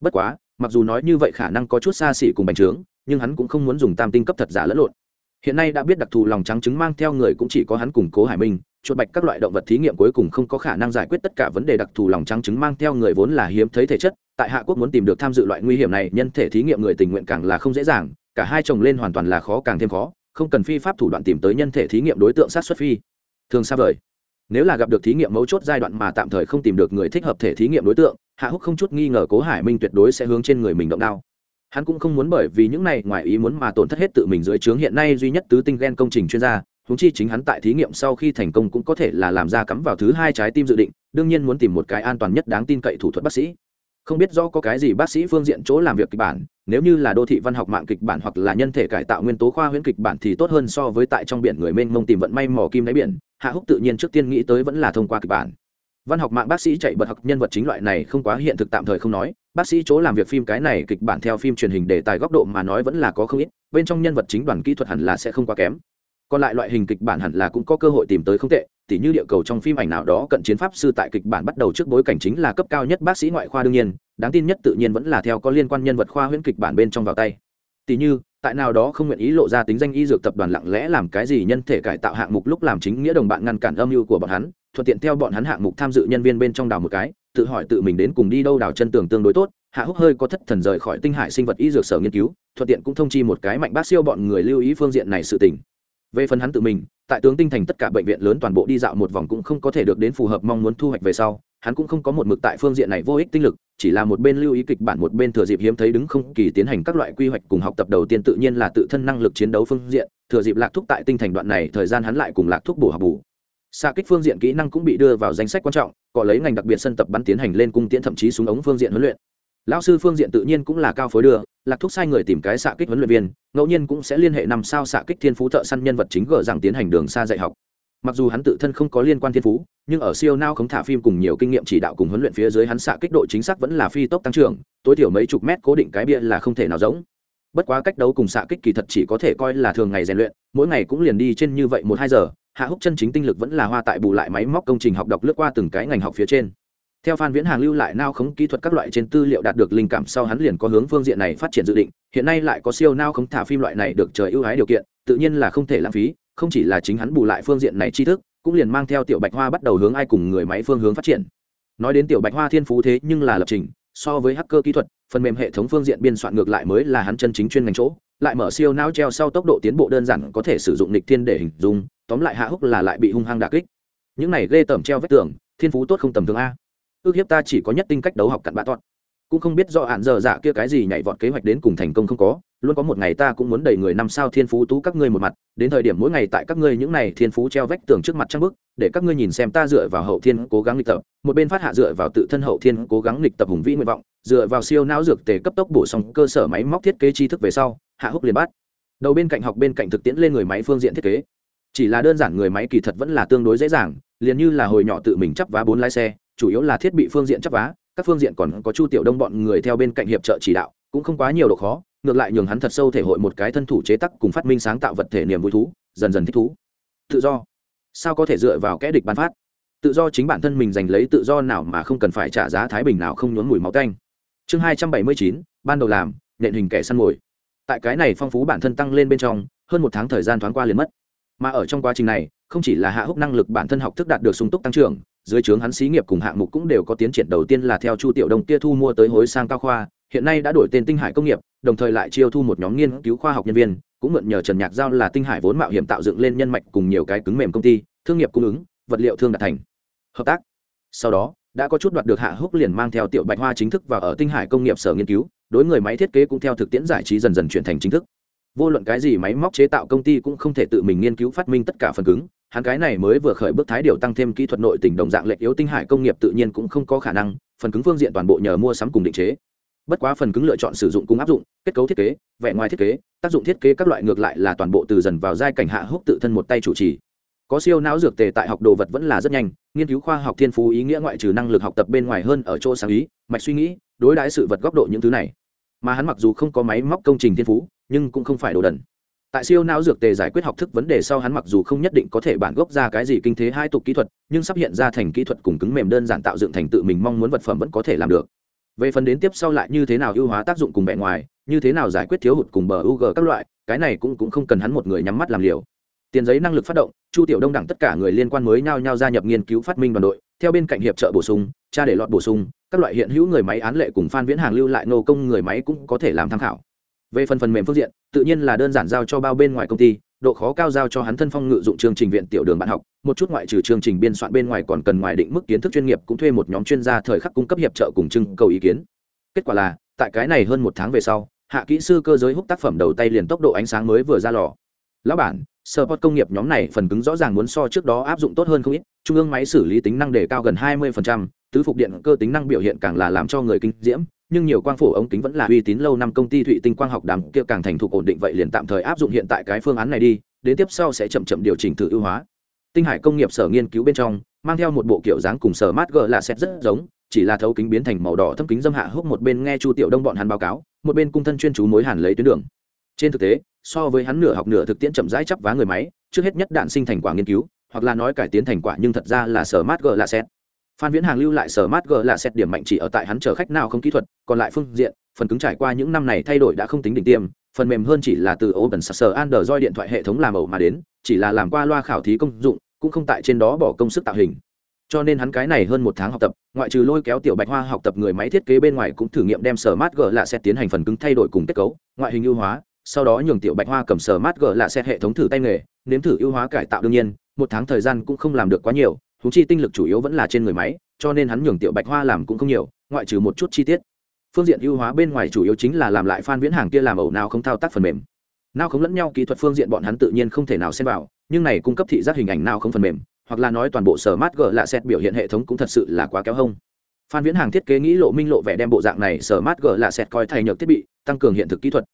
Bất quá, mặc dù nói như vậy khả năng có chút xa xỉ cùng bành trướng, nhưng hắn cũng không muốn dùng tam tinh cấp thật giả lẫn lộn. Hiện nay đã biết đặc thù lòng trắng trứng mang theo người cũng chỉ có hắn củng cố hải minh, chuột bạch các loại động vật thí nghiệm cuối cùng không có khả năng giải quyết tất cả vấn đề đặc thù lòng trắng trứng mang theo người vốn là hiếm thấy thể chất, tại hạ quốc muốn tìm được tham dự loại nguy hiểm này, nhân thể thí nghiệm người tình nguyện càng là không dễ dàng, cả hai chồng lên hoàn toàn là khó càng thêm khó không cần phi pháp thủ đoạn tìm tới nhân thể thí nghiệm đối tượng sát xuất phi. Thường xa vời. Nếu là gặp được thí nghiệm mấu chốt giai đoạn mà tạm thời không tìm được người thích hợp thể thí nghiệm đối tượng, hạ húc không chút nghi ngờ cố hải minh tuyệt đối sẽ hướng trên người mình động đao. Hắn cũng không muốn bởi vì những này ngoài ý muốn mà tổn thất hết tự mình dưới trướng hiện nay duy nhất tứ tinh gen công trình chuyên gia húng chi chính hắn tại thí nghiệm sau khi thành công cũng có thể là làm ra cắm vào thứ hai trái tim dự định, đương nhiên muốn tìm một cái an toàn nhất đáng tin cậy thủ thuật bác sĩ không biết do có cái gì bác sĩ phương diện chỗ làm việc kịch bản, nếu như là đô thị văn học mạng kịch bản hoặc là nhân thể cải tạo nguyên tố khoa huyễn kịch bản thì tốt hơn so với tại trong biển người mênh mông tìm vận may mò kim đáy biển, hạ húc tự nhiên trước tiên nghĩ tới vẫn là thông qua kịch bản. Văn học mạng bác sĩ chạy bật học nhân vật chính loại này không quá hiện thực tạm thời không nói, bác sĩ chỗ làm việc phim cái này kịch bản theo phim truyền hình đề tài góc độ mà nói vẫn là có không ít, bên trong nhân vật chính đoàn kỹ thuật hẳn là sẽ không quá kém. Còn lại loại hình kịch bản hẳn là cũng có cơ hội tìm tới không tệ tỉ như địa cầu trong phim ảnh nào đó cận chiến pháp sư tại kịch bản bắt đầu trước bối cảnh chính là cấp cao nhất bác sĩ ngoại khoa đương nhiên, đáng tin nhất tự nhiên vẫn là theo có liên quan nhân vật khoa huyễn kịch bản bên trong vào tay. Tỉ như, tại nào đó không nguyện ý lộ ra tính danh y dược tập đoàn lặng lẽ làm cái gì nhân thể cải tạo hạng mục lúc làm chính nghĩa đồng bạn ngăn cản âm mưu của bọn hắn, thuận tiện theo bọn hắn hạng mục tham dự nhân viên bên trong đào một cái, tự hỏi tự mình đến cùng đi đâu đào chân tường tương đối tốt, hạ húc hơi có thất thần rời khỏi tinh hải sinh vật y dược sở nghiên cứu, thuận tiện cũng thông chi một cái mạnh bác siêu bọn người lưu ý phương diện này sự tình về phần hắn tự mình, tại tướng tinh thành tất cả bệnh viện lớn toàn bộ đi dạo một vòng cũng không có thể được đến phù hợp mong muốn thu hoạch về sau, hắn cũng không có một mực tại phương diện này vô ích tinh lực, chỉ là một bên lưu ý kịch bản, một bên thừa dịp hiếm thấy đứng không kỳ tiến hành các loại quy hoạch cùng học tập đầu tiên tự nhiên là tự thân năng lực chiến đấu phương diện, thừa dịp lạc thúc tại tinh thành đoạn này thời gian hắn lại cùng lạc thúc bổ học bù. Xa kích phương diện kỹ năng cũng bị đưa vào danh sách quan trọng, có lấy ngành đặc biệt sân tập bắn tiến hành lên cung tiễn thậm chí xuống ống phương diện huấn luyện lão sư phương diện tự nhiên cũng là cao phối đưa, lạc thúc sai người tìm cái xạ kích huấn luyện viên, ngẫu nhiên cũng sẽ liên hệ năm sao xạ kích thiên phú thợ săn nhân vật chính gờ rằng tiến hành đường xa dạy học. Mặc dù hắn tự thân không có liên quan thiên phú, nhưng ở siêu nao khống thả phim cùng nhiều kinh nghiệm chỉ đạo cùng huấn luyện phía dưới hắn xạ kích độ chính xác vẫn là phi tốc tăng trưởng, tối thiểu mấy chục mét cố định cái bia là không thể nào giống. Bất quá cách đấu cùng xạ kích kỳ thật chỉ có thể coi là thường ngày rèn luyện, mỗi ngày cũng liền đi trên như vậy một hai giờ, hạ húc chân chính tinh lực vẫn là hoa tại bù lại máy móc công trình học đọc lướt qua từng cái ngành học phía trên theo phan viễn hàng lưu lại nao khống kỹ thuật các loại trên tư liệu đạt được linh cảm sau hắn liền có hướng phương diện này phát triển dự định, hiện nay lại có siêu nao khống thả phim loại này được trời ưu ái điều kiện, tự nhiên là không thể lãng phí, không chỉ là chính hắn bù lại phương diện này tri thức, cũng liền mang theo tiểu bạch hoa bắt đầu hướng ai cùng người máy phương hướng phát triển. Nói đến tiểu bạch hoa thiên phú thế nhưng là lập trình, so với hacker kỹ thuật, phần mềm hệ thống phương diện biên soạn ngược lại mới là hắn chân chính chuyên ngành chỗ, lại mở siêu não treo sau tốc độ tiến bộ đơn giản có thể sử dụng nịch thiên để hình dung, tóm lại hạ húc là lại bị hung hăng đà kích. Những này ghê tởm treo vết tường, thiên phú tốt không tầm thường a ước hiếp ta chỉ có nhất tinh cách đấu học cặn bã toạn cũng không biết do hạn giờ dạ kia cái gì nhảy vọt kế hoạch đến cùng thành công không có, luôn có một ngày ta cũng muốn đầy người năm sao thiên phú tú các ngươi một mặt, đến thời điểm mỗi ngày tại các ngươi những này thiên phú treo vách tường trước mặt trang bức để các ngươi nhìn xem ta dựa vào hậu thiên cố gắng lịch tập, một bên phát hạ dựa vào tự thân hậu thiên cố gắng lịch tập hùng vĩ nguyện vọng, dựa vào siêu não dược tề cấp tốc bổ sung cơ sở máy móc thiết kế tri thức về sau, hạ húc liền bắt. Đầu bên cạnh học bên cạnh thực tiễn lên người máy phương diện thiết kế. Chỉ là đơn giản người máy kỳ thật vẫn là tương đối dễ dàng, liền như là hồi nhỏ tự mình chấp vá bốn lái xe chủ yếu là thiết bị phương diện chấp vá, các phương diện còn có chu tiểu đông bọn người theo bên cạnh hiệp trợ chỉ đạo, cũng không quá nhiều độ khó, ngược lại nhường hắn thật sâu thể hội một cái thân thủ chế tác cùng phát minh sáng tạo vật thể niềm vui thú, dần dần thích thú. Tự do. Sao có thể dựa vào kẽ địch ban phát? Tự do chính bản thân mình giành lấy tự do nào mà không cần phải trả giá thái bình nào không nhốn mùi máu tanh. Chương hai trăm bảy mươi chín, ban đầu làm, nện hình kẻ săn mồi. Tại cái này phong phú bản thân tăng lên bên trong, hơn một tháng thời gian thoáng qua liền mất. Mà ở trong quá trình này không chỉ là hạ húc năng lực bản thân học thức đạt được sung túc tăng trưởng, dưới trướng hắn xí nghiệp cùng hạng mục cũng đều có tiến triển. Đầu tiên là theo chu tiểu đông tia thu mua tới hối sang cao khoa, hiện nay đã đổi tên tinh hải công nghiệp, đồng thời lại chiêu thu một nhóm nghiên cứu khoa học nhân viên, cũng mượn nhờ trần nhạc giao là tinh hải vốn mạo hiểm tạo dựng lên nhân mạch cùng nhiều cái cứng mềm công ty, thương nghiệp cung ứng, vật liệu thương đạt thành. Hợp tác. Sau đó, đã có chút đoạt được hạ húc liền mang theo tiểu bạch hoa chính thức vào ở tinh hải công nghiệp sở nghiên cứu, đối người máy thiết kế cũng theo thực tiễn giải trí dần dần chuyển thành chính thức. Vô luận cái gì máy móc chế tạo công ty cũng không thể tự mình nghiên cứu phát minh tất cả phần cứng hắn cái này mới vừa khởi bước thái điều tăng thêm kỹ thuật nội tỉnh đồng dạng lệch yếu tinh hải công nghiệp tự nhiên cũng không có khả năng, phần cứng phương diện toàn bộ nhờ mua sắm cùng định chế. Bất quá phần cứng lựa chọn sử dụng cùng áp dụng, kết cấu thiết kế, vẻ ngoài thiết kế, tác dụng thiết kế các loại ngược lại là toàn bộ từ dần vào giai cảnh hạ húc tự thân một tay chủ trì. Có siêu não dược tề tại học đồ vật vẫn là rất nhanh, nghiên cứu khoa học thiên phú ý nghĩa ngoại trừ năng lực học tập bên ngoài hơn ở chỗ sáng ý, mạch suy nghĩ, đối đãi sự vật góc độ những thứ này. Mà hắn mặc dù không có máy móc công trình thiên phú, nhưng cũng không phải đồ đần tại siêu não dược tề giải quyết học thức vấn đề sau hắn mặc dù không nhất định có thể bản gốc ra cái gì kinh thế hai tục kỹ thuật, nhưng sắp hiện ra thành kỹ thuật cùng cứng mềm đơn giản tạo dựng thành tự mình mong muốn vật phẩm vẫn có thể làm được. Về phần đến tiếp sau lại như thế nào ưu hóa tác dụng cùng bề ngoài, như thế nào giải quyết thiếu hụt cùng bờ u g các loại, cái này cũng cũng không cần hắn một người nhắm mắt làm liều. Tiền giấy năng lực phát động, chu tiểu đông đẳng tất cả người liên quan mới nhao nhao gia nhập nghiên cứu phát minh đoàn đội, theo bên cạnh hiệp trợ bổ sung, cha để lọt bổ sung, các loại hiện hữu người máy án lệ cùng phan viễn hàng lưu lại nô công người máy cũng có thể làm tham khảo về phần phần mềm phương diện tự nhiên là đơn giản giao cho bao bên ngoài công ty độ khó cao giao cho hắn thân phong ngự dụng chương trình viện tiểu đường bạn học một chút ngoại trừ chương trình biên soạn bên ngoài còn cần ngoài định mức kiến thức chuyên nghiệp cũng thuê một nhóm chuyên gia thời khắc cung cấp hiệp trợ cùng trưng cầu ý kiến. Kết quả là tại cái này hơn một tháng về sau hạ kỹ sư cơ giới hút tác phẩm đầu tay liền tốc độ ánh sáng mới vừa ra lò. Lão bản support công nghiệp nhóm này phần cứng rõ ràng muốn so trước đó áp dụng tốt hơn không ít trung ương máy xử lý tính năng đề cao gần 20%, tứ phục điện cơ tính năng biểu hiện càng là làm cho người kinh diễm nhưng nhiều quang phổ ống kính vẫn là uy tín lâu năm công ty thụy tinh quang học đàm kia càng thành thục ổn định vậy liền tạm thời áp dụng hiện tại cái phương án này đi, đến tiếp sau sẽ chậm chậm điều chỉnh thử ưu hóa. Tinh hải công nghiệp sở nghiên cứu bên trong, mang theo một bộ kiểu dáng cùng sở mát g là xét rất giống, chỉ là thấu kính biến thành màu đỏ thâm kính dâm hạ húc một bên nghe chu tiểu đông bọn hắn báo cáo, một bên cung thân chuyên chú mối hàn lấy tuyến đường. Trên thực tế, so với hắn nửa học nửa thực tiễn chậm rãi chấp vá người máy, trước hết nhất đạn sinh thành quả nghiên cứu, hoặc là nói cải tiến thành quả nhưng thật ra là sở mát g là xét phan viễn hàng lưu lại sở mát g là xét điểm mạnh chỉ ở tại hắn chở khách nào không kỹ thuật, còn lại phương diện, phần cứng trải qua những năm này thay đổi đã không tính đỉnh tiêm, phần mềm hơn chỉ là từ open source android điện thoại hệ thống làm ẩu mà đến, chỉ là làm qua loa khảo thí công dụng, cũng không tại trên đó bỏ công sức tạo hình. Cho nên hắn cái này hơn một tháng học tập, ngoại trừ lôi kéo tiểu bạch hoa học tập người máy thiết kế bên ngoài cũng thử nghiệm đem sở mát g là sẽ tiến hành phần cứng thay đổi cùng kết cấu, ngoại hình ưu hóa, sau đó nhường tiểu bạch hoa cầm sở mát g là sẽ hệ thống thử tay nghề, nếm thử ưu hóa cải tạo đương nhiên, một tháng thời gian cũng không làm được quá nhiều thú chi tinh lực chủ yếu vẫn là trên người máy, cho nên hắn nhường tiểu bạch hoa làm cũng không nhiều, ngoại trừ một chút chi tiết. Phương diện ưu hóa bên ngoài chủ yếu chính là làm lại phan viễn hàng kia làm ẩu nào không thao tác phần mềm. Nào không lẫn nhau kỹ thuật phương diện bọn hắn tự nhiên không thể nào xem vào, nhưng này cung cấp thị giác hình ảnh nào không phần mềm, hoặc là nói toàn bộ sở mát gờ lạ xét biểu hiện hệ thống cũng thật sự là quá kéo hông. Phan viễn hàng thiết kế nghĩ lộ minh lộ vẻ đem bộ dạng này sở mát gờ lạ xét coi thay nhược thiết bị, tăng cường hiện thực kỹ thuật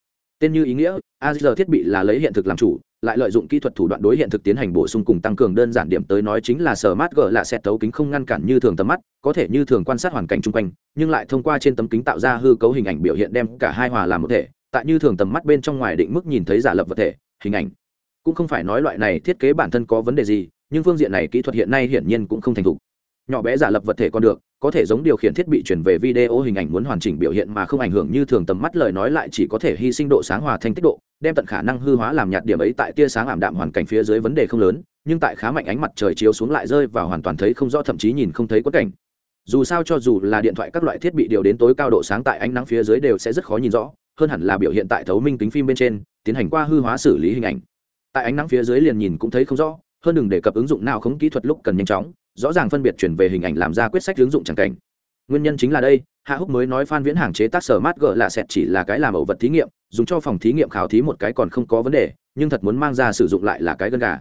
tên như ý nghĩa azr thiết bị là lấy hiện thực làm chủ, lại lợi dụng kỹ thuật thủ đoạn đối hiện thực tiến hành bổ sung cùng tăng cường đơn giản điểm tới nói chính là sở mát g là xét tấu kính không ngăn cản như thường tầm mắt, có thể như thường quan sát hoàn cảnh chung quanh, nhưng lại thông qua trên tấm kính tạo ra hư cấu hình ảnh biểu hiện đem cả hai hòa làm một thể, tại như thường tầm mắt bên trong ngoài định mức nhìn thấy giả lập vật thể, hình ảnh. Cũng không phải nói loại này thiết kế bản thân có vấn đề gì, nhưng phương diện này kỹ thuật hiện nay hiển nhiên cũng không thành thục nhỏ bé giả lập vật thể còn được, có thể giống điều khiển thiết bị chuyển về video hình ảnh muốn hoàn chỉnh biểu hiện mà không ảnh hưởng như thường tầm mắt lời nói lại chỉ có thể hy sinh độ sáng hòa thanh tích độ, đem tận khả năng hư hóa làm nhạt điểm ấy tại tia sáng ảm đạm hoàn cảnh phía dưới vấn đề không lớn, nhưng tại khá mạnh ánh mặt trời chiếu xuống lại rơi và hoàn toàn thấy không rõ thậm chí nhìn không thấy quất cảnh. Dù sao cho dù là điện thoại các loại thiết bị điều đến tối cao độ sáng tại ánh nắng phía dưới đều sẽ rất khó nhìn rõ, hơn hẳn là biểu hiện tại thấu minh kính phim bên trên, tiến hành qua hư hóa xử lý hình ảnh. Tại ánh nắng phía dưới liền nhìn cũng thấy không rõ hơn đừng đề cập ứng dụng nào không kỹ thuật lúc cần nhanh chóng, rõ ràng phân biệt chuyển về hình ảnh làm ra quyết sách ứng dụng chẳng cảnh. Nguyên nhân chính là đây, hạ húc mới nói phan viễn hàng chế tác sở mát gỡ lạ sẹt chỉ là cái làm ẩu vật thí nghiệm, dùng cho phòng thí nghiệm khảo thí một cái còn không có vấn đề, nhưng thật muốn mang ra sử dụng lại là cái gân gà.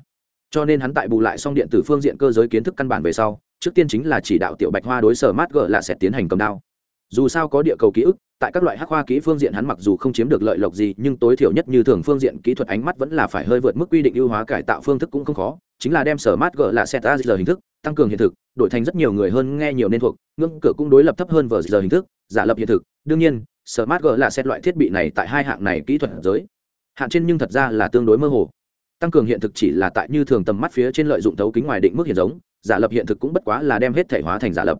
Cho nên hắn tại bù lại xong điện tử phương diện cơ giới kiến thức căn bản về sau, trước tiên chính là chỉ đạo tiểu bạch hoa đối sở mát gỡ lạ sẹt tiến hành cầm đao. Dù sao có địa cầu ký ức, tại các loại hắc hoa kỹ phương diện hắn mặc dù không chiếm được lợi lộc gì, nhưng tối thiểu nhất như thường phương diện kỹ thuật ánh mắt vẫn là phải hơi vượt mức quy định ưu hóa cải tạo phương thức cũng không khó chính là đem sở mát gỡ là set giờ hình thức tăng cường hiện thực, đổi thành rất nhiều người hơn nghe nhiều nên thuộc, ngưỡng cửa cũng đối lập thấp hơn vờ giờ hình thức, giả lập hiện thực. Đương nhiên, sở mát gỡ là set loại thiết bị này tại hai hạng này kỹ thuật giới, hạn trên nhưng thật ra là tương đối mơ hồ. Tăng cường hiện thực chỉ là tại như thường tầm mắt phía trên lợi dụng thấu kính ngoài định mức hiện giống, giả lập hiện thực cũng bất quá là đem hết thể hóa thành giả lập.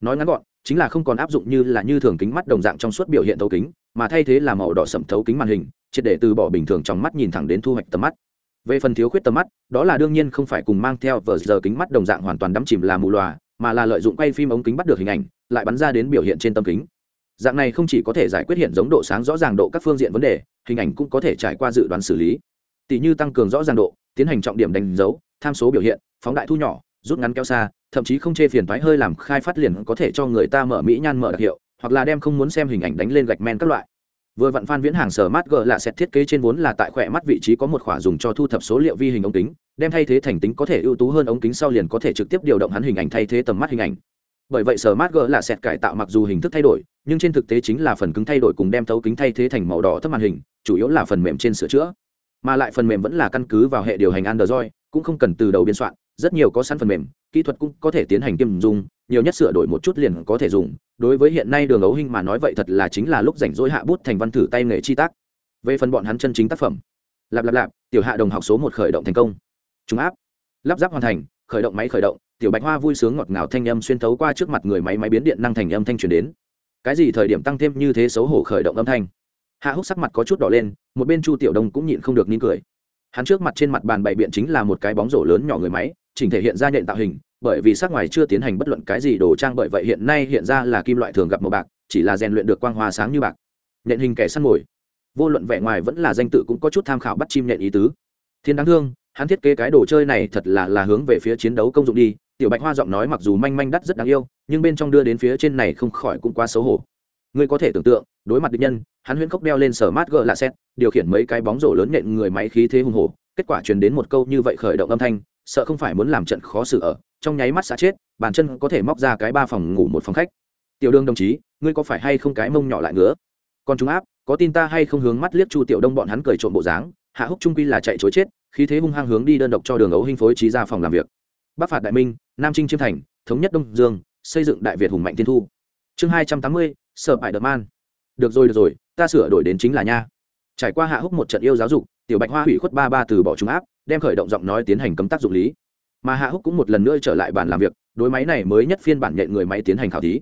Nói ngắn gọn, chính là không còn áp dụng như là như thường kính mắt đồng dạng trong suốt biểu hiện thấu kính, mà thay thế là màu đỏ sậm thấu kính màn hình, triệt để từ bỏ bình thường trong mắt nhìn thẳng đến thu hoạch tầm mắt về phần thiếu khuyết tầm mắt, đó là đương nhiên không phải cùng mang theo vờ giờ kính mắt đồng dạng hoàn toàn đắm chìm là mù loà mà là lợi dụng quay phim ống kính bắt được hình ảnh, lại bắn ra đến biểu hiện trên tâm kính. Dạng này không chỉ có thể giải quyết hiện giống độ sáng rõ ràng độ các phương diện vấn đề, hình ảnh cũng có thể trải qua dự đoán xử lý. Tỷ như tăng cường rõ ràng độ, tiến hành trọng điểm đánh dấu, tham số biểu hiện, phóng đại thu nhỏ, rút ngắn kéo xa, thậm chí không chê phiền thoái hơi làm khai phát liền có thể cho người ta mở mỹ nhan mở đặc hiệu, hoặc là đem không muốn xem hình ảnh đánh lên gạch men các loại vừa vặn phan viễn hàng sở mát g là xét thiết kế trên vốn là tại khỏe mắt vị trí có một khỏa dùng cho thu thập số liệu vi hình ống kính, đem thay thế thành tính có thể ưu tú hơn ống kính sau liền có thể trực tiếp điều động hắn hình ảnh thay thế tầm mắt hình ảnh. Bởi vậy sở mát g là xét cải tạo mặc dù hình thức thay đổi, nhưng trên thực tế chính là phần cứng thay đổi cùng đem thấu kính thay thế thành màu đỏ thấp màn hình, chủ yếu là phần mềm trên sửa chữa. Mà lại phần mềm vẫn là căn cứ vào hệ điều hành android, cũng không cần từ đầu biên soạn, rất nhiều có sẵn phần mềm, kỹ thuật cũng có thể tiến hành kiêm dùng, nhiều nhất sửa đổi một chút liền có thể dùng đối với hiện nay đường ấu hình mà nói vậy thật là chính là lúc rảnh rỗi hạ bút thành văn thử tay nghề chi tác. Về phần bọn hắn chân chính tác phẩm, lạp lạp lạp, tiểu hạ đồng học số một khởi động thành công. Chúng áp, lắp ráp hoàn thành, khởi động máy khởi động, tiểu bạch hoa vui sướng ngọt ngào thanh âm xuyên thấu qua trước mặt người máy máy biến điện năng thành âm thanh truyền đến. Cái gì thời điểm tăng thêm như thế xấu hổ khởi động âm thanh? Hạ húc sắc mặt có chút đỏ lên, một bên chu tiểu đông cũng nhịn không được nín cười. Hắn trước mặt trên mặt bàn bày biện chính là một cái bóng rổ lớn nhỏ người máy, chỉnh thể hiện ra nhện tạo hình bởi vì sắc ngoài chưa tiến hành bất luận cái gì đồ trang bởi vậy hiện nay hiện ra là kim loại thường gặp màu bạc, chỉ là rèn luyện được quang hoa sáng như bạc. Nhện hình kẻ săn mồi. Vô luận vẻ ngoài vẫn là danh tự cũng có chút tham khảo bắt chim nhện ý tứ. Thiên đáng thương, hắn thiết kế cái đồ chơi này thật là là hướng về phía chiến đấu công dụng đi, tiểu bạch hoa giọng nói mặc dù manh manh đắt rất đáng yêu, nhưng bên trong đưa đến phía trên này không khỏi cũng quá xấu hổ. Ngươi có thể tưởng tượng, đối mặt địch nhân, hắn huyễn khốc đeo lên sở mát gờ lạ xét, điều khiển mấy cái bóng rổ lớn nện người máy khí thế hùng hổ, kết quả truyền đến một câu như vậy khởi động âm thanh, sợ không phải muốn làm trận khó xử ở trong nháy mắt xả chết, bàn chân có thể móc ra cái ba phòng ngủ một phòng khách. Tiểu đương đồng chí, ngươi có phải hay không cái mông nhỏ lại nữa? còn chúng áp, có tin ta hay không hướng mắt liếc chu tiểu đông bọn hắn cười trộm bộ dáng, hạ húc trung quy là chạy chối chết, khí thế hung hăng hướng đi đơn độc cho đường ấu hình phối trí ra phòng làm việc. Bắc phạt đại minh, nam trinh chiêm thành, thống nhất đông dương, xây dựng đại việt hùng mạnh tiên thu. Chương hai trăm tám mươi sợ hại đợt man. Được rồi được rồi, ta sửa đổi đến chính là nha. Trải qua hạ húc một trận yêu giáo dục, tiểu bạch hoa hủy khuất ba ba từ bỏ chúng áp, đem khởi động giọng nói tiến hành cấm tác dụng lý mà hạ húc cũng một lần nữa trở lại bàn làm việc, đối máy này mới nhất phiên bản nhện người máy tiến hành khảo thí.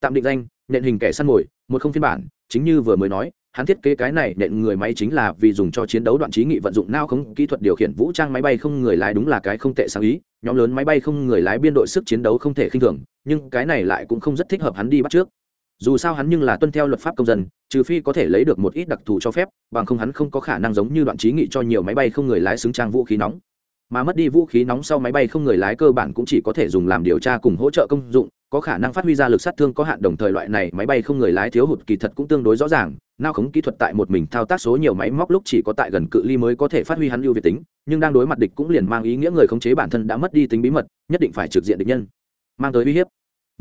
Tạm định danh, nhện hình kẻ săn mồi, một không phiên bản, chính như vừa mới nói, hắn thiết kế cái này nện người máy chính là vì dùng cho chiến đấu đoạn trí nghị vận dụng nao không kỹ thuật điều khiển vũ trang máy bay không người lái đúng là cái không tệ sáng ý, nhóm lớn máy bay không người lái biên đội sức chiến đấu không thể khinh thường, nhưng cái này lại cũng không rất thích hợp hắn đi bắt trước. Dù sao hắn nhưng là tuân theo luật pháp công dân, trừ phi có thể lấy được một ít đặc thù cho phép, bằng không hắn không có khả năng giống như đoạn trí nghị cho nhiều máy bay không người lái xứng trang vũ khí nóng mà mất đi vũ khí nóng sau máy bay không người lái cơ bản cũng chỉ có thể dùng làm điều tra cùng hỗ trợ công dụng, có khả năng phát huy ra lực sát thương có hạn đồng thời loại này máy bay không người lái thiếu hụt kỳ thật cũng tương đối rõ ràng, nao khống kỹ thuật tại một mình thao tác số nhiều máy móc lúc chỉ có tại gần cự ly mới có thể phát huy hắn ưu việt tính, nhưng đang đối mặt địch cũng liền mang ý nghĩa người khống chế bản thân đã mất đi tính bí mật, nhất định phải trực diện địch nhân. Mang tới uy hiếp.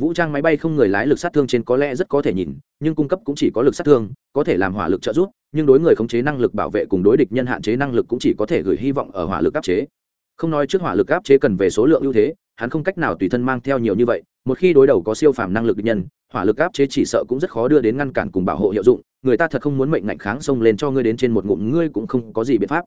Vũ trang máy bay không người lái lực sát thương trên có lẽ rất có thể nhìn, nhưng cung cấp cũng chỉ có lực sát thương, có thể làm hỏa lực trợ giúp, nhưng đối người khống chế năng lực bảo vệ cùng đối địch nhân hạn chế năng lực cũng chỉ có thể gửi hy vọng ở hỏa lực áp chế không nói trước hỏa lực áp chế cần về số lượng ưu thế, hắn không cách nào tùy thân mang theo nhiều như vậy, một khi đối đầu có siêu phàm năng lực nhân, hỏa lực áp chế chỉ sợ cũng rất khó đưa đến ngăn cản cùng bảo hộ hiệu dụng, người ta thật không muốn mệnh ngạnh kháng xông lên cho ngươi đến trên một ngụm, ngươi cũng không có gì biện pháp.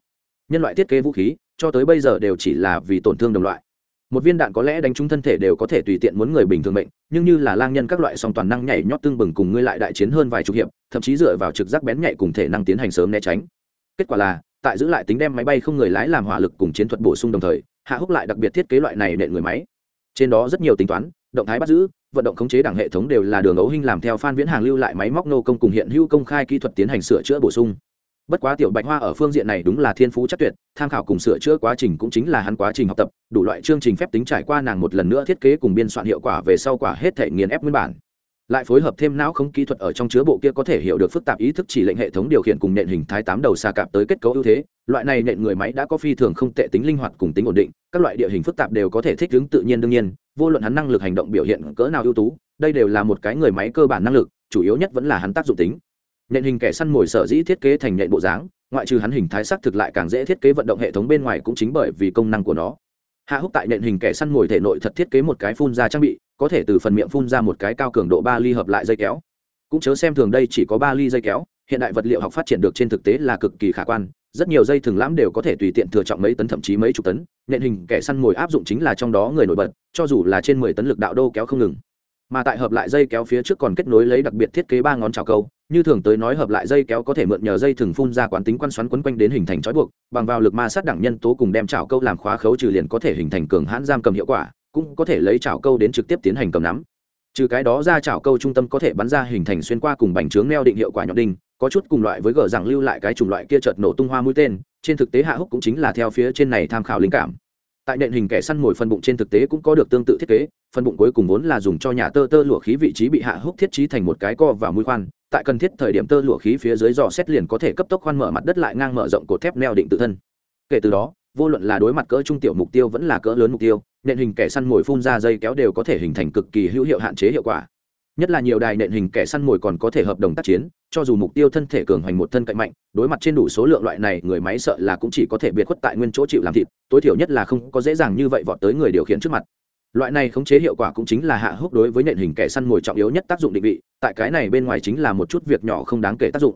Nhân loại thiết kế vũ khí, cho tới bây giờ đều chỉ là vì tổn thương đồng loại. Một viên đạn có lẽ đánh trúng thân thể đều có thể tùy tiện muốn người bình thường mệnh, nhưng như là lang nhân các loại song toàn năng nhảy nhót tương bừng cùng ngươi lại đại chiến hơn vài chục hiệp, thậm chí dựa vào trực giác bén nhạy cùng thể năng tiến hành sớm né tránh. Kết quả là tại giữ lại tính đem máy bay không người lái làm hỏa lực cùng chiến thuật bổ sung đồng thời, hạ húc lại đặc biệt thiết kế loại này nện người máy. Trên đó rất nhiều tính toán, động thái bắt giữ, vận động khống chế đảng hệ thống đều là đường ấu hình làm theo phan viễn hàng lưu lại máy móc nô công cùng hiện hữu công khai kỹ thuật tiến hành sửa chữa bổ sung. Bất quá tiểu bạch hoa ở phương diện này đúng là thiên phú chắc tuyệt, tham khảo cùng sửa chữa quá trình cũng chính là hắn quá trình học tập, đủ loại chương trình phép tính trải qua nàng một lần nữa thiết kế cùng biên soạn hiệu quả về sau quả hết thể nghiền ép nguyên bản lại phối hợp thêm não không kỹ thuật ở trong chứa bộ kia có thể hiểu được phức tạp ý thức chỉ lệnh hệ thống điều khiển cùng nện hình thái tám đầu xa cạp tới kết cấu ưu thế. Loại này nện người máy đã có phi thường không tệ tính linh hoạt cùng tính ổn định, các loại địa hình phức tạp đều có thể thích ứng tự nhiên đương nhiên, vô luận hắn năng lực hành động biểu hiện cỡ nào ưu tú, đây đều là một cái người máy cơ bản năng lực, chủ yếu nhất vẫn là hắn tác dụng tính. Nện hình kẻ săn mồi sở dĩ thiết kế thành nện bộ dáng, ngoại trừ hắn hình thái sắc thực lại càng dễ thiết kế vận động hệ thống bên ngoài cũng chính bởi vì công năng của nó. Hạ húc tại nện hình kẻ săn mồi thể nội thật thiết kế một cái phun ra trang bị có thể từ phần miệng phun ra một cái cao cường độ ba ly hợp lại dây kéo. Cũng chớ xem thường đây chỉ có ba ly dây kéo, hiện đại vật liệu học phát triển được trên thực tế là cực kỳ khả quan, rất nhiều dây thường lãm đều có thể tùy tiện thừa trọng mấy tấn thậm chí mấy chục tấn nện hình kẻ săn mồi áp dụng chính là trong đó người nổi bật, cho dù là trên mười tấn lực đạo đô kéo không ngừng. Mà tại hợp lại dây kéo phía trước còn kết nối lấy đặc biệt thiết kế ba ngón trào câu, như thường tới nói hợp lại dây kéo có thể mượn nhờ dây thừng phun ra quán tính quan xoắn quấn quanh đến hình thành trói buộc, bằng vào lực ma sát đẳng nhân tố cùng đem trào câu làm khóa khấu trừ liền có thể hình thành cường hãn giam cầm hiệu quả cũng có thể lấy chảo câu đến trực tiếp tiến hành cầm nắm. Trừ cái đó ra chảo câu trung tâm có thể bắn ra hình thành xuyên qua cùng bành trướng neo định hiệu quả nhọn đinh, có chút cùng loại với gờ rằng lưu lại cái chủng loại kia chợt nổ tung hoa mũi tên, trên thực tế hạ húc cũng chính là theo phía trên này tham khảo linh cảm. Tại nện hình kẻ săn mồi phần bụng trên thực tế cũng có được tương tự thiết kế, phần bụng cuối cùng vốn là dùng cho nhà tơ tơ lụa khí vị trí bị hạ húc thiết trí thành một cái co và mũi khoan, tại cần thiết thời điểm tơ lụa khí phía dưới dò xét liền có thể cấp tốc khoan mở mặt đất lại ngang mở rộng cột thép neo định tự thân. Kể từ đó, vô luận là đối mặt cỡ trung tiểu mục tiêu vẫn là cỡ lớn mục tiêu nện hình kẻ săn mồi phun ra dây kéo đều có thể hình thành cực kỳ hữu hiệu hạn chế hiệu quả. Nhất là nhiều đài nện hình kẻ săn mồi còn có thể hợp đồng tác chiến, cho dù mục tiêu thân thể cường hoành một thân cạnh mạnh, đối mặt trên đủ số lượng loại này, người máy sợ là cũng chỉ có thể biệt khuất tại nguyên chỗ chịu làm thịt, tối thiểu nhất là không có dễ dàng như vậy vọt tới người điều khiển trước mặt. Loại này khống chế hiệu quả cũng chính là hạ húc đối với nện hình kẻ săn mồi trọng yếu nhất tác dụng định vị, tại cái này bên ngoài chính là một chút việc nhỏ không đáng kể tác dụng.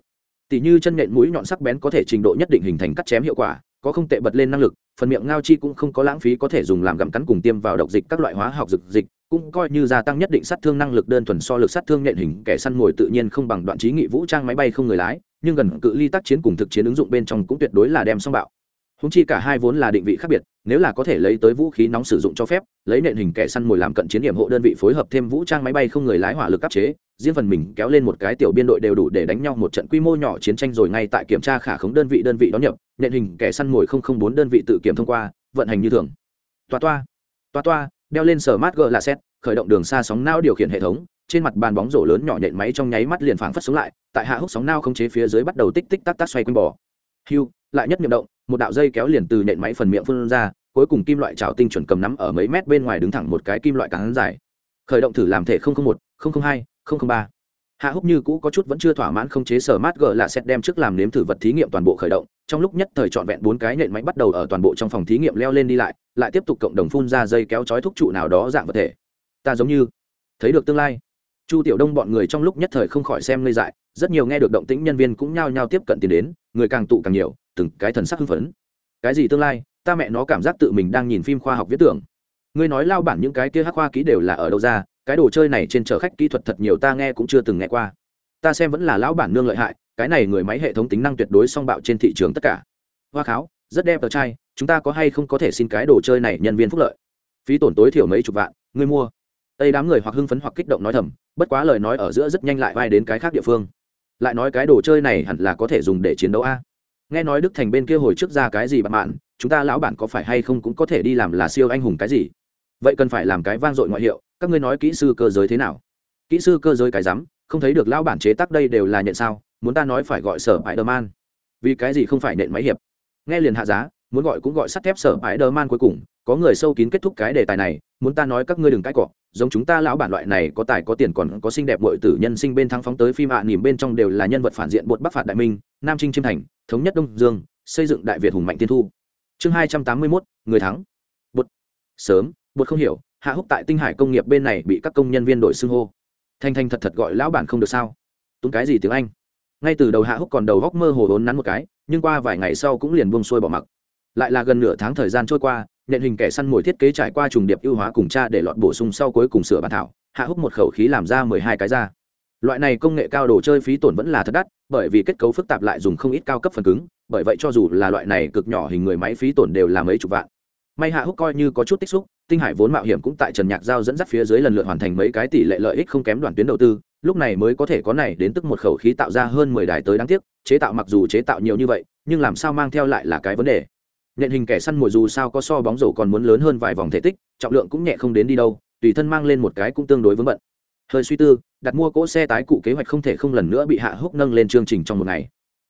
Tỷ như chân nện mũi nhọn sắc bén có thể trình độ nhất định hình thành cắt chém hiệu quả, có không tệ bật lên năng lực phần miệng ngao chi cũng không có lãng phí có thể dùng làm gặm cắn cùng tiêm vào độc dịch các loại hóa học dược dịch, cũng coi như gia tăng nhất định sát thương năng lực đơn thuần so lực sát thương nhện hình kẻ săn mồi tự nhiên không bằng đoạn trí nghị vũ trang máy bay không người lái, nhưng gần cự ly tác chiến cùng thực chiến ứng dụng bên trong cũng tuyệt đối là đem song bạo. Húng chi cả hai vốn là định vị khác biệt, nếu là có thể lấy tới vũ khí nóng sử dụng cho phép, lấy nện hình kẻ săn mồi làm cận chiến điểm hộ đơn vị phối hợp thêm vũ trang máy bay không người lái hỏa lực áp chế riêng phần mình kéo lên một cái tiểu biên đội đều đủ để đánh nhau một trận quy mô nhỏ chiến tranh rồi ngay tại kiểm tra khả khống đơn vị đơn vị đón nhập nện hình kẻ săn mồi không không bốn đơn vị tự kiểm thông qua, vận hành như thường. Toa toa toa toa, đeo lên sở mát g là xét, khởi động đường xa sóng nao điều khiển hệ thống, trên mặt bàn bóng rổ lớn nhỏ nhện máy trong nháy mắt liền phảng phất xuống lại, tại hạ hút sóng nao không chế phía dưới bắt đầu tích tích tắc tắc xoay quanh bò. Hưu, lại nhất nhậm động, một đạo dây kéo liền từ nhện máy phần miệng phun ra, cuối cùng kim loại trào tinh chuẩn cầm nắm ở mấy mét bên ngoài đứng thẳng một cái kim loại cán dài. Khởi động thử làm thể một hai ba. Hạ húc như cũ có chút vẫn chưa thỏa mãn không chế sở mát g là sẽ đem trước làm nếm thử vật thí nghiệm toàn bộ khởi động, trong lúc nhất thời trọn vẹn bốn cái nện máy bắt đầu ở toàn bộ trong phòng thí nghiệm leo lên đi lại lại tiếp tục cộng đồng phun ra dây kéo chói thúc trụ nào đó dạng vật thể. Ta giống như thấy được tương lai. Chu tiểu đông bọn người trong lúc nhất thời không khỏi xem ngây dại, rất nhiều nghe được động tĩnh nhân viên cũng nhao nhao tiếp cận tiền đến, người càng tụ càng nhiều, từng cái thần sắc hưng phấn. Cái gì tương lai? Ta mẹ nó cảm giác tự mình đang nhìn phim khoa học viết tưởng. Ngươi nói lao bản những cái kia hắc khoa ký đều là ở đâu ra cái đồ chơi này trên chở khách kỹ thuật thật nhiều ta nghe cũng chưa từng nghe qua. Ta xem vẫn là lão bản nương lợi hại, cái này người máy hệ thống tính năng tuyệt đối song bạo trên thị trường tất cả. Hoa kháo, rất đẹp tờ trai chúng ta có hay không có thể xin cái đồ chơi này nhân viên phúc lợi? Phí tổn tối thiểu mấy chục vạn, ngươi mua. Tây đám người hoặc hưng phấn hoặc kích động nói thầm, bất quá lời nói ở giữa rất nhanh lại vai đến cái khác địa phương. Lại nói cái đồ chơi này hẳn là có thể dùng để chiến đấu a. Nghe nói đức thành bên kia hồi trước ra cái gì bạn bạn, chúng ta lão bản có phải hay không cũng có thể đi làm là siêu anh hùng cái gì? Vậy cần phải làm cái vang dội ngoại hiệu các ngươi nói kỹ sư cơ giới thế nào? Kỹ sư cơ giới cái rắm không thấy được lão bản chế tác đây đều là nhận sao muốn ta nói phải gọi sở bãi đơ man. Vì cái gì không phải nện máy hiệp? Nghe liền hạ giá muốn gọi cũng gọi sắt thép sở bãi đơ man cuối cùng có người sâu kín kết thúc cái đề tài này muốn ta nói các ngươi đừng cãi cọ giống chúng ta lão bản loại này có tài có tiền còn có xinh đẹp bội tử nhân sinh bên thắng phóng tới phim hạ à, nỉm bên trong đều là nhân vật phản diện bột bắc phạt đại minh nam trinh chiêm thành thống nhất đông dương xây dựng đại việt hùng mạnh tiên thu. Chương hai trăm tám mươi mốt người thắng. Bột sớm bột không hiểu hạ húc tại tinh hải công nghiệp bên này bị các công nhân viên đổi xưng hô. Thanh thanh thật thật gọi lão bản không được sao? Túng cái gì tiếng anh? Ngay từ đầu hạ húc còn đầu góc mơ hồ đốn nắn một cái, nhưng qua vài ngày sau cũng liền buông xuôi bỏ mặc. Lại là gần nửa tháng thời gian trôi qua nện hình kẻ săn mồi thiết kế trải qua trùng điệp ưu hóa cùng cha để lọt bổ sung sau cuối cùng sửa bản thảo, hạ húc một khẩu khí làm ra mười hai cái ra. Loại này công nghệ cao đồ chơi phí tổn vẫn là thật đắt, bởi vì kết cấu phức tạp lại dùng không ít cao cấp phần cứng, bởi vậy cho dù là loại này cực nhỏ hình người máy phí tổn đều là mấy chục vạn. May hạ húc coi như có chút tích xúc tinh hải vốn mạo hiểm cũng tại trần nhạc giao dẫn dắt phía dưới lần lượt hoàn thành mấy cái tỷ lệ lợi ích không kém đoàn tuyến đầu tư, lúc này mới có thể có này đến tức một khẩu khí tạo ra hơn mười đài tới đáng tiếc, chế tạo mặc dù chế tạo nhiều như vậy, nhưng làm sao mang theo lại là cái vấn đề. Nện hình kẻ săn mồi dù sao có so bóng rổ còn muốn lớn hơn vài vòng thể tích, trọng lượng cũng nhẹ không đến đi đâu, tùy thân mang lên một cái cũng tương đối vững bận. Hơi suy tư, đặt mua cỗ xe tái cụ kế hoạch không thể không lần nữa bị hạ húc nâng lên chương trình trong một ngày.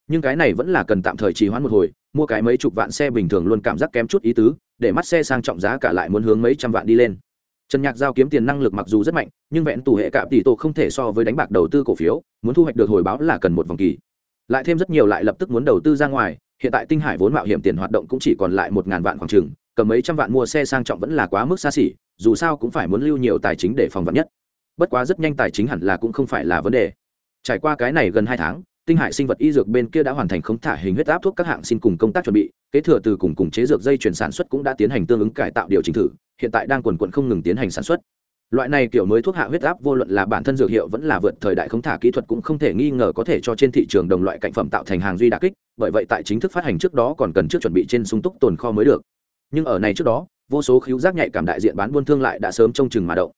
Nhưng cái này vẫn là cần tạm thời trì hoãn một hồi, mua cái mấy chục vạn xe bình thường luôn cảm giác kém chút ý tứ để mắt xe sang trọng giá cả lại muốn hướng mấy trăm vạn đi lên. Trần nhạc giao kiếm tiền năng lực mặc dù rất mạnh, nhưng vẹn tù hệ cạm tỷ tổ không thể so với đánh bạc đầu tư cổ phiếu, muốn thu hoạch được hồi báo là cần một vòng kỳ. Lại thêm rất nhiều lại lập tức muốn đầu tư ra ngoài, hiện tại tinh hải vốn mạo hiểm tiền hoạt động cũng chỉ còn lại một ngàn vạn khoảng trừng cầm mấy trăm vạn mua xe sang trọng vẫn là quá mức xa xỉ, dù sao cũng phải muốn lưu nhiều tài chính để phòng vật nhất. Bất quá rất nhanh tài chính hẳn là cũng không phải là vấn đề. Trải qua cái này gần hai tháng, tinh hải sinh vật y dược bên kia đã hoàn thành khống thả hình huyết áp thuốc các hạng xin cùng công tác chuẩn bị kế thừa từ cùng cùng chế dược dây chuyển sản xuất cũng đã tiến hành tương ứng cải tạo điều chỉnh thử, hiện tại đang quần quận không ngừng tiến hành sản xuất. Loại này kiểu mới thuốc hạ huyết áp vô luận là bản thân dược hiệu vẫn là vượt thời đại không thả kỹ thuật cũng không thể nghi ngờ có thể cho trên thị trường đồng loại cạnh phẩm tạo thành hàng duy đà kích, bởi vậy tại chính thức phát hành trước đó còn cần trước chuẩn bị trên sung túc tồn kho mới được. Nhưng ở này trước đó, vô số khíu giác nhạy cảm đại diện bán buôn thương lại đã sớm trông chừng mà động.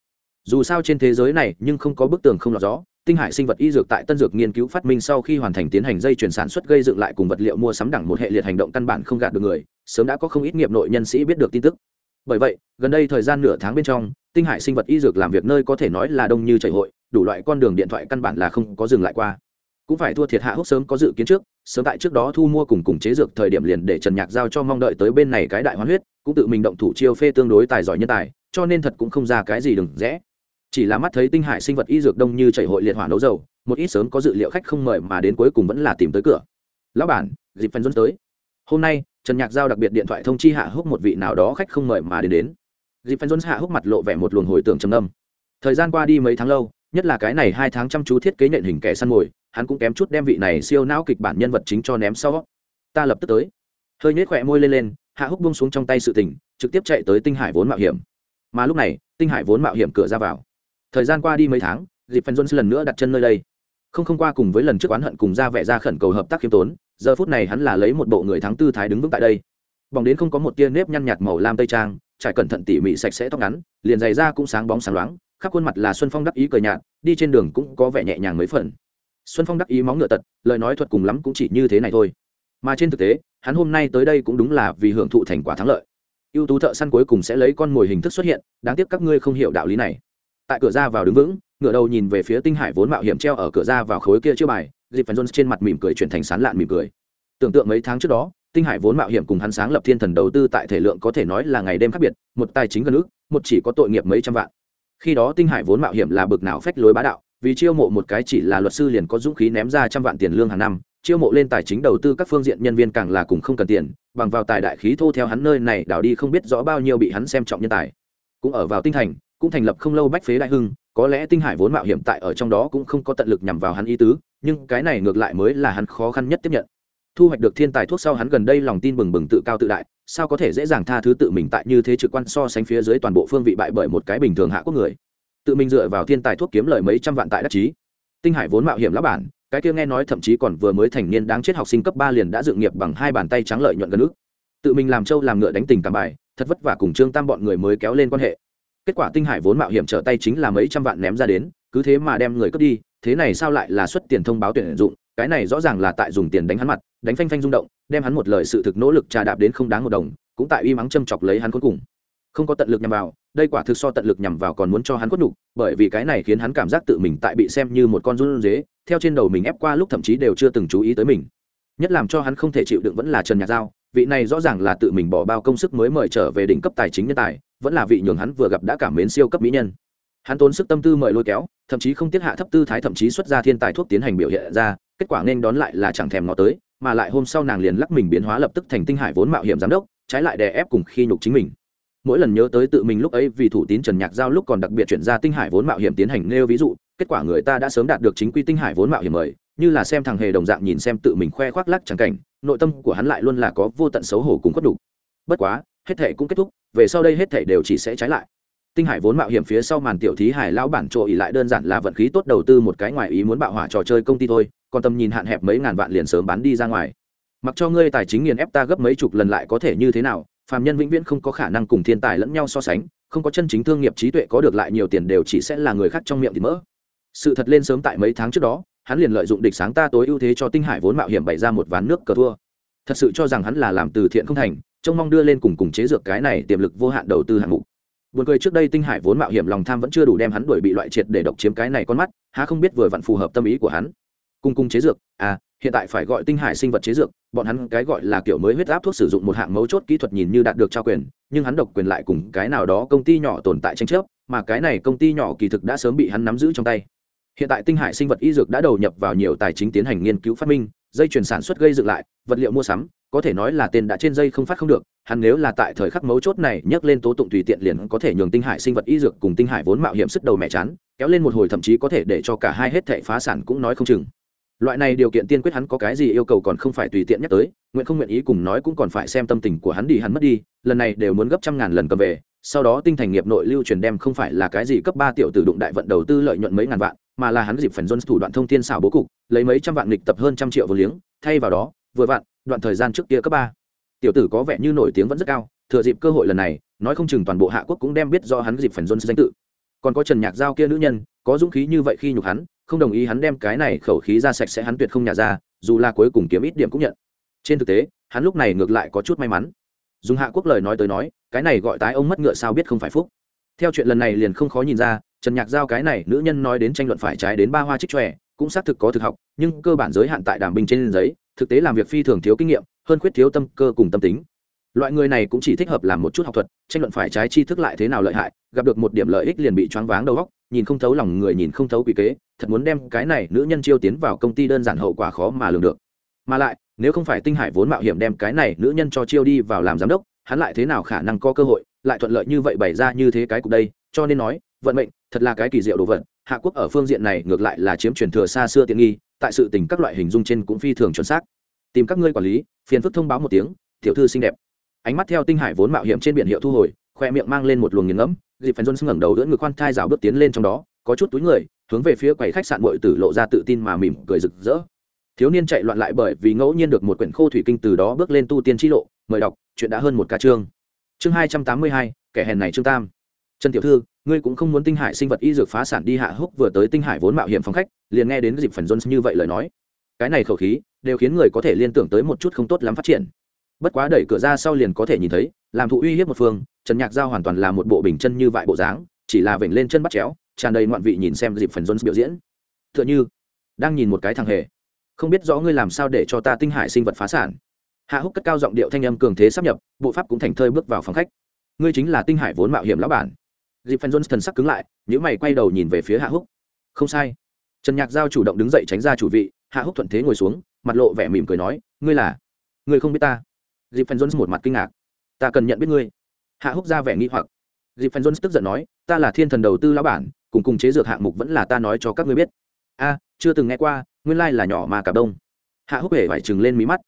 Dù sao trên thế giới này nhưng không có bức tường không lọt gió tinh hải sinh vật y dược tại tân dược nghiên cứu phát minh sau khi hoàn thành tiến hành dây chuyển sản xuất gây dựng lại cùng vật liệu mua sắm đẳng một hệ liệt hành động căn bản không gạt được người, sớm đã có không ít nghiệp nội nhân sĩ biết được tin tức. Bởi vậy, gần đây thời gian nửa tháng bên trong, tinh hải sinh vật y dược làm việc nơi có thể nói là đông như chảy hội, đủ loại con đường điện thoại căn bản là không có dừng lại qua. Cũng phải thua thiệt hạ húc sớm có dự kiến trước, sớm tại trước đó thu mua cùng cùng chế dược thời điểm liền để trần nhạc giao cho mong đợi tới bên này cái đại hoán huyết, cũng tự mình động thủ chiêu phê tương đối tài giỏi nhân tài, cho nên thật cũng không ra cái gì đừng rẽ chỉ là mắt thấy tinh hải sinh vật y dược đông như chảy hội liệt hỏa nấu dầu, một ít sớm có dự liệu khách không mời mà đến cuối cùng vẫn là tìm tới cửa. Lão bản, dịp phần dẫn tới. Hôm nay, trần nhạc giao đặc biệt điện thoại thông chi hạ húc một vị nào đó khách không mời mà đến đến. Dịp phần dẫn hạ húc mặt lộ vẻ một luồng hồi tưởng trầm âm thời gian qua đi mấy tháng lâu, nhất là cái này hai tháng chăm chú thiết kế nện hình kẻ săn mồi, hắn cũng kém chút đem vị này siêu não kịch bản nhân vật chính cho ném sau. Ta lập tức tới. Hơi nhếch khỏe môi lên lên, hạ húc buông xuống trong tay sự tình, trực tiếp chạy tới tinh hải vốn mạo hiểm. Mà lúc này, tinh hải vốn mạo hiểm cửa ra vào thời gian qua đi mấy tháng dịp phần jones lần nữa đặt chân nơi đây. Không không qua cùng với lần trước oán hận cùng ra vẻ ra khẩn cầu hợp tác khiêm tốn, giờ phút này hắn là lấy một bộ người thắng tư thái đứng vững tại đây. Bóng đến không có một tia nếp nhăn nhạt màu lam tây trang, trải cẩn thận tỉ mỉ sạch sẽ tóc ngắn, liền giày da cũng sáng bóng sáng loáng, khắp khuôn mặt là xuân phong đắc ý cười nhạt, đi trên đường cũng có vẻ nhẹ nhàng mấy phần. Xuân phong đắc ý móng ngựa tật, lời nói thuật cùng lắm cũng chỉ như thế này thôi. Mà trên thực tế, hắn hôm nay tới đây cũng đúng là vì hưởng thụ thành quả thắng lợi. Ưu tú thợ săn cuối cùng sẽ lấy con mồi hình thức xuất hiện, đáng tiếc các ngươi không hiểu đạo lý này tại cửa ra vào đứng vững ngựa đầu nhìn về phía tinh hải vốn mạo hiểm treo ở cửa ra vào khối kia chưa bài dịp phần jones trên mặt mỉm cười chuyển thành sán lạn mỉm cười. Tưởng tượng mấy tháng trước đó, tinh hải vốn mạo hiểm cùng hắn sáng lập thiên thần đầu tư tại thể lượng có thể nói là ngày đêm khác biệt, một tài chính gần ước, một chỉ có tội nghiệp mấy trăm vạn. Khi đó tinh hải vốn mạo hiểm là bực nào phách lối bá đạo, vì chiêu mộ một cái chỉ là luật sư liền có dũng khí ném ra trăm vạn tiền lương hàng năm, chiêu mộ lên tài chính đầu tư các phương diện nhân viên càng là cùng không cần tiền, bằng vào tài đại khí thô theo hắn nơi này, đảo đi không biết rõ bao nhiêu bị hắn xem trọng nhân tài. Cũng ở vào tinh thành cũng thành lập không lâu bách phế đại hưng, có lẽ tinh hải vốn mạo hiểm tại ở trong đó cũng không có tận lực nhằm vào hắn ý tứ, nhưng cái này ngược lại mới là hắn khó khăn nhất tiếp nhận. Thu hoạch được thiên tài thuốc sau hắn gần đây lòng tin bừng bừng tự cao tự đại, sao có thể dễ dàng tha thứ tự mình tại như thế trực quan so sánh phía dưới toàn bộ phương vị bại bởi một cái bình thường hạ quốc người? Tự mình dựa vào thiên tài thuốc kiếm lời mấy trăm vạn tại đắc chí. Tinh hải vốn mạo hiểm lão bản, cái kia nghe nói thậm chí còn vừa mới thành niên đáng chết học sinh cấp ba liền đã dự nghiệp bằng hai bàn tay trắng lợi nhuận gần ước tự mình làm trâu làm ngựa đánh tình cảm bài, thật vất vả cùng trương tam bọn người mới kéo lên quan hệ kết quả tinh hải vốn mạo hiểm trở tay chính là mấy trăm vạn ném ra đến, cứ thế mà đem người cướp đi, thế này sao lại là xuất tiền thông báo tuyển dụng, cái này rõ ràng là tại dùng tiền đánh hắn mặt, đánh phanh phanh rung động, đem hắn một lời sự thực nỗ lực trà đạp đến không đáng một đồng, cũng tại uy mắng châm chọc lấy hắn cuối cùng. Không có tận lực nhằm vào, đây quả thực so tận lực nhằm vào còn muốn cho hắn khuất nhục, bởi vì cái này khiến hắn cảm giác tự mình tại bị xem như một con run dế theo trên đầu mình ép qua lúc thậm chí đều chưa từng chú ý tới mình. Nhất làm cho hắn không thể chịu đựng vẫn là trần nhạc giao vị này rõ ràng là tự mình bỏ bao công sức mới mời trở về đỉnh cấp tài chính nhân tài, vẫn là vị nhường hắn vừa gặp đã cảm mến siêu cấp mỹ nhân. Hắn tốn sức tâm tư mời lôi kéo, thậm chí không tiết hạ thấp tư thái thậm chí xuất ra thiên tài thuốc tiến hành biểu hiện ra, kết quả nên đón lại là chẳng thèm ngó tới, mà lại hôm sau nàng liền lắc mình biến hóa lập tức thành tinh hải vốn mạo hiểm giám đốc, trái lại đè ép cùng khi nhục chính mình. Mỗi lần nhớ tới tự mình lúc ấy vì thủ tín trần nhạc giao lúc còn đặc biệt chuyển ra tinh hải vốn mạo hiểm tiến hành nêu ví dụ, kết quả người ta đã sớm đạt được chính quy tinh hải vốn mạo hiểm mời, như là xem thằng hề đồng dạng nhìn xem tự mình khoe khoác lắc chẳng cảnh nội tâm của hắn lại luôn là có vô tận xấu hổ cùng khuất đủ bất quá, hết thể cũng kết thúc, về sau đây hết thể đều chỉ sẽ trái lại. Tinh hải vốn mạo hiểm phía sau màn tiểu thí hải lão bản trộ ỉ lại đơn giản là vận khí tốt đầu tư một cái ngoài ý muốn bạo hỏa trò chơi công ty thôi, còn tầm nhìn hạn hẹp mấy ngàn vạn liền sớm bán đi ra ngoài. Mặc cho ngươi tài chính nghiền ép ta gấp mấy chục lần lại có thể như thế nào, phàm nhân vĩnh viễn không có khả năng cùng thiên tài lẫn nhau so sánh, không có chân chính thương nghiệp trí tuệ có được lại nhiều tiền đều chỉ sẽ là người khác trong miệng thì mỡ. Sự thật lên sớm tại mấy tháng trước đó hắn liền lợi dụng địch sáng ta tối ưu thế cho tinh hải vốn mạo hiểm bày ra một ván nước cờ thua thật sự cho rằng hắn là làm từ thiện không thành trông mong đưa lên cùng cùng chế dược cái này tiềm lực vô hạn đầu tư hạng mục Buồn cười trước đây tinh hải vốn mạo hiểm lòng tham vẫn chưa đủ đem hắn đuổi bị loại triệt để độc chiếm cái này con mắt, há không biết vừa vặn phù hợp tâm ý của hắn. Cùng cùng chế dược, à, hiện tại phải gọi tinh hải sinh vật chế dược, bọn hắn cái gọi là kiểu mới huyết áp thuốc sử dụng một hạng mấu chốt kỹ thuật nhìn như đạt được trao quyền, nhưng hắn độc quyền lại cùng cái nào đó công ty nhỏ tồn tại tranh chấp, mà cái này công ty nhỏ kỳ thực đã sớm bị hắn nắm giữ trong tay. Hiện tại tinh hải sinh vật y dược đã đầu nhập vào nhiều tài chính tiến hành nghiên cứu phát minh, dây chuyển sản xuất gây dựng lại, vật liệu mua sắm, có thể nói là tên đã trên dây không phát không được hắn nếu là tại thời khắc mấu chốt này nhấc lên tố tụng tùy tiện liền có thể nhường tinh hải sinh vật y dược cùng tinh hải vốn mạo hiểm sức đầu mẹ chán kéo lên một hồi thậm chí có thể để cho cả hai hết thệ phá sản cũng nói không chừng. Loại này điều kiện tiên quyết hắn có cái gì yêu cầu còn không phải tùy tiện nhắc tới nguyện không nguyện ý cùng nói cũng còn phải xem tâm tình của hắn đi hắn mất đi lần này đều muốn gấp trăm ngàn lần cầm về sau đó tinh thành nghiệp nội lưu truyền đem không phải là cái gì cấp ba tiểu tử đụng đại vận đầu tư lợi nhuận mấy ngàn vạn, mà là hắn dịp phần jones thủ đoạn thông thiên xảo bố cục, lấy mấy trăm vạn lịch tập hơn trăm triệu vô liếng, thay vào đó, vừa vặn, đoạn thời gian trước kia cấp ba. Tiểu tử có vẻ như nổi tiếng vẫn rất cao, thừa dịp cơ hội lần này, nói không chừng toàn bộ hạ quốc cũng đem biết do hắn dịp phần jones danh tự. Còn có trần nhạc giao kia nữ nhân, có dũng khí như vậy khi nhục hắn, không đồng ý hắn đem cái này khẩu khí ra sạch sẽ hắn tuyệt không nhả ra, dù là cuối cùng kiếm ít điểm cũng nhận. Trên thực tế, hắn lúc này ngược lại có chút may mắn dùng hạ quốc lời nói tới nói, cái này gọi tái ông mất ngựa sao biết không phải phúc. Theo chuyện lần này liền không khó nhìn ra, trần nhạc giao cái này nữ nhân nói đến tranh luận phải trái đến ba hoa trích tròe cũng xác thực có thực học, nhưng cơ bản giới hạn tại đàm binh trên giấy, thực tế làm việc phi thường thiếu kinh nghiệm, hơn khuyết thiếu tâm cơ cùng tâm tính. Loại người này cũng chỉ thích hợp làm một chút học thuật, tranh luận phải trái tri thức lại thế nào lợi hại, gặp được một điểm lợi ích liền bị choáng váng đầu góc nhìn không thấu lòng người nhìn không thấu quỷ kế, thật muốn đem cái này nữ nhân chiêu tiến vào công ty đơn giản hậu quả khó mà lường được. Mà lại nếu không phải tinh hải vốn mạo hiểm đem cái này nữ nhân cho chiêu đi vào làm giám đốc, hắn lại thế nào khả năng có cơ hội, lại thuận lợi như vậy bày ra như thế cái cục đây? Cho nên nói, vận mệnh, thật là cái kỳ diệu đồ vật. Hạ quốc ở phương diện này ngược lại là chiếm truyền thừa xa xưa tiện nghi, tại sự tình các loại hình dung trên cũng phi thường chuẩn xác. Tìm các ngươi quản lý, phiền phức thông báo một tiếng, tiểu thư xinh đẹp. Ánh mắt theo tinh hải vốn mạo hiểm trên biển hiệu thu hồi, khoe miệng mang lên một luồng nghiền ngẫm. Dịp phần jones ngẩng đầu đỡ ngực khoan thai rào bước tiến lên trong đó, có chút túi người, hướng về phía quầy khách sạn bội tử lộ ra tự tin mà mỉm cười rực rỡ thiếu niên chạy loạn lại bởi vì ngẫu nhiên được một quyển khô thủy kinh từ đó bước lên tu tiên t lộ, mời đọc, chuyện đã hơn một ca chương. Chương hai trăm tám mươi hai, kẻ hèn này trương tam. Trần tiểu thư, ngươi cũng không muốn tinh hải sinh vật y dược phá sản đi hạ húc vừa tới tinh hải vốn mạo hiểm phòng khách, liền nghe đến dịp phần jones như vậy lời nói. Cái này khẩu khí, đều khiến người có thể liên tưởng tới một chút không tốt lắm phát triển. Bất quá đẩy cửa ra sau liền có thể nhìn thấy, làm thụ uy hiếp một phương, trần nhạc giao hoàn toàn là một bộ bình chân như vại bộ dáng, chỉ là vểnh lên chân bắt chéo, tràn đầy ngoạn vị nhìn xem dịp phần jones biểu diễn. T h ư ợ n h ư đang nhìn một cái thằng hề không biết rõ ngươi làm sao để cho ta tinh hải sinh vật phá sản. Hạ húc cất cao giọng điệu thanh âm cường thế sắp nhập, bộ pháp cũng thành thơi bước vào phòng khách. Ngươi chính là tinh hải vốn mạo hiểm lão bản. Dịp phần jones thần sắc cứng lại n mày quay đầu nhìn về phía hạ húc. Không sai. Trần nhạc giao chủ động đứng dậy tránh ra chủ vị, hạ húc thuận thế ngồi xuống, mặt lộ vẻ mỉm cười nói, ngươi là? Ngươi không biết ta? Dịp phần jones một mặt kinh ngạc. Ta cần nhận biết ngươi. Hạ húc ra vẻ nghi hoặc. Dịp phần jones tức giận nói, ta là thiên thần đầu tư lão bản, cùng cùng chế dược hạng mục vẫn là ta nói cho các ngươi biết. A chưa từng nghe qua, nguyên lai là nhỏ mà cả đông. Hạ húc hề phải chừng lên mí mắt.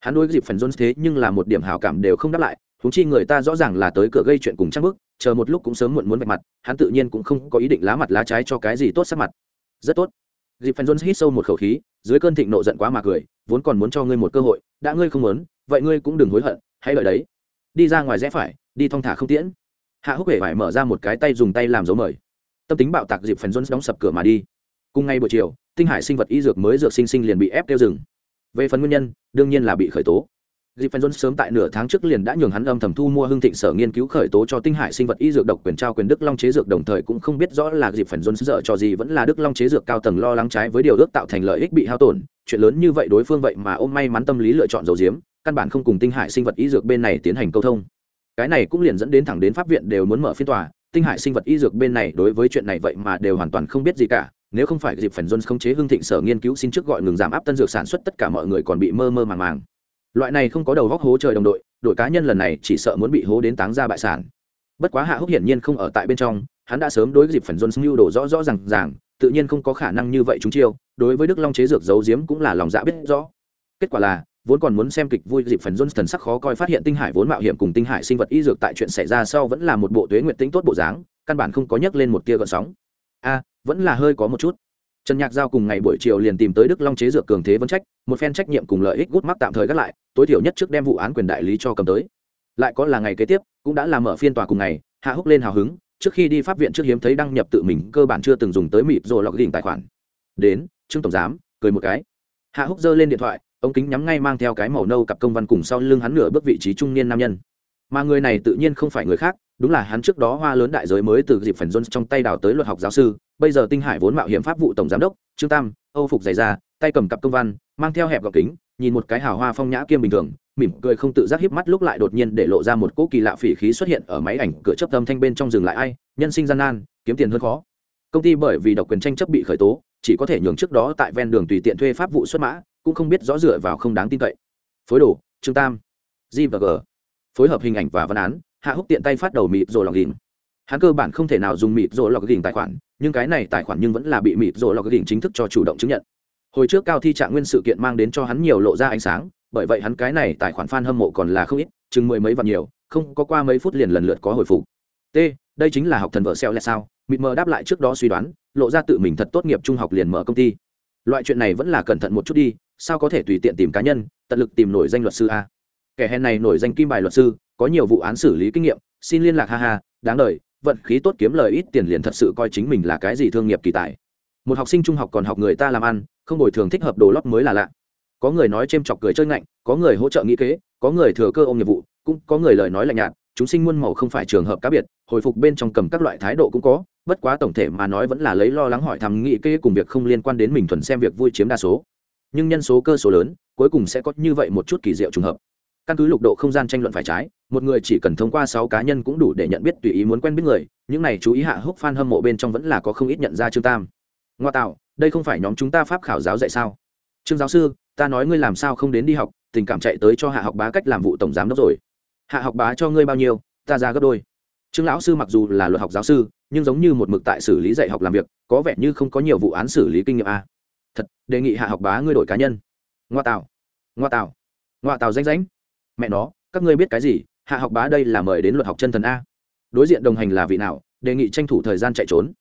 Hắn đối dịp phần jones thế nhưng là một điểm hào cảm đều không đáp lại húng chi người ta rõ ràng là tới cửa gây chuyện cùng trang bức, chờ một lúc cũng sớm muộn muốn vạch mặt, hắn tự nhiên cũng không có ý định lá mặt lá trái cho cái gì tốt sắc mặt. Rất tốt. Dịp phần jones hít sâu một khẩu khí, dưới cơn thịnh nộ giận quá mà cười, vốn còn muốn cho ngươi một cơ hội, đã ngươi không muốn, vậy ngươi cũng đừng hối hận, hãy lợi đấy. Đi ra ngoài rẽ phải, đi thong thả không tiễn. Hạ húc hề phải mở ra một cái tay dùng tay làm dấu mời. Tâm tính bạo tạc dịp phần jones đóng sập cửa mà đi cùng ngay buổi chiều, tinh hải sinh vật y dược mới dược sinh sinh liền bị ép tiêu rừng về phần nguyên nhân, đương nhiên là bị khởi tố. Dịp phần jones sớm tại nửa tháng trước liền đã nhường hắn âm thầm thu mua hương thịnh sở nghiên cứu khởi tố cho tinh hải sinh vật y dược độc quyền trao quyền đức long chế dược, đồng thời cũng không biết rõ là dịp phần jones dở cho gì vẫn là đức long chế dược cao tầng lo lắng trái với điều ước tạo thành lợi ích bị hao tổn. Chuyện lớn như vậy đối phương vậy mà ôm may mắn tâm lý lựa chọn dầu diếm, căn bản không cùng tinh hải sinh vật y dược bên này tiến hành câu thông. Cái này cũng liền dẫn đến thẳng đến pháp viện đều muốn mở phiên tòa. Tinh hải sinh vật y dược bên này đối với chuyện này vậy mà đều hoàn toàn không biết gì cả nếu không phải dịp phần jones không chế hương thịnh sở nghiên cứu xin trước gọi ngừng giảm áp tân dược sản xuất tất cả mọi người còn bị mơ mơ màng màng. Loại này không có đầu góc hố trời đồng đội đội cá nhân lần này chỉ sợ muốn bị hố đến táng ra bại sản. Bất quá hạ húc hiển nhiên không ở tại bên trong hắn đã sớm đối dịp phần jones mưu đồ rõ rõ r ràng tự nhiên không có khả năng như vậy chúng chiêu đối với đức long chế dược giấu giếm cũng là lòng dạ biết rõ. Kết quả là vốn còn muốn xem kịch vui dịp phần Jones thần sắc khó coi phát hiện tinh hải vốn mạo hiểm cùng tinh hải sinh vật y dược tại chuyện xảy ra sau vẫn là một bộ tuế nguyện tính tốt bộ dáng, căn bản không có nhắc lên một tia gợn sóng. A, vẫn là hơi có một chút. Trần Nhạc Giao cùng ngày buổi chiều liền tìm tới Đức Long chế dược cường thế vấn trách, một phen trách nhiệm cùng lợi ích gút mắc tạm thời gác lại, tối thiểu nhất trước đem vụ án quyền đại lý cho cầm tới. Lại có là ngày kế tiếp, cũng đã làm mở phiên tòa cùng ngày, Hạ Húc lên hào hứng, trước khi đi pháp viện trước hiếm thấy đăng nhập tự mình cơ bản chưa từng dùng tới mịp rồi lọc đỉnh tài khoản. Đến, Trương tổng giám, cười một cái. Hạ Húc giơ lên điện thoại, ống kính nhắm ngay mang theo cái màu nâu cặp công văn cùng sau lưng hắn nửa bước vị trí trung niên nam nhân mà người này tự nhiên không phải người khác đúng là hắn trước đó hoa lớn đại giới mới từ dịp phần jones trong tay đào tới luật học giáo sư, bây giờ tinh hải vốn mạo hiểm pháp vụ tổng giám đốc, trương tam, âu phục dày ra tay cầm cặp công văn, mang theo hẹp gọng kính, nhìn một cái hào hoa phong nhã kiêm bình thường, mỉm cười không tự giác hiếp mắt lúc lại đột nhiên để lộ ra một cỗ kỳ lạ phỉ khí xuất hiện ở máy ảnh cửa chớp tâm thanh bên trong dừng lại ai, nhân sinh gian nan, kiếm tiền hơn khó. Công ty bởi vì độc quyền tranh chấp bị khởi tố, chỉ có thể nhường trước đó tại ven đường tùy tiện thuê pháp vụ xuất mã, cũng không biết rõ dựa vào không đáng tin cậy. Phối đồ, trương tam g và g. Phối hợp hình ảnh và văn án hạ húc tiện tay phát đầu mịp rồi lọc ghìm hắn cơ bản không thể nào dùng mịp rồi lọc ghìm tài khoản, nhưng cái này tài khoản nhưng vẫn là bị mịp rồi lọc ghìm chính thức cho chủ động chứng nhận. Hồi trước cao thi trạng nguyên sự kiện mang đến cho hắn nhiều lộ ra ánh sáng, bởi vậy hắn cái này tài khoản fan hâm mộ còn là không ít, chừng mười mấy vạn nhiều, không có qua mấy phút liền lần lượt có hồi phục. T, đây chính là học thần vợ xeo là sao? Mịt mờ đáp lại trước đó suy đoán, lộ ra tự mình thật tốt nghiệp trung học liền mở công ty. Loại chuyện này vẫn là cẩn thận một chút đi, sao có thể tùy tiện tìm cá nhân, tận lực tìm nổi danh luật sư a? Kẻ hèn này nổi danh kim bài luật sư có nhiều vụ án xử lý kinh nghiệm, xin liên lạc, ha ha, đáng đời, vận khí tốt kiếm lời ít tiền liền thật sự coi chính mình là cái gì thương nghiệp kỳ tài. Một học sinh trung học còn học người ta làm ăn, không bồi thường thích hợp đồ lót mới là lạ. Có người nói c h chọc cười chơi ngạnh, có người hỗ trợ nghĩ kế, có người thừa cơ ôm nghiệp vụ, cũng có người lời nói lạnh nhạt, chúng sinh muôn màu không phải trường hợp cá biệt, hồi phục bên trong cầm các loại thái độ cũng có, bất quá tổng thể mà nói vẫn là lấy lo lắng hỏi thăm nghĩ kế cùng việc không liên quan đến mình thuần xem việc vui chiếm đa số. Nhưng nhân số cơ số lớn, cuối cùng sẽ có như vậy một chút kỳ diệu trùng hợp căn cứ lục độ không gian tranh luận phải trái, một người chỉ cần thông qua sáu cá nhân cũng đủ để nhận biết tùy ý muốn quen biết người, những này chú ý hạ húc f hâm mộ bên trong vẫn là có không ít nhận ra trương tam. Ngoa tạo, đây không phải nhóm chúng ta pháp khảo giáo dạy sao? Trương giáo sư, ta nói ngươi làm sao không đến đi học, tình cảm chạy tới cho hạ học bá cách làm vụ tổng giám đốc rồi. Hạ học bá cho ngươi bao nhiêu, ta ra gấp đôi. Trương lão sư mặc dù là luật học giáo sư, nhưng giống như một mực tại xử lý dạy học làm việc, có vẻ như không có nhiều vụ án xử lý kinh nghiệm a. Thật, đề nghị hạ học bá ngươi đổi cá nhân. Ngoa tạo ngoa tạo ngoa tạo danh danh mẹ nó, các ngươi biết cái gì? Hạ học bá đây là mời đến luật học chân thần a. Đối diện đồng hành là vị nào? Đề nghị tranh thủ thời gian chạy trốn.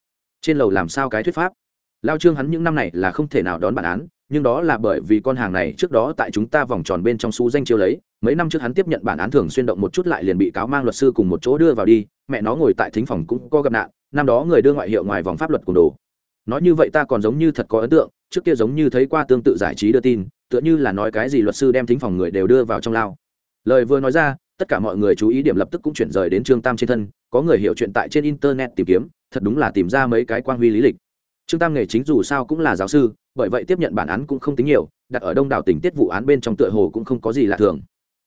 Trên lầu làm sao cái thuyết pháp? Lao trương hắn những năm này là không thể nào đón bản án, nhưng đó là bởi vì con hàng này trước đó tại chúng ta vòng tròn bên trong xú danh chiêu lấy, mấy năm trước hắn tiếp nhận bản án thường xuyên động một chút lại liền bị cáo mang luật sư cùng một chỗ đưa vào đi, mẹ nó ngồi tại thính phòng cũng có gặp nạn, năm đó người đưa ngoại hiệu ngoài vòng pháp luật cùng đồ. Nói như vậy ta còn giống như thật có ấn tượng, trước kia giống như thấy qua tương tự giải trí đưa tin, tựa như là nói cái gì luật sư đem thính phòng người đều đưa vào trong lao lời vừa nói ra, tất cả mọi người chú ý điểm lập tức cũng chuyển rời đến trương tam trên thân, có người hiểu chuyện tại trên internet tìm kiếm, thật đúng là tìm ra mấy cái quan huy lý lịch. Trương tam nghề chính dù sao cũng là giáo sư, bởi vậy tiếp nhận bản án cũng không tính nhiều, đặt ở đông đảo tình tiết vụ án bên trong tựa hồ cũng không có gì lạ thường.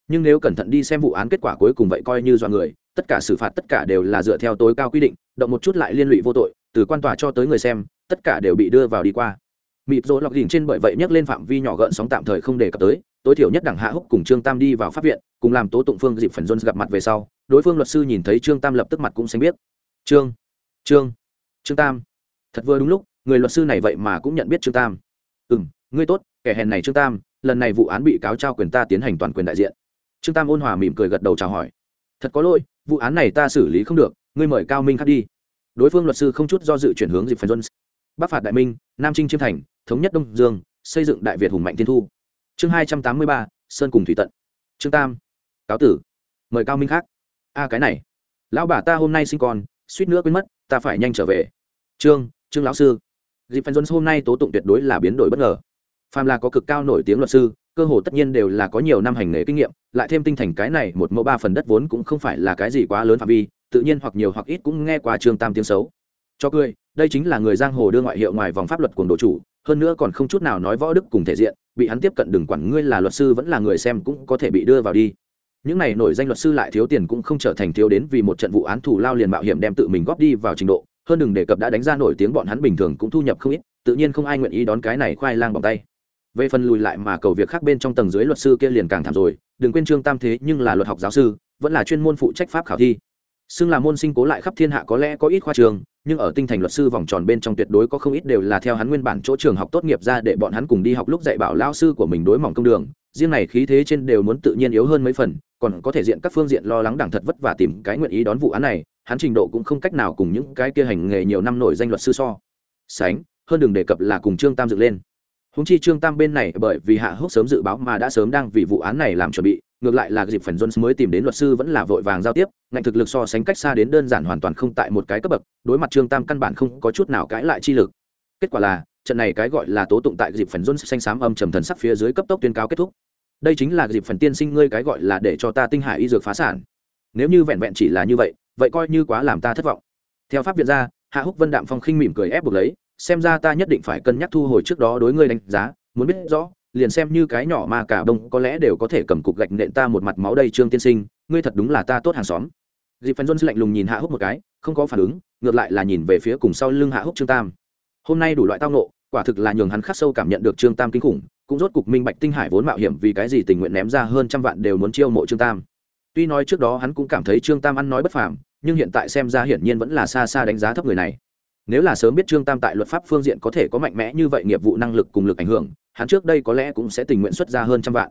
Nhưng nếu cẩn thận đi xem vụ án kết quả cuối cùng vậy coi như dọa người, tất cả xử phạt tất cả đều là dựa theo tối cao quy định, động một chút lại liên lụy vô tội, từ quan tòa cho tới người xem, tất cả đều bị đưa vào đi qua. Mịp rỗ lọc đỉnh trên bởi vậy nhắc lên phạm vi nhỏ gợn sóng tạm thời không đề cập tới tối thiểu nhất đảng hạ húc cùng trương tam đi vào pháp viện, cùng làm tố tụng phương dịp phần jones gặp mặt về sau, đối phương luật sư nhìn thấy trương tam lập tức mặt cũng xanh biết trương trương trương tam, thật vừa đúng lúc, người luật sư này vậy mà cũng nhận biết trương tam. Ừ m ngươi tốt, kẻ hèn này trương tam, lần này vụ án bị cáo trao quyền ta tiến hành toàn quyền đại diện. Trương tam ôn hòa mỉm cười gật đầu chào hỏi. Thật có lỗi, vụ án này ta xử lý không được, ngươi mời cao minh khắc đi. Đối phương luật sư không chút do dự chuyển hướng dịp phần jones. Bắc phạt đại minh, nam trinh chiêm thành, thống nhất đông dương, xây dựng đại việt hùng mạnh tiên thu chương hai trăm tám mươi ba, sơn cùng thủy tận. Trương tam. Cáo tử. Mời cao minh khác. A, cái này. Lão bà ta hôm nay sinh con, suýt nữa quên mất, ta phải nhanh trở về. Trương trương lão sư. Dịp phần jones hôm nay tố tụng tuyệt đối là biến đổi bất ngờ. Phàm là có cực cao nổi tiếng luật sư, cơ hồ tất nhiên đều là có nhiều năm hành nghề kinh nghiệm, lại thêm tinh thành cái này một mẫu ba phần đất vốn cũng không phải là cái gì quá lớn phạm vi, tự nhiên hoặc nhiều hoặc ít cũng nghe qua trương tam tiếng xấu cho cười, đây chính là người giang hồ đưa ngoại hiệu ngoài vòng pháp luật của đồ chủ, hơn nữa còn không chút nào nói võ đức cùng thể diện, bị hắn tiếp cận đừng quản ngươi là luật sư vẫn là người xem cũng có thể bị đưa vào đi. Những này nổi danh luật sư lại thiếu tiền cũng không trở thành thiếu đến vì một trận vụ án thủ lao liền mạo hiểm đem tự mình góp đi vào trình độ, hơn đừng đề cập đã đánh ra nổi tiếng bọn hắn bình thường cũng thu nhập không ít, tự nhiên không ai nguyện ý đón cái này khoai lang bằng tay. Về phần lùi lại mà cầu việc khác bên trong tầng dưới luật sư kia liền càng thảm rồi, đừng quên trương tam thế nhưng là luật học giáo sư, vẫn là chuyên môn phụ trách pháp khảo thi xưng là môn sinh cố lại khắp thiên hạ có lẽ có ít khoa trường, nhưng ở tinh thành luật sư vòng tròn bên trong tuyệt đối có không ít đều là theo hắn nguyên bản chỗ trường học tốt nghiệp ra để bọn hắn cùng đi học lúc dạy bảo lao sư của mình đối mỏng công đường. Riêng này khí thế trên đều muốn tự nhiên yếu hơn mấy phần, còn có thể diện các phương diện lo lắng đẳng thật vất và tìm cái nguyện ý đón vụ án này, hắn trình độ cũng không cách nào cùng những cái kia hành nghề nhiều năm nổi danh luật sư so. Sánh, hơn đừng đề cập là cùng trương tam dựng lên. Húng chi trương tam bên này bởi vì hạ húc sớm dự báo mà đã sớm đang vì vụ án này làm chuẩn bị ngược lại là dịp phần jones mới tìm đến luật sư vẫn là vội vàng giao tiếp, ngạnh thực lực so sánh cách xa đến đơn giản hoàn toàn không tại một cái cấp bậc, đối mặt trương tam căn bản không có chút nào cãi lại chi lực. Kết quả là, trận này cái gọi là tố tụng tại dịp phần jones xanh xám âm trầm thần sắc phía dưới cấp tốc tuyên cáo kết thúc. Đây chính là dịp phần tiên sinh ngươi cái gọi là để cho ta tinh hải y dược phá sản. Nếu như vẹn vẹn chỉ là như vậy vậy coi như quá làm ta thất vọng. Theo pháp viện ra, hạ húc vân đạm phong khinh mỉm cười ép buộc lấy, xem ra ta nhất định phải cân nhắc thu hồi trước đó đối ngươi đánh giá, muốn biết rõ liền xem như cái nhỏ mà cả bông, có lẽ đều có thể cầm cục gạch nện ta một mặt máu đây, trương tiên sinh, ngươi thật đúng là ta tốt hàng xóm. Dịp phần jones lạnh lùng nhìn hạ húc một cái, không có phản ứng, ngược lại là nhìn về phía cùng sau lưng hạ húc trương tam. Hôm nay đủ loại tao nộ quả thực là nhường hắn khắc sâu cảm nhận được trương tam kinh khủng, cũng rốt cục minh bạch tinh hải vốn mạo hiểm vì cái gì tình nguyện ném ra hơn trăm vạn đều muốn chiêu mộ trương tam. Tuy nói trước đó hắn cũng cảm thấy trương tam ăn nói bất phàm, nhưng hiện tại xem ra hiển nhiên vẫn là xa xa đánh giá thấp người này. Nếu là sớm biết trương tam tại luật pháp phương diện có thể có mạnh mẽ như vậy, nghiệp vụ năng lực cùng lực ảnh hưởng hắn trước đây có lẽ cũng sẽ tình nguyện xuất ra hơn trăm vạn.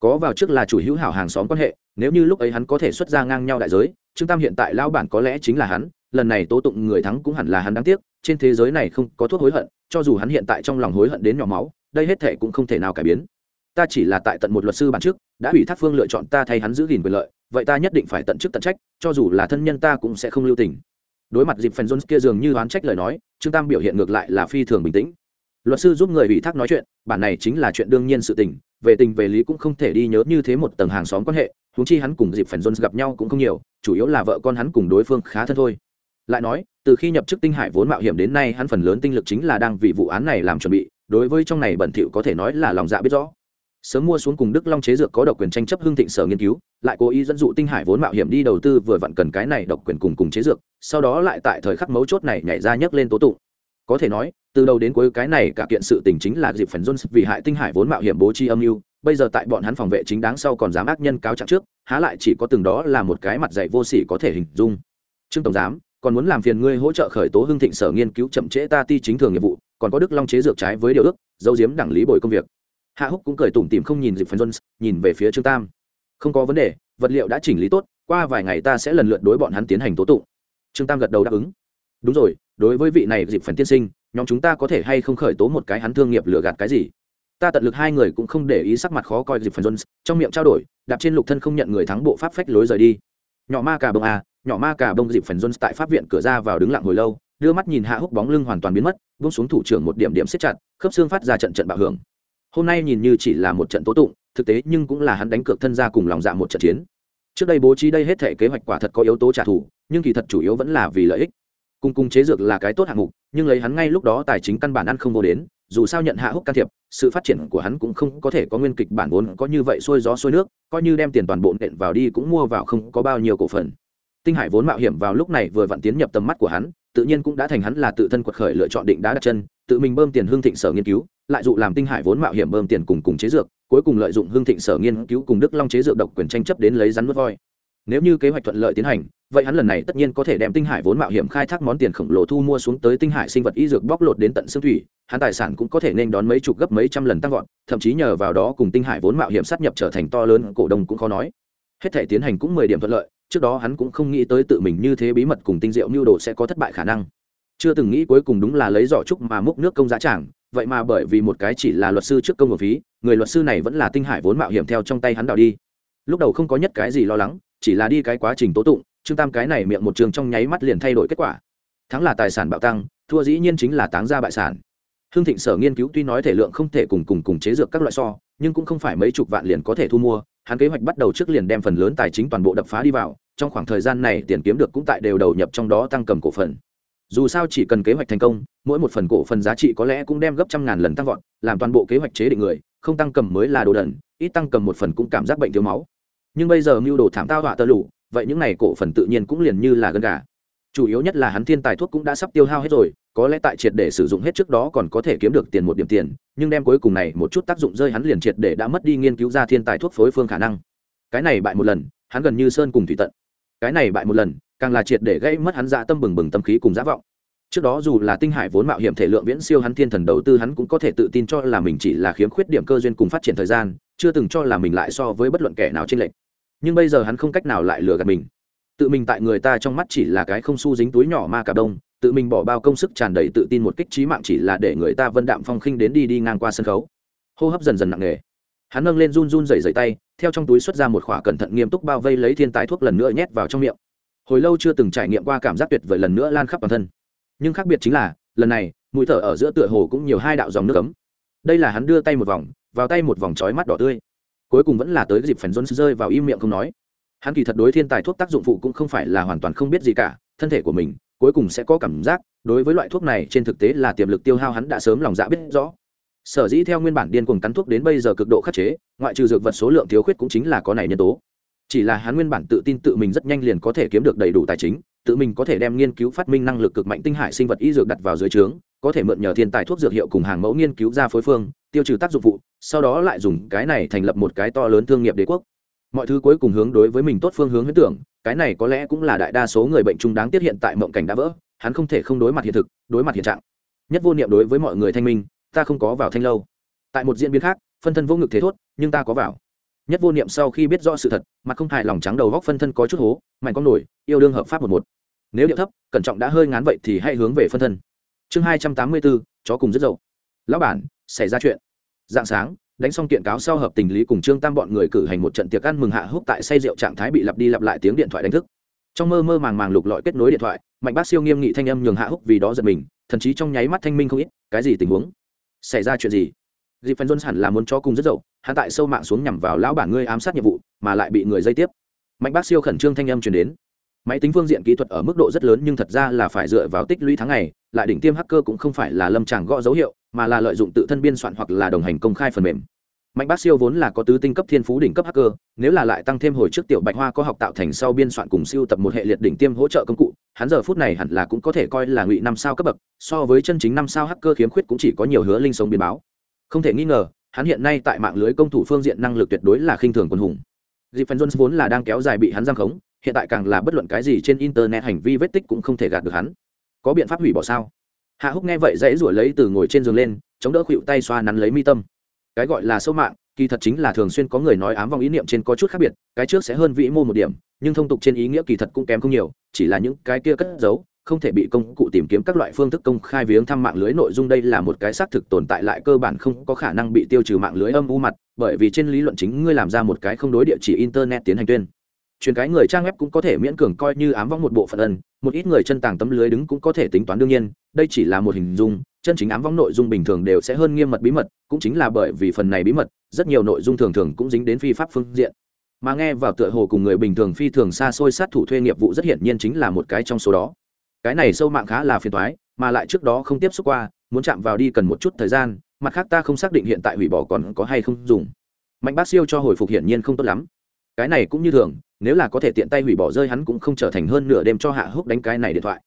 Có vào trước là chủ hữu hảo hàng xóm quan hệ, nếu như lúc ấy hắn có thể xuất ra ngang nhau đại giới, trương tam hiện tại lao bản có lẽ chính là hắn, lần này tố tụng người thắng cũng hẳn là hắn đáng tiếc, trên thế giới này không có thuốc hối hận, cho dù hắn hiện tại trong lòng hối hận đến nhỏ máu, đây hết thể cũng không thể nào cải biến. Ta chỉ là tại tận một luật sư bản trước, đã ủy thác phương lựa chọn ta thay hắn giữ gìn quyền lợi, vậy ta nhất định phải tận chức tận trách, cho dù là thân nhân ta cũng sẽ không lưu tình. Đối mặt dịp phần jones kia dường như oán trách lời nói, trương tam biểu hiện ngược lại là phi thường bình tĩnh luật sư giúp người ủy thác nói chuyện, bản này chính là chuyện đương nhiên sự tình, về tình về lý cũng không thể đi nhớ như thế một tầng hàng xóm quan hệ húng chi hắn cùng dịp phần jones gặp nhau cũng không nhiều, chủ yếu là vợ con hắn cùng đối phương khá thân thôi. Lại nói, từ khi nhập chức tinh hải vốn mạo hiểm đến nay hắn phần lớn tinh lực chính là đang vì vụ án này làm chuẩn bị, đối với trong này bẩn thỉu có thể nói là lòng dạ biết rõ. Sớm mua xuống cùng đức long chế dược có độc quyền tranh chấp hương thịnh sở nghiên cứu, lại cố ý dẫn dụ tinh hải vốn mạo hiểm đi đầu tư vừa vặn cần cái này độc quyền cùng cùng chế dược, sau đó lại tại thời khắc mấu chốt này nhảy ra nhấc lên tố tụng. Có thể nói từ đầu đến cuối cái này cả kiện sự tình chính là dịp phần jones vì hại tinh hải vốn mạo hiểm bố trí âm mưu, bây giờ tại bọn hắn phòng vệ chính đáng sau còn dám ác nhân cáo trạng trước, há lại chỉ có từng đó là một cái mặt dạy vô sỉ có thể hình dung. Trương tổng giám, còn muốn làm phiền ngươi hỗ trợ khởi tố hưng thịnh sở nghiên cứu chậm trễ ta ti chính thường nghiệp vụ, còn có đức long chế dược trái với điều ước dấu diếm đảng lý bồi công việc. Hạ húc cũng cười tủm tìm không nhìn dịp phần jones, nhìn về phía trương tam. Không có vấn đề, vật liệu đã chỉnh lý tốt, qua vài ngày ta sẽ lần lượt đối bọn hắn tiến hành tố tụng. Trương tam gật đầu đáp ứng. Đúng rồi, đối với vị này dịp phần tiên sinh nhóm chúng ta có thể hay không khởi tố một cái hắn thương nghiệp lừa gạt cái gì? Ta tận lực hai người cũng không để ý sắc mặt khó coi dịp phần jones, trong miệng trao đổi, đạp trên lục thân không nhận người thắng bộ pháp phách lối rời đi. Nhỏ ma cà bông à nhỏ ma cà bông dịp phần jones tại pháp viện cửa ra vào đứng lặng hồi lâu, đưa mắt nhìn hạ húc bóng lưng hoàn toàn biến mất bông xuống thủ trưởng một điểm điểm xếp chặt, khớp xương phát ra trận trận bạo hưởng. Hôm nay nhìn như chỉ là một trận tố tụng, thực tế nhưng cũng là hắn đánh cược thân ra cùng lòng dạ một trận chiến. Trước đây bố trí đây hết thể kế hoạch quả thật có yếu tố trả thù, nhưng kỳ thật chủ yếu vẫn là vì lợi ích. Cung cung chế dược là cái tốt hạng mục nhưng lấy hắn ngay lúc đó tài chính căn bản ăn không vô đến, dù sao nhận hạ húc can thiệp, sự phát triển của hắn cũng không có thể có nguyên kịch bản vốn có như vậy xuôi gió xuôi nước, coi như đem tiền toàn bộ nện vào đi cũng mua vào không có bao nhiêu cổ phần. Tinh hải vốn mạo hiểm vào lúc này vừa vặn tiến nhập tầm mắt của hắn, tự nhiên cũng đã thành hắn là tự thân quật khởi lựa chọn định đá đặt chân, tự mình bơm tiền hương thịnh sở nghiên cứu, lại dụ làm tinh hải vốn mạo hiểm bơm tiền cùng cùng chế dược, cuối cùng lợi dụng hương thịnh sở nghiên cứu cùng đức long chế dược độc quyền tranh chấp đến lấy rắn mất voi nếu như kế hoạch thuận lợi tiến hành, vậy hắn lần này tất nhiên có thể đem tinh hải vốn mạo hiểm khai thác món tiền khổng lồ thu mua xuống tới tinh hải sinh vật y dược bóc lột đến tận xương thủy, hắn tài sản cũng có thể nên đón mấy chục gấp mấy trăm lần tăng vọt, thậm chí nhờ vào đó cùng tinh hải vốn mạo hiểm sát nhập trở thành to lớn, cổ đông cũng khó nói. Hết thể tiến hành cũng mười điểm thuận lợi, trước đó hắn cũng không nghĩ tới tự mình như thế bí mật cùng tinh diệu mưu đồ sẽ có thất bại khả năng. Chưa từng nghĩ cuối cùng đúng là lấy giỏ trúc mà múc nước công giá trảng vậy mà bởi vì một cái chỉ là luật sư trước công của phí, người luật sư này vẫn là tinh hải vốn mạo hiểm theo trong tay hắn đào đi. Lúc đầu không có nhất cái gì lo lắng chỉ là đi cái quá trình tố tụng, trương tam cái này miệng một trường trong nháy mắt liền thay đổi kết quả. Thắng là tài sản bạo tăng, thua dĩ nhiên chính là táng ra bại sản. Hương thịnh sở nghiên cứu tuy nói thể lượng không thể cùng cùng cùng chế dược các loại so, nhưng cũng không phải mấy chục vạn liền có thể thu mua, hắn kế hoạch bắt đầu trước liền đem phần lớn tài chính toàn bộ đập phá đi vào, trong khoảng thời gian này tiền kiếm được cũng tại đều đầu nhập trong đó tăng cầm cổ phần. Dù sao chỉ cần kế hoạch thành công, mỗi một phần cổ phần giá trị có lẽ cũng đem gấp trăm ngàn lần tăng vọt, làm toàn bộ kế hoạch chế định người, không tăng cầm mới là đồ đần, ít tăng cầm một phần cũng cảm giác bệnh thiếu máu nhưng bây giờ mưu đồ thảm tao họa tơ lụ, vậy những n à y cổ phần tự nhiên cũng liền như là gân gà. Chủ yếu nhất là hắn thiên tài thuốc cũng đã sắp tiêu hao hết rồi, có lẽ tại triệt để sử dụng hết trước đó còn có thể kiếm được tiền một điểm tiền, nhưng đem cuối cùng này một chút tác dụng rơi hắn liền triệt để đã mất đi nghiên cứu ra thiên tài thuốc phối phương khả năng. Cái này bại một lần, hắn gần như sơn cùng thủy tận. Cái này bại một lần, càng là triệt để gây mất hắn dạ tâm bừng bừng tâm khí cùng giả vọng. Trước đó dù là tinh hải vốn mạo hiểm thể lượng viễn siêu hắn thiên thần đầu tư hắn cũng có thể tự tin cho là mình chỉ là khiếm khuyết điểm cơ duyên cùng phát triển thời gian, chưa từng cho là mình lại so với bất luận kẻ nào trên lệnh nhưng bây giờ hắn không cách nào lại lừa gạt mình. Tự mình tại người ta trong mắt chỉ là cái không su dính túi nhỏ ma cà đông, tự mình bỏ bao công sức tràn đầy tự tin một kích trí mạng chỉ là để người ta vân đạm phong khinh đến đi đi ngang qua sân khấu. Hô hấp dần dần nặng nề. Hắn nâng lên run run rẩy rẩy tay, theo trong túi xuất ra một khỏa cẩn thận nghiêm túc bao vây lấy thiên tái thuốc lần nữa nhét vào trong miệng. Hồi lâu chưa từng trải nghiệm qua cảm giác tuyệt vời lần nữa lan khắp toàn thân. Nhưng khác biệt chính là, lần này, mũi thở ở giữa tựa hồ cũng nhiều hai đạo dòng nước ấm. Đây là hắn đưa tay một vòng, vào tay một vòng trói mắt đỏ tươi cuối cùng vẫn là tới dịp phần jones rơi vào im miệng không nói. Hắn kỳ thật đối thiên tài thuốc tác dụng phụ cũng không phải là hoàn toàn không biết gì cả, thân thể của mình, cuối cùng sẽ có cảm giác, đối với loại thuốc này trên thực tế là tiềm lực tiêu hao hắn đã sớm lòng dạ biết rõ. Sở dĩ theo nguyên bản điên cuồng cắn thuốc đến bây giờ cực độ khắc chế, ngoại trừ dược vật số lượng thiếu khuyết cũng chính là có này nhân tố. Chỉ là hắn nguyên bản tự tin tự mình rất nhanh liền có thể kiếm được đầy đủ tài chính, tự mình có thể đem nghiên cứu phát minh năng lực cực mạnh tinh hải sinh vật y dược đặt vào dưới trướng, có thể mượn nhờ thiên tài thuốc dược hiệu cùng hàng mẫu nghiên cứu ra phối phương tiêu trừ tác dụng phụ, sau đó lại dùng cái này thành lập một cái to lớn thương nghiệp đế quốc. Mọi thứ cuối cùng hướng đối với mình tốt phương hướng huyết tưởng, cái này có lẽ cũng là đại đa số người bệnh chung đáng tiết hiện tại mộng cảnh đã vỡ, hắn không thể không đối mặt hiện thực, đối mặt hiện trạng. Nhất vô niệm đối với mọi người thanh minh, ta không có vào thanh lâu. Tại một diễn biến khác, phân thân vô ngực thế thốt, nhưng ta có vào. Nhất vô niệm sau khi biết rõ sự thật, mặt không hài lòng trắng đầu góc phân thân có chút hố, mạnh con nổi, yêu đương hợp pháp một một. Nếu điệu thấp, cẩn trọng đã hơi ngán vậy thì hãy hướng về phân thân. Chương hai trăm tám mươi bốn, chó cùng rất dậu lão bản, xảy ra chuyện dạng sáng, đánh xong kiện cáo sau hợp tình lý cùng trương tam bọn người cử hành một trận tiệc ăn mừng hạ húc tại say rượu trạng thái bị lặp đi lặp lại tiếng điện thoại đánh thức. Trong mơ mơ màng màng lục lọi kết nối điện thoại, mạnh bác siêu nghiêm nghị thanh âm nhường hạ húc vì đó giật mình, thậm chí trong nháy mắt thanh minh không ít, cái gì tình huống? Xảy ra chuyện gì? Dịp phần jones hẳn là muốn cho cùng rất dậu, hắn tại sâu mạng xuống nhằm vào lão bản ngươi ám sát nhiệm vụ, mà lại bị người dây tiếp. Mạnh bác siêu khẩn trương thanh âm truyền đến máy tính phương diện kỹ thuật ở mức độ rất lớn nhưng thật ra là phải dựa vào tích lũy tháng ngày, lại đỉnh tiêm hacker cũng không phải là lâm tràng gõ dấu hiệu, mà là lợi dụng tự thân biên soạn hoặc là đồng hành công khai phần mềm. Mạnh bác siêu vốn là có tứ tinh cấp thiên phú đỉnh cấp hacker, nếu là lại tăng thêm hồi trước tiểu bạch hoa có học tạo thành sau biên soạn cùng siêu tập một hệ liệt đỉnh tiêm hỗ trợ công cụ, hắn giờ phút này hẳn là cũng có thể coi là ngụy năm sao cấp bậc, so với chân chính năm sao hacker khiếm khuyết cũng chỉ có nhiều hứa linh sống biến báo. Không thể nghi ngờ, hắn hiện nay tại mạng lưới công thủ phương diện năng lực tuyệt đối là khinh thường quân hùng. Dịp phần jones vốn là đang kéo dài bị hắn giam khống hiện tại càng là bất luận cái gì trên internet hành vi vết tích cũng không thể gạt được hắn. Có biện pháp hủy bỏ sao? Hạ húc nghe vậy dãy rủa lấy từ ngồi trên giường lên, chống đỡ khuỵu tay xoa nắn lấy mi tâm. Cái gọi là sâu mạng, kỳ thật chính là thường xuyên có người nói ám vong ý niệm trên có chút khác biệt, cái trước sẽ hơn vĩ mô một điểm, nhưng thông tục trên ý nghĩa kỳ thật cũng kém không nhiều, chỉ là những cái kia cất giấu, không thể bị công cụ tìm kiếm các loại phương thức công khai viếng thăm mạng lưới nội dung đây là một cái xác thực tồn tại lại cơ bản không có khả năng bị tiêu trừ mạng lưới âm u mặt, bởi vì trên lý luận chính ngươi làm ra một cái không đối địa chỉ internet tiến hành tuyên truyền cái người trang web cũng có thể miễn cường coi như ám vong một bộ phận ẩn, một ít người chân tàng tấm lưới đứng cũng có thể tính toán đương nhiên đây chỉ là một hình dung chân chính ám vong nội dung bình thường đều sẽ hơn nghiêm mật bí mật cũng chính là bởi vì phần này bí mật rất nhiều nội dung thường thường cũng dính đến phi pháp phương diện. Mà nghe vào tựa hồ cùng người bình thường phi thường xa xôi sát thủ thuê nghiệp vụ rất hiển nhiên chính là một cái trong số đó. Cái này sâu mạng khá là phiền toái mà lại trước đó không tiếp xúc qua muốn chạm vào đi cần một chút thời gian mặt khác ta không xác định hiện tại hủy bỏ còn có hay không dùng. Mạnh bác siêu cho hồi phục hiển nhiên không tốt lắm. Cái này cũng như thường nếu là có thể tiện tay hủy bỏ rơi hắn cũng không trở thành hơn nửa đêm cho hạ húc đánh cái này điện thoại.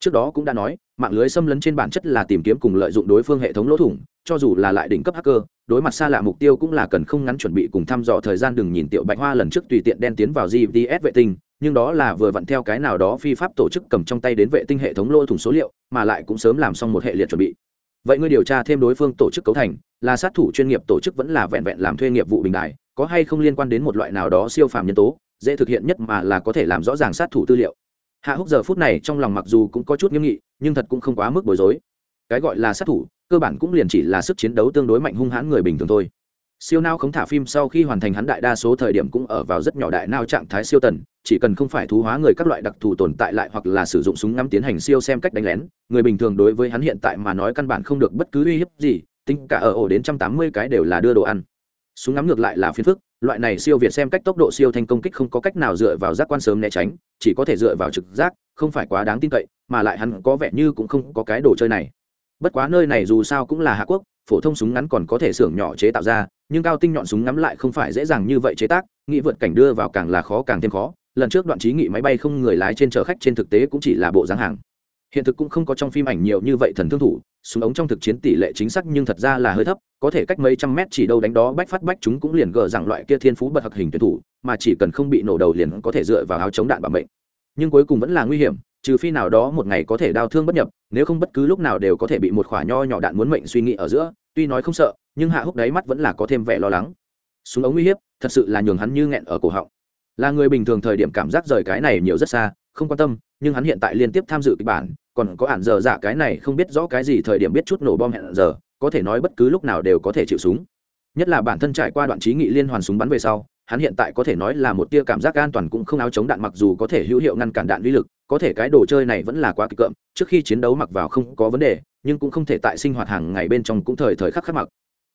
Trước đó cũng đã nói, mạng lưới xâm lấn trên bản chất là tìm kiếm cùng lợi dụng đối phương hệ thống lỗ thủng, cho dù là lại đỉnh cấp hacker, đối mặt xa lạ mục tiêu cũng là cần không ngắn chuẩn bị cùng thăm dò thời gian đừng nhìn tiểu bạch hoa lần trước tùy tiện đen tiến vào gps vệ tinh, nhưng đó là vừa vặn theo cái nào đó phi pháp tổ chức cầm trong tay đến vệ tinh hệ thống lỗ thủng số liệu, mà lại cũng sớm làm xong một hệ liệt chuẩn bị. Vậy ngươi điều tra thêm đối phương tổ chức cấu thành, là sát thủ chuyên nghiệp tổ chức vẫn là vẹn vẹn làm thuê nghiệp vụ bình đại, có hay không liên quan đến một loại nào đó siêu phàm nhân tố? Dễ thực hiện nhất mà là có thể làm rõ ràng sát thủ tư liệu. Hạ húc giờ phút này trong lòng mặc dù cũng có chút nghiêm nghị, nhưng thật cũng không quá mức bối rối. Cái gọi là sát thủ, cơ bản cũng liền chỉ là sức chiến đấu tương đối mạnh hung hãn người bình thường thôi. Siêu nao không thả phim sau khi hoàn thành hắn đại đa số thời điểm cũng ở vào rất nhỏ đại nao trạng thái siêu tần, chỉ cần không phải thú hóa người các loại đặc thù tồn tại lại hoặc là sử dụng súng ngắm tiến hành siêu xem cách đánh lén, người bình thường đối với hắn hiện tại mà nói căn bản không được bất cứ uy hiếp gì, tính cả ở ổ đến trăm tám mươi cái đều là đưa đồ ăn súng ngắm ngược lại là phiền phức, loại này siêu việt xem cách tốc độ siêu thanh công kích không có cách nào dựa vào giác quan sớm né tránh, chỉ có thể dựa vào trực giác, không phải quá đáng tin cậy, mà lại hắn có vẻ như cũng không có cái đồ chơi này. Bất quá nơi này dù sao cũng là hạ quốc, phổ thông súng ngắn còn có thể xưởng nhỏ chế tạo ra, nhưng cao tinh nhọn súng ngắm lại không phải dễ dàng như vậy chế tác, nghĩ vượt cảnh đưa vào càng là khó càng thêm khó, lần trước đoạn trí nghị máy bay không người lái trên chở khách trên thực tế cũng chỉ là bộ dáng hàng hiện thực cũng không có trong phim ảnh nhiều như vậy thần thương thủ, súng ống trong thực chiến tỷ lệ chính xác nhưng thật ra là hơi thấp, có thể cách mấy trăm mét chỉ đâu đánh đó bách phát bách chúng cũng liền gờ rằng loại kia thiên phú bật hặc hình tuyển thủ, mà chỉ cần không bị nổ đầu liền có thể dựa vào áo chống đạn bảo mệnh. Nhưng cuối cùng vẫn là nguy hiểm, trừ phi nào đó một ngày có thể đau thương bất nhập, nếu không bất cứ lúc nào đều có thể bị một khỏa nho nhỏ đạn muốn mệnh suy nghĩ ở giữa, tuy nói không sợ, nhưng hạ húc đáy mắt vẫn là có thêm vẻ lo lắng. Súng ống uy hiếp, thật sự là nhường hắn như nghẹn ở cổ họng. Là người bình thường thời điểm cảm giác rời cái này nhiều rất xa không quan tâm, nhưng hắn hiện tại liên tiếp tham dự kịch bản, còn có ản giờ dạ cái này không biết rõ cái gì thời điểm biết chút nổ bom hẹn giờ, có thể nói bất cứ lúc nào đều có thể chịu súng. Nhất là bản thân trải qua đoạn trí nghị liên hoàn súng bắn về sau, hắn hiện tại có thể nói là một tia cảm giác an toàn cũng không áo chống đạn mặc dù có thể hữu hiệu ngăn cản đạn vi lực, có thể cái đồ chơi này vẫn là quá kịch cợm, trước khi chiến đấu mặc vào không có vấn đề, nhưng cũng không thể tại sinh hoạt hàng ngày bên trong cũng thời thời khắc khắc mặc.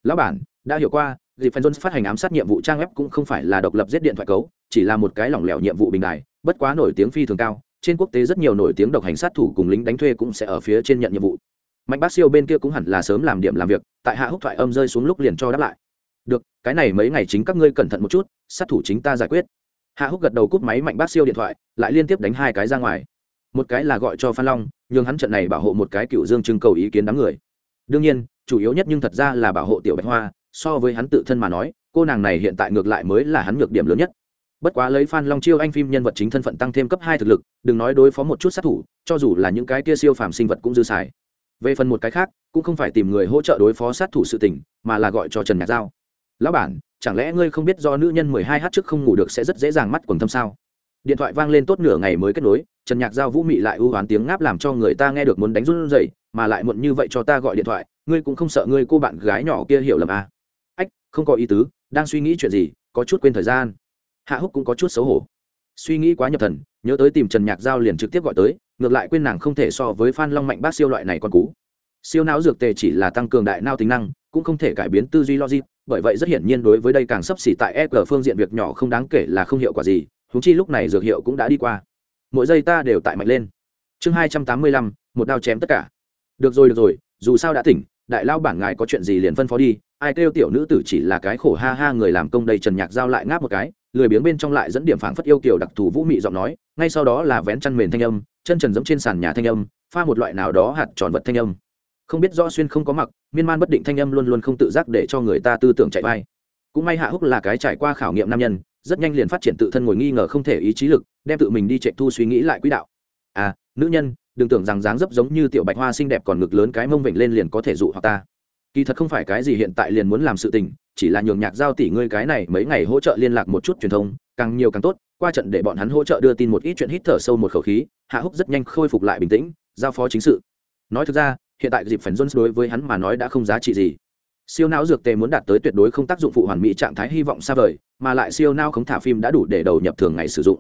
Lão bản, đã hiểu qua dịp phần jones phát hành ám sát nhiệm vụ trang web cũng không phải là độc lập giết điện thoại cấu, chỉ là một cái lỏng lẻo nhiệm vụ bình đài, bất quá nổi tiếng phi thường cao, trên quốc tế rất nhiều nổi tiếng độc hành sát thủ cùng lính đánh thuê cũng sẽ ở phía trên nhận nhiệm vụ. Mạnh bác siêu bên kia cũng hẳn là sớm làm điểm làm việc, tại hạ húc thoại âm rơi xuống lúc liền cho đáp lại. Được, cái này mấy ngày chính các ngươi cẩn thận một chút, sát thủ chính ta giải quyết. Hạ húc gật đầu cúp máy mạnh bác siêu điện thoại, lại liên tiếp đánh hai cái ra ngoài. Một cái là gọi cho phan long, nhường hắn trận này bảo hộ một cái cựu dương trưng cầu ý kiến đám người. Đương nhiên, chủ yếu nhất nhưng thật ra là bảo hộ tiểu bạch hoa so với hắn tự thân mà nói, cô nàng này hiện tại ngược lại mới là hắn ngược điểm lớn nhất. Bất quá lấy phan long chiêu anh phim nhân vật chính thân phận tăng thêm cấp hai thực lực, đừng nói đối phó một chút sát thủ, cho dù là những cái kia siêu phàm sinh vật cũng dư xài. Về phần một cái khác, cũng không phải tìm người hỗ trợ đối phó sát thủ sự tình, mà là gọi cho trần nhạc giao. Lão bản, chẳng lẽ ngươi không biết do nữ nhân mười hai h trước không ngủ được sẽ rất dễ dàng mắt quần thâm sao? Điện thoại vang lên tốt nửa ngày mới kết nối, trần nhạc giao vũ mị lại ưu oán tiếng ngáp làm cho người ta nghe được muốn đánh run rẩy, mà lại muộn như vậy cho ta gọi điện thoại, ngươi cũng không sợ ngươi cô bạn gái nhỏ kia hiểu lầm à không có ý tứ, đang suy nghĩ chuyện gì, có chút quên thời gian. Hạ húc cũng có chút xấu hổ. Suy nghĩ quá nhập thần, nhớ tới tìm trần nhạc giao liền trực tiếp gọi tới, ngược lại quên nàng không thể so với phan long mạnh bác siêu loại này con cú. Siêu não dược tề chỉ là tăng cường đại nao tính năng, cũng không thể cải biến tư duy logic, bởi vậy rất hiển nhiên đối với đây càng sấp xỉ tại e g phương diện việc nhỏ không đáng kể là không hiệu quả gì húng chi lúc này dược hiệu cũng đã đi qua. Mỗi giây ta đều tại mạnh lên. Chương hai trăm tám mươi lăm, một đao chém tất cả. Được rồi được rồi, dù sao đã tỉnh, đại lao bản ngài có chuyện gì liền phân phó đi ai kêu tiểu nữ tử chỉ là cái khổ ha ha người làm công đây trần nhạc giao lại ngáp một cái, lười biếng bên trong lại dẫn điểm phảng phất yêu kiểu đặc thù vũ mị giọng nói, ngay sau đó là vén chăn mền thanh âm, chân trần giống trên sàn nhà thanh âm, pha một loại nào đó hạt tròn vật thanh âm. Không biết do xuyên không có mặc, miên man bất định thanh âm luôn luôn không tự giác để cho người ta tư tưởng chạy vai. Cũng may hạ húc là cái trải qua khảo nghiệm nam nhân, rất nhanh liền phát triển tự thân ngồi nghi ngờ không thể ý chí lực, đem tự mình đi chạy thu suy nghĩ lại quỹ đạo. À nữ nhân, đừng tưởng rằng dáng dấp giống như tiểu bạch hoa xinh đẹp còn ngực lớn cái mông vịnh lên liền có thể dụ hoặc ta kỳ thật không phải cái gì hiện tại liền muốn làm sự tình, chỉ là nhường nhạc giao tỷ ngươi cái này mấy ngày hỗ trợ liên lạc một chút truyền thông, càng nhiều càng tốt, qua trận để bọn hắn hỗ trợ đưa tin một ít chuyện hít thở sâu một khẩu khí, hạ húc rất nhanh khôi phục lại bình tĩnh, giao phó chính sự. Nói thực ra, hiện tại dịp phần jones đối với hắn mà nói đã không giá trị gì. Siêu não dược tề muốn đạt tới tuyệt đối không tác dụng phụ hoàn mỹ trạng thái hy vọng xa vời, mà lại siêu não khống thả phim đã đủ để đầu nhập thường ngày sử dụng.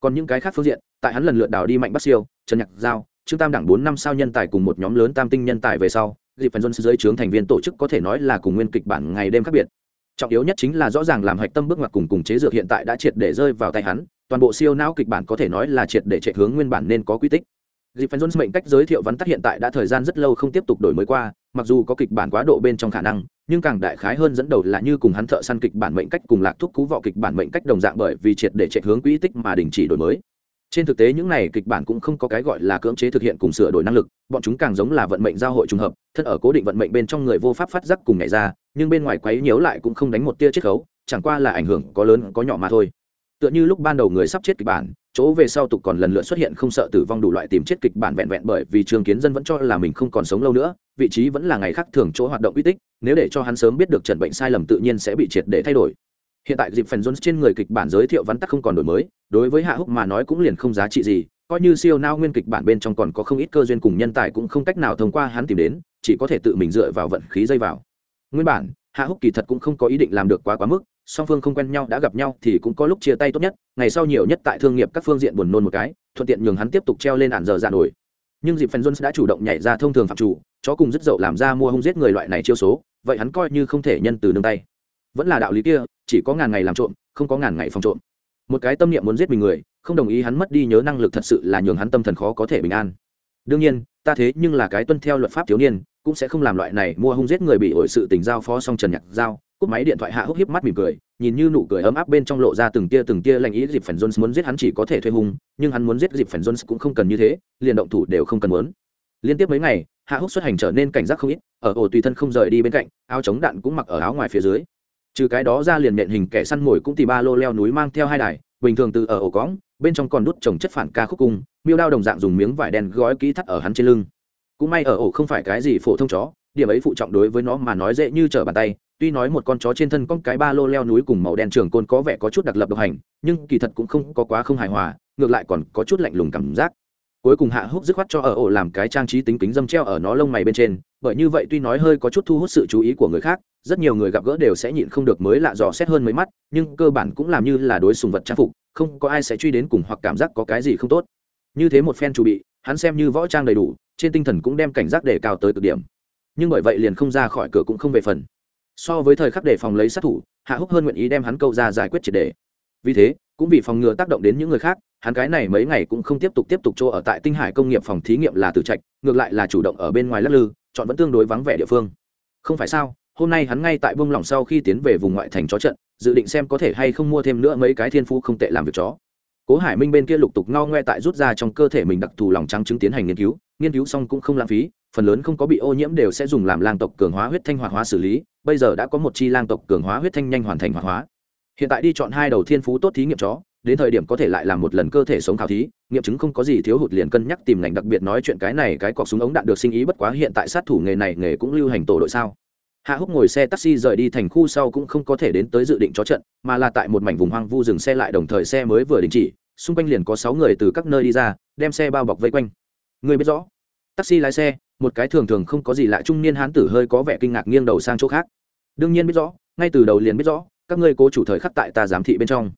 Còn những cái khác phương diện, tại hắn lần lượt đào đi mạnh bắt siêu, trần nhạc giao, trương tam đẳng bốn năm sao nhân tài cùng một nhóm lớn tam tinh nhân tài về sau dịp phần jones dưới trướng thành viên tổ chức có thể nói là cùng nguyên kịch bản ngày đêm khác biệt. Trọng yếu nhất chính là rõ ràng làm hạch tâm bước ngoặt cùng cùng chế dược hiện tại đã triệt để rơi vào tay hắn, toàn bộ siêu não kịch bản có thể nói là triệt để chạy hướng nguyên bản nên có quy tích. Dịp phần jones mệnh cách giới thiệu vắn tắt hiện tại đã thời gian rất lâu không tiếp tục đổi mới qua, mặc dù có kịch bản quá độ bên trong khả năng, nhưng càng đại khái hơn dẫn đầu là như cùng hắn thợ săn kịch bản mệnh cách cùng lạc thuốc cú vọ kịch bản mệnh cách đồng dạng bởi vì triệt để chạy hướng quỹ tích mà đình chỉ đổi mới trên thực tế những này kịch bản cũng không có cái gọi là cưỡng chế thực hiện cùng sửa đổi năng lực, bọn chúng càng giống là vận mệnh giao hội trùng hợp, thân ở cố định vận mệnh bên trong người vô pháp phát giác cùng nhảy ra, nhưng bên ngoài quấy nhiễu lại cũng không đánh một tia chiết khấu, chẳng qua là ảnh hưởng có lớn có nhỏ mà thôi. Tựa như lúc ban đầu người sắp chết kịch bản, chỗ về sau tục còn lần lượt xuất hiện không sợ tử vong đủ loại tìm chết kịch bản vẹn vẹn bởi vì trường kiến dân vẫn cho là mình không còn sống lâu nữa, vị trí vẫn là ngày khác thường chỗ hoạt động uy tích, nếu để cho hắn sớm biết được trần bệnh sai lầm tự nhiên sẽ bị triệt để thay đổi hiện tại dịp phần jones trên người kịch bản giới thiệu vắn tắc không còn đổi mới, đối với hạ húc mà nói cũng liền không giá trị gì, coi như siêu nao nguyên kịch bản bên trong còn có không ít cơ duyên cùng nhân tài cũng không cách nào thông qua hắn tìm đến, chỉ có thể tự mình dựa vào vận khí dây vào. Nguyên bản, hạ húc kỳ thật cũng không có ý định làm được quá quá mức, song phương không quen nhau, đã gặp nhau thì cũng có lúc chia tay tốt nhất, ngày sau nhiều nhất tại thương nghiệp các phương diện buồn nôn một cái, thuận tiện nhường hắn tiếp tục treo lên ản giờ dạ nổi. Nhưng dịp phần jones đã chủ động nhảy ra thông thường phạm chủ, chó cùng rất dậu làm ra mua hung giết người loại này chiêu số, vậy hắn coi như không thể nhân từ nương tay. Vẫn là đạo lý kia chỉ có ngàn ngày làm trộm, không có ngàn ngày phòng trộm. Một cái tâm niệm muốn giết mình người, không đồng ý hắn mất đi nhớ năng lực thật sự là nhường hắn tâm thần khó có thể bình an. Đương nhiên, ta thế nhưng là cái tuân theo luật pháp thiếu niên, cũng sẽ không làm loại này mua hung giết người bị ổi sự tình giao phó xong trần nhạc giao, cúp máy điện thoại hạ húc hiếp mắt mỉm cười, nhìn như nụ cười ấm áp bên trong lộ ra từng tia từng tia lành ý dịp phần jones muốn giết hắn chỉ có thể thuê hung, nhưng hắn muốn giết dịp phần jones cũng không cần như thế, liền động thủ đều không cần muốn. Liên tiếp mấy ngày, hạ húc xuất hành trở nên cảnh giác không ít, ở ổ tùy thân không rời đi bên cạnh, áo chống đạn cũng mặc ở áo ngoài phía dưới trừ cái đó ra liền nện hình kẻ săn mồi cũng tìm ba lô leo núi mang theo hai đài, bình thường từ ở ổ cõng, bên trong còn đút trồng chất phản ca khúc cung, miêu đao đồng dạng dùng miếng vải đen gói kỹ thắt ở hắn trên lưng. Cũng may ở ổ không phải cái gì phổ thông chó, điểm ấy phụ trọng đối với nó mà nói dễ như trở bàn tay, tuy nói một con chó trên thân con cái ba lô leo núi cùng màu đen trường côn có vẻ có chút đặc lập độc hành, nhưng kỳ thật cũng không có quá không hài hòa, ngược lại còn có chút lạnh lùng cảm giác. Cuối cùng hạ húc dứt khoát cho ở ổ làm cái trang trí tính kính dâm treo ở nó lông mày bên trên, bởi như vậy tuy nói hơi có chút thu hút sự chú ý của người khác rất nhiều người gặp gỡ đều sẽ nhịn không được mới lạ dò xét hơn mấy mắt, nhưng cơ bản cũng làm như là đối sùng vật trang phục, không có ai sẽ truy đến cùng hoặc cảm giác có cái gì không tốt. Như thế một phen chủ bị, hắn xem như võ trang đầy đủ, trên tinh thần cũng đem cảnh giác đề cao tới cực điểm. Nhưng bởi vậy liền không ra khỏi cửa cũng không về phần. So với thời khắc đề phòng lấy sát thủ, hạ húc hơn nguyện ý đem hắn câu ra giải quyết triệt đề vì thế, cũng vì phòng ngừa tác động đến những người khác, hắn cái này mấy ngày cũng không tiếp tục tiếp tục chỗ ở tại tinh hải công nghiệp phòng thí nghiệm là tử trạch, ngược lại là chủ động ở bên ngoài lắc lư, chọn vẫn tương đối vắng vẻ địa phương. Không phải sao? Hôm nay hắn ngay tại bông lỏng sau khi tiến về vùng ngoại thành chó trận, dự định xem có thể hay không mua thêm nữa mấy cái thiên phú không tệ làm việc chó. Cố hải minh bên kia lục tục ngao ngoe tại rút ra trong cơ thể mình đặc thù lòng trắng chứng tiến hành nghiên cứu nghiên cứu xong cũng không lãng phí, phần lớn không có bị ô nhiễm đều sẽ dùng làm lang tộc cường hóa huyết thanh hoạt hóa xử lý, bây giờ đã có một chi lang tộc cường hóa huyết thanh nhanh hoàn thành hoạt hóa. Hiện tại đi chọn hai đầu thiên phú tốt thí nghiệm chó, đến thời điểm có thể lại làm một lần cơ thể sống khảo thí, nghiệm chứng không có gì thiếu hụt liền cân nhắc tìm ngành đặc biệt nói chuyện cái này cái cọc súng ống đạn được sinh ý bất quá hiện tại sát thủ nghề này nghề cũng lưu hành tổ đội sao hạ húc ngồi xe taxi rời đi thành khu sau cũng không có thể đến tới dự định chó trận, mà là tại một mảnh vùng hoang vu dừng xe lại đồng thời xe mới vừa đình chỉ, xung quanh liền có sáu người từ các nơi đi ra, đem xe bao bọc vây quanh. Người biết rõ, taxi lái xe, một cái thường thường không có gì lạ trung niên hán tử hơi có vẻ kinh ngạc nghiêng đầu sang chỗ khác. Đương nhiên biết rõ, ngay từ đầu liền biết rõ, các ngươi cố chủ thời khắc tại ta giám thị bên trong.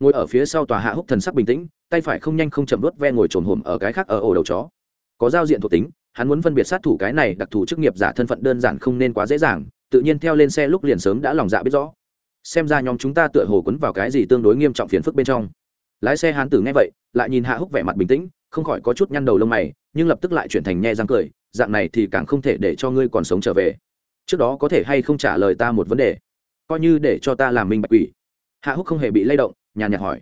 Ngồi ở phía sau tòa hạ húc thần sắc bình tĩnh, tay phải không nhanh không chậm đốt ve ngồi trồn hổm ở cái khác ở ổ đầu chó. Có giao diện thuộc tính hắn muốn phân biệt sát thủ cái này đặc thù chức nghiệp giả thân phận đơn giản không nên quá dễ dàng, tự nhiên theo lên xe lúc liền sớm đã lòng dạ biết rõ. Xem ra nhóm chúng ta tựa hồ quấn vào cái gì tương đối nghiêm trọng phiền phức bên trong. Lái xe hán tử nghe vậy, lại nhìn hạ húc vẻ mặt bình tĩnh, không khỏi có chút nhăn đầu lông mày, nhưng lập tức lại chuyển thành nhe răng cười, dạng này thì càng không thể để cho ngươi còn sống trở về. Trước đó có thể hay không trả lời ta một vấn đề? Coi như để cho ta làm minh bạch quỷ. Hạ húc không hề bị lay động, nhàn nhạt hỏi.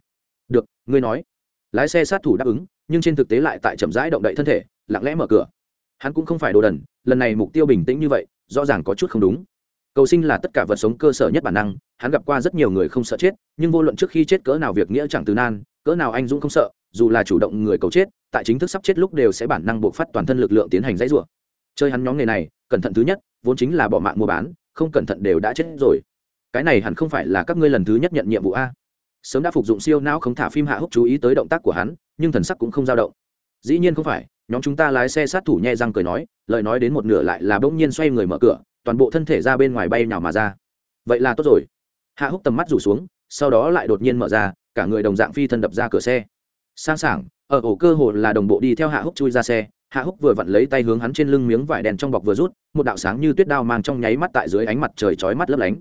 Được, ngươi nói. Lái xe sát thủ đáp ứng, nhưng trên thực tế lại tại chậm rãi động đậy thân thể, lặng lẽ mở cửa hắn cũng không phải đồ đần, lần này mục tiêu bình tĩnh như vậy, rõ ràng có chút không đúng. Cầu sinh là tất cả vật sống cơ sở nhất bản năng, hắn gặp qua rất nhiều người không sợ chết, nhưng vô luận trước khi chết cỡ nào việc nghĩa chẳng từ nan, cỡ nào anh dũng không sợ, dù là chủ động người cầu chết, tại chính thức sắp chết lúc đều sẽ bản năng buộc phát toàn thân lực lượng tiến hành dãy rủa. Chơi hắn nhóm nghề này, cẩn thận thứ nhất, vốn chính là bỏ mạng mua bán, không cẩn thận đều đã chết rồi. Cái này hẳn không phải là các ngươi lần thứ nhất nhận nhiệm vụ a? Sớm đã phục dụng siêu não không thả phim hạ húc chú ý tới động tác của hắn, nhưng thần sắc cũng không dao động. Dĩ nhiên không phải nhóm chúng ta lái xe sát thủ nhẹ răng cười nói, lời nói đến một nửa lại là bỗng nhiên xoay người mở cửa, toàn bộ thân thể ra bên ngoài bay nào mà ra. Vậy là tốt rồi. Hạ húc tầm mắt rủ xuống, sau đó lại đột nhiên mở ra, cả người đồng dạng phi thân đập ra cửa xe. Sang sảng, ở ổ cơ hồ là đồng bộ đi theo hạ húc chui ra xe, hạ húc vừa vặn lấy tay hướng hắn trên lưng miếng vải đèn trong bọc vừa rút, một đạo sáng như tuyết đao mang trong nháy mắt tại dưới ánh mặt trời chói mắt lấp lánh.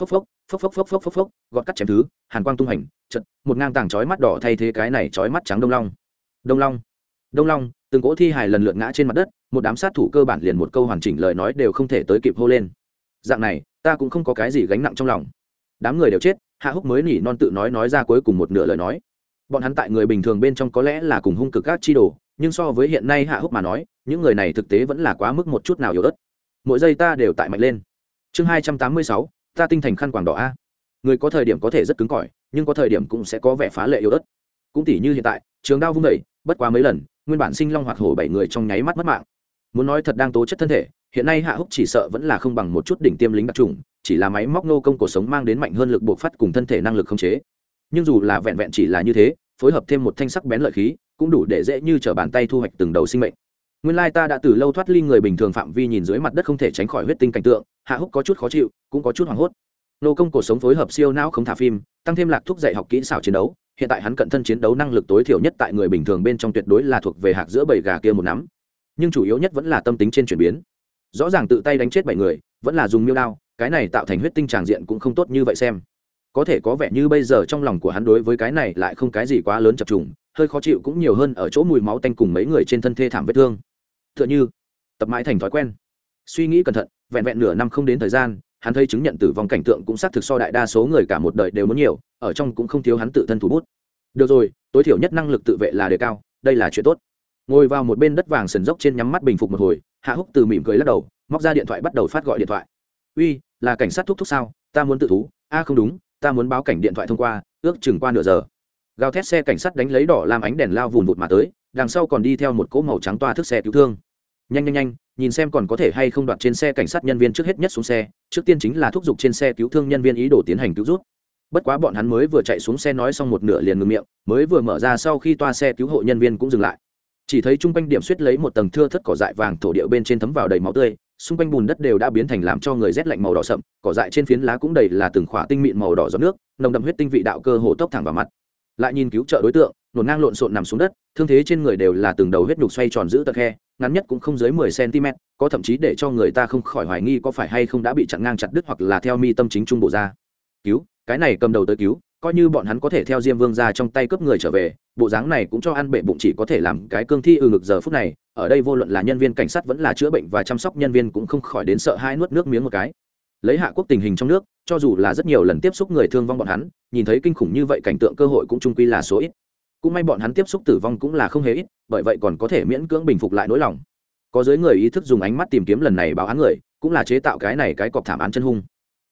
Phốc phốc phốc phốc phốc phốc phốc phốc, gọt cắt chém thứ, hàn quang tung hành chật một ngang tàng chói mắt đỏ thay thế cái này chói mắt trắng đông long. Đông long đông long, từng cỗ thi hài lần lượt ngã trên mặt đất, một đám sát thủ cơ bản liền một câu hoàn chỉnh lời nói đều không thể tới kịp hô lên. Dạng này, ta cũng không có cái gì gánh nặng trong lòng. Đám người đều chết, hạ húc mới nỉ non tự nói nói ra cuối cùng một nửa lời nói. Bọn hắn tại người bình thường bên trong có lẽ là cùng hung cực các chi đồ, nhưng so với hiện nay hạ húc mà nói, những người này thực tế vẫn là quá mức một chút nào yếu ớt. Mỗi giây ta đều tại mạnh lên. Chương hai trăm tám mươi sáu, ta tinh thành khăn quàng đỏ a. Người có thời điểm có thể rất cứng cỏi, nhưng có thời điểm cũng sẽ có vẻ phá lệ yếu ớt. Cũng tỉ như hiện tại, trường đao vung đẩy bất quá mấy lần nguyên bản sinh long hoạt hổ bảy người trong nháy mắt mất mạng. Muốn nói thật đang tố chất thân thể, hiện nay hạ húc chỉ sợ vẫn là không bằng một chút đỉnh tiêm lính đặc trùng chỉ là máy móc nô công cuộc sống mang đến mạnh hơn lực buộc phát cùng thân thể năng lực không chế. Nhưng dù là vẹn vẹn chỉ là như thế, phối hợp thêm một thanh sắc bén lợi khí, cũng đủ để dễ như t r ở bàn tay thu hoạch từng đầu sinh mệnh. Nguyên lai ta đã từ lâu thoát ly người bình thường phạm vi nhìn dưới mặt đất không thể tránh khỏi huyết tinh cảnh tượng, hạ húc có chút khó chịu, cũng có chút hoảng hốt. Nô công cuộc sống phối hợp siêu não không thả phim, tăng thêm lạc thúc dạy học kỹ xảo chiến đấu hiện tại hắn cận thân chiến đấu năng lực tối thiểu nhất tại người bình thường bên trong tuyệt đối là thuộc về hạc giữa bảy gà kia một nắm. Nhưng chủ yếu nhất vẫn là tâm tính trên chuyển biến. Rõ ràng tự tay đánh chết bảy người, vẫn là dùng miêu đao, cái này tạo thành huyết tinh tràng diện cũng không tốt như vậy xem. Có thể có vẻ như bây giờ trong lòng của hắn đối với cái này lại không cái gì quá lớn chập trùng, hơi khó chịu cũng nhiều hơn ở chỗ mùi máu tanh cùng mấy người trên thân thê thảm vết thương. T h ư ợ n h ư tập mãi thành thói quen. Suy nghĩ cẩn thận, vẹn vẹn nửa năm không đến thời gian hắn thấy chứng nhận tử vong cảnh tượng cũng xác thực so đại đa số người cả một đời đều muốn nhiều, ở trong cũng không thiếu hắn tự thân thủ bút. Được rồi, tối thiểu nhất năng lực tự vệ là đề cao, đây là chuyện tốt. Ngồi vào một bên đất vàng sần dốc trên nhắm mắt bình phục một hồi, hạ húc từ mỉm cười lắc đầu, móc ra điện thoại bắt đầu phát gọi điện thoại. Uy, là cảnh sát thúc thúc sao? Ta muốn tự thú. A, không đúng, ta muốn báo cảnh điện thoại thông qua, ước chừng qua nửa giờ. Gào thét xe cảnh sát đánh lấy đỏ làm ánh đèn lao vùn vụt mà tới, đằng sau còn đi theo một cỗ màu trắng toa thức xe cứu thương. Nhanh nhanh nhanh nhìn xem còn có thể hay không đoạt trên xe cảnh sát nhân viên trước hết nhất xuống xe, trước tiên chính là thúc giục trên xe cứu thương nhân viên ý đồ tiến hành cứu rút bất quá bọn hắn mới vừa chạy xuống xe nói xong một nửa liền ngừng miệng, mới vừa mở ra sau khi toa xe cứu hộ nhân viên cũng dừng lại. Chỉ thấy chung quanh điểm suýt lấy một tầng thưa thất cỏ dại vàng thổ địa bên trên thấm vào đầy máu tươi, xung quanh bùn đất đều đã biến thành làm cho người rét lạnh màu đỏ sậm, cỏ dại trên phiến lá cũng đầy là từng khỏa tinh mịn màu đỏ giọt nước, nồng đậm huyết tinh vị đạo cơ hồ tốc thẳng vào mặt. Lại nhìn cứu trợ đối tượng nổn ngang lộn xộn nằm xuống đất, thương thế trên người đều là từng đầu huyết nhục xoay tròn giữ tật khe ngắn nhất cũng không dưới mười cm, có thậm chí để cho người ta không khỏi hoài nghi có phải hay không đã bị chặn ngang chặt đứt hoặc là theo mi tâm chính trung bộ ra. Cứu, cái này cầm đầu tới cứu, coi như bọn hắn có thể theo diêm vương ra trong tay cướp người trở về, bộ dáng này cũng cho ăn bệ bụng chỉ có thể làm cái cương thi ừ ngực giờ phút này, ở đây vô luận là nhân viên cảnh sát vẫn là chữa bệnh và chăm sóc nhân viên cũng không khỏi đến sợ hai nuốt nước miếng một cái. Lấy hạ quốc tình hình trong nước, cho dù là rất nhiều lần tiếp xúc người thương vong bọn hắn, nhìn thấy kinh khủng như vậy cảnh tượng cơ hội cũng trung quy là số ít cũng may bọn hắn tiếp xúc tử vong cũng là không hề ít, bởi vậy còn có thể miễn cưỡng bình phục lại nỗi lòng. Có giới người ý thức dùng ánh mắt tìm kiếm lần này báo án người, cũng là chế tạo cái này cái cọp thảm án chân hung.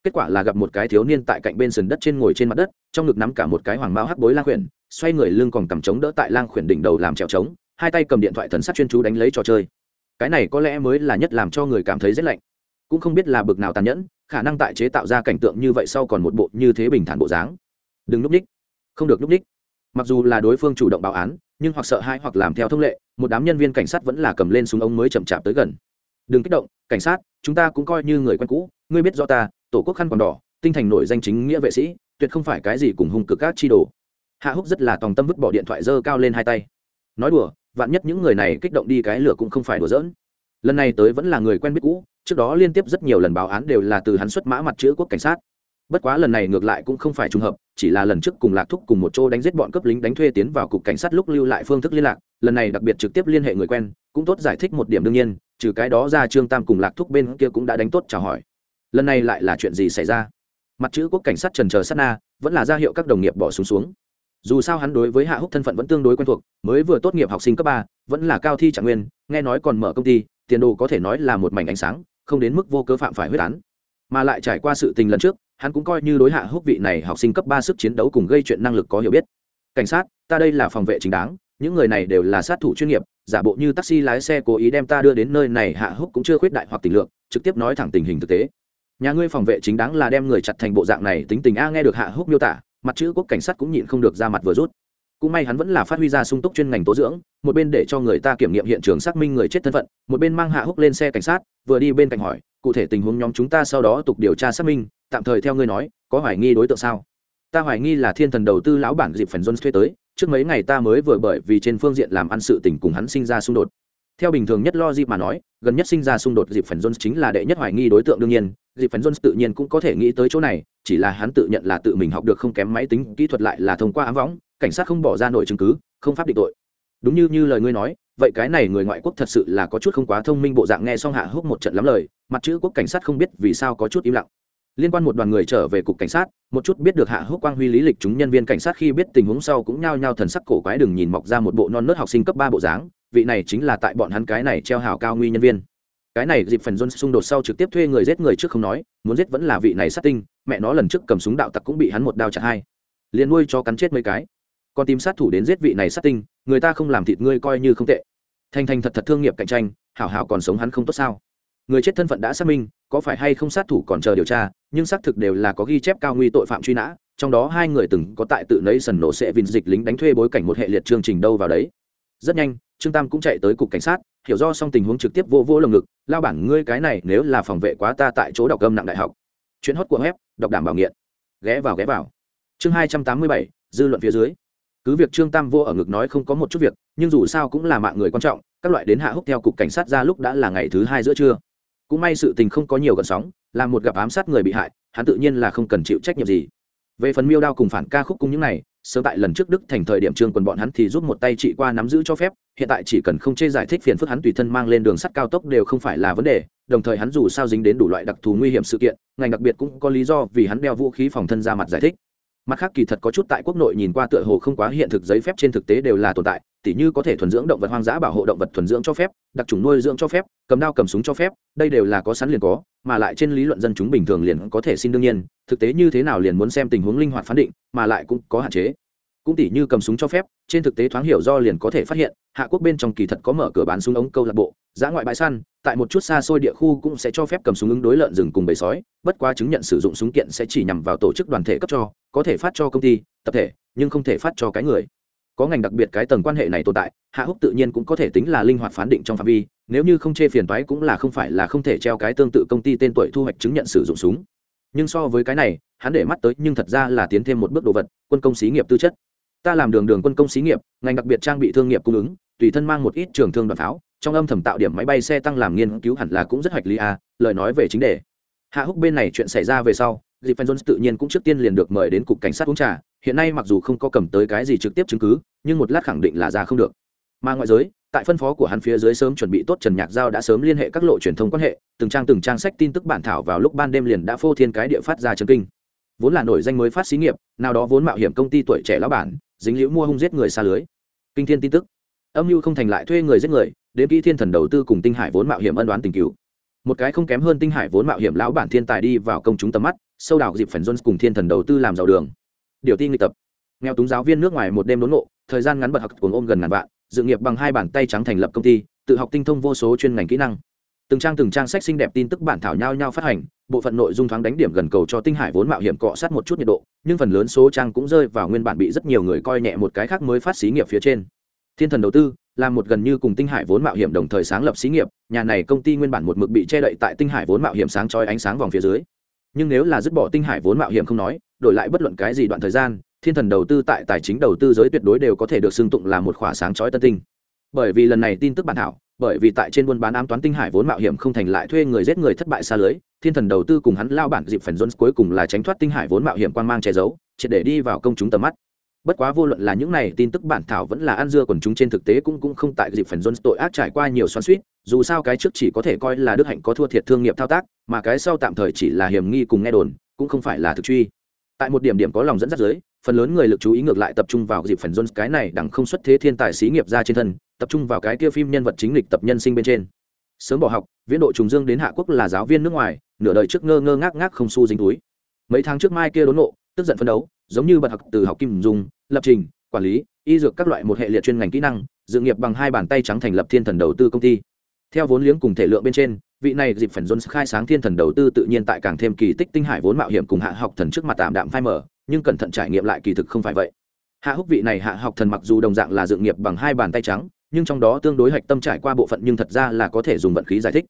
Kết quả là gặp một cái thiếu niên tại cạnh bên sườn đất trên ngồi trên mặt đất, trong ngực nắm cả một cái hoàng mao hắc bối lang khuyển, xoay người lưng còn cầm trống đỡ tại lang khuyển đỉnh đầu làm trèo trống, hai tay cầm điện thoại thần sắc chuyên chú đánh lấy trò chơi. Cái này có lẽ mới là nhất làm cho người cảm thấy rét lạnh. Cũng không biết là bực nào tàn nhẫn, khả năng tại chế tạo ra cảnh tượng như vậy sau còn một bộ như thế bình thản bộ dáng. Đừng núp ních không được núp ních mặc dù là đối phương chủ động báo án, nhưng hoặc sợ hãi hoặc làm theo thông lệ, một đám nhân viên cảnh sát vẫn là cầm lên súng ống mới chậm chạp tới gần. Đừng kích động, cảnh sát, chúng ta cũng coi như người quen cũ, ngươi biết do ta, tổ quốc khăn còn đỏ, tinh thành nổi danh chính nghĩa vệ sĩ, tuyệt không phải cái gì cùng hung cực các chi đồ. Hạ húc rất là tòng tâm vứt bỏ điện thoại dơ cao lên hai tay. Nói đùa, vạn nhất những người này kích động đi cái lửa cũng không phải đùa giỡn. Lần này tới vẫn là người quen biết cũ, trước đó liên tiếp rất nhiều lần báo án đều là từ hắn xuất mã mặt chữ quốc cảnh sát. Bất quá lần này ngược lại cũng không phải trùng hợp chỉ là lần trước cùng lạc thúc cùng một chỗ đánh giết bọn cấp lính đánh thuê tiến vào cục cảnh sát lúc lưu lại phương thức liên lạc, lần này đặc biệt trực tiếp liên hệ người quen, cũng tốt giải thích một điểm đương nhiên, trừ cái đó ra trương tam cùng lạc thúc bên kia cũng đã đánh tốt chào hỏi. Lần này lại là chuyện gì xảy ra? Mặt chữ quốc cảnh sát trần chờ sát na, vẫn là ra hiệu các đồng nghiệp bỏ xuống xuống. Dù sao hắn đối với hạ húc thân phận vẫn tương đối quen thuộc, mới vừa tốt nghiệp học sinh cấp ba, vẫn là cao thi trạng nguyên, nghe nói còn mở công ty, tiền đồ có thể nói là một mảnh ánh sáng, không đến mức vô cớ phạm phải huyết án. Mà lại trải qua sự tình lần trước hắn cũng coi như đối hạ húc vị này học sinh cấp ba sức chiến đấu cùng gây chuyện năng lực có hiểu biết. Cảnh sát, ta đây là phòng vệ chính đáng, những người này đều là sát thủ chuyên nghiệp, giả bộ như taxi lái xe cố ý đem ta đưa đến nơi này, hạ húc cũng chưa khuyết đại hoặc tình lượng, trực tiếp nói thẳng tình hình thực tế. Nhà ngươi phòng vệ chính đáng là đem người chặt thành bộ dạng này, tính tình a nghe được hạ húc miêu tả, mặt chữ quốc cảnh sát cũng nhịn không được ra mặt vừa rút. Cũng may hắn vẫn là phát huy ra sung túc chuyên ngành tố dưỡng, một bên để cho người ta kiểm nghiệm hiện trường xác minh người chết thân phận, một bên mang hạ húc lên xe cảnh sát, vừa đi bên cạnh hỏi, cụ thể tình huống nhóm chúng ta sau đó tục điều tra xác minh tạm thời theo ngươi nói, có hoài nghi đối tượng sao? Ta hoài nghi là thiên thần đầu tư lão bản dịp phần jones thuê tới, trước mấy ngày ta mới vừa bởi vì trên phương diện làm ăn sự tình cùng hắn sinh ra xung đột. Theo bình thường nhất lo dịp mà nói, gần nhất sinh ra xung đột dịp phần jones chính là đệ nhất hoài nghi đối tượng đương nhiên dịp phần jones tự nhiên cũng có thể nghĩ tới chỗ này, chỉ là hắn tự nhận là tự mình học được không kém máy tính, kỹ thuật lại là thông qua ám võng, cảnh sát không bỏ ra nội chứng cứ, không pháp định tội. Đúng như như lời ngươi nói, vậy cái này người ngoại quốc thật sự là có chút không quá thông minh bộ dạng nghe xong hạ húc một trận lắm lời, mặt chữ quốc cảnh sát không biết vì sao có chút im lặng liên quan một đoàn người trở về cục cảnh sát, một chút biết được hạ húc quang huy lý lịch chúng nhân viên cảnh sát khi biết tình huống sau cũng nhao nhao thần sắc cổ quái đừng nhìn mọc ra một bộ non nớt học sinh cấp ba bộ dáng, vị này chính là tại bọn hắn cái này treo hào cao nguy nhân viên. Cái này dịp phần john xung đột sau trực tiếp thuê người giết người trước không nói, muốn giết vẫn là vị này sát tinh, mẹ nó lần trước cầm súng đạo tặc cũng bị hắn một đao chặt hai. Liền nuôi cho cắn chết mấy cái. Còn tìm sát thủ đến giết vị này sát tinh, người ta không làm thịt ngươi coi như không tệ. Thành thành thật thật thương nghiệp cạnh tranh, hảo hảo còn sống hắn không tốt sao? Người chết thân phận đã xác minh, có phải hay không sát thủ còn chờ điều tra nhưng xác thực đều là có ghi chép cao nguy tội phạm truy nã, trong đó hai người từng có tại tự nấy sần nổ sẽ vinh dịch lính đánh thuê bối cảnh một hệ liệt chương trình đâu vào đấy. Rất nhanh, trương tam cũng chạy tới cục cảnh sát, hiểu do xong tình huống trực tiếp vô vô lồng ngực, lao bản, ngươi cái này nếu là phòng vệ quá ta tại chỗ đọc âm nặng đại học. Chuyến hót của web, đọc đảm bảo nghiện. Ghé vào ghé vào. Chương hai trăm tám mươi bảy, dư luận phía dưới. Cứ việc trương tam vô ở ngực nói không có một chút việc, nhưng dù sao cũng là mạng người quan trọng, các loại đến hạ húc theo cục cảnh sát ra lúc đã là ngày thứ hai giữa trưa. Cũng may sự tình không có nhiều gần sóng là một gặp ám sát người bị hại, hắn tự nhiên là không cần chịu trách nhiệm gì. Về phần miêu đao cùng phản ca khúc cùng những này, sớm tại lần trước đức thành thời điểm trương quần bọn hắn thì giúp một tay trị qua nắm giữ cho phép, hiện tại chỉ cần không chê giải thích phiền phức hắn tùy thân mang lên đường sắt cao tốc đều không phải là vấn đề, đồng thời hắn dù sao dính đến đủ loại đặc thù nguy hiểm sự kiện, ngành đặc biệt cũng có lý do vì hắn đeo vũ khí phòng thân ra mặt giải thích mặt khác kỳ thật có chút tại quốc nội nhìn qua tựa hồ không quá hiện thực giấy phép trên thực tế đều là tồn tại, tỉ như có thể thuần dưỡng động vật hoang dã bảo hộ động vật thuần dưỡng cho phép, đặc trùng nuôi dưỡng cho phép, cầm đao cầm súng cho phép, đây đều là có sẵn liền có, mà lại trên lý luận dân chúng bình thường liền có thể xin đương nhiên, thực tế như thế nào liền muốn xem tình huống linh hoạt phán định, mà lại cũng có hạn chế. Cũng tỉ như cầm súng cho phép, trên thực tế thoáng hiểu do liền có thể phát hiện, hạ quốc bên trong kỳ thật có mở cửa bán súng ống câu lạc bộ giã ngoại bãi săn, tại một chút xa xôi địa khu cũng sẽ cho phép cầm súng ứng đối lợn rừng cùng bầy sói, bất quá chứng nhận sử dụng súng kiện sẽ chỉ nhằm vào tổ chức đoàn thể cấp cho, có thể phát cho công ty, tập thể, nhưng không thể phát cho cái người. Có ngành đặc biệt cái tầng quan hệ này tồn tại, hạ húc tự nhiên cũng có thể tính là linh hoạt phán định trong phạm vi, nếu như không chê phiền toái cũng là không phải là không thể treo cái tương tự công ty tên tuổi thu hoạch chứng nhận sử dụng súng. Nhưng so với cái này, hắn để mắt tới nhưng thật ra là tiến thêm một bước đồ vật, quân công xí nghiệp tư chất. Ta làm đường đường quân công xí nghiệp, ngành đặc biệt trang bị thương nghiệp cung ứng, tùy thân mang một ít trường thương đoàn pháo trong âm thầm tạo điểm máy bay xe tăng làm nghiên cứu hẳn là cũng rất hoạch lý à, lời nói về chính đề. Hạ húc bên này chuyện xảy ra về sau dịp jones tự nhiên cũng trước tiên liền được mời đến cục cảnh sát uống trà hiện nay mặc dù không có cầm tới cái gì trực tiếp chứng cứ nhưng một lát khẳng định là ra không được. Mà ngoại giới tại phân phó của hắn phía dưới sớm chuẩn bị tốt trần nhạc giao đã sớm liên hệ các lộ truyền thông quan hệ từng trang từng trang sách tin tức bản thảo vào lúc ban đêm liền đã phô thiên cái địa phát ra chân kinh. Vốn là nổi danh mới phát xí nghiệp nào đó vốn mạo hiểm công ty tuổi trẻ lão bản dính liễu mua hung giết người xa lưới. Kinh thiên tin tức. Âm mưu không thành lại thuê người giết người đến kỹ thiên thần đầu tư cùng tinh hải vốn mạo hiểm ân đoán tình cứu một cái không kém hơn tinh hải vốn mạo hiểm lão bản thiên tài đi vào công chúng tầm mắt, sâu đào dịp phần jones cùng thiên thần đầu tư làm giàu đường. Điều tin nghịch tập. Nghèo túng giáo viên nước ngoài một đêm đốn ngộ, thời gian ngắn bật học cuồng ôm gần ngàn vạn, dự nghiệp bằng hai bàn tay trắng thành lập công ty, tự học tinh thông vô số chuyên ngành kỹ năng. Từng trang từng trang sách xinh đẹp tin tức bản thảo nhau nhau phát hành, bộ phận nội dung thoáng đánh điểm gần cầu cho tinh hải vốn mạo hiểm cọ sát một chút nhiệt độ, nhưng phần lớn số trang cũng rơi vào nguyên bản bị rất nhiều người coi nhẹ một cái khác mới phát xí nghiệp phía trên. Thiên thần đầu tư là một gần như cùng tinh hải vốn mạo hiểm đồng thời sáng lập xí nghiệp, nhà này công ty nguyên bản một mực bị che đậy tại tinh hải vốn mạo hiểm sáng trói ánh sáng vòng phía dưới. Nhưng nếu là dứt bỏ tinh hải vốn mạo hiểm không nói, đổi lại bất luận cái gì đoạn thời gian, thiên thần đầu tư tại tài chính đầu tư giới tuyệt đối đều có thể được xưng tụng là một khỏa sáng trói tân tinh. Bởi vì lần này tin tức bản thảo, bởi vì tại trên buôn bán ám toán tinh hải vốn mạo hiểm không thành lại thuê người giết người thất bại xa lưới, thiên thần đầu tư cùng hắn lao bản dịp phần jones cuối cùng là tránh thoát tinh hải vốn mạo hiểm quan mang che giấu, triệt để đi vào công chúng tầm mắt bất quá vô luận là những này tin tức bản thảo vẫn là ăn dưa quần chúng trên thực tế cũng cũng không tại dịp phần jones tội ác trải qua nhiều xoắn suýt, dù sao cái trước chỉ có thể coi là đức hạnh có thua thiệt thương nghiệp thao tác, mà cái sau tạm thời chỉ là hiểm nghi cùng nghe đồn, cũng không phải là thực truy. Tại một điểm điểm có lòng dẫn dắt giới phần lớn người lực chú ý ngược lại tập trung vào dịp phần jones cái này đẳng không xuất thế thiên tài xí nghiệp ra trên thân, tập trung vào cái kia phim nhân vật chính lịch tập nhân sinh bên trên. Sớm bỏ học, viễn độ trùng dương đến hạ quốc là giáo viên nước ngoài, nửa đời trước ngơ ngơ ngác ngác không xu dính túi. Mấy tháng trước mai kia đốn nộ tức giận phấn đấu, giống như bật học từ học kim dùng, lập trình, quản lý, y dược các loại một hệ liệt chuyên ngành kỹ năng, dự nghiệp bằng hai bàn tay trắng thành lập thiên thần đầu tư công ty. Theo vốn liếng cùng thể lượng bên trên, vị này dịp phần jones khai sáng thiên thần đầu tư tự nhiên tại càng thêm kỳ tích tinh hải vốn mạo hiểm cùng hạ học thần trước mặt tạm đạm phai mở nhưng cẩn thận trải nghiệm lại kỳ thực không phải vậy. Hạ húc vị này hạ học thần mặc dù đồng dạng là dự nghiệp bằng hai bàn tay trắng, nhưng trong đó tương đối hạch tâm trải qua bộ phận nhưng thật ra là có thể dùng vận khí giải thích.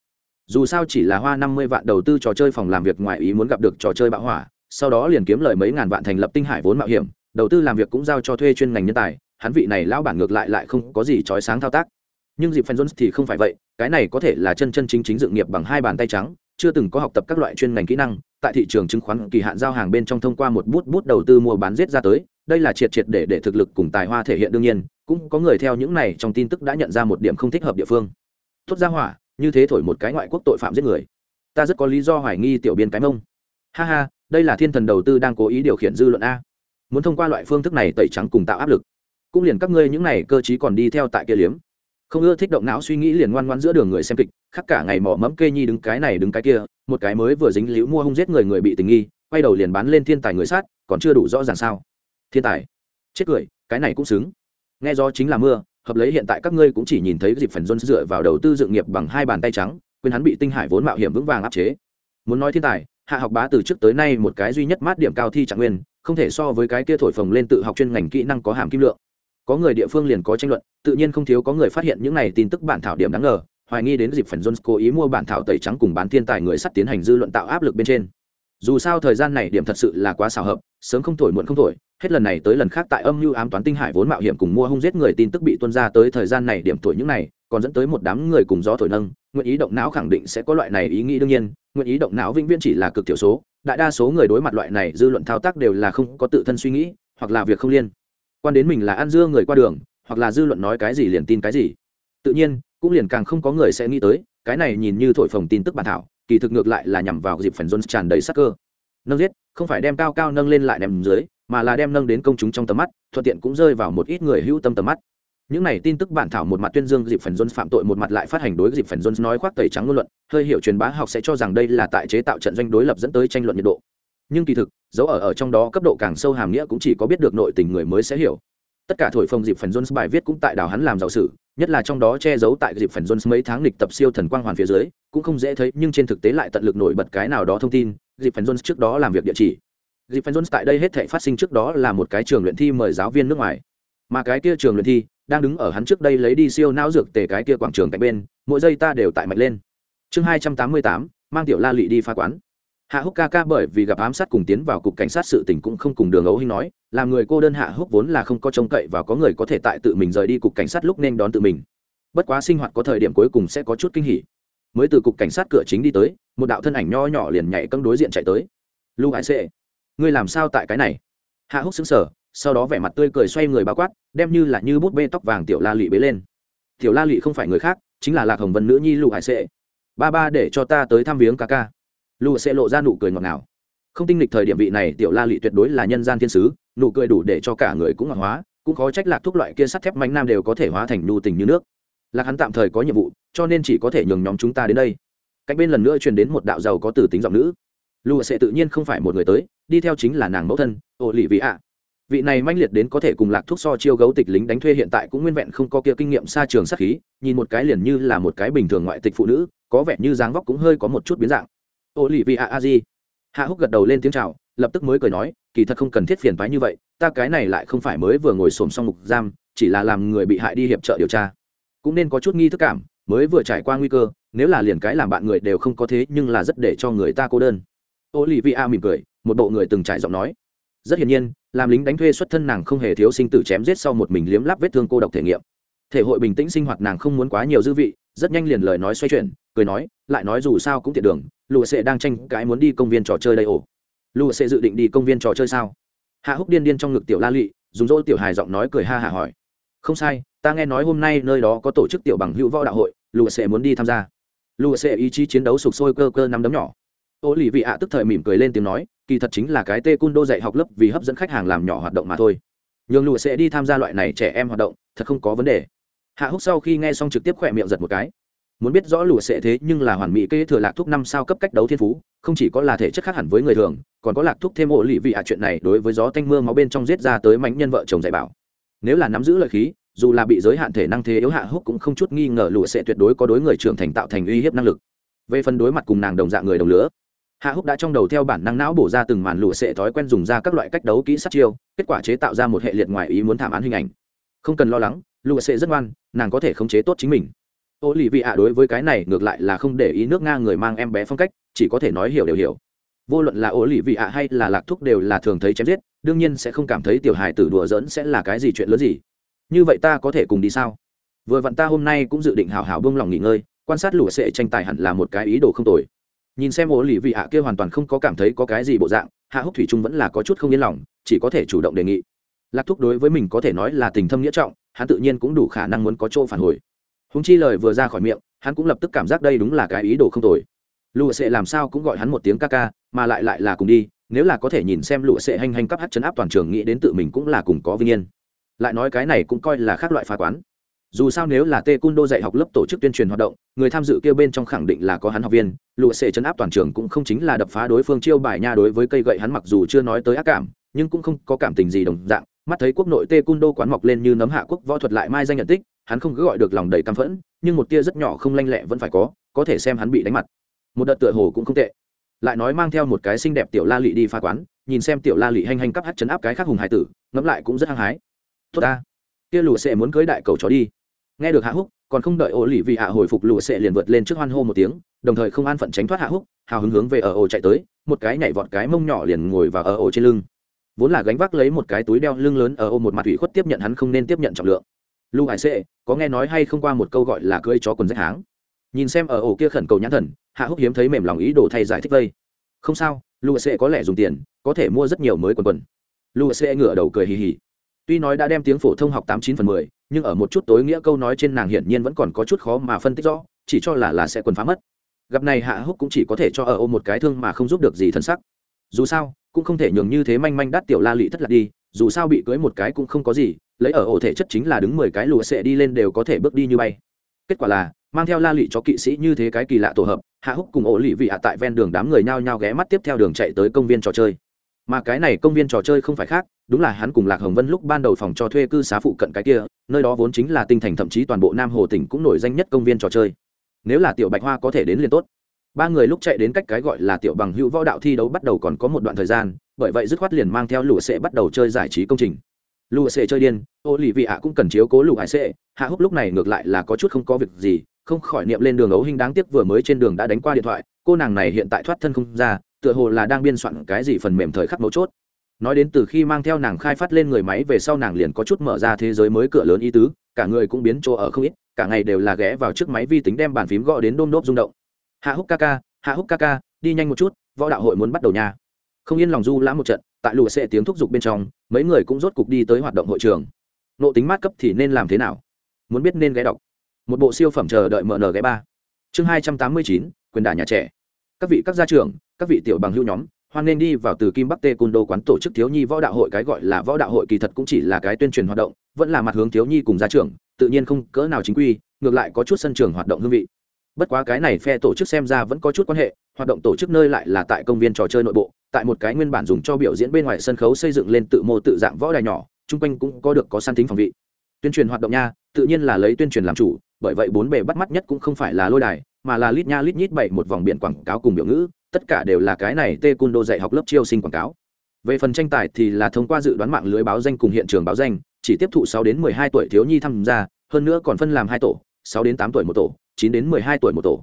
Dù sao chỉ là hoa năm mươi vạn đầu tư trò chơi phòng làm việc ngoài ý muốn gặp được trò chơi bạo hỏa sau đó liền kiếm lời mấy ngàn vạn thành lập tinh hải vốn mạo hiểm, đầu tư làm việc cũng giao cho thuê chuyên ngành nhân tài, hắn vị này lão bản ngược lại lại không có gì trói sáng thao tác. Nhưng dịp fan jones thì không phải vậy, cái này có thể là chân chân chính chính dự nghiệp bằng hai bàn tay trắng, chưa từng có học tập các loại chuyên ngành kỹ năng, tại thị trường chứng khoán kỳ hạn giao hàng bên trong thông qua một bút bút đầu tư mua bán giết ra tới, đây là triệt triệt để để thực lực cùng tài hoa thể hiện đương nhiên, cũng có người theo những này trong tin tức đã nhận ra một điểm không thích hợp địa phương. Tốt ra hỏa, như thế thổi một cái ngoại quốc tội phạm giết người. Ta rất có lý do hoài nghi tiểu biên cái mông. Ha ha đây là thiên thần đầu tư đang cố ý điều khiển dư luận a. Muốn thông qua loại phương thức này tẩy trắng cùng tạo áp lực, cũng liền các ngươi những này cơ chí còn đi theo tại kia liếm. Không ưa thích động não suy nghĩ liền ngoan ngoan giữa đường người xem kịch, khắc cả ngày mỏ mẫm kê nhi đứng cái này đứng cái kia, một cái mới vừa dính liễu mua hung giết người người bị tình nghi, quay đầu liền bán lên thiên tài người sát, còn chưa đủ rõ ràng sao. Thiên tài, chết cười, cái này cũng xứng. Nghe do chính là mưa, hợp lấy hiện tại các ngươi cũng chỉ nhìn thấy dịp phần dôn dựa vào đầu tư dự nghiệp bằng hai bàn tay trắng, quên hắn bị tinh hải vốn mạo hiểm vững vàng áp chế. Muốn nói thiên tài hạ học bá từ trước tới nay một cái duy nhất mát điểm cao thi trạng nguyên, không thể so với cái kia thổi phồng lên tự học chuyên ngành kỹ năng có hàm kim lượng. Có người địa phương liền có tranh luận, tự nhiên không thiếu có người phát hiện những này tin tức bản thảo điểm đáng ngờ, hoài nghi đến dịp phần jones cố ý mua bản thảo tẩy trắng cùng bán thiên tài người sắt tiến hành dư luận tạo áp lực bên trên. Dù sao thời gian này điểm thật sự là quá xào hợp, sớm không thổi muộn không thổi, hết lần này tới lần khác tại âm mưu ám toán tinh hải vốn mạo hiểm cùng mua hung giết người tin tức bị tuân ra tới thời gian này điểm thổi những này, còn dẫn tới một đám người cùng gió thổi nâng nguyện ý động não khẳng định sẽ có loại này ý nghĩ đương nhiên, nguyện ý động não vĩnh viễn chỉ là cực thiểu số, đại đa số người đối mặt loại này dư luận thao tác đều là không có tự thân suy nghĩ, hoặc là việc không liên. Quan đến mình là ăn dưa người qua đường, hoặc là dư luận nói cái gì liền tin cái gì. Tự nhiên, cũng liền càng không có người sẽ nghĩ tới, cái này nhìn như thổi phồng tin tức bản thảo, kỳ thực ngược lại là nhằm vào dịp phần jones tràn đầy sắc cơ. Nâng giết, không phải đem cao cao nâng lên lại đem dưới, mà là đem nâng đến công chúng trong tầm mắt, thuận tiện cũng rơi vào một ít người hữu tâm tầm mắt những này tin tức bản thảo một mặt tuyên dương dịp phần jones phạm tội, một mặt lại phát hành đối dịp phần jones nói khoác tẩy trắng ngôn luận, hơi hiểu truyền bá học sẽ cho rằng đây là tại chế tạo trận doanh đối lập dẫn tới tranh luận nhiệt độ. Nhưng kỳ thực, dấu ở ở trong đó cấp độ càng sâu hàm nghĩa cũng chỉ có biết được nội tình người mới sẽ hiểu. Tất cả thổi phồng dịp phần jones bài viết cũng tại đào hắn làm giàu sử, nhất là trong đó che giấu tại dịp phần jones mấy tháng lịch tập siêu thần quang hoàn phía dưới, cũng không dễ thấy nhưng trên thực tế lại tận lực nổi bật cái nào đó thông tin dịp phần jones trước đó làm việc địa chỉ. Dịp phần jones tại đây hết thể phát sinh trước đó là một cái trường luyện thi mời giáo viên nước ngoài. Mà cái kia trường luyện thi đang đứng ở hắn trước đây lấy đi siêu não dược tề cái kia quảng trường cạnh bên, mỗi giây ta đều tại mạnh lên. Chương hai trăm tám mươi tám, mang tiểu la lị đi pha quán. Hạ húc ca ca bởi vì gặp ám sát cùng tiến vào cục cảnh sát sự tình cũng không cùng đường ấu hinh nói, làm người cô đơn hạ húc vốn là không có trông cậy và có người có thể tại tự mình rời đi cục cảnh sát lúc nên đón tự mình. Bất quá sinh hoạt có thời điểm cuối cùng sẽ có chút kinh hỉ. Mới từ cục cảnh sát cửa chính đi tới, một đạo thân ảnh nho nhỏ liền nhảy cân đối diện chạy tới. Lưu hải sệ, ngươi làm sao tại cái này? Hạ húc xứng sở sau đó vẻ mặt tươi cười xoay người bao quát, đem như là như bút bê tóc vàng tiểu la lị bế lên. Tiểu la lị không phải người khác, chính là lạc hồng vân nữ nhi lụ hải sệ. Ba ba để cho ta tới thăm viếng ca ca. Lụ sẽ lộ ra nụ cười ngọt ngào. Không tinh lịch thời điểm vị này tiểu la lị tuyệt đối là nhân gian thiên sứ, nụ cười đủ để cho cả người cũng ngọt hóa, cũng khó trách lạc thuốc loại kia sắt thép mạnh nam đều có thể hóa thành nhu tình như nước. Lạc hắn tạm thời có nhiệm vụ, cho nên chỉ có thể nhường nhóm chúng ta đến đây. Cạnh bên lần nữa truyền đến một đạo giàu có từ tính giọng nữ. Lụ sẽ tự nhiên không phải một người tới, đi theo chính là nàng mẫu thân ô lì vị ạ vị này manh liệt đến có thể cùng lạc thuốc so chiêu gấu tịch lính đánh thuê hiện tại cũng nguyên vẹn không có kia kinh nghiệm xa trường sát khí, nhìn một cái liền như là một cái bình thường ngoại tịch phụ nữ, có vẻ như dáng vóc cũng hơi có một chút biến dạng. Ô lì vị a a di hạ húc gật đầu lên tiếng chào, lập tức mới cười nói, kỳ thật không cần thiết phiền phái như vậy, ta cái này lại không phải mới vừa ngồi xổm xong mục giam, chỉ là làm người bị hại đi hiệp trợ điều tra. Cũng nên có chút nghi thức cảm, mới vừa trải qua nguy cơ, nếu là liền cái làm bạn người đều không có thế nhưng là rất để cho người ta cô đơn. Ô lì vị a mỉm cười, một bộ người từng trải giọng nói rất hiển nhiên, làm lính đánh thuê xuất thân nàng không hề thiếu sinh tử chém giết sau một mình liếm láp vết thương cô độc thể nghiệm. Thể hội bình tĩnh sinh hoạt nàng không muốn quá nhiều dư vị, rất nhanh liền lời nói xoay chuyển, cười nói, lại nói dù sao cũng tiện đường, lụa sệ đang tranh cãi muốn đi công viên trò chơi đây ổ lụa sệ dự định đi công viên trò chơi sao? Hạ húc điên điên trong ngực tiểu la lụy, dùng dỗ tiểu hài giọng nói cười ha hả hỏi, không sai, ta nghe nói hôm nay nơi đó có tổ chức tiểu bằng hữu võ đạo hội, lụa sệ muốn đi tham gia. Lụa sệ ý chí chiến đấu sục sôi cơ cơ nắm đấm nhỏ ô lì vị ạ tức thời mỉm cười lên tiếng nói, kỳ thật chính là cái tê cun đô dạy học lớp vì hấp dẫn khách hàng làm nhỏ hoạt động mà thôi. Nhường lụa sẽ đi tham gia loại này trẻ em hoạt động, thật không có vấn đề. Hạ húc sau khi nghe xong trực tiếp khỏe miệng giật một cái. Muốn biết rõ lụa sẽ thế nhưng là hoàn mỹ kế thừa lạc thuốc năm sao cấp cách đấu thiên phú, không chỉ có là thể chất khác hẳn với người thường, còn có lạc thuốc thêm ổ lì vị ạ chuyện này đối với gió tanh mưa máu bên trong giết ra tới mánh nhân vợ chồng dạy bảo. Nếu là nắm giữ lợi khí, dù là bị giới hạn thể năng thế yếu hạ húc cũng không chút nghi ngờ lụa sẽ tuyệt đối có đối người trưởng thành tạo thành uy hiếp năng lực. Về phần đối mặt cùng nàng đồng dạng người đồng lứa hạ húc đã trong đầu theo bản năng não bổ ra từng màn lụa sệ thói quen dùng ra các loại cách đấu kỹ sát chiêu, kết quả chế tạo ra một hệ liệt ngoài ý muốn thảm án hình ảnh. Không cần lo lắng, lụa sệ rất ngoan, nàng có thể khống chế tốt chính mình. Ô lì vị ạ đối với cái này ngược lại là không để ý nước nga người mang em bé phong cách, chỉ có thể nói hiểu đều hiểu. Vô luận là ô lì vị ạ hay là lạc thúc đều là thường thấy chém giết, đương nhiên sẽ không cảm thấy tiểu hài tử đùa dỡn sẽ là cái gì chuyện lớn gì. Như vậy ta có thể cùng đi sao? Vừa vặn ta hôm nay cũng dự định hào hào bông lòng nghỉ ngơi, quan sát lụa sệ tranh tài hẳn là một cái ý đồ không tồi nhìn xem ố lì vị hạ kia hoàn toàn không có cảm thấy có cái gì bộ dạng, hạ húc thủy trung vẫn là có chút không yên lòng, chỉ có thể chủ động đề nghị. Lạc thúc đối với mình có thể nói là tình thâm nghĩa trọng, hắn tự nhiên cũng đủ khả năng muốn có chỗ phản hồi. Húng chi lời vừa ra khỏi miệng, hắn cũng lập tức cảm giác đây đúng là cái ý đồ không tồi. Lụa sệ làm sao cũng gọi hắn một tiếng ca ca, mà lại lại là cùng đi, nếu là có thể nhìn xem lụa sệ hành hành cắp hát chấn áp toàn trường nghĩ đến tự mình cũng là cùng có vinh yên. Lại nói cái này cũng coi là khác loại phá quán dù sao nếu là tê cun đô dạy học lớp tổ chức tuyên truyền hoạt động, người tham dự kêu bên trong khẳng định là có hắn học viên. Lụa sệ chấn áp toàn trường cũng không chính là đập phá đối phương chiêu bài nha đối với cây gậy hắn mặc dù chưa nói tới ác cảm, nhưng cũng không có cảm tình gì đồng dạng. Mắt thấy quốc nội tê cun đô quán mọc lên như nấm hạ quốc võ thuật lại mai danh nhận tích, hắn không cứ gọi được lòng đầy căm phẫn, nhưng một tia rất nhỏ không lanh lẹ vẫn phải có có thể xem hắn bị đánh mặt. Một đợt tựa hồ cũng không tệ. Lại nói mang theo một cái xinh đẹp tiểu la lị đi pha quán, nhìn xem tiểu la lị hành hành cắp hát chấn áp cái khác hùng hải tử, ngẫm lại cũng rất hăng hái. Tốt ta. Kia lụa sệ muốn cưới đại cầu chó đi nghe được hạ húc, còn không đợi ổ lì vị hạ hồi phục lụa sệ liền vượt lên trước hoan hô một tiếng, đồng thời không an phận tránh thoát hạ húc, hào hứng hướng về ở ổ chạy tới, một cái nhảy vọt cái mông nhỏ liền ngồi vào ở ổ trên lưng. Vốn là gánh vác lấy một cái túi đeo lưng lớn ở ổ một mặt ủy khuất tiếp nhận hắn không nên tiếp nhận trọng lượng. Lưu hải sệ, có nghe nói hay không qua một câu gọi là cưỡi chó quần rách háng? Nhìn xem ở ổ kia khẩn cầu nhãn thần, hạ húc hiếm thấy mềm lòng ý đồ thay giải thích vây. Không sao lưu sệ có lẽ dùng tiền, có thể mua rất nhiều mới quần quần. Lưu sệ ngửa đầu cười hì hì. Tuy nói đã đem tiếng phổ thông học tám chín phần mười nhưng ở một chút tối nghĩa câu nói trên nàng hiển nhiên vẫn còn có chút khó mà phân tích rõ, chỉ cho là là sẽ quần phá mất. Gặp này hạ húc cũng chỉ có thể cho ở ôm một cái thương mà không giúp được gì thân sắc. Dù sao, cũng không thể nhường như thế manh manh đắt tiểu la lị thất lạc đi, dù sao bị cưới một cái cũng không có gì, lấy ở ổ thể chất chính là đứng mười cái lùa sẽ đi lên đều có thể bước đi như bay. Kết quả là, mang theo la lị cho kỵ sĩ như thế cái kỳ lạ tổ hợp, hạ húc cùng ổ lị vị hạ tại ven đường đám người nhao nhao ghé mắt tiếp theo đường chạy tới công viên trò chơi. Mà cái này công viên trò chơi không phải khác đúng là hắn cùng lạc hồng vân lúc ban đầu phòng cho thuê cư xá phụ cận cái kia, nơi đó vốn chính là tinh thành, thậm chí toàn bộ nam hồ tỉnh cũng nổi danh nhất công viên trò chơi. Nếu là tiểu bạch hoa có thể đến liền tốt. Ba người lúc chạy đến cách cái gọi là tiểu bằng hữu võ đạo thi đấu bắt đầu còn có một đoạn thời gian, bởi vậy dứt khoát liền mang theo lụa sệ bắt đầu chơi giải trí công trình. Lụa sệ chơi điên ô lì vị ạ cũng cần chiếu cố lụa hải sệ, hạ húc lúc này ngược lại là có chút không có việc gì, không khỏi niệm lên đường ấu hình đáng tiếc vừa mới trên đường đã đánh qua điện thoại, cô nàng này hiện tại thoát thân không ra, tựa hồ là đang biên soạn cái gì phần mềm thời khắc mấu chốt nói đến từ khi mang theo nàng khai phát lên người máy về sau nàng liền có chút mở ra thế giới mới cửa lớn ý tứ, cả người cũng biến chỗ ở không ít, cả ngày đều là ghé vào trước máy vi tính đem bàn phím gõ đến đôm đốp rung động. Hạ húc ca ca, hạ húc ca ca, đi nhanh một chút, võ đạo hội muốn bắt đầu nha. Không yên lòng du lãm một trận, tại lụa sẽ tiếng thúc giục bên trong, mấy người cũng rốt cục đi tới hoạt động hội trường. Nộ tính mát cấp thì nên làm thế nào? Muốn biết nên ghé đọc. Một bộ siêu phẩm chờ đợi mở nở ghé ba. Chương hai trăm tám mươi chín, quyền đả nhà trẻ. Các vị các gia trưởng, các vị tiểu bằng hữu nhóm hoan nên đi vào từ kim bắc tê côn đô quán tổ chức thiếu nhi võ đạo hội, cái gọi là võ đạo hội kỳ thật cũng chỉ là cái tuyên truyền hoạt động, vẫn là mặt hướng thiếu nhi cùng gia trưởng, tự nhiên không cỡ nào chính quy, ngược lại có chút sân trường hoạt động hương vị. Bất quá cái này phe tổ chức xem ra vẫn có chút quan hệ, hoạt động tổ chức nơi lại là tại công viên trò chơi nội bộ, tại một cái nguyên bản dùng cho biểu diễn bên ngoài sân khấu xây dựng lên tự mô tự dạng võ đài nhỏ, chung quanh cũng có được có san tính phòng vị. Tuyên truyền hoạt động nha, tự nhiên là lấy tuyên truyền làm chủ, bởi vậy bốn bề bắt mắt nhất cũng không phải là lôi đài, mà là lít nha lít nhít bảy một vòng biển quảng cáo cùng biểu ngữ tất cả đều là cái này tê cung đô dạy học lớp chiêu sinh quảng cáo. Về phần tranh tài thì là thông qua dự đoán mạng lưới báo danh cùng hiện trường báo danh, chỉ tiếp thụ sáu đến mười hai tuổi thiếu nhi tham gia, hơn nữa còn phân làm hai tổ, sáu đến tám tuổi một tổ, chín đến mười hai tuổi một tổ.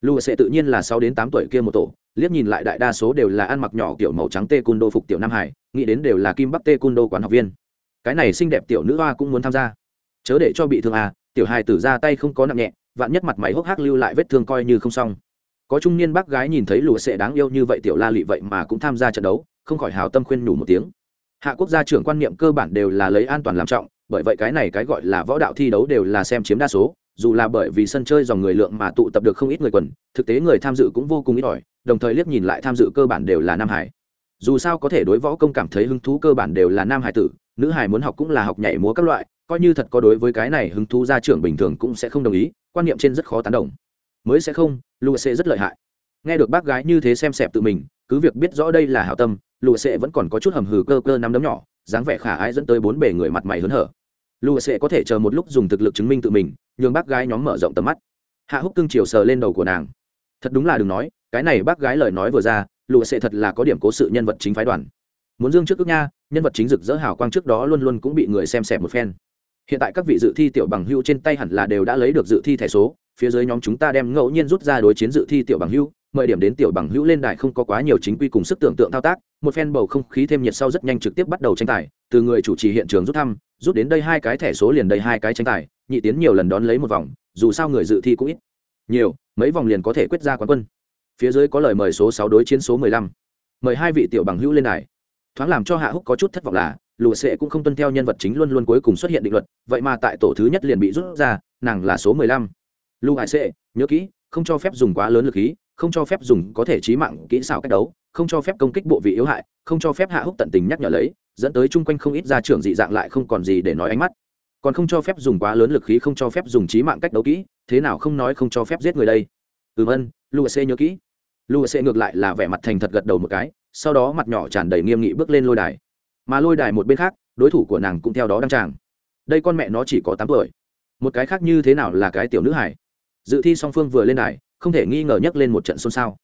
Lùa sẽ tự nhiên là sáu đến tám tuổi kia một tổ, liếc nhìn lại đại đa số đều là ăn mặc nhỏ kiểu màu trắng tê cung đô phục tiểu nam hải, nghĩ đến đều là kim bắc tê cung đô quán học viên. Cái này xinh đẹp tiểu nữ hoa cũng muốn tham gia. Chớ để cho bị thương à tiểu hài tử ra tay không có nặng nhẹ, vạn nhất mặt máy hốc hác lưu lại vết thương coi như không xong có trung niên bác gái nhìn thấy lụa sệ đáng yêu như vậy tiểu la lị vậy mà cũng tham gia trận đấu, không khỏi hào tâm khuyên nhủ một tiếng. Hạ quốc gia trưởng quan niệm cơ bản đều là lấy an toàn làm trọng, bởi vậy cái này cái gọi là võ đạo thi đấu đều là xem chiếm đa số, dù là bởi vì sân chơi dòng người lượng mà tụ tập được không ít người quần, thực tế người tham dự cũng vô cùng ít ỏi, đồng thời liếc nhìn lại tham dự cơ bản đều là nam hải. Dù sao có thể đối võ công cảm thấy hứng thú cơ bản đều là nam hải tử, nữ hải muốn học cũng là học nhảy múa các loại, coi như thật có đối với cái này hứng thú gia trưởng bình thường cũng sẽ không đồng ý, quan niệm trên rất khó tán đồng mới sẽ không lụa sẽ rất lợi hại. Nghe được bác gái như thế xem xẹp tự mình, cứ việc biết rõ đây là hảo tâm lụa sẽ vẫn còn có chút hầm hừ cơ cơ nắm đấm nhỏ, dáng vẻ khả ái dẫn tới bốn bề người mặt mày hớn hở. Lụa sẽ có thể chờ một lúc dùng thực lực chứng minh tự mình, nhường bác gái nhóm mở rộng tầm mắt. Hạ húc cưng chiều sờ lên đầu của nàng. Thật đúng là đừng nói, cái này bác gái lời nói vừa ra lụa sẽ thật là có điểm cố sự nhân vật chính phái đoàn. Muốn dương trước ước nha, nhân vật chính rực rỡ hào quang trước đó luôn luôn cũng bị người xem xẹp một phen. Hiện tại các vị dự thi tiểu bằng hưu trên tay hẳn là đều đã lấy được dự thi thẻ số phía dưới nhóm chúng ta đem ngẫu nhiên rút ra đối chiến dự thi tiểu bằng hữu, mời điểm đến tiểu bằng hữu lên đài không có quá nhiều chính quy cùng sức tưởng tượng thao tác, một phen bầu không khí thêm nhiệt sau rất nhanh trực tiếp bắt đầu tranh tài, từ người chủ trì hiện trường rút thăm, rút đến đây hai cái thẻ số liền đây hai cái tranh tài, nhị tiến nhiều lần đón lấy một vòng, dù sao người dự thi cũng ít. Nhiều, mấy vòng liền có thể quyết ra quán quân. Phía dưới có lời mời số sáu đối chiến số mười lăm. Mời hai vị tiểu bằng hữu lên đài. Thoáng làm cho hạ húc có chút thất vọng là lụa sệ cũng không tuân theo nhân vật chính luôn luôn cuối cùng xuất hiện định luật, vậy mà tại tổ thứ nhất liền bị rút ra, nàng là số mười lăm lưu hải sệ, nhớ kỹ, không cho phép dùng quá lớn lực khí, không cho phép dùng có thể trí mạng kỹ xảo cách đấu, không cho phép công kích bộ vị yếu hại, không cho phép hạ húc tận tình nhắc nhở lấy, dẫn tới chung quanh không ít gia trưởng dị dạng lại không còn gì để nói ánh mắt. Còn không cho phép dùng quá lớn lực khí, không cho phép dùng trí mạng cách đấu kỹ, thế nào không nói không cho phép giết người đây? Ừm ân lưu c nhớ kỹ. Lưu c ngược lại là vẻ mặt thành thật gật đầu một cái, sau đó mặt nhỏ tràn đầy nghiêm nghị bước lên lôi đài. Mà lôi đài một bên khác, đối thủ của nàng cũng theo đó đăng tràng. Đây con mẹ nó chỉ có tám tuổi. Một cái khác như thế nào là cái tiểu nữ hải dự thi song phương vừa lên đài, không thể nghi ngờ nhắc lên một trận xôn xao.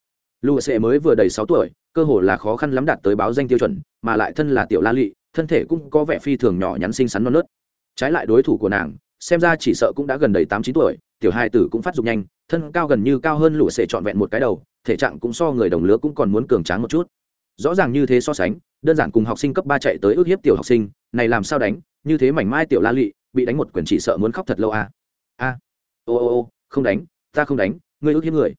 Lùa sệ mới vừa đầy sáu tuổi, cơ hồ là khó khăn lắm đạt tới báo danh tiêu chuẩn, mà lại thân là tiểu la lị, thân thể cũng có vẻ phi thường nhỏ nhắn xinh xắn non nớt. Trái lại đối thủ của nàng, xem ra chỉ sợ cũng đã gần đầy tám chín tuổi, tiểu hai tử cũng phát dục nhanh, thân cao gần như cao hơn lụa sệ trọn vẹn một cái đầu, thể trạng cũng so người đồng lứa cũng còn muốn cường tráng một chút. Rõ ràng như thế so sánh, đơn giản cùng học sinh cấp ba chạy tới ước hiếp tiểu học sinh, này làm sao đánh, như thế mảnh mai tiểu la lị, bị đánh một quyền chỉ sợ muốn khóc thật lâu à. A. Ô ô ô không đánh, ta không đánh, ngươi ước hiếp người.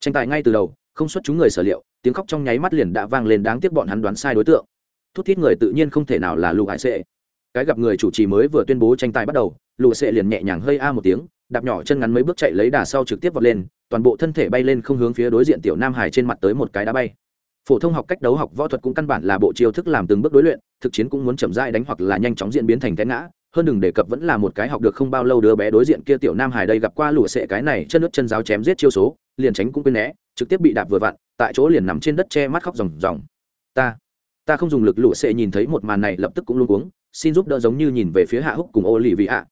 Tranh tài ngay từ đầu, không xuất chúng người sở liệu, tiếng khóc trong nháy mắt liền đã vang lên đáng tiếc bọn hắn đoán sai đối tượng. Thút thít người tự nhiên không thể nào là lục hải sệ. Cái gặp người chủ trì mới vừa tuyên bố tranh tài bắt đầu lục sệ liền nhẹ nhàng hơi a một tiếng, đạp nhỏ chân ngắn mấy bước chạy lấy đà sau trực tiếp vọt lên, toàn bộ thân thể bay lên không hướng phía đối diện tiểu nam hải trên mặt tới một cái đá bay. Phổ thông học cách đấu học võ thuật cũng căn bản là bộ chiêu thức làm từng bước đối luyện, thực chiến cũng muốn chậm rãi đánh hoặc là nhanh chóng diễn biến thành té ngã hơn đừng đề cập vẫn là một cái học được không bao lâu đứa bé đối diện kia tiểu nam hải đây gặp qua lụa sệ cái này, chân nước chân giáo chém giết chiêu số, liền tránh cũng quên né, trực tiếp bị đạp vừa vặn, tại chỗ liền nằm trên đất che mắt khóc ròng ròng. Ta ta không dùng lực lụa sệ nhìn thấy một màn này lập tức cũng luôn cuống, xin giúp đỡ giống như nhìn về phía hạ húc cùng ô lì vị hạ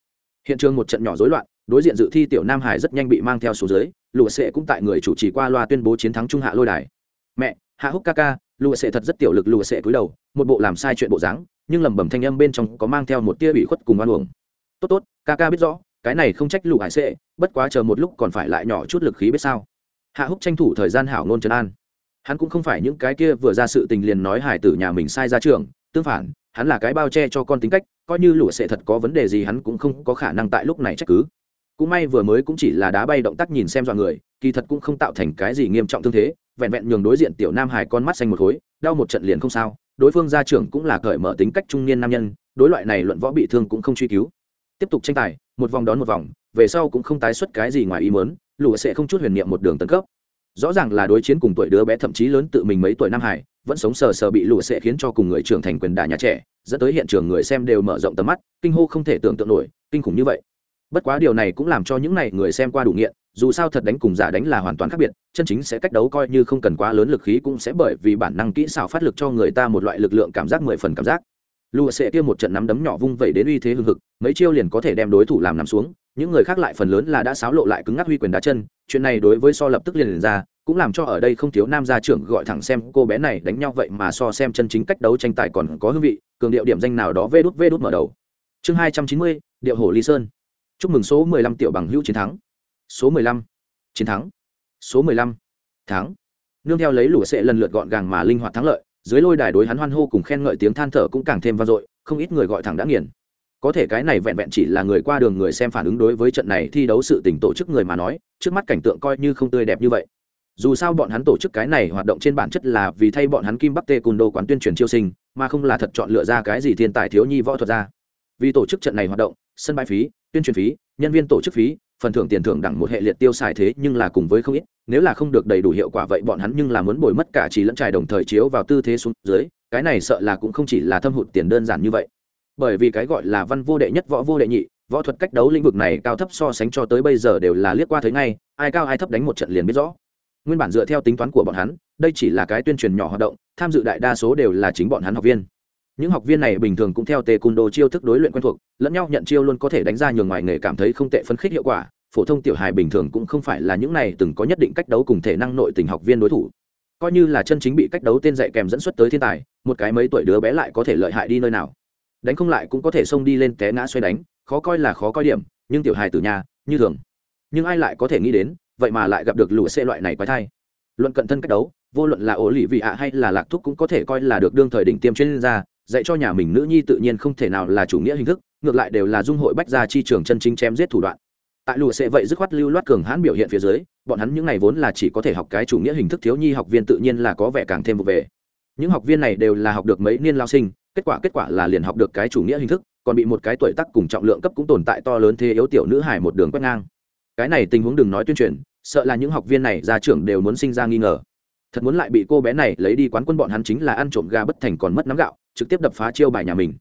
hiện trường một trận nhỏ rối loạn, đối diện dự thi tiểu nam hải rất nhanh bị mang theo số dưới, lụa sệ cũng tại người chủ trì qua loa tuyên bố chiến thắng trung hạ lôi đài. Mẹ, hạ húc ca ca, lụa sệ thật rất tiểu lực lụa sệ cúi đầu, một bộ làm sai chuyện bộ dáng nhưng lẩm bẩm thanh âm bên trong có mang theo một tia bị khuất cùng oan uổng. Tốt tốt, ca ca biết rõ, cái này không trách lục hải sệ, bất quá chờ một lúc còn phải lại nhỏ chút lực khí biết sao. Hạ húc tranh thủ thời gian hảo ngôn trấn an. Hắn cũng không phải những cái kia vừa ra sự tình liền nói hải tử nhà mình sai ra trường, tương phản, hắn là cái bao che cho con tính cách, coi như lụa sệ thật có vấn đề gì hắn cũng không có khả năng tại lúc này trách cứ. Cũng may vừa mới cũng chỉ là đá bay động tác nhìn xem dọa người, kỳ thật cũng không tạo thành cái gì nghiêm trọng thương thế, vẹn vẹn nhường đối diện tiểu nam hải con mắt xanh một khối, đau một trận liền không sao đối phương gia trưởng cũng là cởi mở tính cách trung niên nam nhân, đối loại này luận võ bị thương cũng không truy cứu. Tiếp tục tranh tài, một vòng đón một vòng, về sau cũng không tái xuất cái gì ngoài ý mớn lụa sẽ không chút huyền niệm một đường tấn cấp. Rõ ràng là đối chiến cùng tuổi đứa bé thậm chí lớn tự mình mấy tuổi nam hải, vẫn sống sờ sờ bị lụa sẽ khiến cho cùng người trưởng thành quyền đả nhà trẻ, dẫn tới hiện trường người xem đều mở rộng tầm mắt, kinh hô không thể tưởng tượng nổi, kinh khủng như vậy. Bất quá điều này cũng làm cho những n à y người xem qua đủ nghiện dù sao thật đánh cùng giả đánh là hoàn toàn khác biệt chân chính sẽ cách đấu coi như không cần quá lớn lực khí cũng sẽ bởi vì bản năng kỹ xảo phát lực cho người ta một loại lực lượng cảm giác mười phần cảm giác. Lùa sẽ kia một trận nắm đấm nhỏ vung vẩy đến uy thế hưng hực mấy chiêu liền có thể đem đối thủ làm nằm xuống những người khác lại phần lớn là đã xáo lộ lại cứng ngắc huy quyền đá chân chuyện này đối với so lập tức liền, liền ra cũng làm cho ở đây không thiếu nam gia trưởng gọi thẳng xem cô bé này đánh nhau vậy mà so xem chân chính cách đấu tranh tài còn có hương vị cường điệu điểm danh nào đó vê đút vê đút mở đầu. Chương hai trăm chín mươi điệu hổ ly sơn. Chúc mừng số mười lăm tiểu bằng hữu chiến thắng số mười lăm. Chiến thắng. Số mười lăm. Tháng nương theo lấy lũ sệ lần lượt gọn gàng mà linh hoạt thắng lợi, dưới lôi đài đối hắn hoan hô cùng khen ngợi tiếng than thở cũng càng thêm vang dội, không ít người gọi thẳng đã nghiền. Có thể cái này vẹn vẹn chỉ là người qua đường người xem phản ứng đối với trận này thi đấu sự tình tổ chức người mà nói, trước mắt cảnh tượng coi như không tươi đẹp như vậy. Dù sao bọn hắn tổ chức cái này hoạt động trên bản chất là vì thay bọn hắn kim bắc tê cùn đô quán tuyên truyền chiêu sinh, mà không là thật chọn lựa ra cái gì thiên tài thiếu nhi võ thuật ra. Vì tổ chức trận này hoạt động, sân bãi phí, tuyên truyền phí, nhân viên tổ chức phí phần thưởng tiền thưởng đẳng một hệ liệt tiêu xài thế nhưng là cùng với không ít, nếu là không được đầy đủ hiệu quả vậy bọn hắn nhưng là muốn bồi mất cả trí lẫn trải đồng thời chiếu vào tư thế xuống dưới, cái này sợ là cũng không chỉ là thâm hụt tiền đơn giản như vậy. Bởi vì cái gọi là văn vô đệ nhất, võ vô đệ nhị, võ thuật cách đấu lĩnh vực này cao thấp so sánh cho tới bây giờ đều là liếc qua thấy ngay, ai cao ai thấp đánh một trận liền biết rõ. Nguyên bản dựa theo tính toán của bọn hắn, đây chỉ là cái tuyên truyền nhỏ hoạt động, tham dự đại đa số đều là chính bọn hắn học viên. Những học viên này bình thường cũng theo tề cùn đồ chiêu thức đối luyện quen thuộc, lẫn nhau nhận chiêu luôn có thể đánh ra nhường ngoài nghề cảm thấy không tệ phấn khích hiệu quả phổ thông tiểu hài bình thường cũng không phải là những này từng có nhất định cách đấu cùng thể năng nội tình học viên đối thủ. Coi như là chân chính bị cách đấu tên dạy kèm dẫn xuất tới thiên tài, một cái mấy tuổi đứa bé lại có thể lợi hại đi nơi nào. Đánh không lại cũng có thể xông đi lên té ngã xoay đánh, khó coi là khó coi điểm, nhưng tiểu hài từ nhà, như thường. Nhưng ai lại có thể nghĩ đến, vậy mà lại gặp được lùa xe loại này quái thai. Luận cận thân cách đấu, vô luận là ổ lì vị ạ hay là lạc thúc cũng có thể coi là được đương thời đỉnh tiêm chuyên gia, dạy cho nhà mình nữ nhi tự nhiên không thể nào là chủ nghĩa hình thức, ngược lại đều là dung hội bách gia chi trường chân chính chém giết thủ đoạn tại lùa sẽ vậy dứt khoát lưu loát cường hãn biểu hiện phía dưới, bọn hắn những ngày vốn là chỉ có thể học cái chủ nghĩa hình thức thiếu nhi học viên tự nhiên là có vẻ càng thêm vụ về. Những học viên này đều là học được mấy niên lao sinh, kết quả kết quả là liền học được cái chủ nghĩa hình thức, còn bị một cái tuổi tác cùng trọng lượng cấp cũng tồn tại to lớn thế yếu tiểu nữ hải một đường quét ngang. Cái này tình huống đừng nói tuyên truyền, sợ là những học viên này ra trưởng đều muốn sinh ra nghi ngờ. Thật muốn lại bị cô bé này lấy đi quán quân bọn hắn chính là ăn trộm gà bất thành còn mất nắm gạo, trực tiếp đập phá chiêu bài nhà mình.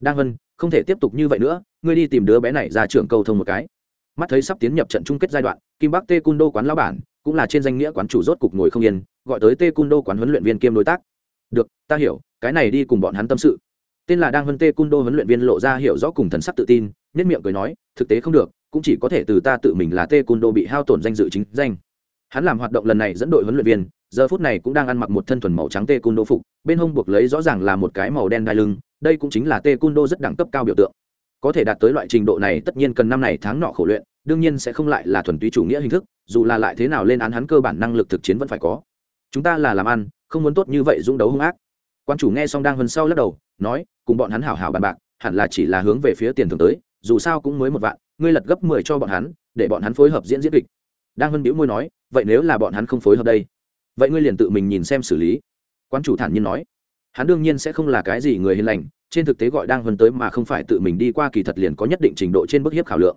Đang vân, không thể tiếp tục như vậy nữa, ngươi đi tìm đứa bé này ra trưởng câu thông một cái mắt thấy sắp tiến nhập trận chung kết giai đoạn, kim bắc tê cung đô quán lao bản, cũng là trên danh nghĩa quán chủ rốt cục ngồi không yên, gọi tới tê cung đô quán huấn luyện viên kiêm đối tác. Được, ta hiểu, cái này đi cùng bọn hắn tâm sự. Tên là đang vân tê cung đô huấn luyện viên lộ ra hiểu rõ cùng thần sắc tự tin nhất miệng cười nói, thực tế không được, cũng chỉ có thể từ ta tự mình là tê cung đô bị hao tổn danh dự chính danh. Hắn làm hoạt động lần này dẫn đội huấn luyện viên, giờ phút này cũng đang ăn mặc một thân thuần màu trắng tê cung đô phục, bên hông buộc lấy rõ ràng là một cái màu đen đai lưng, đây cũng chính là tê cung đô rất đẳng cấp cao biểu tượng có thể đạt tới loại trình độ này, tất nhiên cần năm này tháng nọ khổ luyện, đương nhiên sẽ không lại là thuần túy chủ nghĩa hình thức, dù là lại thế nào lên án hắn cơ bản năng lực thực chiến vẫn phải có. Chúng ta là làm ăn, không muốn tốt như vậy dũng đấu hung ác. Quan chủ nghe xong đang hơn sau lắc đầu, nói, cùng bọn hắn hảo hảo bàn bạc, hẳn là chỉ là hướng về phía tiền thưởng tới, dù sao cũng mới một vạn, ngươi lật gấp mười cho bọn hắn, để bọn hắn phối hợp diễn diễn kịch. Đang hân biểu môi nói, vậy nếu là bọn hắn không phối hợp đây? Vậy ngươi liền tự mình nhìn xem xử lý. Quan chủ thản nhiên nói, hắn đương nhiên sẽ không là cái gì người hiền lành trên thực tế gọi đang vân tới mà không phải tự mình đi qua kỳ thật liền có nhất định trình độ trên bức hiếp khảo lượng.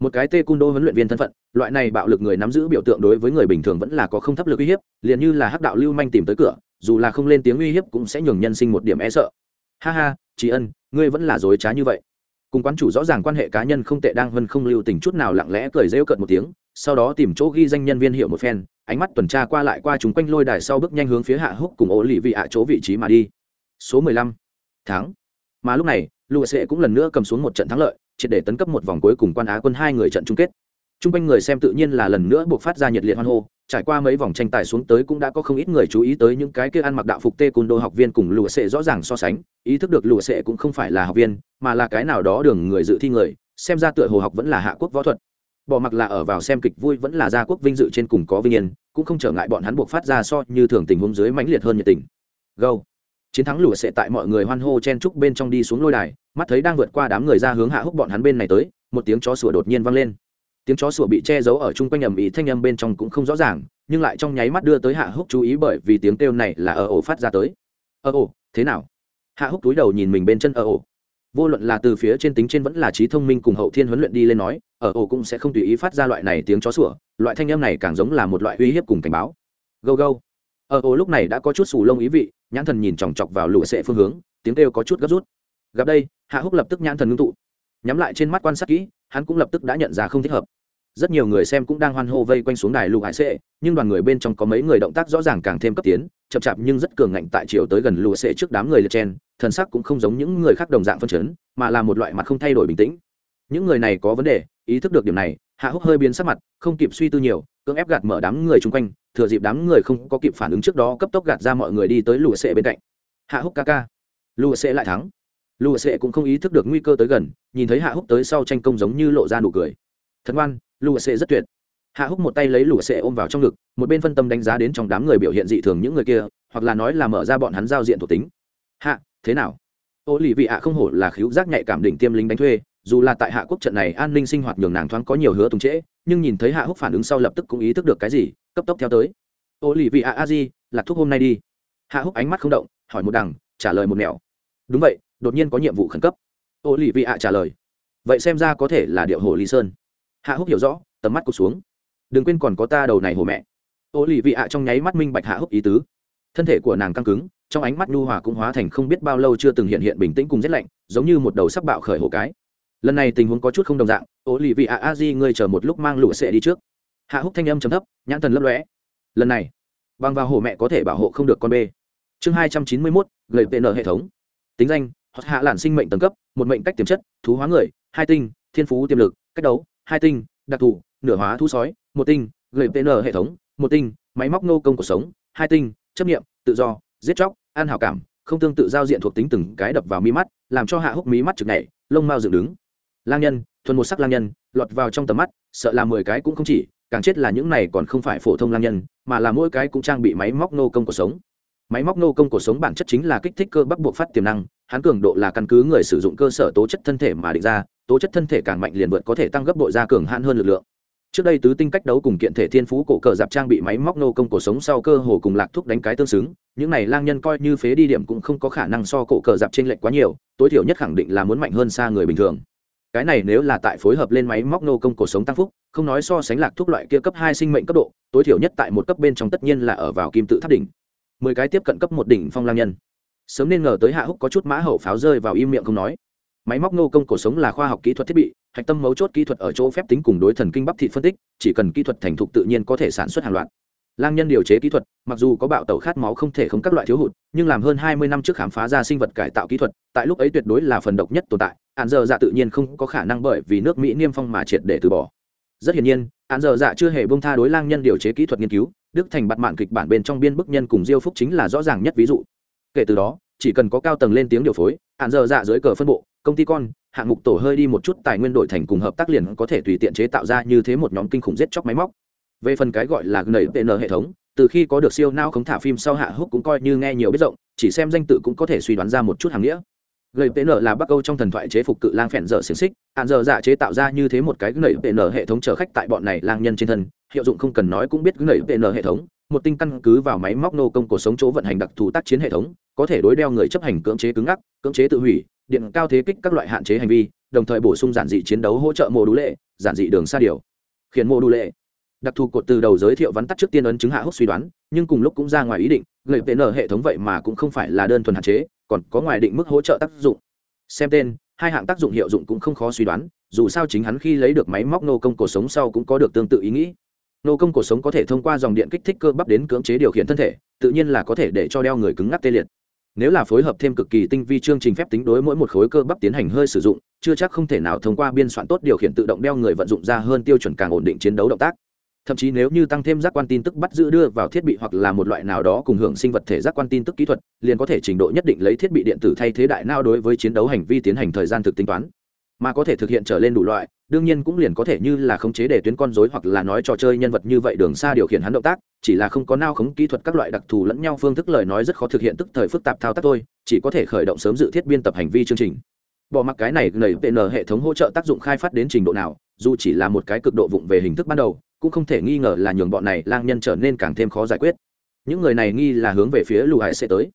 Một cái tê cung đô huấn luyện viên thân phận, loại này bạo lực người nắm giữ biểu tượng đối với người bình thường vẫn là có không thấp lực uy hiếp, liền như là hắc đạo lưu manh tìm tới cửa, dù là không lên tiếng uy hiếp cũng sẽ nhường nhân sinh một điểm e sợ. Ha ha chị ân, ngươi vẫn là dối trá như vậy. Cùng quán chủ rõ ràng quan hệ cá nhân không tệ, đang vân không lưu tình chút nào lặng lẽ cười rêu cợt một tiếng, sau đó tìm chỗ ghi danh nhân viên hiệu một phen, ánh mắt tuần tra qua lại qua chúng quanh lôi đài sau bước nhanh hướng phía hạ húc cùng ô lì vị ạ chỗ vị trí mà đi. Số mười lăm. Tháng mà lúc này lụa sệ cũng lần nữa cầm xuống một trận thắng lợi, triệt để tấn cấp một vòng cuối cùng quan á quân hai người trận chung kết. T r u n g quanh người xem tự nhiên là lần nữa buộc phát ra nhiệt liệt hoan hô, trải qua mấy vòng tranh tài xuống tới cũng đã có không ít người chú ý tới những cái kia ăn mặc đạo phục tê côn đô học viên cùng lụa sệ rõ ràng so sánh, ý thức được lụa sệ cũng không phải là học viên, mà là cái nào đó đường người dự thi người, xem ra tựa hồ học vẫn là hạ quốc võ thuật. Bỏ mặc là ở vào xem kịch vui vẫn là gia quốc vinh dự trên cùng có vinh yên, cũng không trở ngại bọn hắn buộc phát ra so như thường tình huống dưới mãnh liệt hơn nhiệt tình. Gâu chiến thắng lụa sệ tại mọi người hoan hô chen trúc bên trong đi xuống lôi đài, mắt thấy đang vượt qua đám người ra hướng hạ húc bọn hắn bên này tới, một tiếng chó sủa đột nhiên vang lên. Tiếng chó sủa bị che giấu ở chung quanh ầm ĩ thanh âm bên trong cũng không rõ ràng, nhưng lại trong nháy mắt đưa tới hạ húc chú ý bởi vì tiếng kêu này là ở ổ phát ra tới. Ở ổ thế nào? Hạ húc túi đầu nhìn mình bên chân ở ổ vô luận là từ phía trên tính trên vẫn là trí thông minh cùng hậu thiên huấn luyện đi lên nói ở ổ cũng sẽ không tùy ý phát ra loại này tiếng chó sủa, loại thanh âm này càng giống là một loại uy hiếp cùng cảnh báo. Gâu gâu. Ờ, ở ô lúc này đã có chút sù lông ý vị, nhãn thần nhìn chòng chọc vào lụa sệ phương hướng, tiếng kêu có chút gấp rút. Gặp đây, hạ húc lập tức nhãn thần ngưng tụ. Nhắm lại trên mắt quan sát kỹ, hắn cũng lập tức đã nhận ra không thích hợp. Rất nhiều người xem cũng đang hoan hô vây quanh xuống đài lụ hải sệ, nhưng đoàn người bên trong có mấy người động tác rõ ràng càng thêm cấp tiến, chậm chạp nhưng rất cường ngạnh tại chiều tới gần lụa sệ trước đám người lượt chen, thần sắc cũng không giống những người khác đồng dạng phân chấn, mà là một loại mặt không thay đổi bình tĩnh. Những người này có vấn đề, ý thức được điểm này, hạ húc hơi biến sắc mặt, không kịp suy tư nhiều, cưỡng ép gạt mở đám người chung quanh thừa dịp đám người không có kịp phản ứng trước đó cấp tốc gạt ra mọi người đi tới lùa sệ bên cạnh. Hạ húc ca ca. Lùa sệ lại thắng. Lùa sệ cũng không ý thức được nguy cơ tới gần, nhìn thấy hạ húc tới sau tranh công giống như lộ ra nụ cười. Thật ngoan, lùa sệ rất tuyệt. Hạ húc một tay lấy lùa sệ ôm vào trong ngực, một bên phân tâm đánh giá đến trong đám người biểu hiện dị thường những người kia, hoặc là nói là mở ra bọn hắn giao diện thuộc tính. Hạ, thế nào? Ô lì vị hạ không hổ là khiếu giác nhạy cảm đỉnh tiêm lính đánh thuê, dù là tại hạ quốc trận này an ninh sinh hoạt nhường nàng thoáng có nhiều hứa tùng trễ, nhưng nhìn thấy hạ húc phản ứng sau lập tức cũng ý thức được cái gì cấp tốc theo tới. Ô lì vị a a di lạc thuốc hôm nay đi. Hạ húc ánh mắt không động, hỏi một đằng, trả lời một mẹo đúng vậy, đột nhiên có nhiệm vụ khẩn cấp. Ô lì vị a trả lời. Vậy xem ra có thể là điệu hồ lý sơn. Hạ húc hiểu rõ, tầm mắt cụt xuống. Đừng quên còn có ta đầu này hồ mẹ. Ô lì vị a trong nháy mắt minh bạch hạ húc ý tứ. Thân thể của nàng căng cứng, trong ánh mắt nhu hòa cũng hóa thành không biết bao lâu chưa từng hiện hiện bình tĩnh cùng rét lạnh, giống như một đầu sắc bạo khởi hồ cái. Lần này tình huống có chút không đồng dạng ô lì vị a a di ngươi chờ một lúc mang lụa sệ đi trước hạ húc thanh âm chấm thấp, nhãn thần lấp lóe. Lần này, bằng vào hồ mẹ có thể bảo hộ không được con bê. Chương hai trăm chín mươi mốt gửi pn hệ thống. Tính danh, hoặc hạ lản sinh mệnh tầng cấp, một mệnh cách tiềm chất, thú hóa người, hai tinh, thiên phú tiềm lực, cách đấu, hai tinh, đặc thù, nửa hóa thu sói, một tinh gửi pn hệ thống, một tinh, máy móc nô công cuộc sống, hai tinh, chấp nghiệm tự do, giết chóc an hảo cảm, không tương tự giao diện thuộc tính từng cái đập vào mí mắt, làm cho hạ húc mí mắt trực nhảy, lông mao dựng đứng. Lang nhân, thuần một sắc lang nhân, lọt vào trong tầm mắt, sợ là mười cái cũng không chỉ càng chết là những này còn không phải phổ thông lang nhân, mà là mỗi cái cũng trang bị máy móc nô công cuộc sống. Máy móc nô công cuộc sống bản chất chính là kích thích cơ bắp buộc phát tiềm năng, hắn cường độ là căn cứ người sử dụng cơ sở tố chất thân thể mà định ra, tố chất thân thể càng mạnh liền vượt có thể tăng gấp bội ra cường hạn hơn lực lượng. Trước đây tứ tinh cách đấu cùng kiện thể thiên phú cổ cờ dạp trang bị máy móc nô công cuộc sống sau cơ hồ cùng lạc thúc đánh cái tương xứng, những này lang nhân coi như phế đi điểm cũng không có khả năng so cổ cờ dạp trên lệnh quá nhiều, tối thiểu nhất khẳng định là muốn mạnh hơn xa người bình thường cái này nếu là tại phối hợp lên máy móc nô công cuộc sống tăng phúc, không nói so sánh lạc thuốc loại kia cấp hai sinh mệnh cấp độ, tối thiểu nhất tại một cấp bên trong tất nhiên là ở vào kim tự tháp đỉnh. Mười cái tiếp cận cấp một đỉnh phong lang nhân. Sớm nên ngờ tới hạ húc có chút mã hậu pháo rơi vào im miệng không nói. Máy móc nô công cuộc sống là khoa học kỹ thuật thiết bị, hạch tâm mấu chốt kỹ thuật ở chỗ phép tính cùng đối thần kinh bắp thị phân tích, chỉ cần kỹ thuật thành thục tự nhiên có thể sản xuất hàng loạt. Lang nhân điều chế kỹ thuật, mặc dù có bạo tẩu khát máu không thể không các loại thiếu hụt, nhưng làm hơn hai mươi năm trước khám phá ra sinh vật cải tạo kỹ thuật, tại lúc ấy tuyệt đối là phần độc nhất tồn tại hạn giờ dạ tự nhiên không có khả năng bởi vì nước mỹ niêm phong mà triệt để từ bỏ. Rất hiển nhiên hạn giờ dạ chưa hề bông tha đối lang nhân điều chế kỹ thuật nghiên cứu, đức thành bặt mạn kịch bản bên trong biên bức nhân cùng diêu phúc chính là rõ ràng nhất ví dụ. Kể từ đó, chỉ cần có cao tầng lên tiếng điều phối hạn giờ dạ dưới cờ phân bộ, công ty con, hạng mục tổ hơi đi một chút tài nguyên đổi thành cùng hợp tác liền có thể tùy tiện chế tạo ra như thế một nhóm kinh khủng giết chóc máy móc. Về phần cái gọi là nảy pn hệ thống, từ khi có được siêu nao khống thả phim sau hạ húc cũng coi như nghe nhiều biết rộng, chỉ xem danh tự cũng có thể suy đoán ra một chút hàng nghĩa gầy pn là bắc âu trong thần thoại chế phục cự lang phèn dở xiềng xích. Hạn dở dạ chế tạo ra như thế một cái nảy pn hệ thống chở khách tại bọn này lang nhân trên thân. Hiệu dụng không cần nói cũng biết nảy pn hệ thống. Một tinh căn cứ vào máy móc nô công cuộc sống chỗ vận hành đặc thù tác chiến hệ thống, có thể đối đeo người chấp hành cưỡng chế cứng ngắc, cưỡng chế tự hủy, điện cao thế kích các loại hạn chế hành vi, đồng thời bổ sung giản dị chiến đấu hỗ trợ mô đũ lệ, giản dị đường xa điều. Khiến mô đũ lệ. Đặc thù cột từ đầu giới thiệu vắn tắt trước tiên ấn chứng hạ húc suy đoán, nhưng cùng lúc cũng ra ngoài ý định người pn hệ thống vậy mà cũng không phải là đơn thuần hạn chế còn có ngoài định mức hỗ trợ tác dụng. Xem tên, hai hạng tác dụng hiệu dụng cũng không khó suy đoán, dù sao chính hắn khi lấy được máy móc nô công cuộc sống sau cũng có được tương tự ý nghĩ. Nô công cuộc sống có thể thông qua dòng điện kích thích cơ bắp đến cưỡng chế điều khiển thân thể, tự nhiên là có thể để cho đeo người cứng ngắc tê liệt. Nếu là phối hợp thêm cực kỳ tinh vi chương trình phép tính đối mỗi một khối cơ bắp tiến hành hơi sử dụng, chưa chắc không thể nào thông qua biên soạn tốt điều khiển tự động đeo người vận dụng ra hơn tiêu chuẩn càng ổn định chiến đấu động tác thậm chí nếu như tăng thêm giác quan tin tức bắt giữ đưa vào thiết bị hoặc là một loại nào đó cùng hưởng sinh vật thể giác quan tin tức kỹ thuật, liền có thể trình độ nhất định lấy thiết bị điện tử thay thế đại nao đối với chiến đấu hành vi tiến hành thời gian thực tính toán. Mà có thể thực hiện trở lên đủ loại, đương nhiên cũng liền có thể như là khống chế để tuyến con dối hoặc là nói trò chơi nhân vật như vậy đường xa điều khiển hắn động tác, chỉ là không có nao khống kỹ thuật các loại đặc thù lẫn nhau phương thức lời nói rất khó thực hiện tức thời phức tạp thao tác thôi, chỉ có thể khởi động sớm dự thiết biên tập hành vi chương trình. Bỏ mặc cái này nảy pn hệ thống hỗ trợ tác dụng khai phát đến trình độ nào, dù chỉ là một cái cực độ vụng về hình thức ban đầu cũng không thể nghi ngờ là nhường bọn này lang nhân trở nên càng thêm khó giải quyết. Những người này nghi là hướng về phía lù hải sẽ tới.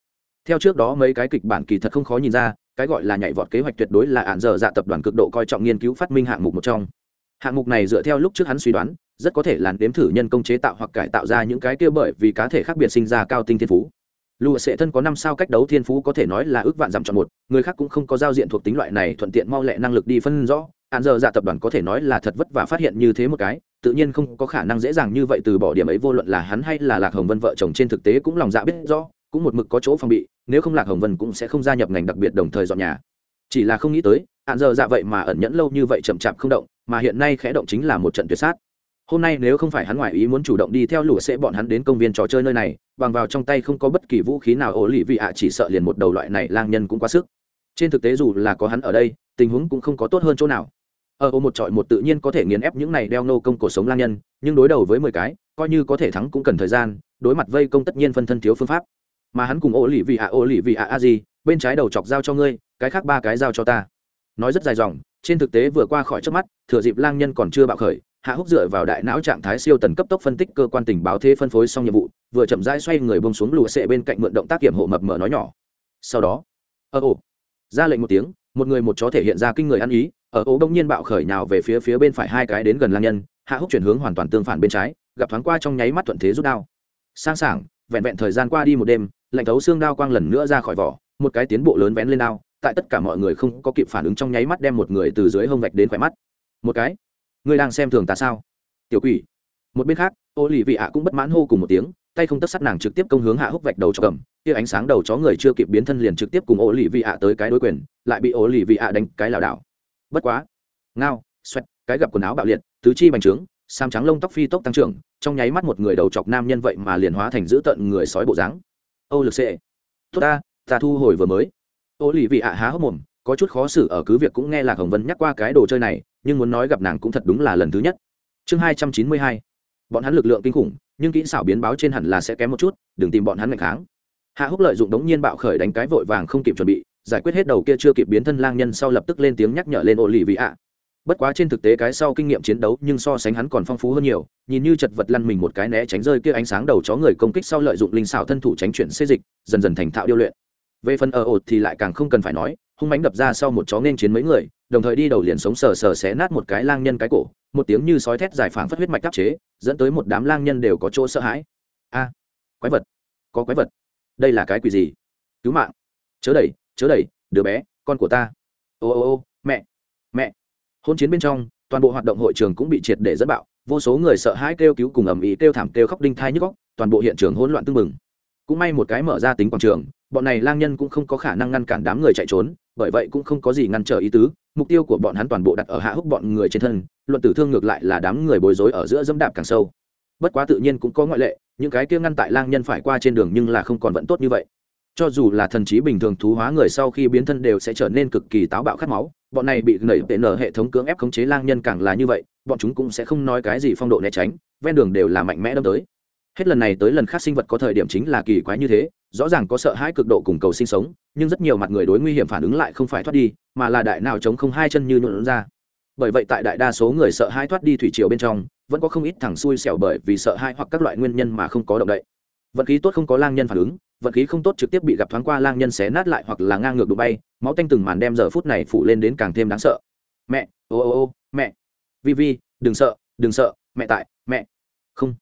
Theo trước đó mấy cái kịch bản kỳ thật không khó nhìn ra, cái gọi là nhảy vọt kế hoạch tuyệt đối là ạn dở dạ tập đoàn cực độ coi trọng nghiên cứu phát minh hạng mục một trong. Hạng mục này dựa theo lúc trước hắn suy đoán, rất có thể là đếm thử nhân công chế tạo hoặc cải tạo ra những cái kia bởi vì cá thể khác biệt sinh ra cao tinh thiên phú. Lùa sệ thân có năm sao cách đấu thiên phú có thể nói là ước vạn dặm chọn một, người khác cũng không có giao diện thuộc tính loại này thuận tiện mau lẹ năng lực đi phân rõ, hạn giờ dạ tập đoàn có thể nói là thật vất vả phát hiện như thế một cái tự nhiên không có khả năng dễ dàng như vậy từ bỏ điểm ấy, vô luận là hắn hay là lạc hồng vân vợ chồng trên thực tế cũng lòng dạ biết rõ, cũng một mực có chỗ phòng bị, nếu không lạc hồng vân cũng sẽ không gia nhập ngành đặc biệt đồng thời dọn nhà. Chỉ là không nghĩ tới, hạn giờ dạ vậy mà ẩn nhẫn lâu như vậy chậm chạp không động, mà hiện nay khẽ động chính là một trận tuyệt sát. Hôm nay nếu không phải hắn ngoại ý muốn chủ động đi theo lũ sẽ bọn hắn đến công viên trò chơi nơi này, bằng vào trong tay không có bất kỳ vũ khí nào, ổ lì vị ạ chỉ sợ liền một đầu loại này lang nhân cũng quá sức. Trên thực tế dù là có hắn ở đây, tình huống cũng không có tốt hơn chỗ nào ở ô một trọi một tự nhiên có thể nghiền ép những này đeo nô công cuộc sống lang nhân, nhưng đối đầu với mười cái, coi như có thể thắng cũng cần thời gian, đối mặt vây công tất nhiên phân thân thiếu phương pháp. Mà hắn cùng ô lì vị ạ ô lì vị ạ a gì bên trái đầu chọc giao cho ngươi, cái khác ba cái giao cho ta. Nói rất dài dòng, trên thực tế vừa qua khỏi trước mắt, thừa dịp lang nhân còn chưa bạo khởi, hạ húc dựa vào đại não trạng thái siêu tần cấp tốc phân tích cơ quan tình báo thế phân phối xong nhiệm vụ, vừa chậm rãi xoay người bông xuống lùa xệ bên cạnh mượn động tác kiểm hộ mập mờ nói nhỏ. Sau đó ơ ồ, ra lệnh một tiếng, một người một chó thể hiện ra kinh người ăn ý ở ố đông nhiên bạo khởi nào về phía phía bên phải hai cái đến gần lang nhân, hạ húc chuyển hướng hoàn toàn tương phản bên trái, gặp thoáng qua trong nháy mắt thuận thế rút đao. Sang sảng, vẹn vẹn thời gian qua đi một đêm, lạnh thấu xương đao quang lần nữa ra khỏi vỏ, một cái tiến bộ lớn vén lên đao, tại tất cả mọi người không có kịp phản ứng trong nháy mắt đem một người từ dưới hông vạch đến khỏe mắt. Một cái, ngươi đang xem thường ta sao? Tiểu quỷ. Một bên khác ô lì vị ạ cũng bất mãn hô cùng một tiếng, tay không tất sắt nàng trực tiếp công hướng hạ húc vạch đầu cho cầm, kia ánh sáng đầu chó người chưa kịp biến thân liền trực tiếp cùng ô lì vị ạ tới cái đối quyền, lại bị ô lì vị ạ đánh cái lảo đảo bất quá. Ngao, xoẹt, cái gặp quần áo bạo liệt, tứ chi bành trướng sam trắng lông tóc phi tốc tăng trưởng, trong nháy mắt một người đầu chọc nam nhân vậy mà liền hóa thành giữ tận người sói bộ dáng. Âu lực sệ. Tốt ta ta thu hồi vừa mới. Ô lì vị ạ há hốc mồm, có chút khó xử ở cứ việc cũng nghe lạc hồng vân nhắc qua cái đồ chơi này, nhưng muốn nói gặp nàng cũng thật đúng là lần thứ nhất. Chương hai trăm chín mươi hai. Bọn hắn lực lượng kinh khủng, nhưng kỹ xảo biến báo trên hẳn là sẽ kém một chút, đừng tìm bọn hắn ngày kháng. Hạ húc lợi dụng đống nhiên bạo khởi đánh cái vội vàng không kịp chuẩn bị giải quyết hết đầu kia chưa kịp biến thân lang nhân sau lập tức lên tiếng nhắc nhở lên ổ lì vị ạ bất quá trên thực tế cái sau kinh nghiệm chiến đấu nhưng so sánh hắn còn phong phú hơn nhiều, nhìn như chật vật lăn mình một cái né tránh rơi kia ánh sáng đầu chó người công kích sau lợi dụng linh xảo thân thủ tránh chuyển xê dịch, dần dần thành thạo điêu luyện. Về phần ở ột thì lại càng không cần phải nói, hung mánh đập ra sau một chó nên chiến mấy người, đồng thời đi đầu liền sống sờ sờ xé nát một cái lang nhân cái cổ, một tiếng như sói thét giải phảng phất huyết mạch đắp chế, dẫn tới một đám lang nhân đều có chỗ sợ hãi. A, quái vật, có quái vật, đây là cái quỷ gì? Cứu mạng, chớ đẩy chớ đẩy, đứa bé, con của ta. Ô ô ô, mẹ mẹ. Hôn chiến bên trong, toàn bộ hoạt động hội trường cũng bị triệt để dẫn bạo. Vô số người sợ hãi kêu cứu cùng ầm ĩ kêu thảm kêu khóc đinh thai nhức góc toàn bộ hiện trường hỗn loạn tưng bừng. Cũng may một cái mở ra tính quảng trường, bọn này lang nhân cũng không có khả năng ngăn cản đám người chạy trốn, bởi vậy cũng không có gì ngăn trở ý tứ. Mục tiêu của bọn hắn toàn bộ đặt ở hạ húc bọn người trên thân, luận tử thương ngược lại là đám người bối rối ở giữa dẫm đạp càng sâu. Bất quá tự nhiên cũng có ngoại lệ, những cái kia ngăn tại lang nhân phải qua trên đường nhưng là không còn vẫn tốt như vậy cho dù là thần trí bình thường thú hóa người sau khi biến thân đều sẽ trở nên cực kỳ táo bạo khát máu. Bọn này bị nảy tệ nở hệ thống cưỡng ép khống chế lang nhân càng là như vậy, bọn chúng cũng sẽ không nói cái gì phong độ né tránh, ven đường đều là mạnh mẽ đâm tới. Hết lần này tới lần khác sinh vật có thời điểm chính là kỳ quái như thế, rõ ràng có sợ hãi cực độ cùng cầu sinh sống, nhưng rất nhiều mặt người đối nguy hiểm phản ứng lại không phải thoát đi, mà là đại nào chống không hai chân như nhuộn ra. Bởi vậy tại đại đa số người sợ hãi thoát đi thủy triều bên trong, vẫn có không ít thằng xui xẻo bởi vì sợ hãi hoặc các loại nguyên nhân mà không có động đậy. Vận khí tốt không có lang nhân phản ứng vận khí không tốt trực tiếp bị gặp thoáng qua lang nhân xé nát lại hoặc là ngang ngược đụng bay, máu tanh từng màn đem giờ phút này phủ lên đến càng thêm đáng sợ. Mẹ, ô ô ô, mẹ. Vi vi, đừng sợ đừng sợ, mẹ tại, mẹ. Không.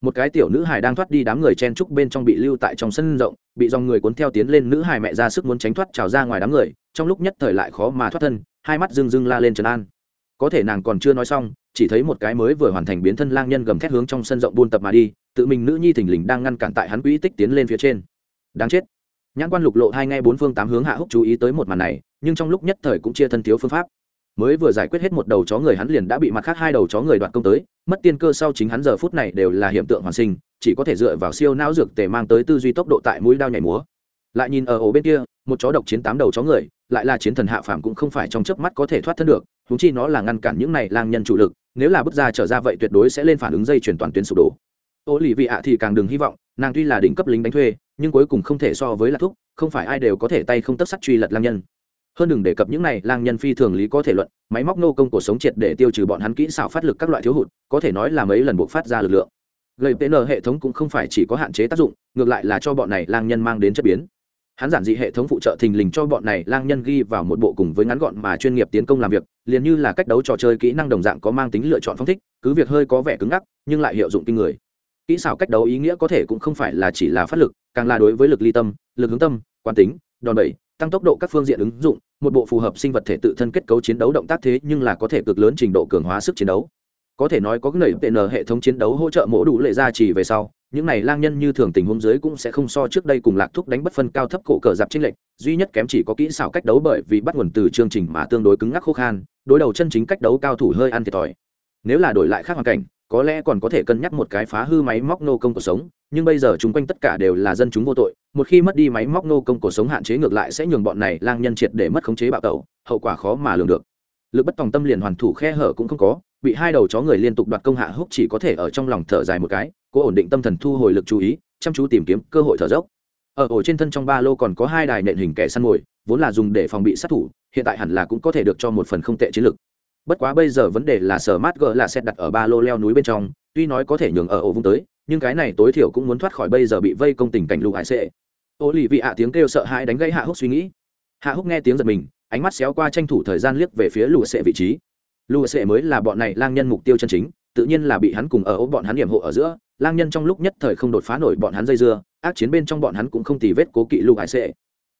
Một cái tiểu nữ hài đang thoát đi đám người chen trúc bên trong bị lưu tại trong sân rộng, bị dòng người cuốn theo tiến lên nữ hài mẹ ra sức muốn tránh thoát trào ra ngoài đám người, trong lúc nhất thời lại khó mà thoát thân, hai mắt rưng rưng la lên trấn an. Có thể nàng còn chưa nói xong, chỉ thấy một cái mới vừa hoàn thành biến thân lang nhân gầm thét hướng trong sân rộng buôn tập mà đi, tự mình nữ nhi thình lình đang ngăn cản tại hắn quỹ tích tiến lên phía trên đáng chết. Nhãn quan lục lộ hai ngay bốn phương tám hướng hạ húc chú ý tới một màn này, nhưng trong lúc nhất thời cũng chia thân thiếu phương pháp. Mới vừa giải quyết hết một đầu chó người hắn liền đã bị mặt khác hai đầu chó người đoạt công tới, mất tiên cơ sau chính hắn giờ phút này đều là hiện tượng hoàn sinh, chỉ có thể dựa vào siêu não dược tề mang tới tư duy tốc độ tại mũi đao nhảy múa. Lại nhìn ở ổ bên kia, một chó độc chiến tám đầu chó người, lại là chiến thần hạ phàm cũng không phải trong chớp mắt có thể thoát thân được húng chi nó là ngăn cản những này lang nhân chủ lực, nếu là bước ra trở ra vậy tuyệt đối sẽ lên phản ứng dây chuyển toàn tuyến sụp đổ ô lì vị ạ thì càng đừng hy vọng, nàng tuy là đỉnh cấp lính đánh thuê, nhưng cuối cùng không thể so với lạc thúc, không phải ai đều có thể tay không tất sắt truy lật lang nhân. Hơn đừng đề cập những này, lang nhân phi thường lý có thể luận, máy móc nô công cuộc sống triệt để tiêu trừ bọn hắn kỹ xảo phát lực các loại thiếu hụt, có thể nói là mấy lần buộc phát ra lực lượng. Gây tn hệ thống cũng không phải chỉ có hạn chế tác dụng, ngược lại là cho bọn này lang nhân mang đến chất biến. Hắn giản dị hệ thống phụ trợ thình lình cho bọn này lang nhân ghi vào một bộ cùng với ngắn gọn mà chuyên nghiệp tiến công làm việc, liền như là cách đấu trò chơi kỹ năng đồng dạng có mang tính lựa chọn phong thích, cứ việc hơi có vẻ cứng ngắc, nhưng lại hiệu dụng kinh người kỹ xảo cách đấu ý nghĩa có thể cũng không phải là chỉ là phát lực, càng là đối với lực ly tâm, lực hướng tâm, quán tính, đòn bẩy, tăng tốc độ các phương diện ứng dụng, một bộ phù hợp sinh vật thể tự thân kết cấu chiến đấu động tác thế nhưng là có thể cực lớn trình độ cường hóa sức chiến đấu. Có thể nói có cái nảy tn hệ thống chiến đấu hỗ trợ mổ đủ lệ ra chỉ về sau, những này lang nhân như thường tình huống dưới cũng sẽ không so trước đây cùng lạc thúc đánh bất phân cao thấp cổ cờ dạp trinh lệnh duy nhất kém chỉ có kỹ xảo cách đấu bởi vì bắt nguồn từ chương trình mà tương đối cứng ngắc khô khan, đối đầu chân chính cách đấu cao thủ hơi ăn thiệt thòi. Nếu là đổi lại khác hoàn cảnh có lẽ còn có thể cân nhắc một cái phá hư máy móc nô công cuộc sống, nhưng bây giờ chúng quanh tất cả đều là dân chúng vô tội, một khi mất đi máy móc nô công cuộc sống hạn chế ngược lại sẽ nhường bọn này lang nhân triệt để mất khống chế bạo tẩu, hậu quả khó mà lường được. Lực bất tòng tâm liền hoàn thủ khe hở cũng không có, bị hai đầu chó người liên tục đoạt công hạ húc chỉ có thể ở trong lòng thở dài một cái, cố ổn định tâm thần thu hồi lực chú ý, chăm chú tìm kiếm cơ hội thở dốc. Ở ổ trên thân trong ba lô còn có hai đài nện hình kẻ săn mồi, vốn là dùng để phòng bị sát thủ, hiện tại hẳn là cũng có thể được cho một phần không tệ chiến lực bất quá bây giờ vấn đề là sở mát gỡ là xét đặt ở ba lô leo núi bên trong, tuy nói có thể nhường ở ổ vung tới, nhưng cái này tối thiểu cũng muốn thoát khỏi bây giờ bị vây công tình cảnh lục hải sệ. Ô lì vị ạ tiếng kêu sợ hãi đánh gây hạ húc suy nghĩ. Hạ húc nghe tiếng giật mình, ánh mắt xéo qua tranh thủ thời gian liếc về phía lùa sệ vị trí. Lùa sệ mới là bọn này lang nhân mục tiêu chân chính, tự nhiên là bị hắn cùng ở ổ bọn hắn điểm hộ ở giữa, lang nhân trong lúc nhất thời không đột phá nổi bọn hắn dây dưa, ác chiến bên trong bọn hắn cũng không tì vết cố kỵ lục hải sệ.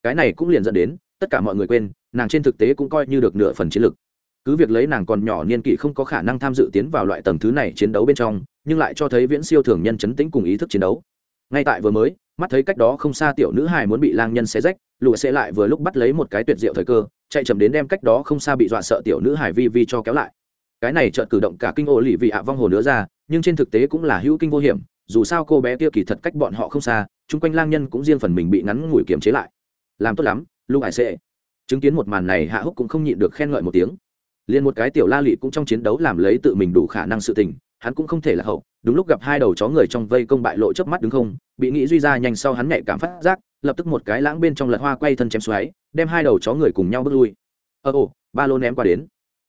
Cái này cũng liền dẫn đến, tất cả mọi người quên, nàng trên thực tế cũng coi như được nửa phần chiến lực cứ việc lấy nàng còn nhỏ niên kỷ không có khả năng tham dự tiến vào loại tầng thứ này chiến đấu bên trong, nhưng lại cho thấy viễn siêu thường nhân chấn tĩnh cùng ý thức chiến đấu. Ngay tại vừa mới, mắt thấy cách đó không xa tiểu nữ hài muốn bị lang nhân xé rách, lụa sẽ lại vừa lúc bắt lấy một cái tuyệt diệu thời cơ, chạy chậm đến đem cách đó không xa bị dọa sợ tiểu nữ hài vi vi cho kéo lại. Cái này chợt cử động cả kinh ô lì vị ạ vong hồ nữa ra, nhưng trên thực tế cũng là hữu kinh vô hiểm, dù sao cô bé kia kỳ thật cách bọn họ không xa, chung quanh lang nhân cũng riêng phần mình bị ngắn ngủi kiềm chế lại. Làm tốt lắm lục hải sẽ chứng kiến một màn này, hạ húc cũng không nhịn được khen ngợi một tiếng liền một cái tiểu la lị cũng trong chiến đấu làm lấy tự mình đủ khả năng sự tình, hắn cũng không thể là hậu. Đúng lúc gặp hai đầu chó người trong vây công bại lộ chớp mắt đứng không, bị nghĩ duy ra nhanh sau hắn nhạy cảm phát giác, lập tức một cái lãng bên trong lật hoa quay thân chém xoáy, đem hai đầu chó người cùng nhau bước lui. Ơ ồ, ba lô ném qua đến.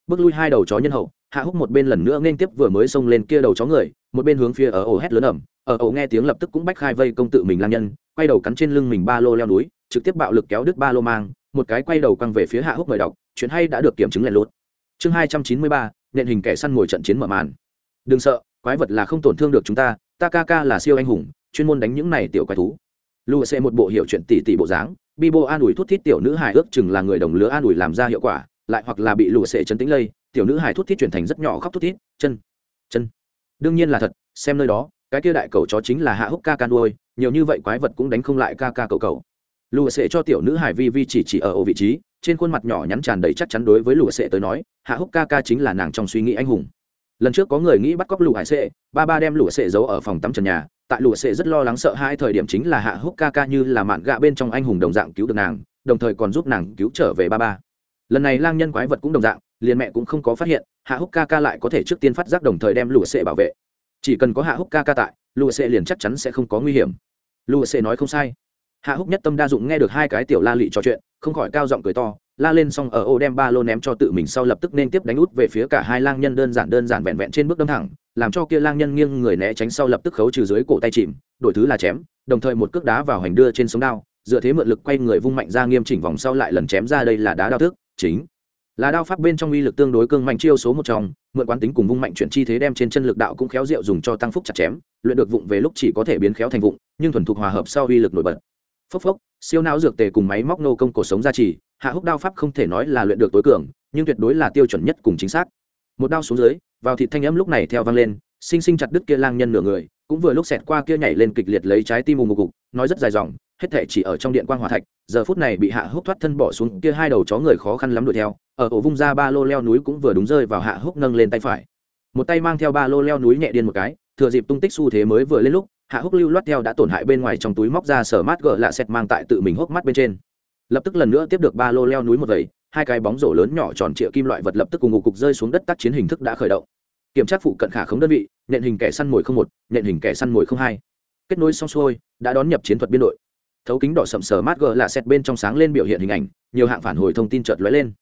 Bước lui hai đầu chó nhân hậu, hạ húc một bên lần nữa nên tiếp vừa mới xông lên kia đầu chó người, một bên hướng phía ờ ở ổ hét lớn ẩm ở ổ nghe tiếng lập tức cũng bách khai vây công tự mình lang nhân, quay đầu cắn trên lưng mình ba lô leo núi, trực tiếp bạo lực kéo đứt ba lô mang, một cái quay đầu quăng về phía hạ húc mời đọc, chuyện hay đã được kiểm chứng lẻn lút chương hai trăm chín mươi ba, nện hình kẻ săn ngồi trận chiến mở màn. Đừng sợ, quái vật là không tổn thương được chúng ta ta ca ca là siêu anh hùng, chuyên môn đánh những này tiểu quái thú. Lu sẽ một bộ hiệu chuyện tỷ tỷ bộ dáng bi bô an ủi thút thít tiểu nữ hài ước chừng là người đồng lứa an ủi làm ra hiệu quả, lại hoặc là bị lụa sẽ chấn tĩnh lây, tiểu nữ hài thút thít chuyển thành rất nhỏ khóc thút thít, chân chân. Đương nhiên là thật, xem nơi đó, cái kia đại cầu chó chính là hạ húc ca ca nuôi, nhiều như vậy quái vật cũng đánh không lại ca ca cầu cầu lùa sệ cho tiểu nữ hải vi vi chỉ chỉ ở ổ vị trí, trên khuôn mặt nhỏ nhắn tràn đầy chắc chắn đối với lùa sệ tới nói, hạ húc ca ca chính là nàng trong suy nghĩ anh hùng. Lần trước có người nghĩ bắt cóc lũ hải sệ, ba ba đem lũ sệ giấu ở phòng tắm trần nhà, tại lũ sệ rất lo lắng sợ hai thời điểm chính là hạ húc ca ca như là mạn gạ bên trong anh hùng đồng dạng cứu được nàng, đồng thời còn giúp nàng cứu trở về ba ba. Lần này lang nhân quái vật cũng đồng dạng, liền mẹ cũng không có phát hiện, hạ húc ca ca lại có thể trước tiên phát giác đồng thời đem lũ sệ bảo vệ. Chỉ cần có hạ húc ca ca tại lũ sệ liền chắc chắn sẽ không có nguy hiểm. Lũ sệ nói không sai hạ húc nhất tâm đa dụng nghe được hai cái tiểu la lị trò chuyện, không khỏi cao giọng cười to, la lên xong ở ô đem ba lô ném cho tự mình sau lập tức nên tiếp đánh út về phía cả hai lang nhân đơn giản đơn giản vẹn vẹn trên bước đâm thẳng, làm cho kia lang nhân nghiêng người né tránh sau lập tức khấu trừ dưới cổ tay chìm, đổi thứ là chém, đồng thời một cước đá vào hành đưa trên sống đao, dựa thế mượn lực quay người vung mạnh ra nghiêm chỉnh vòng sau lại lần chém ra đây là đá đao thức, chính là đao pháp bên trong uy lực tương đối cương mạnh chiêu số một trong, mượn quán tính cùng vung mạnh chuyển chi thế đem trên chân lực đạo cũng khéo diệu dùng cho tăng phúc chặt chém, luyện được vụng về lúc chỉ có thể biến khéo thành vụng, nhưng thuần thục hòa hợp sau uy lực nổi bật phốc phốc, siêu não dược tề cùng máy móc nô công cổ sống gia trì hạ húc đao pháp không thể nói là luyện được tối cường, nhưng tuyệt đối là tiêu chuẩn nhất cùng chính xác. Một đao xuống dưới, vào thịt thanh âm lúc này theo vang lên, sinh sinh chặt đứt kia lang nhân nửa người, cũng vừa lúc xẹt qua kia nhảy lên kịch liệt lấy trái tim mù một cục, nói rất dài dòng, hết thể chỉ ở trong điện quan hòa thạch, giờ phút này bị hạ húc thoát thân bỏ xuống kia hai đầu chó người khó khăn lắm đuổi theo, ở ổ vung ra ba lô leo núi cũng vừa đúng rơi vào hạ húc nâng lên tay phải một tay mang theo ba lô leo núi nhẹ điên một cái, thừa dịp tung tích xu thế mới vừa lên lúc, hạ húc lưu loát theo đã tổn hại bên ngoài trong túi móc ra sở mát gỡ lạ xẹt mang tại tự mình hốc mắt bên trên. Lập tức lần nữa tiếp được ba lô leo núi một vầy, hai cái bóng rổ lớn nhỏ tròn trịa kim loại vật lập tức cùng ngục cục rơi xuống đất tác chiến hình thức đã khởi động. Kiểm tra phụ cận khả khống đơn vị, nện hình kẻ săn mồi không một, nện hình kẻ săn mồi không hai. Kết nối xong xuôi, đã đón nhập chiến thuật biên đội. Thấu kính đỏ sậm sờ mát gờ lạ xẹt bên trong sáng lên biểu hiện hình ảnh, nhiều hạng phản hồi thông tin chợt lóe lên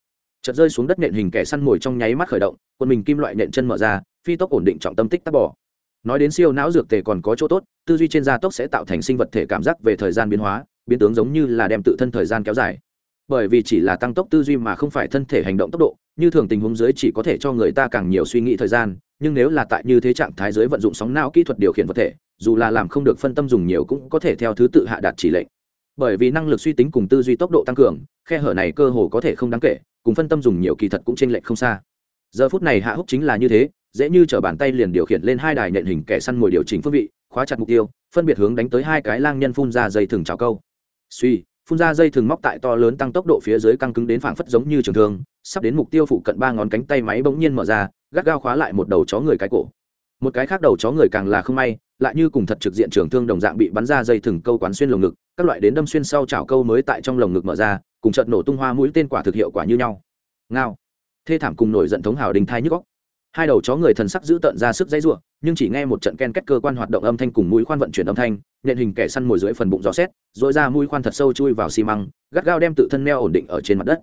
chợt rơi xuống đất nện hình kẻ săn mồi trong nháy mắt khởi động, quân mình kim loại nện chân mở ra, phi tốc ổn định trọng tâm tích tắc bỏ nói đến siêu não dược tề còn có chỗ tốt, tư duy trên gia tốc sẽ tạo thành sinh vật thể cảm giác về thời gian biến hóa, biến tướng giống như là đem tự thân thời gian kéo dài. Bởi vì chỉ là tăng tốc tư duy mà không phải thân thể hành động tốc độ, như thường tình huống dưới chỉ có thể cho người ta càng nhiều suy nghĩ thời gian, nhưng nếu là tại như thế trạng thái dưới vận dụng sóng não kỹ thuật điều khiển vật thể, dù là làm không được phân tâm dùng nhiều cũng có thể theo thứ tự hạ đạt chỉ lệnh. Bởi vì năng lực suy tính cùng tư duy tốc độ tăng cường, khe hở này cơ hồ có thể không đáng kể cùng phân tâm dùng nhiều kỳ thật cũng chênh lệch không xa. Giờ phút này hạ húc chính là như thế, dễ như t bàn tay liền điều khiển lên hai đài nện hình kẻ săn mồi điều chỉnh phương vị, khóa chặt mục tiêu, phân biệt hướng đánh tới hai cái lang nhân phun ra dây thừng trào câu. Suy phun ra dây thừng móc tại to lớn tăng tốc độ phía dưới căng cứng đến phảng phất giống như trường thương, sắp đến mục tiêu phụ cận ba ngón cánh tay máy bỗng nhiên mở ra, gắt gao khóa lại một đầu chó người cái cổ. Một cái khác đầu chó người càng là không may, lại như cùng thật trực diện trường thương đồng dạng bị bắn ra dây thừng câu quán xuyên lồng ngực, các loại đến đâm xuyên sau chảo câu mới tại trong lồng ngực mở ra cùng trận nổ tung hoa mũi tên quả thực hiệu quả như nhau. Ngao. Thê thảm cùng nổi giận thống hào đình thai nhức góc hai đầu chó người thần sắc giữ tận ra sức dãy ruộng nhưng chỉ nghe một trận ken kết cơ quan hoạt động âm thanh cùng mũi khoan vận chuyển âm thanh nhận hình kẻ săn mồi dưới phần bụng gió xét dội ra mũi khoan thật sâu chui vào xi măng gắt gao đem tự thân neo ổn định ở trên mặt đất.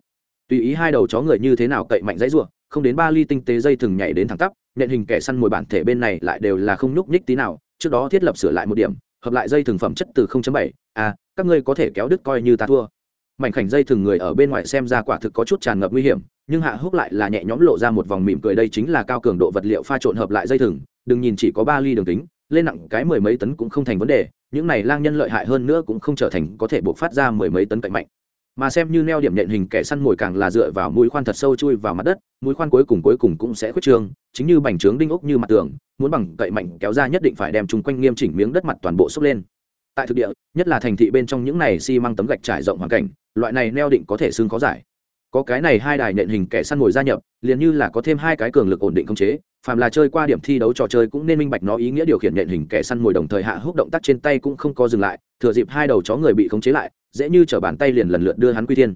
Tùy ý hai đầu chó người như thế nào cậy mạnh dãy ruộng không đến ba ly tinh tế dây thừng nhảy đến thẳng tắp nhận hình kẻ săn mồi bản thể bên này lại đều là không nhúc nhích tí nào trước đó thiết lập sửa lại một điểm hợp lại dây thừng phẩm chất từ 0.7, à các ngươi có thể kéo đứt coi như ta thua mảnh khảnh dây thừng người ở bên ngoài xem ra quả thực có chút tràn ngập nguy hiểm, nhưng hạ húc lại là nhẹ nhõm lộ ra một vòng mỉm cười, đây chính là cao cường độ vật liệu pha trộn hợp lại dây thừng, đừng nhìn chỉ có ba ly đường kính, lên nặng cái mười mấy tấn cũng không thành vấn đề, những này lang nhân lợi hại hơn nữa cũng không trở thành có thể buộc phát ra mười mấy tấn cạnh mạnh. Mà xem như neo điểm nhện hình kẻ săn mồi càng là dựa vào mũi khoan thật sâu chui vào mặt đất, mũi khoan cuối cùng cuối cùng cũng sẽ khuyết trương, chính như bành trướng đinh ốc như mặt tường, muốn bằng cậy mạnh kéo ra nhất định phải đem chung quanh nghiêm chỉnh miếng đất mặt toàn bộ xốc lên. Tại thực địa, nhất là thành thị bên trong những này xi、si、măng tấm gạch trải rộng hoàn cảnh loại này neo định có thể xương khó giải. Có cái này hai đài nện hình kẻ săn mồi gia nhập, liền như là có thêm hai cái cường lực ổn định khống chế, phàm là chơi qua điểm thi đấu trò chơi cũng nên minh bạch nó ý nghĩa điều khiển nện hình kẻ săn mồi đồng thời hạ húc động tác trên tay cũng không có dừng lại, thừa dịp hai đầu chó người bị khống chế lại, dễ như chở bàn tay liền lần lượt đưa hắn quy thiên.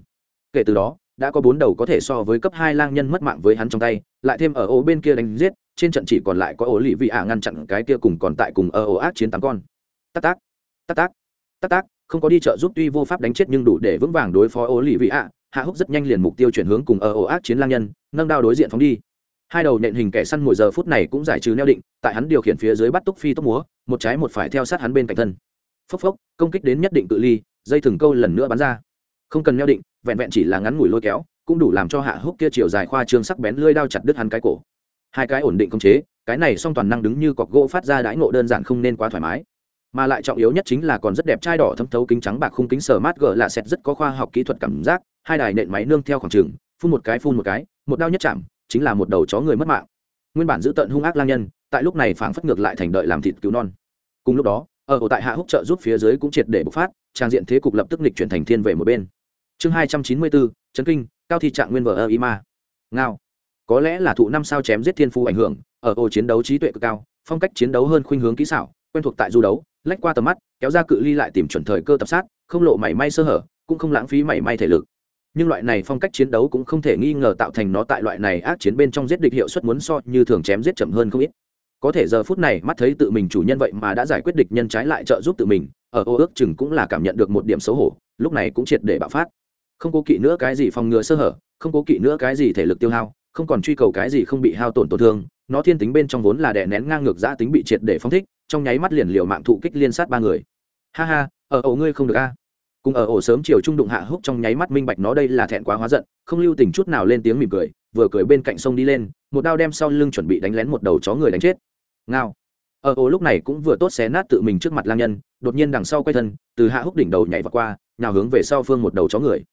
Kể từ đó, đã có bốn đầu có thể so với cấp hai lang nhân mất mạng với hắn trong tay, lại thêm ở ô bên kia đánh giết, trên trận chỉ còn lại có ổ lì vị ả ngăn chặn cái kia cùng còn tại cùng ở ổ ác chiến tám con. Tắc tác tắc tác tắc tác không có đi trợ giúp tuy vô pháp đánh chết nhưng đủ để vững vàng đối phó ô lì vị ạ hạ húc rất nhanh liền mục tiêu chuyển hướng cùng ở ổ ác chiến lang nhân, nâng đao đối diện phóng đi. Hai đầu nện hình kẻ săn mồi giờ phút này cũng giải trừ neo định, tại hắn điều khiển phía dưới bắt túc phi tốc múa, một trái một phải theo sát hắn bên cạnh thân. Phốc phốc, công kích đến nhất định cự ly, dây thừng câu lần nữa bắn ra. Không cần neo định, vẹn vẹn chỉ là ngắn ngủi lôi kéo, cũng đủ làm cho hạ húc kia chiều dài khoa trương sắc bén lưỡi đao chặt đứt hắn cái cổ. Hai cái ổn định công chế, cái này song toàn năng đứng như cọc gỗ phát ra đãi ngộ đơn giản không nên quá thoải mái mà lại trọng yếu nhất chính là còn rất đẹp trai đỏ thấm thấu kính trắng bạc khung kính sờ mát gờ lạ xẹt rất có khoa học kỹ thuật cảm giác, hai đài nện máy nương theo khoảng trường phun một cái phun một cái, một đao nhất chạm, chính là một đầu chó người mất mạng. Nguyên bản giữ tận hung ác lang nhân, tại lúc này phảng phất ngược lại thành đợi làm thịt cứu non. Cùng lúc đó, ở ổ tại hạ húc trợ giúp phía dưới cũng triệt để bộc phát, trang diện thế cục lập tức nghịch chuyển thành thiên về một bên. Chương hai trăm chín mươi bốn, chấn kinh, cao thi trạng nguyên vở ơ ima ngao. Có lẽ là thụ năm sao chém giết thiên phu ảnh hưởng, ở ổ chiến đấu trí tuệ cực cao, phong cách chiến đấu hơn khuynh hướng kỹ xảo, quen thuộc tại du đấu lách qua tầm mắt, kéo ra cự ly lại tìm chuẩn thời cơ tập sát, không lộ mảy may sơ hở, cũng không lãng phí mảy may thể lực. Nhưng loại này phong cách chiến đấu cũng không thể nghi ngờ tạo thành nó tại loại này ác chiến bên trong giết địch hiệu suất muốn so như thường chém giết chậm hơn không ít. Có thể giờ phút này mắt thấy tự mình chủ nhân vậy mà đã giải quyết địch nhân trái lại trợ giúp tự mình, ở ô ước chừng cũng là cảm nhận được một điểm xấu hổ, lúc này cũng triệt để bạo phát. Không cố kỵ nữa cái gì phòng ngừa sơ hở, không cố kỵ nữa cái gì thể lực tiêu hao không còn truy cầu cái gì không bị hao tổn tổn thương, nó thiên tính bên trong vốn là đè nén ngang ngược giã tính bị triệt để phong thích, trong nháy mắt liền liều mạng thụ kích liên sát ba người. Ha ha, ở ổ ngươi không được a. Cùng ở ổ sớm chiều trung đụng hạ húc trong nháy mắt minh bạch nó đây là thẹn quá hóa giận, không lưu tình chút nào lên tiếng mỉm cười, vừa cười bên cạnh sông đi lên, một đao đem sau lưng chuẩn bị đánh lén một đầu chó người đánh chết. Ngao. Ở ổ lúc này cũng vừa tốt xé nát tự mình trước mặt lang nhân, đột nhiên đằng sau quay thân, từ hạ húc đỉnh đầu nhảy vào qua nào hướng về sau phương một đầu chó người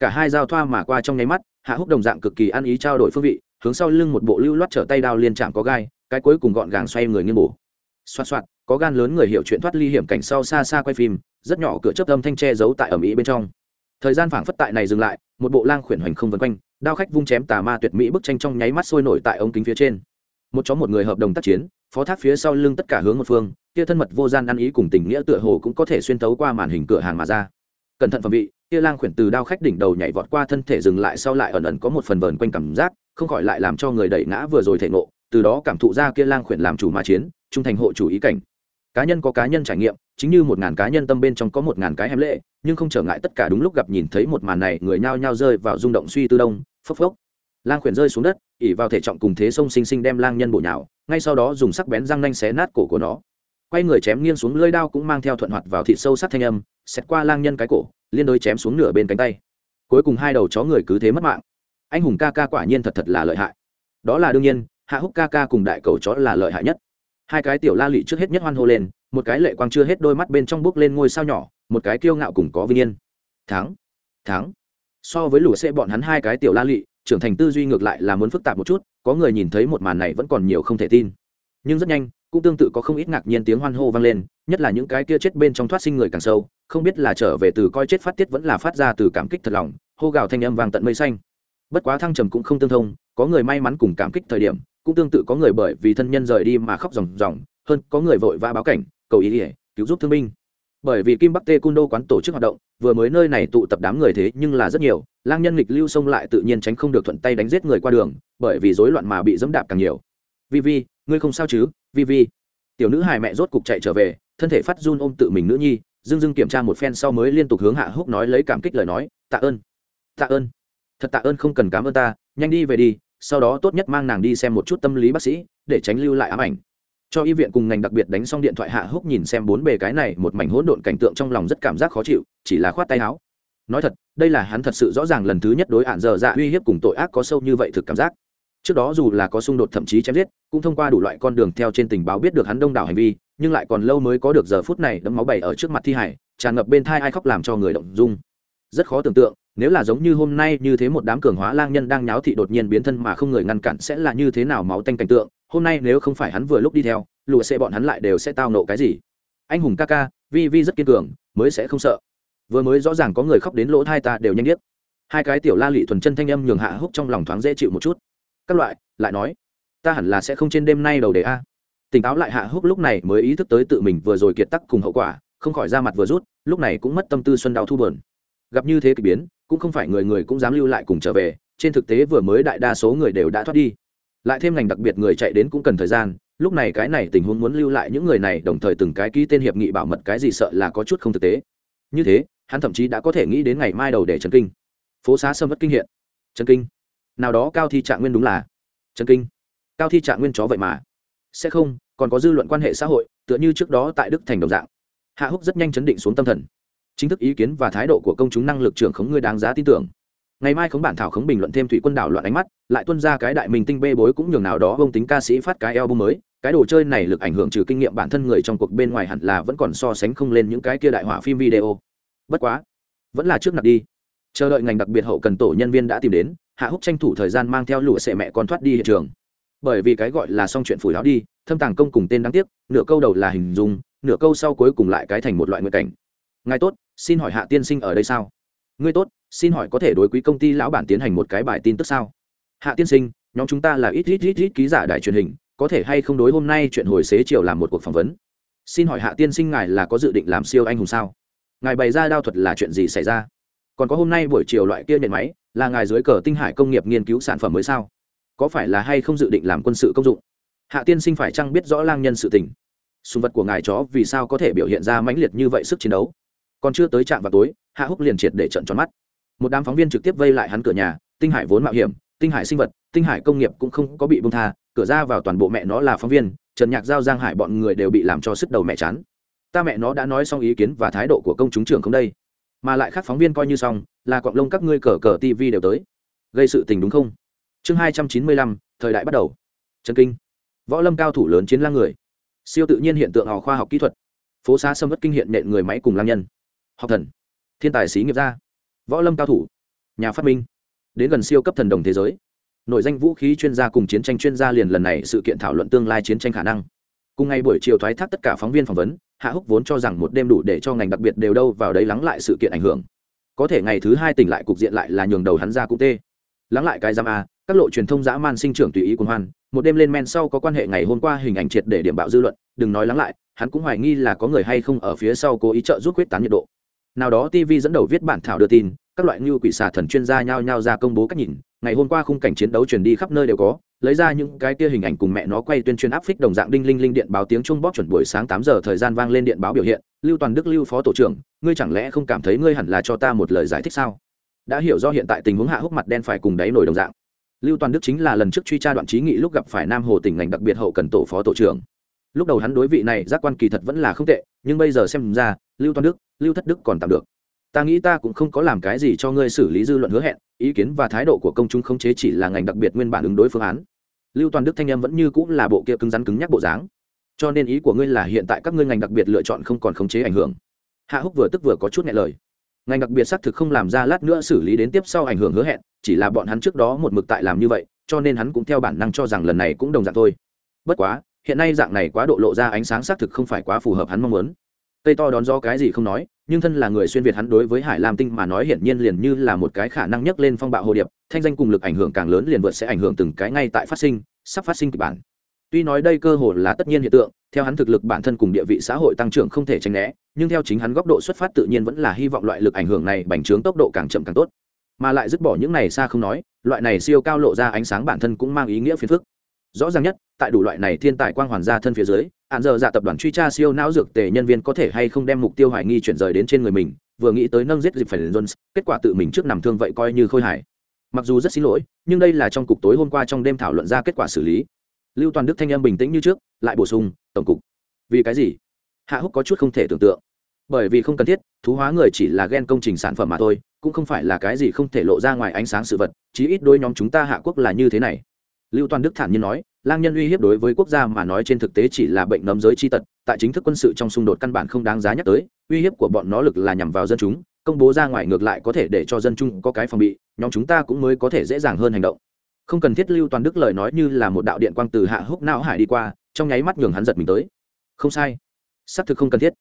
cả hai giao thoa mà qua trong nháy mắt, hạ húc đồng dạng cực kỳ ăn ý trao đổi phương vị, hướng sau lưng một bộ lưu loát trở tay đao liên chạm có gai, cái cuối cùng gọn gàng xoay người nghiêng bổ. Xoạt xoạt, có gan lớn người hiểu chuyện thoát ly hiểm cảnh sau xa xa quay phim, rất nhỏ cửa chớp âm thanh che giấu tại ẩm ý bên trong. Thời gian phảng phất tại này dừng lại, một bộ lang khuyển hoành không vân quanh, đao khách vung chém tà ma tuyệt mỹ bức tranh trong nháy mắt sôi nổi tại ống kính phía trên. Một chó một người hợp đồng tác chiến, phó thác phía sau lưng tất cả hướng một phương, kia thân mật vô gian ăn ý cùng tình nghĩa tựa hồ cũng có thể xuyên tấu qua màn hình cửa hàng mà ra. Cẩn thận phẩm vị kia lang khuyển từ đao khách đỉnh đầu nhảy vọt qua thân thể dừng lại sau lại ẩn ẩn có một phần vờn quanh cảm giác, không khỏi lại làm cho người đẩy ngã vừa rồi thể ngộ, từ đó cảm thụ ra kia lang khuyển làm chủ mà chiến, trung thành hộ chủ ý cảnh. Cá nhân có cá nhân trải nghiệm, chính như một ngàn cá nhân tâm bên trong có một ngàn cái hèm lệ, nhưng không trở ngại tất cả đúng lúc gặp nhìn thấy một màn này, người nhao nhao rơi vào rung động suy tư đông, phốc phốc. Lang khuyển rơi xuống đất, ỉ vào thể trọng cùng thế sông sinh sinh đem lang nhân bổ nhào, ngay sau đó dùng sắc bén răng nanh xé nát cổ của nó. Quay người chém nghiêng xuống lưỡi đao cũng mang theo thuận hoạt vào thịt sâu sắc thanh âm xét qua lang nhân cái cổ liên đối chém xuống nửa bên cánh tay. Cuối cùng hai đầu chó người cứ thế mất mạng. Anh hùng ca ca quả nhiên thật thật là lợi hại. Đó là đương nhiên, hạ húc ca ca cùng đại cầu chó là lợi hại nhất. Hai cái tiểu la lị trước hết nhất hoan hô lên, một cái lệ quang chưa hết đôi mắt bên trong bước lên ngôi sao nhỏ, một cái kiêu ngạo cùng có vinh yên. Thắng thắng. So với lũ xe bọn hắn hai cái tiểu la lị, trưởng thành tư duy ngược lại là muốn phức tạp một chút, có người nhìn thấy một màn này vẫn còn nhiều không thể tin nhưng rất nhanh, cũng tương tự có không ít ngạc nhiên tiếng hoan hô vang lên, nhất là những cái kia chết bên trong thoát sinh người càng sâu, không biết là trở về từ coi chết phát tiết vẫn là phát ra từ cảm kích thật lòng, hô gào thanh âm vang tận mây xanh. Bất quá thăng trầm cũng không tương thông, có người may mắn cùng cảm kích thời điểm, cũng tương tự có người bởi vì thân nhân rời đi mà khóc ròng ròng, hơn, có người vội vã báo cảnh, cầu ý ỉa cứu giúp thương binh. Bởi vì kim bắc tê cung đô quán tổ chức hoạt động, vừa mới nơi này tụ tập đám người thế nhưng là rất nhiều, lang nhân nghịch lưu xông lại tự nhiên tránh không được thuận tay đánh giết người qua đường, bởi vì rối loạn mà bị dẫm đạp càng nhiều. Vi vi ngươi không sao chứ, vi vi. Tiểu nữ hài mẹ rốt cục chạy trở về, thân thể phát run ôm tự mình nữ nhi, dưng dưng kiểm tra một phen sau mới liên tục hướng hạ húc nói lấy cảm kích lời nói, tạ ơn tạ ơn. Thật tạ ơn không cần cảm ơn ta, nhanh đi về đi, sau đó tốt nhất mang nàng đi xem một chút tâm lý bác sĩ, để tránh lưu lại ám ảnh. Cho y viện cùng ngành đặc biệt đánh xong điện thoại, hạ húc nhìn xem bốn bề cái này một mảnh hỗn độn cảnh tượng trong lòng rất cảm giác khó chịu, chỉ là khoát tay áo. Nói thật, đây là hắn thật sự rõ ràng lần thứ nhất đối hạn giờ dạ uy hiếp cùng tội ác có sâu như vậy thực cảm giác trước đó dù là có xung đột thậm chí chém giết, cũng thông qua đủ loại con đường theo trên tình báo biết được hắn đông đảo hành vi, nhưng lại còn lâu mới có được giờ phút này đấm máu bày ở trước mặt thi hải, tràn ngập bên thai ai khóc làm cho người động dung. Rất khó tưởng tượng, nếu là giống như hôm nay như thế một đám cường hóa lang nhân đang nháo thị đột nhiên biến thân mà không người ngăn cản sẽ là như thế nào máu tanh cảnh tượng, hôm nay nếu không phải hắn vừa lúc đi theo lụa xe bọn hắn lại đều sẽ tao nộ cái gì? Anh hùng ca ca, vi vi rất kiên cường, mới sẽ không sợ. Vừa mới rõ ràng có người khóc đến lỗ thai ta đều nhanh biết hai cái tiểu la lị thuần chân thanh âm nhường hạ húc trong lòng thoáng dễ chịu một chút các loại, lại nói, ta hẳn là sẽ không trên đêm nay đầu đề a. Tỉnh táo lại hạ húc lúc này mới ý thức tới tự mình vừa rồi kiệt tắc cùng hậu quả, không khỏi ra mặt vừa rút, lúc này cũng mất tâm tư xuân đau thu bờn gặp như thế k ỳ biến, cũng không phải người người cũng dám lưu lại cùng trở về, trên thực tế vừa mới đại đa số người đều đã thoát đi. Lại thêm ngành đặc biệt người chạy đến cũng cần thời gian, lúc này cái này tình huống muốn lưu lại những người này đồng thời từng cái ký tên hiệp nghị bảo mật cái gì sợ là có chút không thực tế. Như thế, hắn thậm chí đã có thể nghĩ đến ngày mai đầu để trần kinh. Phố xá sâm vất kinh hiện. Trần kinh nào đó cao thi trạng nguyên đúng là trần kinh. Cao thi trạng nguyên chó vậy mà. Sẽ không, còn có dư luận quan hệ xã hội, tựa như trước đó tại đức thành đồng dạng. Hạ húc rất nhanh chấn định xuống tâm thần. Chính thức ý kiến và thái độ của công chúng năng lực trưởng khống ngươi đáng giá tin tưởng. Ngày mai khống bản thảo khống bình luận thêm thủy quân đảo loạn ánh mắt, lại tuân ra cái đại minh tinh bê bối cũng nhường nào đó bông tính ca sĩ phát cái album mới. Cái đồ chơi này lực ảnh hưởng trừ kinh nghiệm bản thân người trong cuộc bên ngoài hẳn là vẫn còn so sánh không lên những cái kia đại họa phim video. Bất quá, vẫn là trước nạp đi. Chờ đợi ngành đặc biệt hậu cần tổ nhân viên đã tìm đến hạ húc tranh thủ thời gian mang theo lụa sệ mẹ con thoát đi hiện trường. Bởi vì cái gọi là xong chuyện phủi láo đi, thâm tàng công cùng tên đáng tiếc, nửa câu đầu là hình dung, nửa câu sau cuối cùng lại cái thành một loại nguyện cảnh. Ngài tốt, xin hỏi hạ tiên sinh ở đây sao? Ngươi tốt, xin hỏi có thể đối quý công ty lão bản tiến hành một cái bài tin tức sao? Hạ tiên sinh, nhóm chúng ta là ít ít ít ít ký giả đài truyền hình, có thể hay không đối hôm nay chuyện hồi xế chiều làm một cuộc phỏng vấn? Xin hỏi hạ tiên sinh ngài là có dự định làm siêu anh hùng sao? Ngài bày ra đao thuật là chuyện gì xảy ra? Còn có hôm nay buổi chiều loại kia nền máy, là ngài dưới cờ tinh hải công nghiệp nghiên cứu sản phẩm mới sao? Có phải là hay không dự định làm quân sự công dụng? Hạ tiên sinh phải chăng biết rõ lang nhân sự tình? Sùng vật của ngài chó vì sao có thể biểu hiện ra mãnh liệt như vậy sức chiến đấu? Còn chưa tới trạm vào tối, hạ húc liền triệt để trận tròn mắt. Một đám phóng viên trực tiếp vây lại hắn cửa nhà, tinh hải vốn mạo hiểm, tinh hải sinh vật, tinh hải công nghiệp cũng không có bị bông tha, cửa ra vào toàn bộ mẹ nó là phóng viên, trần nhạc giao giang hải bọn người đều bị làm cho sức đầu mẹ chán. Ta mẹ nó đã nói xong ý kiến và thái độ của công chúng trường không đây mà lại khác phóng viên coi như xong, là cọng lông các ngươi cờ cờ tv đều tới. Gây sự tình đúng không? Chương hai trăm chín mươi lăm, thời đại bắt đầu. Trần kinh. Võ lâm cao thủ lớn chiến lang người. Siêu tự nhiên hiện tượng hào khoa học kỹ thuật. Phố xá sâm vất kinh hiện nện người máy cùng lang nhân. Học thần. Thiên tài sĩ nghiệp gia. Võ lâm cao thủ. Nhà phát minh. Đến gần siêu cấp thần đồng thế giới. Nội danh vũ khí chuyên gia cùng chiến tranh chuyên gia liền lần này sự kiện thảo luận tương lai chiến tranh khả năng. Cùng ngày buổi chiều thoái thác tất cả phóng viên phỏng vấn hạ húc vốn cho rằng một đêm đủ để cho ngành đặc biệt đều đâu vào đấy lắng lại sự kiện ảnh hưởng. Có thể ngày thứ hai tỉnh lại cục diện lại là nhường đầu hắn ra cũng tê. Lắng lại cái giam a, các lộ truyền thông dã man sinh trưởng tùy ý quân hoan, một đêm lên men sau có quan hệ ngày hôm qua hình ảnh triệt để điểm bạo dư luận, đừng nói lắng lại, hắn cũng hoài nghi là có người hay không ở phía sau cố ý trợ giúp quyết tán nhiệt độ. Nào đó tv dẫn đầu viết bản thảo đưa tin, các loại như quỷ xà thần chuyên gia nhao nhao ra công bố cách nhìn, ngày hôm qua khung cảnh chiến đấu truyền đi khắp nơi đều có lấy ra những cái kia hình ảnh cùng mẹ nó quay tuyên truyền áp phích đồng dạng đinh linh linh điện báo tiếng trung bóp chuẩn buổi sáng tám giờ thời gian vang lên điện báo biểu hiện. Lưu toàn đức, lưu phó tổ trưởng, ngươi chẳng lẽ không cảm thấy ngươi hẳn là cho ta một lời giải thích sao? Đã hiểu do hiện tại tình huống hạ húc mặt đen phải cùng đáy nổi đồng dạng. Lưu toàn đức chính là lần trước truy tra đoạn trí nghị lúc gặp phải nam hồ tỉnh ngành đặc biệt hậu cần tổ phó tổ trưởng. Lúc đầu hắn đối vị này giác quan kỳ thật vẫn là không tệ, nhưng bây giờ xem ra, lưu toàn đức, lưu thất đức còn tạm được ta nghĩ ta cũng không có làm cái gì cho ngươi xử lý dư luận hứa hẹn, ý kiến và thái độ của công chúng khống chế chỉ là ngành đặc biệt nguyên bản ứng đối phương án. Lưu toàn đức thanh em vẫn như cũng là bộ kia cứng rắn cứng nhắc bộ dáng. Cho nên ý của ngươi là hiện tại các ngươi ngành đặc biệt lựa chọn không còn khống chế ảnh hưởng. Hạ húc vừa tức vừa có chút nghe lời. Ngành đặc biệt xác thực không làm ra lát nữa xử lý đến tiếp sau ảnh hưởng hứa hẹn, chỉ là bọn hắn trước đó một mực tại làm như vậy, cho nên hắn cũng theo bản năng cho rằng lần này cũng đồng dạng thôi. Bất quá, hiện nay dạng này quá độ lộ ra ánh sáng xác thực không phải quá phù hợp hắn mong muốn. Tây to đón do cái gì không nói nhưng thân là người xuyên việt hắn đối với hải lam tinh mà nói hiển nhiên liền như là một cái khả năng nhấc lên phong bạo hồ điệp, thanh danh cùng lực ảnh hưởng càng lớn liền vượt sẽ ảnh hưởng từng cái ngay tại phát sinh, sắp phát sinh kịch bản. Tuy nói đây cơ hội là tất nhiên hiện tượng, theo hắn thực lực bản thân cùng địa vị xã hội tăng trưởng không thể tránh né, nhưng theo chính hắn góc độ xuất phát tự nhiên vẫn là hy vọng loại lực ảnh hưởng này bành trướng tốc độ càng chậm càng tốt. Mà lại dứt bỏ những này xa không nói, loại này siêu cao lộ ra ánh sáng bản thân cũng mang ý nghĩa phiền phức. Rõ ràng nhất, tại đủ loại này thiên tài quang hoàn gia thân phía dưới hạn giờ dạ tập đoàn truy tra siêu não dược tề nhân viên có thể hay không đem mục tiêu hoài nghi chuyển rời đến trên người mình, vừa nghĩ tới nâng giết dịp phải jones, kết quả tự mình trước nằm thương vậy coi như khôi hài. Mặc dù rất xin lỗi, nhưng đây là trong cục tối hôm qua trong đêm thảo luận ra kết quả xử lý. Lưu toàn đức thanh em bình tĩnh như trước, lại bổ sung, tổng cục, vì cái gì? Hạ húc có chút không thể tưởng tượng. Bởi vì không cần thiết, thú hóa người chỉ là ghen công trình sản phẩm mà thôi, cũng không phải là cái gì không thể lộ ra ngoài ánh sáng sự vật, chí ít đôi nhóm chúng ta hạ quốc là như thế này lưu toàn đức thản nhiên nói lang nhân uy hiếp đối với quốc gia mà nói trên thực tế chỉ là bệnh nấm giới chi tật tại chính thức quân sự trong xung đột căn bản không đáng giá nhắc tới uy hiếp của bọn nó lực là nhằm vào dân chúng công bố ra ngoài ngược lại có thể để cho dân chúng có cái phòng bị nhóm chúng ta cũng mới có thể dễ dàng hơn hành động. Không cần thiết lưu toàn đức lời nói như là một đạo điện quang từ hạ húc não hải đi qua trong nháy mắt nhường hắn giật mình tới. Không sai. Xác thực không cần thiết.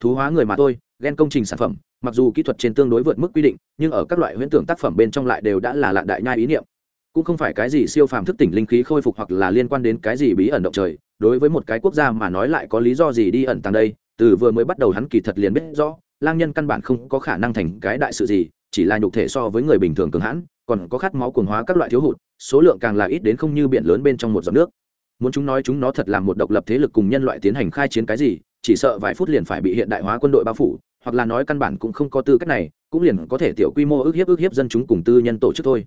Thú hóa người mà tôi, ghen công trình sản phẩm mặc dù kỹ thuật trên tương đối vượt mức quy định nhưng ở các loại huyễn tưởng tác phẩm bên trong lại đều đã là lạn đại nhai ý niệm cũng không phải cái gì siêu phàm thức tỉnh linh khí khôi phục hoặc là liên quan đến cái gì bí ẩn động trời. Đối với một cái quốc gia mà nói lại có lý do gì đi ẩn tàng đây, từ vừa mới bắt đầu hắn kỳ thật liền biết rõ, lang nhân căn bản không có khả năng thành cái đại sự gì, chỉ là nhục thể so với người bình thường cường hãn, còn có khát máu cuồng hóa các loại thiếu hụt, số lượng càng là ít đến không như biển lớn bên trong một giọt nước. Muốn chúng nói chúng nó thật là một độc lập thế lực cùng nhân loại tiến hành khai chiến cái gì, chỉ sợ vài phút liền phải bị hiện đại hóa quân đội bao phủ, hoặc là nói căn bản cũng không có tư cách này, cũng liền có thể tiểu quy mô ức hiếp ức hiếp dân chúng cùng tư nhân tổ chức thôi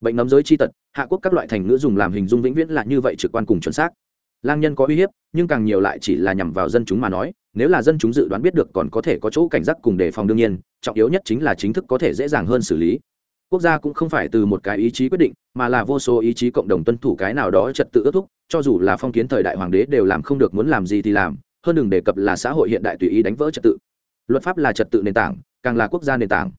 bệnh nấm giới chi tật, hạ quốc các loại thành ngữ dùng làm hình dung vĩnh viễn là như vậy trực quan cùng chuẩn xác. Lang nhân có uy hiếp, nhưng càng nhiều lại chỉ là nhằm vào dân chúng mà nói, nếu là dân chúng dự đoán biết được còn có thể có chỗ cảnh giác cùng đề phòng đương nhiên, trọng yếu nhất chính là chính thức có thể dễ dàng hơn xử lý. Quốc gia cũng không phải từ một cái ý chí quyết định, mà là vô số ý chí cộng đồng tuân thủ cái nào đó trật tự ước thúc, cho dù là phong kiến thời đại hoàng đế đều làm không được muốn làm gì thì làm, hơn đừng đề cập là xã hội hiện đại tùy ý đánh vỡ trật tự. Luật pháp là trật tự nền tảng, càng là quốc gia nền tảng.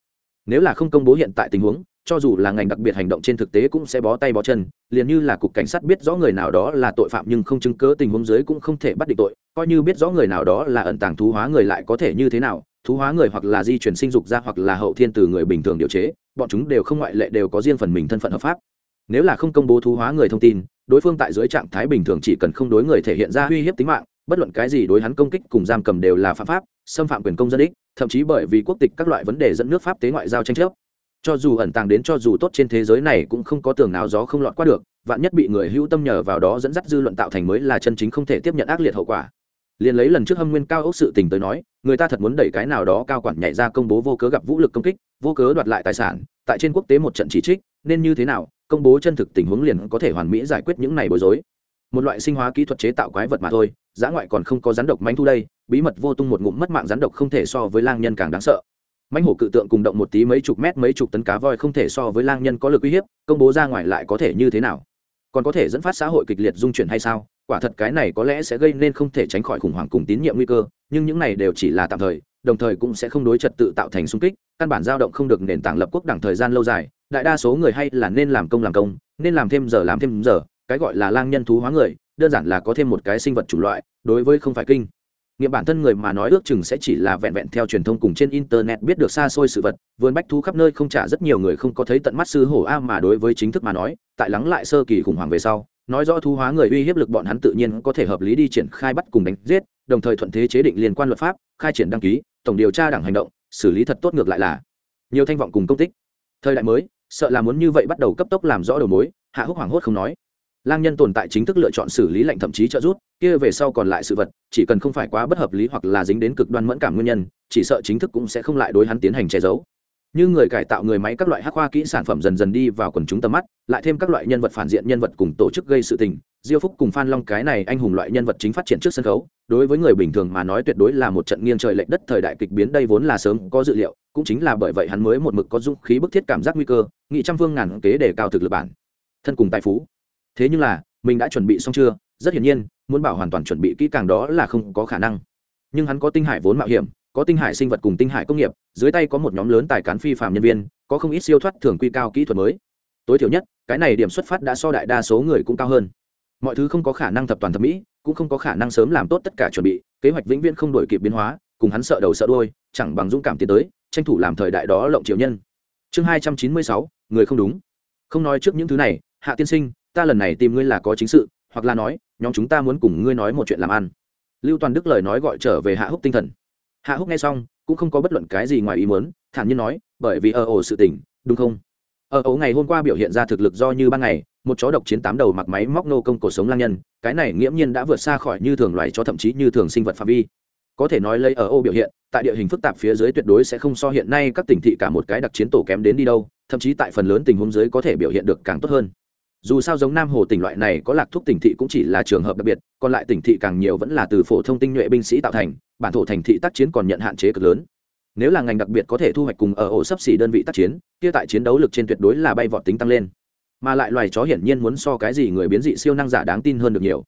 Nếu là không công bố hiện tại tình huống cho dù là ngành đặc biệt hành động trên thực tế cũng sẽ bó tay bó chân, liền như là cục cảnh sát biết rõ người nào đó là tội phạm nhưng không chứng cớ tình huống dưới cũng không thể bắt định tội, coi như biết rõ người nào đó là ẩn tàng thú hóa người lại có thể như thế nào, thú hóa người hoặc là di chuyển sinh dục ra hoặc là hậu thiên từ người bình thường điều chế, bọn chúng đều không ngoại lệ đều có riêng phần mình thân phận hợp pháp. Nếu là không công bố thú hóa người thông tin, đối phương tại dưới trạng thái bình thường chỉ cần không đối người thể hiện ra uy hiếp tính mạng, bất luận cái gì đối hắn công kích cùng giam cầm đều là phạm pháp, xâm phạm quyền công dân ích thậm chí bởi vì quốc tịch các loại vấn đề dẫn nước pháp tế ngoại giao tranh chấp cho dù ẩn tàng đến cho dù tốt trên thế giới này cũng không có tường nào gió không lọt qua được, vạn nhất bị người hữu tâm nhờ vào đó dẫn dắt dư luận tạo thành mới là chân chính không thể tiếp nhận ác liệt hậu quả. Liền lấy lần trước hâm nguyên cao ốc sự tình tới nói, người ta thật muốn đẩy cái nào đó cao quản nhảy ra công bố vô cớ gặp vũ lực công kích, vô cớ đoạt lại tài sản, tại trên quốc tế một trận chỉ trích, nên như thế nào, công bố chân thực tình huống liền có thể hoàn mỹ giải quyết những này bối rối. Một loại sinh hóa kỹ thuật chế tạo quái vật mà thôi giã ngoại còn không có rắn độc manh thu đây, bí mật vô tung một ngụm mất mạng rắn độc không thể so với lang nhân càng đáng sợ mãnh hổ cự tượng cùng động một tí mấy chục mét mấy chục tấn cá voi không thể so với lang nhân có lực uy hiếp, công bố ra ngoài lại có thể như thế nào? Còn có thể dẫn phát xã hội kịch liệt dung chuyển hay sao? Quả thật cái này có lẽ sẽ gây nên không thể tránh khỏi khủng hoảng cùng tín nhiệm nguy cơ, nhưng những này đều chỉ là tạm thời, đồng thời cũng sẽ không đối trật tự tạo thành xung kích, căn bản dao động không được nền tảng lập quốc đẳng thời gian lâu dài, đại đa số người hay là nên làm công làm công, nên làm thêm giờ làm thêm giờ, cái gọi là lang nhân thú hóa người, đơn giản là có thêm một cái sinh vật chủng loại, đối với không phải kinh nghiệm bản thân người mà nói ước chừng sẽ chỉ là vẹn vẹn theo truyền thông cùng trên internet biết được xa xôi sự vật, vườn bách thú khắp nơi không trả rất nhiều người không có thấy tận mắt sư hổ a mà đối với chính thức mà nói, tại lắng lại sơ kỳ khủng hoảng về sau, nói rõ thú hóa người uy hiếp lực bọn hắn tự nhiên có thể hợp lý đi triển khai bắt cùng đánh giết, đồng thời thuận thế chế định liên quan luật pháp, khai triển đăng ký, tổng điều tra đảng hành động, xử lý thật tốt ngược lại là nhiều thanh vọng cùng công tích. Thời đại mới, sợ là muốn như vậy bắt đầu cấp tốc làm rõ đầu mối, hạ húc hoảng hốt không nói lang nhân tồn tại chính thức lựa chọn xử lý lệnh thậm chí trợ rút kia về sau còn lại sự vật, chỉ cần không phải quá bất hợp lý hoặc là dính đến cực đoan mẫn cảm nguyên nhân, chỉ sợ chính thức cũng sẽ không lại đối hắn tiến hành che giấu. Như người cải tạo người máy các loại hắc khoa kỹ sản phẩm dần dần đi vào quần chúng tầm mắt, lại thêm các loại nhân vật phản diện nhân vật cùng tổ chức gây sự tình, diêu phúc cùng phan long cái này anh hùng loại nhân vật chính phát triển trước sân khấu, đối với người bình thường mà nói tuyệt đối là một trận nghiêng trời lệch đất thời đại kịch biến đây vốn là sớm có dự liệu, cũng chính là bởi vậy hắn mới một mực có dũng khí bức thiết cảm giác nguy cơ, nghị trăm phương ngàn kế để cao thực lực bản thân cùng tài phú thế nhưng là, mình đã chuẩn bị xong chưa? Rất hiển nhiên, muốn bảo hoàn toàn chuẩn bị kỹ càng đó là không có khả năng. Nhưng hắn có tinh hải vốn mạo hiểm, có tinh hải sinh vật cùng tinh hải công nghiệp, dưới tay có một nhóm lớn tài cán phi phạm nhân viên, có không ít siêu thoát thường quy cao kỹ thuật mới. Tối thiểu nhất, cái này điểm xuất phát đã so đại đa số người cũng cao hơn. Mọi thứ không có khả năng thập toàn thập mỹ, cũng không có khả năng sớm làm tốt tất cả chuẩn bị, kế hoạch vĩnh viễn không đổi kịp biến hóa, cùng hắn sợ đầu sợ đôi chẳng bằng dũng cảm tiến tới, tranh thủ làm thời đại đó lộng triều nhân. Chương hai trăm chín mươi sáu, người không đúng. Không nói trước những thứ này, hạ tiên sinh ta lần này tìm ngươi là có chính sự, hoặc là nói, nhóm chúng ta muốn cùng ngươi nói một chuyện làm ăn. Lưu toàn đức lời nói gọi trở về hạ húc tinh thần. Hạ húc nghe xong, cũng không có bất luận cái gì ngoài ý muốn, thản nhiên nói, bởi vì ở ổ sự tình, đúng không? Ở ổ ngày hôm qua biểu hiện ra thực lực do như ban ngày, một chó độc chiến tám đầu mặc máy móc nô công cổ sống lang nhân, cái này nghiễm nhiên đã vượt xa khỏi như thường loài cho thậm chí như thường sinh vật phạm vi. Có thể nói lấy ở ô biểu hiện, tại địa hình phức tạp phía dưới tuyệt đối sẽ không so hiện nay các tỉnh thị cả một cái đặc chiến tổ kém đến đi đâu, thậm chí tại phần lớn tình huống dưới có thể biểu hiện được càng tốt hơn dù sao giống nam hồ tỉnh loại này có lạc thuốc tỉnh thị cũng chỉ là trường hợp đặc biệt, còn lại tỉnh thị càng nhiều vẫn là từ phổ thông tinh nhuệ binh sĩ tạo thành, bản thổ thành thị tác chiến còn nhận hạn chế cực lớn. Nếu là ngành đặc biệt có thể thu hoạch cùng ở ổ sấp xỉ đơn vị tác chiến, kia tại chiến đấu lực trên tuyệt đối là bay vọt tính tăng lên. Mà lại loài chó hiển nhiên muốn so cái gì người biến dị siêu năng giả đáng tin hơn được nhiều.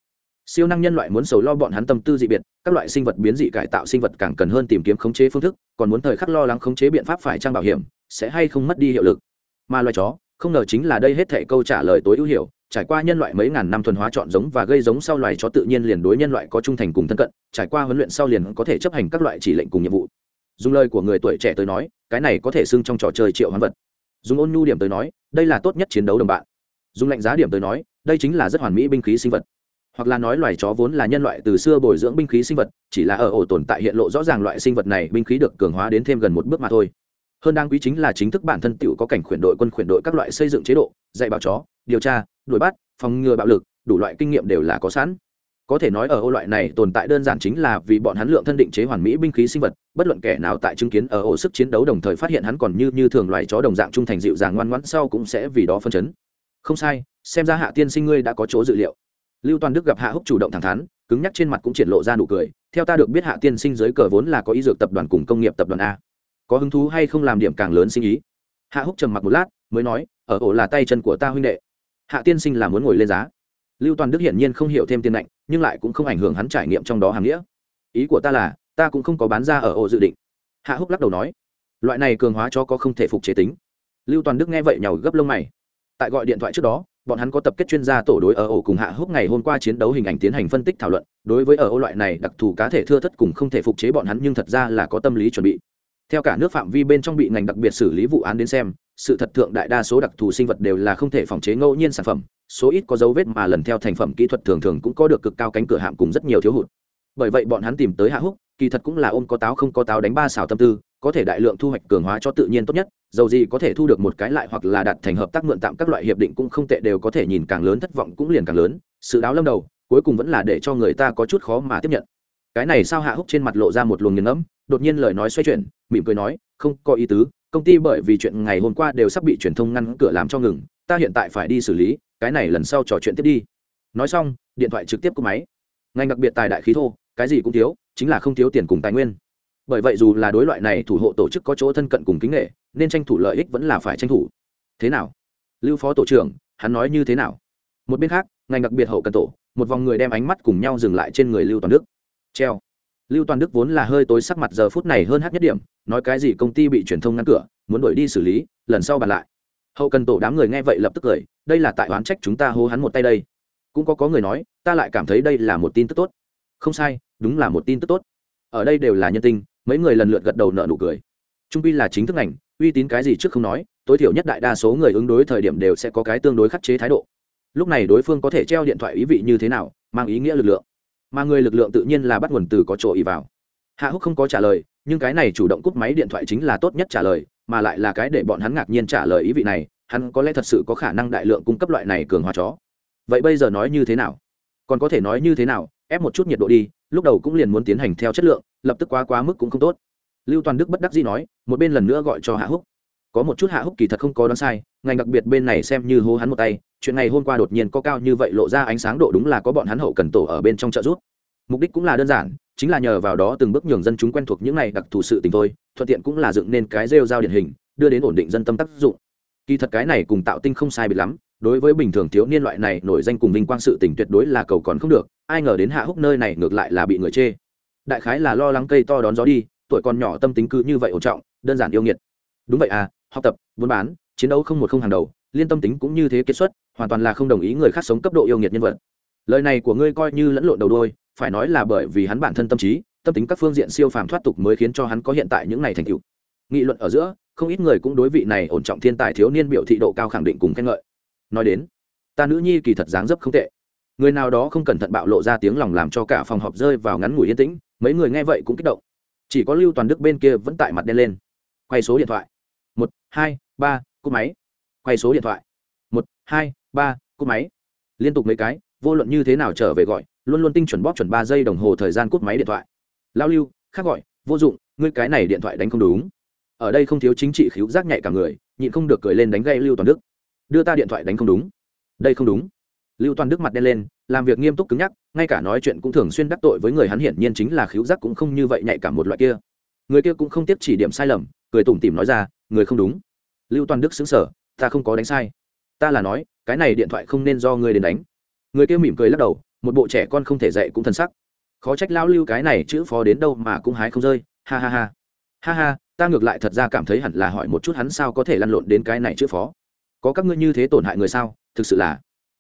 Siêu năng nhân loại muốn sầu lo bọn hắn tâm tư dị biệt, các loại sinh vật biến dị cải tạo sinh vật càng cần hơn tìm kiếm khống chế phương thức, còn muốn thời khắc lo lắng khống chế biện pháp phải trang bảo hiểm, sẽ hay không mất đi hiệu lực. Mà loài chó không ngờ chính là đây hết thệ câu trả lời tối ưu hiểu, trải qua nhân loại mấy ngàn năm thuần hóa chọn giống và gây giống sau loài chó tự nhiên liền đối nhân loại có trung thành cùng thân cận, trải qua huấn luyện sau liền có thể chấp hành các loại chỉ lệnh cùng nhiệm vụ. Dùng lời của người tuổi trẻ tới nói, cái này có thể xưng trong trò chơi triệu hoán vật. Dùng ôn nhu điểm tới nói, đây là tốt nhất chiến đấu đồng bạn. Dùng lạnh giá điểm tới nói, đây chính là rất hoàn mỹ binh khí sinh vật. Hoặc là nói loài chó vốn là nhân loại từ xưa bồi dưỡng binh khí sinh vật, chỉ là ở ổ tồn tại hiện lộ rõ ràng loại sinh vật này binh khí được cường hóa đến thêm gần một bước mà thôi hơn đáng quý chính là chính thức bản thân tựu có cảnh khuyển đội, quân khuyển đội các loại xây dựng chế độ, dạy bảo chó, điều tra, đuổi bắt, phòng ngừa bạo lực, đủ loại kinh nghiệm đều là có sẵn. Có thể nói ở ô loại này tồn tại đơn giản chính là vì bọn hắn lượng thân định chế hoàn mỹ binh khí sinh vật, bất luận kẻ nào tại chứng kiến ở ổ sức chiến đấu đồng thời phát hiện hắn còn như như thường loài chó đồng dạng trung thành dịu dàng ngoan ngoãn sau cũng sẽ vì đó phân chấn. Không sai, xem ra hạ tiên sinh ngươi đã có chỗ dự liệu. Lưu toàn đức gặp hạ húc chủ động thẳng thắn, cứng nhắc trên mặt cũng triển lộ ra nụ cười, theo ta được biết hạ tiên sinh giới cờ vốn là có ý dược tập đoàn cùng công nghiệp tập đoàn a có hứng thú hay không làm điểm càng lớn sinh ý? Hạ húc trầm mặc một lát, mới nói, ở ổ là tay chân của ta huynh đệ. Hạ tiên sinh là muốn ngồi lên giá. Lưu toàn đức hiển nhiên không hiểu thêm tiền lạnh nhưng lại cũng không ảnh hưởng hắn trải nghiệm trong đó hàm nghĩa. Ý của ta là, ta cũng không có bán ra ở ổ dự định. Hạ húc lắc đầu nói, loại này cường hóa cho có không thể phục chế tính. Lưu toàn đức nghe vậy nhàu gấp lông mày. Tại gọi điện thoại trước đó, bọn hắn có tập kết chuyên gia tổ đối ở ổ cùng hạ húc ngày hôm qua chiến đấu hình ảnh tiến hành phân tích thảo luận. Đối với ở ổ loại này đặc thù cá thể thưa thất cùng không thể phục chế bọn hắn nhưng thật ra là có tâm lý chuẩn bị theo cả nước phạm vi bên trong bị ngành đặc biệt xử lý vụ án đến xem, sự thật thượng đại đa số đặc thù sinh vật đều là không thể phòng chế ngẫu nhiên sản phẩm, số ít có dấu vết mà lần theo thành phẩm kỹ thuật thường thường cũng có được cực cao cánh cửa hạm cùng rất nhiều thiếu hụt. Bởi vậy bọn hắn tìm tới hạ húc, kỳ thật cũng là ôm có táo không có táo đánh ba xào tâm tư, có thể đại lượng thu hoạch cường hóa cho tự nhiên tốt nhất, dầu gì có thể thu được một cái lại hoặc là đạt thành hợp tác mượn tạm các loại hiệp định cũng không tệ đều có thể nhìn càng lớn thất vọng cũng liền càng lớn, sự đáo lâm đầu, cuối cùng vẫn là để cho người ta có chút khó mà tiếp nhận cái này sao hạ húc trên mặt lộ ra một luồng nghiền ngẫm, đột nhiên lời nói xoay chuyển, mỉm cười nói, không có ý tứ, công ty bởi vì chuyện ngày hôm qua đều sắp bị truyền thông ngăn cửa làm cho ngừng, ta hiện tại phải đi xử lý, cái này lần sau trò chuyện tiếp đi. Nói xong, điện thoại trực tiếp cúp máy. Ngành đặc biệt tài đại khí thô, cái gì cũng thiếu, chính là không thiếu tiền cùng tài nguyên. Bởi vậy dù là đối loại này thủ hộ tổ chức có chỗ thân cận cùng kính nghệ nên tranh thủ lợi ích vẫn là phải tranh thủ. Thế nào? Lưu phó tổ trưởng, hắn nói như thế nào? Một bên khác, ngành đặc biệt hậu cần tổ, một vòng người đem ánh mắt cùng nhau dừng lại trên người lưu toàn đức treo. Lưu toàn đức vốn là hơi tối sắc mặt giờ phút này hơn hát nhất điểm, nói cái gì công ty bị truyền thông ngăn cửa, muốn đuổi đi xử lý, lần sau bàn lại. Hậu cần tổ đám người nghe vậy lập tức cười, đây là tại oán trách chúng ta hô hắn một tay đây. Cũng có có người nói, ta lại cảm thấy đây là một tin tức tốt. Không sai, đúng là một tin tức tốt. Ở đây đều là nhân tinh mấy người lần lượt gật đầu nợ nụ cười. Trung pi là chính thức ngành, uy tín cái gì trước không nói, tối thiểu nhất đại đa số người ứng đối thời điểm đều sẽ có cái tương đối khắc chế thái độ. Lúc này đối phương có thể treo điện thoại ý vị như thế nào, mang ý nghĩa lực lượng mà người lực lượng tự nhiên là bắt nguồn từ có chỗ ý vào. Hạ húc không có trả lời, nhưng cái này chủ động cúp máy điện thoại chính là tốt nhất trả lời, mà lại là cái để bọn hắn ngạc nhiên trả lời ý vị này, hắn có lẽ thật sự có khả năng đại lượng cung cấp loại này cường hóa chó. Vậy bây giờ nói như thế nào? Còn có thể nói như thế nào? Ép một chút nhiệt độ đi, lúc đầu cũng liền muốn tiến hành theo chất lượng, lập tức quá quá mức cũng không tốt. Lưu toàn đức bất đắc dĩ nói, một bên lần nữa gọi cho hạ húc. Có một chút hạ húc kỳ thật không có đoán sai, ngành đặc biệt bên này xem như hô hắn một tay chuyện này hôm qua đột nhiên có cao như vậy lộ ra ánh sáng độ đúng là có bọn hắn hậu cần tổ ở bên trong trợ giúp. Mục đích cũng là đơn giản, chính là nhờ vào đó từng bước nhường dân chúng quen thuộc những này đặc thù sự tình thôi, thuận tiện cũng là dựng nên cái rêu giao điển hình, đưa đến ổn định dân tâm tác dụng. Kỳ thật cái này cùng tạo tinh không sai biệt lắm, đối với bình thường thiếu niên loại này nổi danh cùng vinh quang sự tình tuyệt đối là cầu còn không được, ai ngờ đến hạ húc nơi này ngược lại là bị người chê. Đại khái là lo lắng cây to đón gió đi, tuổi còn nhỏ tâm tính cứ như vậy ổn trọng, đơn giản yêu nghiệt. Đúng vậy à học tập, buôn bán, chiến đấu không một không hàng đầu, liên tâm tính cũng như thế kết xuất hoàn toàn là không đồng ý người khác sống cấp độ yêu nghiệt nhân vật. Lời này của ngươi coi như lẫn lộn đầu đôi, phải nói là bởi vì hắn bản thân tâm trí, tâm tính các phương diện siêu phàm thoát tục mới khiến cho hắn có hiện tại những này thành tựu. Nghị luận ở giữa, không ít người cũng đối vị này ổn trọng thiên tài thiếu niên biểu thị độ cao khẳng định cùng khen ngợi. Nói đến, ta nữ nhi kỳ thật dáng dấp không tệ. Người nào đó không cẩn thận bạo lộ ra tiếng lòng làm cho cả phòng họp rơi vào ngắn ngủi yên tĩnh, mấy người nghe vậy cũng kích động. Chỉ có lưu toàn đức bên kia vẫn tại mặt đen lên. Quay số điện thoại. Một, hai, ba, cúp máy. Quay số điện thoại. Một, hai ba, cúp máy. Liên tục mấy cái, vô luận như thế nào trở về gọi, luôn luôn tinh chuẩn bóp chuẩn ba giây đồng hồ thời gian cúp máy điện thoại. Lao lưu, khác gọi, vô dụng, ngươi cái này điện thoại đánh không đúng. Ở đây không thiếu chính trị khiếu giác nhạy cả người, nhịn không được cười lên đánh gây lưu toàn đức. Đưa ta điện thoại đánh không đúng. Đây không đúng. Lưu toàn đức mặt đen lên, làm việc nghiêm túc cứng nhắc, ngay cả nói chuyện cũng thường xuyên đắc tội với người hắn hiển nhiên chính là khiếu giác cũng không như vậy nhạy cả một loại kia. Người kia cũng không tiếp chỉ điểm sai lầm, cười tủm tỉm nói ra, người không đúng. Lưu toàn đức xứng sở ta không có đánh sai ta là nói, cái này điện thoại không nên do ngươi đến đánh. Người kia mỉm cười lắc đầu, một bộ trẻ con không thể dạy cũng thân sắc. Khó trách lao lưu cái này chữ phó đến đâu mà cũng hái không rơi, ha ha ha. Ha ha, ta ngược lại thật ra cảm thấy hẳn là hỏi một chút hắn sao có thể lăn lộn đến cái này chữ phó. Có các ngươi như thế tổn hại người sao? Thực sự là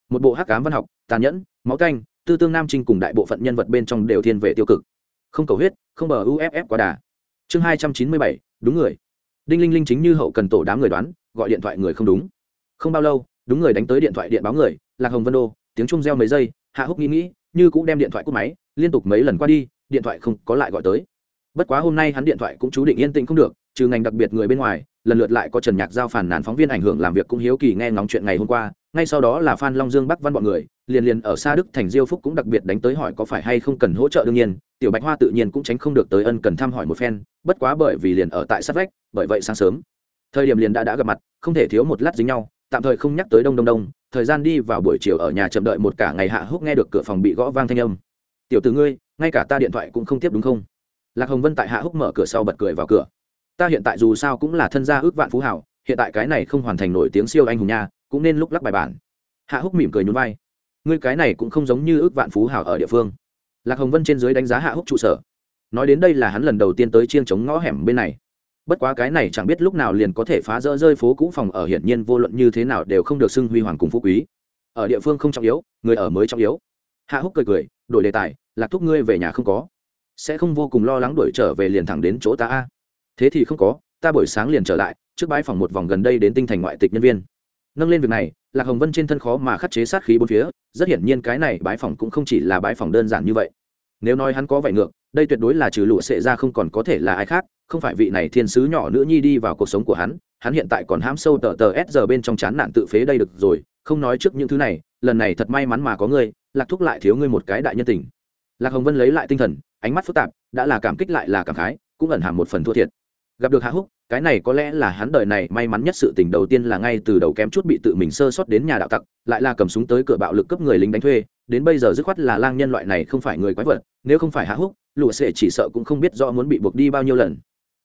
một bộ hắc cám văn học, tàn nhẫn, máu canh, tư tương nam trinh cùng đại bộ phận nhân vật bên trong đều thiên về tiêu cực. Không cầu huyết, không bờ uff quá đà. Chương hai trăm chín mươi bảy, đúng người. Đinh linh linh chính như hậu cần tổ đám người đoán, gọi điện thoại người không đúng. Không bao lâu đúng người đánh tới điện thoại điện báo người, lạc hồng vân đô, tiếng trung reo mấy giây, hạ húc nghĩ nghĩ, như cũng đem điện thoại cúp máy, liên tục mấy lần qua đi, điện thoại không có lại gọi tới. Bất quá hôm nay hắn điện thoại cũng chú định yên tĩnh không được, trừ ngành đặc biệt người bên ngoài, lần lượt lại có trần nhạc giao phản nàn phóng viên ảnh hưởng làm việc cũng hiếu kỳ nghe ngóng chuyện ngày hôm qua, ngay sau đó là phan long dương bắc văn bọn người, liền liền ở xa đức thành diêu phúc cũng đặc biệt đánh tới hỏi có phải hay không cần hỗ trợ đương nhiên, tiểu bạch hoa tự nhiên cũng tránh không được tới ân cần thăm hỏi một phen, bất quá bởi vì liền ở tại sát vách, bởi vậy sáng sớm, thời điểm liền đã đã gặp mặt, không thể thiếu một lát dính nhau tạm thời không nhắc tới đông đông đông, thời gian đi vào buổi chiều ở nhà chậm đợi một cả ngày hạ húc nghe được cửa phòng bị gõ vang thanh âm. Tiểu từ ngươi, ngay cả ta điện thoại cũng không tiếp đúng không? Lạc hồng vân tại hạ húc mở cửa sau bật cười vào cửa. Ta hiện tại dù sao cũng là thân gia ước vạn phú hảo, hiện tại cái này không hoàn thành nổi tiếng siêu anh hùng nha, cũng nên lúc lắc bài bản. Hạ húc mỉm cười nhún vai. Ngươi cái này cũng không giống như ước vạn phú hảo ở địa phương. Lạc hồng vân trên dưới đánh giá hạ húc trụ sở. Nói đến đây là hắn lần đầu tiên tới chiêng chống ngõ hẻm bên này bất quá cái này chẳng biết lúc nào liền có thể phá rỡ rơi phố cũ phòng ở hiển nhiên vô luận như thế nào đều không được xưng huy hoàng cùng phú quý. Ở địa phương không trọng yếu, người ở mới trọng yếu. Hạ húc cười cười, đổi đề tài, lạc thúc ngươi về nhà không có. Sẽ không vô cùng lo lắng đuổi trở về liền thẳng đến chỗ ta a. Thế thì không có, ta buổi sáng liền trở lại, trước bãi phòng một vòng gần đây đến tinh thành ngoại tịch nhân viên. Nâng lên việc này, lạc hồng vân trên thân khó mà khắc chế sát khí bốn phía, rất hiển nhiên cái này bãi phòng cũng không chỉ là bãi phòng đơn giản như vậy. Nếu nói hắn có vậy ngược, đây tuyệt đối là trừ lụa sệ ra không còn có thể là ai khác không phải vị này thiên sứ nhỏ nữ nhi đi vào cuộc sống của hắn hắn hiện tại còn hãm sâu tờ tờ s giờ bên trong chán nạn tự phế đây được rồi, không nói trước những thứ này, lần này thật may mắn mà có ngươi, lạc thúc lại thiếu ngươi một cái đại nhân tình. Lạc hồng vân lấy lại tinh thần, ánh mắt phức tạp, đã là cảm kích lại là cảm khái, cũng ẩn hàm một phần thua thiệt. Gặp được hạ húc, cái này có lẽ là hắn đời này may mắn nhất sự tình đầu tiên là ngay từ đầu kém chút bị tự mình sơ sót đến nhà đạo tặc, lại là cầm súng tới cửa bạo lực cấp người lính đánh thuê, đến bây giờ dứt khoát là lang nhân loại này không phải người quái vật, nếu không phải hạ húc, lụa sệ chỉ sợ cũng không biết rõ muốn bị buộc đi bao nhiêu lần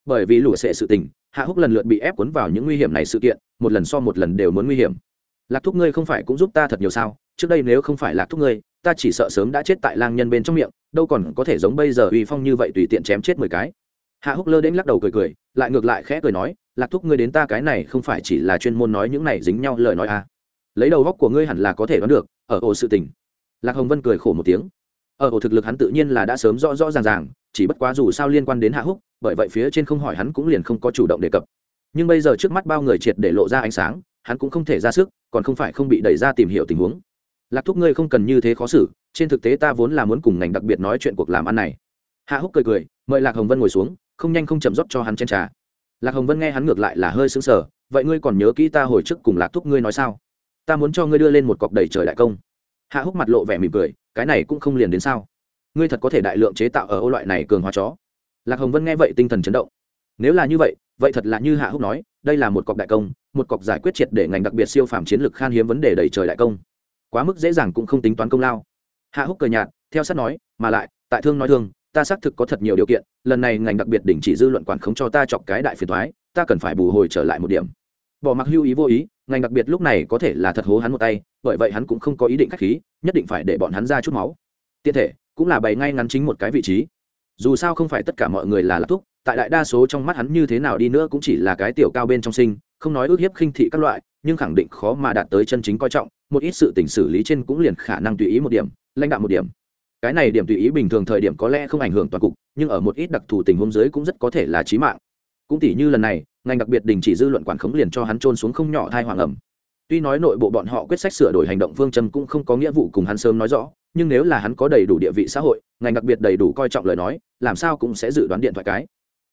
bởi vì lũ sệ sự tình, hạ húc lần lượt bị ép cuốn vào những nguy hiểm này sự kiện, một lần so một lần đều muốn nguy hiểm. Lạc thúc ngươi không phải cũng giúp ta thật nhiều sao? Trước đây nếu không phải lạc thúc ngươi, ta chỉ sợ sớm đã chết tại lang nhân bên trong miệng, đâu còn có thể giống bây giờ uy phong như vậy tùy tiện chém chết mười cái. Hạ húc lơ đến lắc đầu cười cười, lại ngược lại khẽ cười nói, lạc thúc ngươi đến ta cái này không phải chỉ là chuyên môn nói những này dính nhau lời nói à? Lấy đầu góc của ngươi hẳn là có thể đoán được, ở ổ sự tình. Lạc hồng vân cười khổ một tiếng ở ổ thực lực hắn tự nhiên là đã sớm rõ rõ ràng ràng, chỉ bất quá dù sao liên quan đến hạ húc, bởi vậy phía trên không hỏi hắn cũng liền không có chủ động đề cập. Nhưng bây giờ trước mắt bao người triệt để lộ ra ánh sáng, hắn cũng không thể ra sức, còn không phải không bị đẩy ra tìm hiểu tình huống. Lạc thúc ngươi không cần như thế khó xử, trên thực tế ta vốn là muốn cùng ngành đặc biệt nói chuyện cuộc làm ăn này. Hạ húc cười cười, mời lạc hồng vân ngồi xuống, không nhanh không chậm rót cho hắn chen trà. Lạc hồng vân nghe hắn ngược lại là hơi sững sờ, vậy ngươi còn nhớ kỹ ta hồi trước cùng lạc thúc ngươi nói sao? Ta muốn cho ngươi đưa lên một cọc đầy trời đại công. Hạ húc mặt lộ vẻ mỉm cười cái này cũng không liền đến sao? Ngươi thật có thể đại lượng chế tạo ở ô loại này cường hóa chó. Lạc hồng vân nghe vậy tinh thần chấn động. Nếu là như vậy vậy thật là như hạ húc nói, đây là một cọc đại công, một cọc giải quyết triệt để ngành đặc biệt siêu phàm chiến lược khan hiếm vấn đề đầy trời đại công. Quá mức dễ dàng cũng không tính toán công lao. Hạ húc cười nhạt, theo sát nói, mà lại, tại thương nói thương, ta xác thực có thật nhiều điều kiện, lần này ngành đặc biệt đình chỉ dư luận quản khống cho ta chọc cái đại phiền thoái ta cần phải bù hồi trở lại một điểm bỏ mặc hưu ý vô ý, ngành đặc biệt lúc này có thể là thật hố hắn một tay, bởi vậy hắn cũng không có ý định k h á c h khí, nhất định phải để bọn hắn ra chút máu. Tiện thể, cũng là bày ngay ngắn chính một cái vị trí. Dù sao không phải tất cả mọi người là lạc thúc, tại đại đa số trong mắt hắn như thế nào đi nữa cũng chỉ là cái tiểu cao bên trong sinh, không nói ước hiếp khinh thị các loại, nhưng khẳng định khó mà đạt tới chân chính coi trọng, một ít sự tình xử lý trên cũng liền khả năng tùy ý một điểm, lãnh đạo một điểm. Cái này điểm tùy ý bình thường thời điểm có lẽ không ảnh hưởng toàn cục, nhưng ở một ít đặc thù tình huống dưới cũng rất có thể là chí mạng cũng tỷ như lần này, ngành đặc biệt đình chỉ dư luận quản khống liền cho hắn trôn xuống không nhỏ thai hoàng ẩm. Tuy nói nội bộ bọn họ quyết sách sửa đổi hành động phương châm cũng không có nghĩa vụ cùng hắn sớm nói rõ, nhưng nếu là hắn có đầy đủ địa vị xã hội, ngành đặc biệt đầy đủ coi trọng lời nói, làm sao cũng sẽ dự đoán điện thoại cái.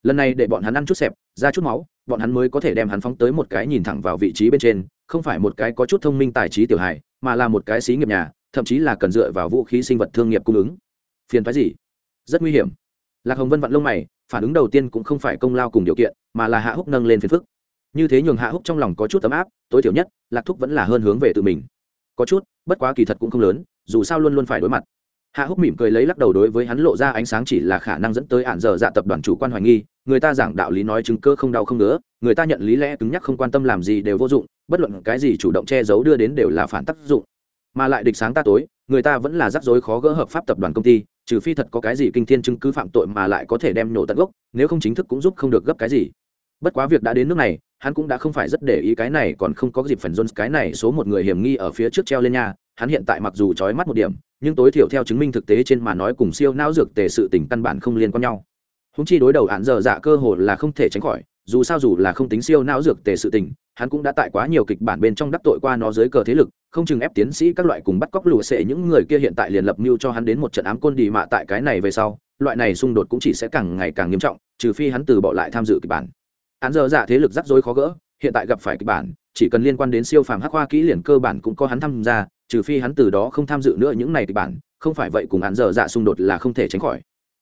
Lần này để bọn hắn ăn chút xẹp, ra chút máu, bọn hắn mới có thể đem hắn phóng tới một cái nhìn thẳng vào vị trí bên trên, không phải một cái có chút thông minh tài trí tiểu hài, mà là một cái xí nghiệp nhà, thậm chí là cần dựa vào vũ khí sinh vật thương nghiệp cung ứng. Phiền phái gì? Rất nguy hiểm lạc hồng vân vặn lông mày, phản ứng đầu tiên cũng không phải công lao cùng điều kiện, mà là hạ húc nâng lên phiền phức. Như thế nhường hạ húc trong lòng có chút ấm áp, tối thiểu nhất, lạc thúc vẫn là hơn hướng về tự mình. Có chút, bất quá kỳ thật cũng không lớn, dù sao luôn luôn phải đối mặt. Hạ húc mỉm cười lấy lắc đầu đối với hắn lộ ra ánh sáng chỉ là khả năng dẫn tới ản dở dạ tập đoàn chủ quan hoài nghi, người ta giảng đạo lý nói chứng cơ không đau không nữa người ta nhận lý lẽ cứng nhắc không quan tâm làm gì đều vô dụng, bất luận cái gì chủ động che giấu đưa đến đều là phản tác dụng mà lại địch sáng ta tối, người ta vẫn là rắc rối khó gỡ hợp pháp tập đoàn công ty, trừ phi thật có cái gì kinh thiên chứng cứ phạm tội mà lại có thể đem nổ tận gốc, nếu không chính thức cũng giúp không được gấp cái gì. Bất quá việc đã đến nước này, hắn cũng đã không phải rất để ý cái này, còn không có dịp phần jones, cái này số một người hiểm nghi ở phía trước treo lên nha, hắn hiện tại mặc dù trói mắt một điểm, nhưng tối thiểu theo chứng minh thực tế trên mà nói cùng siêu não dược tề sự tình căn bản không liên quan nhau. Húng chi đối đầu án giờ dạ cơ hồ là không thể tránh khỏi dù sao dù là không tính siêu não dược tề sự tình, hắn cũng đã tại quá nhiều kịch bản bên trong đắc tội qua nó dưới cờ thế lực, không chừng ép tiến sĩ các loại cùng bắt cóc lụa sệ những người kia hiện tại liền lập mưu cho hắn đến một trận ám côn đi mạ tại cái này về sau, loại này xung đột cũng chỉ sẽ càng ngày càng nghiêm trọng, trừ phi hắn từ bỏ lại tham dự kịch bản. Hắn giờ dạ thế lực rắc rối khó gỡ, hiện tại gặp phải kịch bản, chỉ cần liên quan đến siêu phàm hắc hoa kỹ liền cơ bản cũng có hắn tham gia, trừ phi hắn từ đó không tham dự nữa những này kịch bản, không phải vậy cùng hắn giờ dạ xung đột là không thể tránh khỏi.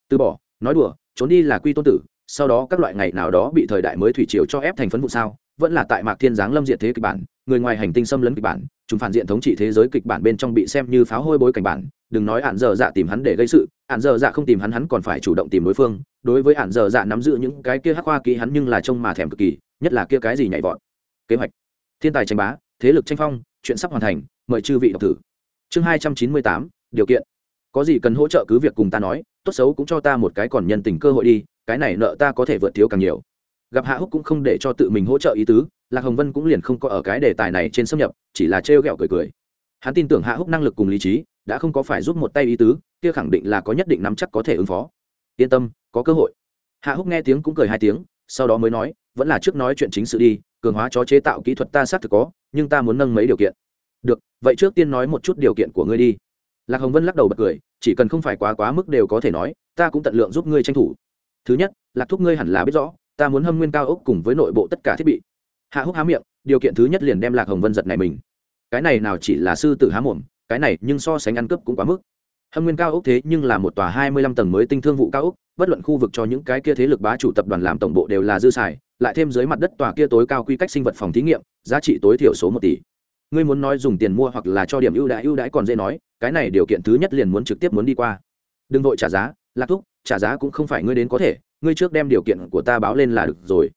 Từ bỏ, nói đùa, trốn đi là quy tôn tử sau đó các loại ngày nào đó bị thời đại mới thủy triều cho ép thành phấn vụ sao? Vẫn là tại mạc thiên giáng lâm diện thế kịch bản, người ngoài hành tinh xâm lấn kịch bản, chúng phản diện thống trị thế giới kịch bản bên trong bị xem như pháo hôi bối cảnh bản. Đừng nói ạn dở dạ tìm hắn để gây sự ạn dở dạ không tìm hắn hắn còn phải chủ động tìm đối phương. Đối với ạn dở dạ nắm giữ những cái kia hắc hoa ký hắn nhưng là trông mà thèm cực kỳ, nhất là kia cái gì nhảy vọt. Kế hoạch. Thiên tài tranh bá, thế lực tranh phong, chuyện sắp hoàn thành, mời chư vị đọc thử. Chương hai trăm chín mươi tám, điều kiện. Có gì cần hỗ trợ cứ việc cùng ta nói, tốt xấu cũng cho ta một cái còn nhân tình cơ hội đi cái này nợ ta có thể vượt thiếu càng nhiều. Gặp hạ húc cũng không để cho tự mình hỗ trợ ý tứ, lạc hồng vân cũng liền không có ở cái đề tài này trên xâm nhập, chỉ là trêu ghẹo cười cười. Hắn tin tưởng hạ húc năng lực cùng lý trí, đã không có phải giúp một tay ý tứ, kia khẳng định là có nhất định nắm chắc có thể ứng phó. Yên tâm, có cơ hội. Hạ húc nghe tiếng cũng cười hai tiếng, sau đó mới nói, vẫn là trước nói chuyện chính sự đi, cường hóa chó chế tạo kỹ thuật ta xác thực có, nhưng ta muốn nâng mấy điều kiện. Được, vậy trước tiên nói một chút điều kiện của ngươi đi. Lạc hồng vân lắc đầu bật cười, chỉ cần không phải quá quá mức đều có thể nói, ta cũng tận lượng giúp ngươi tranh thủ thứ nhất, lạc thúc ngươi hẳn là biết rõ, ta muốn hâm nguyên cao ốc cùng với nội bộ tất cả thiết bị. Hạ húc há miệng, điều kiện thứ nhất liền đem lạc hồng vân giật này mình. Cái này nào chỉ là sư tử há mồm, cái này nhưng so sánh ăn cướp cũng quá mức. Hâm nguyên cao ốc thế nhưng là một tòa hai mươi lăm tầng mới tinh thương vụ cao ốc, bất luận khu vực cho những cái kia thế lực bá chủ tập đoàn làm tổng bộ đều là dư xài, lại thêm dưới mặt đất tòa kia tối cao quy cách sinh vật phòng thí nghiệm, giá trị tối thiểu số một tỷ. Ngươi muốn nói dùng tiền mua hoặc là cho điểm ưu đãi ưu đãi còn dễ nói, cái này điều kiện thứ nhất liền muốn trực tiếp muốn đi qua. Đừng vội trả giá, lạc thúc trả giá cũng không phải ngươi đến có thể, ngươi trước đem điều kiện của ta báo lên là được rồi.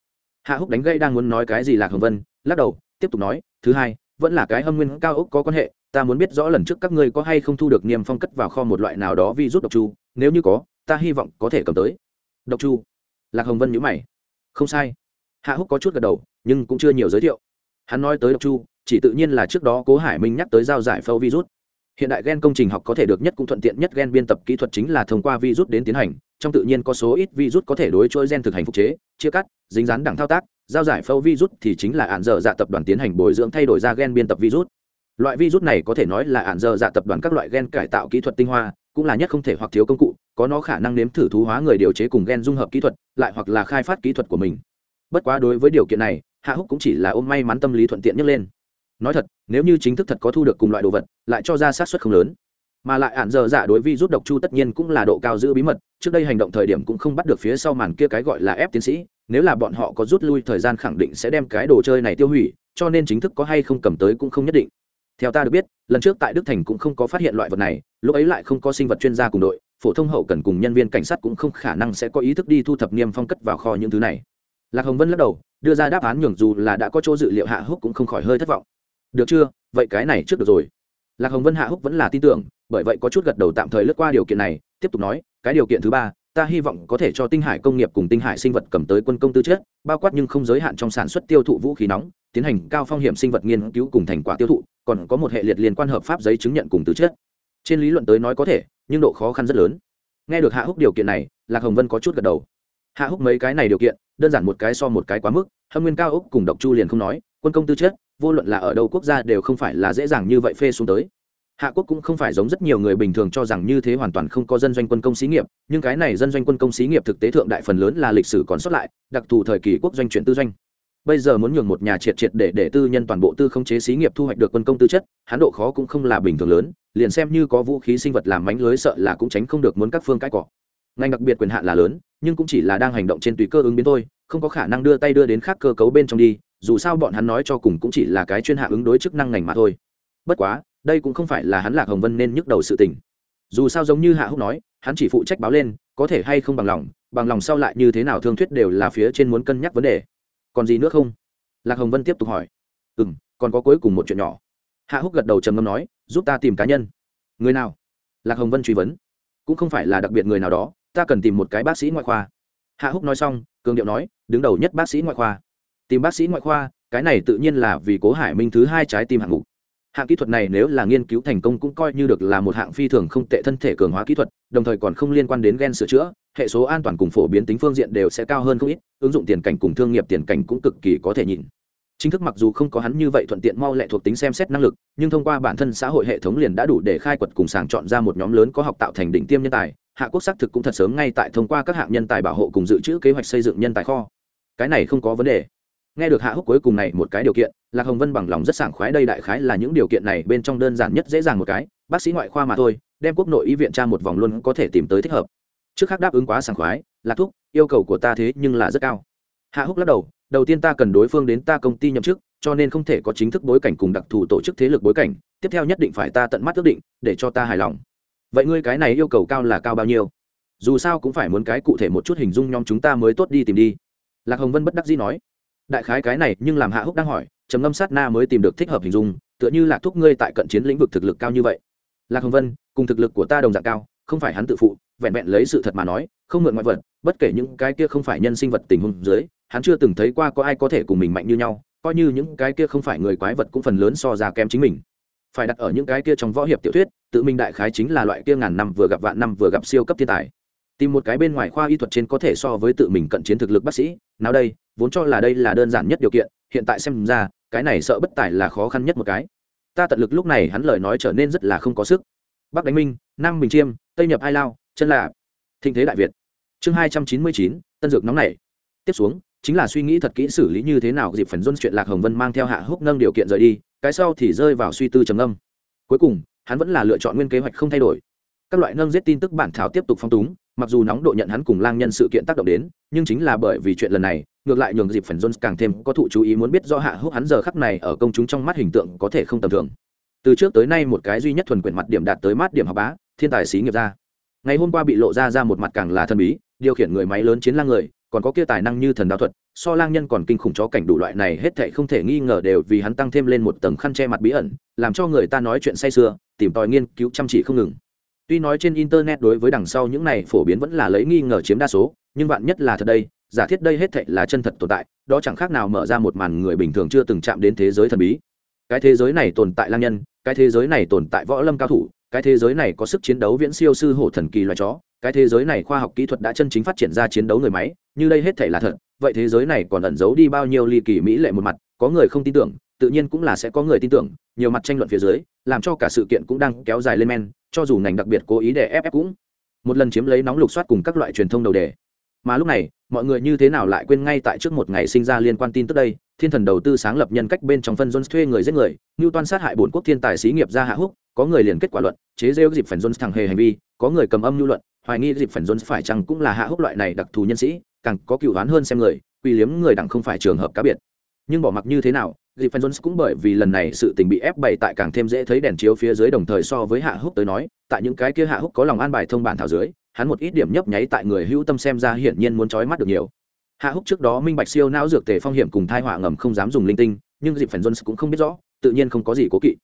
Hạ húc đánh gây đang muốn nói cái gì lạc hồng vân, lắc đầu, tiếp tục nói, thứ hai, vẫn là cái hâm nguyên cao ốc có quan hệ, ta muốn biết rõ lần trước các ngươi có hay không thu được niềm phong cất vào kho một loại nào đó vi rút độc chu, nếu như có, ta hy vọng có thể cầm tới. Độc chu? Lạc hồng vân nhữ mày. Không sai. Hạ húc có chút gật đầu, nhưng cũng chưa nhiều giới thiệu. Hắn nói tới độc chu, chỉ tự nhiên là trước đó cố hải minh nhắc tới giao giải phâu virus hiện đại gen công trình học có thể được nhất cũng thuận tiện nhất gen biên tập kỹ thuật chính là thông qua virus đến tiến hành, trong tự nhiên có số ít virus có thể đối chuỗi gen thực hành phục chế, chia cắt, dính dán đẳng thao tác, giao giải phâu virus thì chính là ạn dở dạ tập đoàn tiến hành bồi dưỡng thay đổi ra gen biên tập virus. Loại virus này có thể nói là ạn dở dạ tập đoàn các loại gen cải tạo kỹ thuật tinh hoa, cũng là nhất không thể hoặc thiếu công cụ, có nó khả năng nếm thử thú hóa người điều chế cùng gen dung hợp kỹ thuật, lại hoặc là khai phát kỹ thuật của mình. Bất quá đối với điều kiện này, hạ húc cũng chỉ là ôm may mắn tâm lý thuận tiện nhất lên nói thật, nếu như chính thức thật có thu được cùng loại đồ vật, lại cho ra sát xuất không lớn. Mà lại ạn dở dạ đối vi rút độc chu tất nhiên cũng là độ cao giữ bí mật, trước đây hành động thời điểm cũng không bắt được phía sau màn kia cái gọi là ép tiến sĩ, nếu là bọn họ có rút lui thời gian khẳng định sẽ đem cái đồ chơi này tiêu hủy, cho nên chính thức có hay không cầm tới cũng không nhất định. Theo ta được biết, lần trước tại đức thành cũng không có phát hiện loại vật này, lúc ấy lại không có sinh vật chuyên gia cùng đội, phổ thông hậu cần cùng nhân viên cảnh sát cũng không khả năng sẽ có ý thức đi thu thập niêm phong cất vào kho những thứ này. Lạc hồng vân lắc đầu, đưa ra đáp án nhường dù là đã có chỗ dự liệu hạ húc cũng không khỏi hơi thất vọng được chưa? Vậy cái này trước được rồi. Lạc hồng vân hạ húc vẫn là tin tưởng, bởi vậy có chút gật đầu tạm thời lướt qua điều kiện này, tiếp tục nói, cái điều kiện thứ ba, ta hy vọng có thể cho tinh hải công nghiệp cùng tinh hải sinh vật cầm tới quân công tư chất, bao quát nhưng không giới hạn trong sản xuất tiêu thụ vũ khí nóng, tiến hành cao phong hiểm sinh vật nghiên cứu cùng thành quả tiêu thụ, còn có một hệ liệt liên quan hợp pháp giấy chứng nhận cùng tư chất. Trên lý luận tới nói có thể, nhưng độ khó khăn rất lớn. Nghe được hạ húc điều kiện này, lạc hồng vân có chút gật đầu. Hạ húc mấy cái này điều kiện, đơn giản một cái so một cái quá mức, hâm nguyên cao úc cùng độc chu liền không nói, quân công tư chất vô luận là ở đâu quốc gia đều không phải là dễ dàng như vậy phê xuống tới. Hạ quốc cũng không phải giống rất nhiều người bình thường cho rằng như thế hoàn toàn không có dân doanh quân công xí nghiệp, nhưng cái này dân doanh quân công xí nghiệp thực tế thượng đại phần lớn là lịch sử còn sót lại, đặc thù thời kỳ quốc doanh chuyển tư doanh. Bây giờ muốn nhường một nhà triệt triệt để để tư nhân toàn bộ tư không chế xí nghiệp thu hoạch được quân công tư chất Hán độ khó cũng không là bình thường lớn, liền xem như có vũ khí sinh vật làm mánh lưới sợ là cũng tránh không được muốn các phương cãi cọ. Ngành đặc biệt quyền hạn là lớn, nhưng cũng chỉ là đang hành động trên tùy cơ ứng biến thôi, không có khả năng đưa tay đưa đến khác cơ cấu bên trong đi dù sao bọn hắn nói cho cùng cũng chỉ là cái chuyên hạ ứng đối chức năng ngành mà thôi. Bất quá, đây cũng không phải là hắn lạc hồng vân nên nhức đầu sự tình. Dù sao giống như hạ húc nói, hắn chỉ phụ trách báo lên, có thể hay không bằng lòng bằng lòng sau lại như thế nào thương thuyết đều là phía trên muốn cân nhắc vấn đề. Còn gì nữa không? Lạc hồng vân tiếp tục hỏi. Ừ m còn có cuối cùng một chuyện nhỏ. Hạ húc gật đầu trầm ngâm nói, giúp ta tìm cá nhân. Người nào? Lạc hồng vân truy vấn. Cũng không phải là đặc biệt người nào đó, ta cần tìm một cái bác sĩ ngoại khoa. Hạ húc nói xong, cường điệu nói, đứng đầu nhất bác sĩ ngoại khoa tìm bác sĩ ngoại khoa, cái này tự nhiên là vì cố hải minh thứ hai trái tim hạng mục. Hạng kỹ thuật này nếu là nghiên cứu thành công cũng coi như được là một hạng phi thường không tệ thân thể cường hóa kỹ thuật, đồng thời còn không liên quan đến gen sửa chữa, hệ số an toàn cùng phổ biến tính phương diện đều sẽ cao hơn không ít, ứng dụng tiền cảnh cùng thương nghiệp tiền cảnh cũng cực kỳ có thể nhìn. Chính thức mặc dù không có hắn như vậy thuận tiện mau lệ thuộc tính xem xét năng lực, nhưng thông qua bản thân xã hội hệ thống liền đã đủ để khai quật cùng sàng chọn ra một nhóm lớn có học tạo thành đỉnh tiêm nhân tài, hạ quốc xác thực cũng thật sớm ngay tại thông qua các hạng nhân tài bảo hộ cùng dự trữ kế hoạch xây dựng nhân tài kho. Cái này không có vấn đề nghe được hạ húc cuối cùng này một cái điều kiện, lạc hồng vân bằng lòng rất sảng khoái, đây đại khái là những điều kiện này bên trong đơn giản nhất dễ dàng một cái, bác sĩ ngoại khoa mà thôi, đem quốc nội y viện tra một vòng luôn có thể tìm tới thích hợp. Trước khác đáp ứng quá sảng khoái, lạc thúc, yêu cầu của ta thế nhưng là rất cao. Hạ húc lắc đầu đầu tiên ta cần đối phương đến ta công ty nhậm chức, cho nên không thể có chính thức bối cảnh cùng đặc thù tổ chức thế lực bối cảnh, tiếp theo nhất định phải ta tận mắt ước định, để cho ta hài lòng. Vậy ngươi cái này yêu cầu cao là cao bao nhiêu? Dù sao cũng phải muốn cái cụ thể một chút hình dung nhóm chúng ta mới tốt đi tìm đi. Lạc hồng vân bất đắc dĩ nói đại khái cái này nhưng làm hạ húc đang hỏi, trầm ngâm sát na mới tìm được thích hợp hình dung, tựa như lạc thúc ngươi tại cận chiến lĩnh vực thực lực cao như vậy. Lạc hồng vân, cùng thực lực của ta đồng dạng cao, không phải hắn tự phụ, vẹn vẹn lấy sự thật mà nói, không mượn ngoại vật, bất kể những cái kia không phải nhân sinh vật tình huống dưới, hắn chưa từng thấy qua có ai có thể cùng mình mạnh như nhau, coi như những cái kia không phải người quái vật cũng phần lớn so ra kém chính mình. Phải đặt ở những cái kia trong võ hiệp tiểu thuyết, tự mình đại khái chính là loại kia ngàn năm vừa gặp vạn năm vừa gặp siêu cấp thiên tài tìm một cái bên ngoài khoa y thuật trên có thể so với tự mình cận chiến thực lực bác sĩ. Nào đây vốn cho là đây là đơn giản nhất điều kiện hiện tại xem ra cái này sợ bất tài là khó khăn nhất một cái. Ta tận lực lúc này hắn lời nói trở nên rất là không có sức. Bắc đánh minh nam bình chiêm tây nhập hai lao chân là, thịnh thế đại việt. Chương hai trăm chín mươi chín tân dược nóng này tiếp xuống chính là suy nghĩ thật kỹ xử lý như thế nào dịp phần dôn chuyện lạc hồng vân mang theo hạ húc nâng điều kiện rời đi cái sau thì rơi vào suy tư trầm âm cuối cùng hắn vẫn là lựa chọn nguyên kế hoạch không thay đổi. Các loại nâng giết tin tức bản thảo tiếp tục phong túng mặc dù nóng độ nhận hắn cùng lang nhân sự kiện tác động đến, nhưng chính là bởi vì chuyện lần này, ngược lại nhường dịp phần jones càng thêm có thụ chú ý muốn biết do hạ húc hắn giờ khắc này ở công chúng trong mắt hình tượng có thể không tầm thường. Từ trước tới nay một cái duy nhất thuần quyển mặt điểm đạt tới mát điểm học bá, thiên tài sĩ nghiệp ra ngày hôm qua bị lộ ra ra một mặt càng là thần bí, điều khiển người máy lớn chiến lang người, còn có kia tài năng như thần đạo thuật, so lang nhân còn kinh khủng chó cảnh đủ loại này hết thệ không thể nghi ngờ đều vì hắn tăng thêm lên một tầng khăn che mặt bí ẩn, làm cho người ta nói chuyện say sưa, tìm tòi nghiên cứu chăm chỉ không ngừng tuy nói trên internet đối với đằng sau những này phổ biến vẫn là lấy nghi ngờ chiếm đa số, nhưng vạn nhất là thật đây, giả thiết đây hết thệ là chân thật tồn tại, đó chẳng khác nào mở ra một màn người bình thường chưa từng chạm đến thế giới thần bí. Cái thế giới này tồn tại lang nhân, cái thế giới này tồn tại võ lâm cao thủ, cái thế giới này có sức chiến đấu viễn siêu sư hổ thần kỳ loài chó, cái thế giới này khoa học kỹ thuật đã chân chính phát triển ra chiến đấu người máy, như đây hết thể là thật, vậy thế giới này còn ẩn giấu đi bao nhiêu ly kỳ mỹ lệ một mặt, có người không tin tưởng, tự nhiên cũng là sẽ có người tin tưởng, nhiều mặt tranh luận phía dưới, làm cho cả sự kiện cũng đang kéo dài lên men cho dù ngành đặc biệt cố ý để ép ép cũng một lần chiếm lấy nóng lục soát cùng các loại truyền thông đầu đề. Mà lúc này, mọi người như thế nào lại quên ngay tại trước một ngày sinh ra liên quan tin tức đây? Thiên thần đầu tư sáng lập nhân cách bên trong phân jones thuê người giết người như toan sát hại bốn quốc thiên tài xí nghiệp ra hạ húc, có người liền kết quả luận, chế rêu dịp phần jones thằng hề hành vi, có người cầm âm lưu luận, hoài nghi dịp phần jones phải chăng cũng là hạ húc loại này đặc thù nhân sĩ, càng có cựu đoán hơn xem người quy liếm người đẳng không phải trường hợp cá biệt. Nhưng bỏ mặc như thế nào dịp jones cũng bởi vì lần này sự tình bị ép bày tại càng thêm dễ thấy đèn chiếu phía dưới đồng thời so với hạ húc tới nói, tại những cái kia hạ húc có lòng an bài thông bản thảo dưới, hắn một ít điểm nhấp nháy tại người hữu tâm xem ra hiển nhiên muốn chói mắt được nhiều. Hạ húc trước đó minh bạch siêu não dược tề phong hiểm cùng thai họa ngầm không dám dùng linh tinh, nhưng dịp phần jones cũng không biết rõ, tự nhiên không có gì cố kỵ.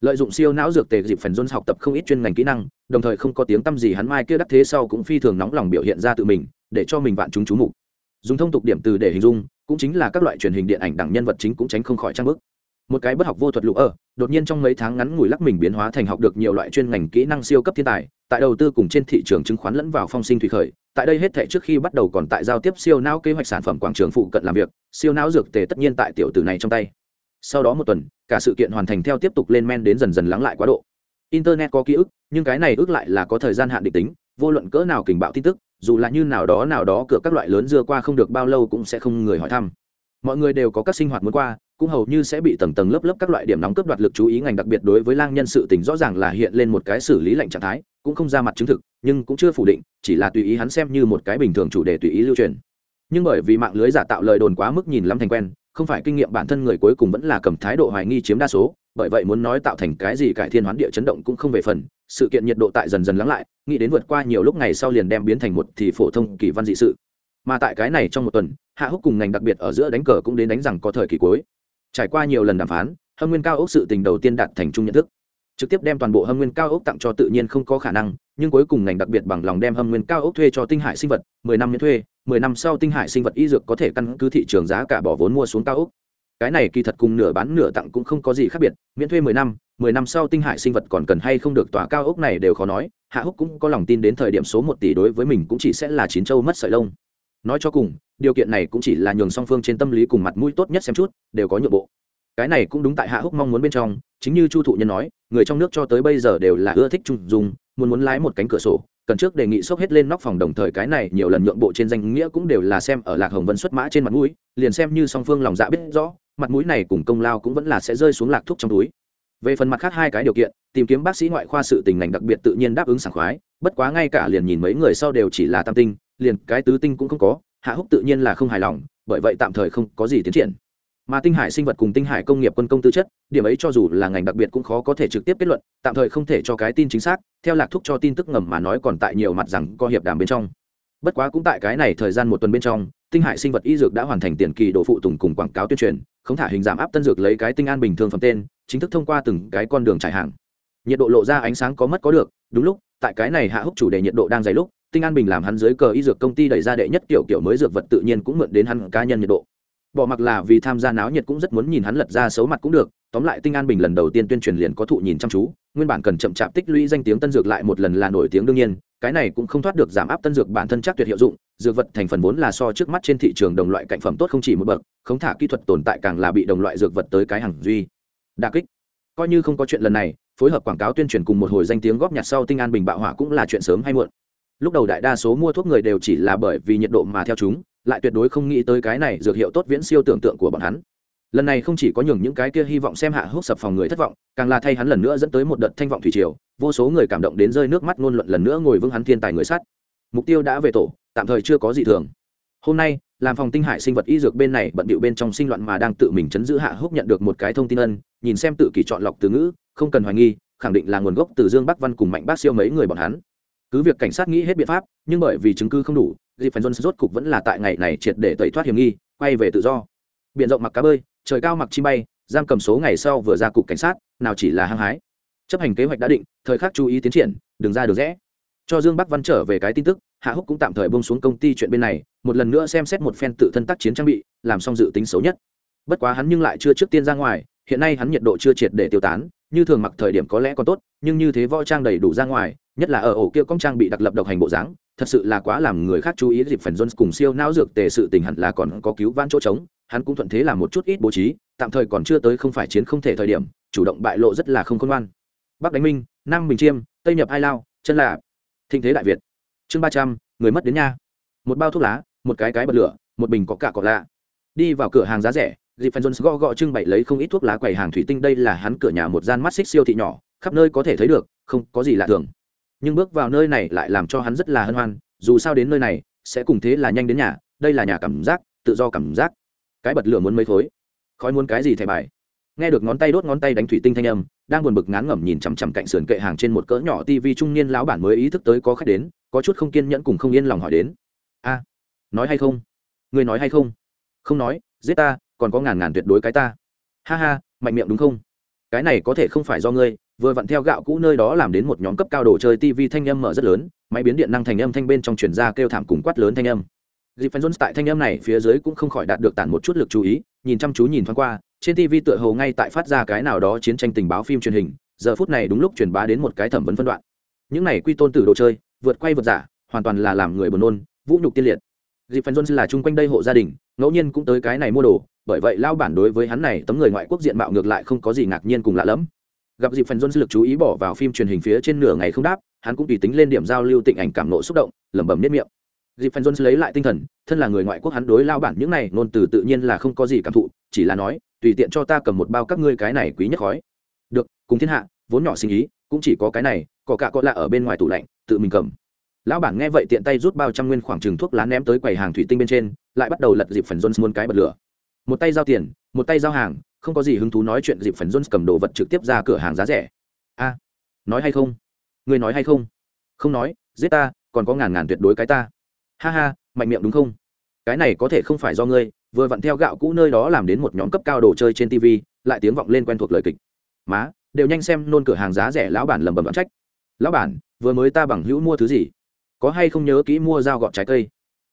Lợi dụng siêu não dược tề dịp phần dôn học tập không ít chuyên ngành kỹ năng, đồng thời không có tiếng tăm gì hắn mai kia đắc thế sau cũng phi thường nóng lòng biểu hiện ra tự mình, để cho mình vạn chúng chú mục dùng thông tục điểm từ để hình dung, cũng chính là các loại truyền hình điện ảnh đẳng nhân vật chính cũng tránh không khỏi trang bức. Một cái bất học vô thuật lũ ở, đột nhiên trong mấy tháng ngắn ngủi lắc mình biến hóa thành học được nhiều loại chuyên ngành kỹ năng siêu cấp thiên tài, tại đầu tư cùng trên thị trường chứng khoán lẫn vào phong sinh thủy khởi, tại đây hết thể trước khi bắt đầu còn tại giao tiếp siêu não kế hoạch sản phẩm quảng trường phụ cận làm việc, siêu não dược tề tất nhiên tại tiểu tử này trong tay. Sau đó một tuần, cả sự kiện hoàn thành theo tiếp tục lên men đến dần dần lắng lại quá độ. Internet có ký ức, nhưng cái này ước lại là có thời gian hạn định tính, vô luận cỡ nào kình bạo tin tức dù là như nào đó nào đó cửa các loại lớn dưa qua không được bao lâu cũng sẽ không người hỏi thăm. Mọi người đều có các sinh hoạt muốn qua, cũng hầu như sẽ bị tầng tầng lớp lớp các loại điểm nóng cướp đoạt lực chú ý ngành đặc biệt đối với lang nhân sự tình rõ ràng là hiện lên một cái xử lý lệnh trạng thái, cũng không ra mặt chứng thực, nhưng cũng chưa phủ định, chỉ là tùy ý hắn xem như một cái bình thường chủ đề tùy ý lưu truyền. Nhưng bởi vì mạng lưới giả tạo lời đồn quá mức nhìn lắm thành quen, không phải kinh nghiệm bản thân người cuối cùng vẫn là cầm thái độ hoài nghi chiếm đa số bởi vậy muốn nói tạo thành cái gì cải thiên hoán địa chấn động cũng không về phần, sự kiện nhiệt độ tại dần dần lắng lại, nghĩ đến vượt qua nhiều lúc ngày sau liền đem biến thành một thì phổ thông kỳ văn dị sự. Mà tại cái này trong một tuần, hạ húc cùng ngành đặc biệt ở giữa đánh cờ cũng đến đánh rằng có thời kỳ cuối. Trải qua nhiều lần đàm phán, hâm nguyên cao ốc sự tình đầu tiên đạt thành chung nhận thức. Trực tiếp đem toàn bộ hâm nguyên cao ốc tặng cho tự nhiên không có khả năng, nhưng cuối cùng ngành đặc biệt bằng lòng đem hâm nguyên cao ốc thuê cho tinh hải sinh vật, mười năm miễn thuê, mười năm sau tinh hải sinh vật y dược có thể căn cứ thị trường giá cả bỏ vốn mua xuống cao ốc cái này kỳ thật cùng nửa bán nửa tặng cũng không có gì khác biệt, miễn thuê mười năm mười năm sau tinh hải sinh vật còn cần hay không được tòa cao ốc này đều khó nói, hạ húc cũng có lòng tin đến thời điểm số một tỷ đối với mình cũng chỉ sẽ là chín châu mất sợi lông. Nói cho cùng, điều kiện này cũng chỉ là nhường song phương trên tâm lý cùng mặt mũi tốt nhất xem chút, đều có nhượng bộ. Cái này cũng đúng tại hạ húc mong muốn bên trong, chính như chu thụ nhân nói, người trong nước cho tới bây giờ đều là ưa thích trung dùng, muốn muốn lái một cánh cửa sổ, cần trước đề nghị xốc hết lên nóc phòng đồng thời cái này nhiều lần nhượng bộ trên danh nghĩa cũng đều là xem ở lạc hồng vân xuất mã trên mặt mũi, liền xem như song phương lòng dạ biết rõ mặt mũi này cùng công lao cũng vẫn là sẽ rơi xuống lạc thuốc trong túi. Về phần mặt khác hai cái điều kiện, tìm kiếm bác sĩ ngoại khoa sự tình ngành đặc biệt tự nhiên đáp ứng sảng khoái, bất quá ngay cả liền nhìn mấy người sau đều chỉ là tam tinh, liền cái tứ tinh cũng không có, hạ húc tự nhiên là không hài lòng, bởi vậy tạm thời không có gì tiến triển. Mà tinh hải sinh vật cùng tinh hải công nghiệp quân công tư chất, điểm ấy cho dù là ngành đặc biệt cũng khó có thể trực tiếp kết luận, tạm thời không thể cho cái tin chính xác, theo lạc thúc cho tin tức ngầm mà nói còn tại nhiều mặt rằng có hiệp đàm bên trong. Bất quá cũng tại cái này thời gian một tuần bên trong, tinh hải sinh vật y dược đã hoàn thành tiền kỳ độ phụ tùng cùng quảng cáo tuyên truyền không thả hình giảm áp tân dược lấy cái tinh an bình thường phẩm tên, chính thức thông qua từng cái con đường trải hàng. Nhiệt độ lộ ra ánh sáng có mất có được, đúng lúc, tại cái này hạ húc chủ đề nhiệt độ đang dày lúc, tinh an bình làm hắn dưới cờ y dược công ty đẩy ra đệ nhất kiểu kiểu mới dược vật tự nhiên cũng mượn đến hắn cá nhân nhiệt độ bỏ mặc là vì tham gia náo nhiệt cũng rất muốn nhìn hắn lật ra xấu mặt cũng được, tóm lại tinh an bình lần đầu tiên tuyên truyền liền có thụ nhìn chăm chú, nguyên bản cần chậm chạp tích lũy danh tiếng tân dược lại một lần là nổi tiếng đương nhiên, cái này cũng không thoát được giảm áp tân dược bản thân chắc tuyệt hiệu dụng, dược vật thành phần vốn là so trước mắt trên thị trường đồng loại cạnh phẩm tốt không chỉ một bậc không thả kỹ thuật tồn tại càng là bị đồng loại dược vật tới cái hàng duy. Đa kích. Coi như không có chuyện lần này, phối hợp quảng cáo tuyên truyền cùng một hồi danh tiếng góp nhặt sau tinh an bình bạo hỏa cũng là chuyện sớm hay muộn. Lúc đầu đại đa số mua thuốc người đều chỉ là bởi vì nhiệt độ mà theo chúng lại tuyệt đối không nghĩ tới cái này dược hiệu tốt viễn siêu tưởng tượng của bọn hắn. Lần này không chỉ có nhường những cái kia hy vọng xem hạ hốc sập phòng người thất vọng, càng là thay hắn lần nữa dẫn tới một đợt thanh vọng thủy triều, vô số người cảm động đến rơi nước mắt ngôn luận lần nữa ngồi vững hắn thiên tài người sát mục tiêu đã về tổ, tạm thời chưa có gì thường. Hôm nay, làm phòng tinh hải sinh vật y dược bên này bận bịu bên trong sinh loạn mà đang tự mình chấn giữ hạ húc nhận được một cái thông tin ân, nhìn xem tự kỷ chọn lọc từ ngữ, không cần hoài nghi, khẳng định là nguồn gốc từ dương bắc văn cùng mạnh bác siêu mấy người bọn hắn. Cứ việc cảnh sát nghĩ hết biện pháp, nhưng bởi vì chứng cứ không đủ dịp phần rốt cục vẫn là tại ngày này triệt để tẩy thoát hiểm nghi, quay về tự do. Biển rộng mặc cá bơi, trời cao mặc chim bay, giam cầm số ngày sau vừa ra cục cảnh sát, nào chỉ là hăng hái. Chấp hành kế hoạch đã định, thời khắc chú ý tiến triển, đừng ra được rẽ. Cho dương bắc văn trở về cái tin tức, hạ húc cũng tạm thời bông xuống công ty chuyện bên này, một lần nữa xem xét một phen tự thân tác chiến trang bị, làm xong dự tính xấu nhất. Bất quá hắn nhưng lại chưa trước tiên ra ngoài, hiện nay hắn nhiệt độ chưa triệt để tiêu tán như thường mặc thời điểm có lẽ còn tốt, nhưng như thế võ trang đầy đủ ra ngoài, nhất là ở ổ kia công trang bị đặc lập độc hành bộ dáng, thật sự là quá làm người khác chú ý dịp phần jones cùng siêu não dược tề sự tình hẳn là còn có cứu vãn chỗ trống, hắn cũng thuận thế làm một chút ít bố trí, tạm thời còn chưa tới không phải chiến không thể thời điểm, chủ động bại lộ rất là không khôn ngoan. Bắc đánh minh, nam bình chiêm, tây nhập ai lao, chân là thịnh thế đại việt. Chương ba trăm, người mất đến nha một bao thuốc lá, một cái cái bật lửa, một bình có cả cọc lạ. Đi vào cửa hàng giá rẻ dịp phần jones gõ gõ trưng bày lấy không ít thuốc lá quầy hàng thủy tinh, đây là hắn cửa nhà một gian mắt xích siêu thị nhỏ, khắp nơi có thể thấy được, không có gì lạ thường. Nhưng bước vào nơi này lại làm cho hắn rất là hân hoan, dù sao đến nơi này, sẽ cùng thế là nhanh đến nhà, đây là nhà cảm giác, tự do cảm giác. Cái bật lửa muốn mấy thối khói muốn cái gì thẻ bài? Nghe được ngón tay đốt ngón tay đánh thủy tinh thanh âm, đang buồn bực ngán ngẩm nhìn chằm chằm cạnh sườn kệ hàng trên một cỡ nhỏ tivi trung niên lão bản mới ý thức tới có khách đến, có chút không kiên nhẫn cùng không yên lòng hỏi đến. A, nói hay không? Người nói hay không? Không nói, giết ta còn có ngàn ngàn tuyệt đối cái ta. Ha ha, mạnh miệng đúng không? Cái này có thể không phải do ngươi, vừa vặn theo gạo cũ nơi đó làm đến một nhóm cấp cao đồ chơi tv thanh âm mở rất lớn, máy biến điện năng thành âm thanh bên trong chuyển ra kêu thảm cùng quát lớn thanh âm. Dịp phần jones tại thanh âm này phía dưới cũng không khỏi đạt được tản một chút lực chú ý, nhìn chăm chú nhìn thoáng qua, trên tv tựa hồ ngay tại phát ra cái nào đó chiến tranh tình báo phim truyền hình, giờ phút này đúng lúc truyền bá đến một cái thẩm vấn phân đoạn. Những này quy tôn tử đồ chơi, vượt quay vượt giả, hoàn toàn là làm người buồn nôn, vũ nhục tiên liệt. Dịp phần jones là chung quanh đây hộ gia đình ngẫu nhiên cũng tới cái này mua đồ, bởi vậy lao bản đối với hắn này tấm người ngoại quốc diện mạo ngược lại không có gì ngạc nhiên cùng lạ lẫm. Gặp dịp phần dư lực chú ý bỏ vào phim truyền hình phía trên nửa ngày không đáp, hắn cũng tùy tính lên điểm giao lưu tịnh ảnh cảm nộ xúc động, lẩm bẩm nếp miệng. Dịp phần dôn lấy lại tinh thần, thân là người ngoại quốc hắn đối lao bản những này, ngôn từ tự nhiên là không có gì cảm thụ, chỉ là nói, tùy tiện cho ta cầm một bao các ngươi cái này quý nhất khói. Được, cùng thiên hạ, vốn nhỏ sinh ý, cũng chỉ có cái này, có cả có lạ ở bên ngoài tủ lạnh, tự mình cầm. Lão bản nghe vậy tiện tay rút bao trăm nguyên khoảng trừng thuốc lá ném tới quầy hàng thủy tinh bên trên lại bắt đầu lật dịp phần jones muôn cái bật lửa. Một tay giao tiền, một tay giao hàng, không có gì hứng thú nói chuyện dịp phần jones cầm đồ vật trực tiếp ra cửa hàng giá rẻ. A, nói hay không? Người nói hay không? Không nói, giết ta, còn có ngàn ngàn tuyệt đối cái ta. Ha ha, mạnh miệng đúng không? Cái này có thể không phải do ngươi, vừa vặn theo gạo cũ nơi đó làm đến một nhóm cấp cao đồ chơi trên tv lại tiếng vọng lên quen thuộc lời kịch. Má, đều nhanh xem nôn cửa hàng giá rẻ lão bản lầm bầm đoán trách. Lão bản, vừa mới ta bằng hữu mua thứ gì? Có hay không nhớ kỹ mua dao gọt trái cây?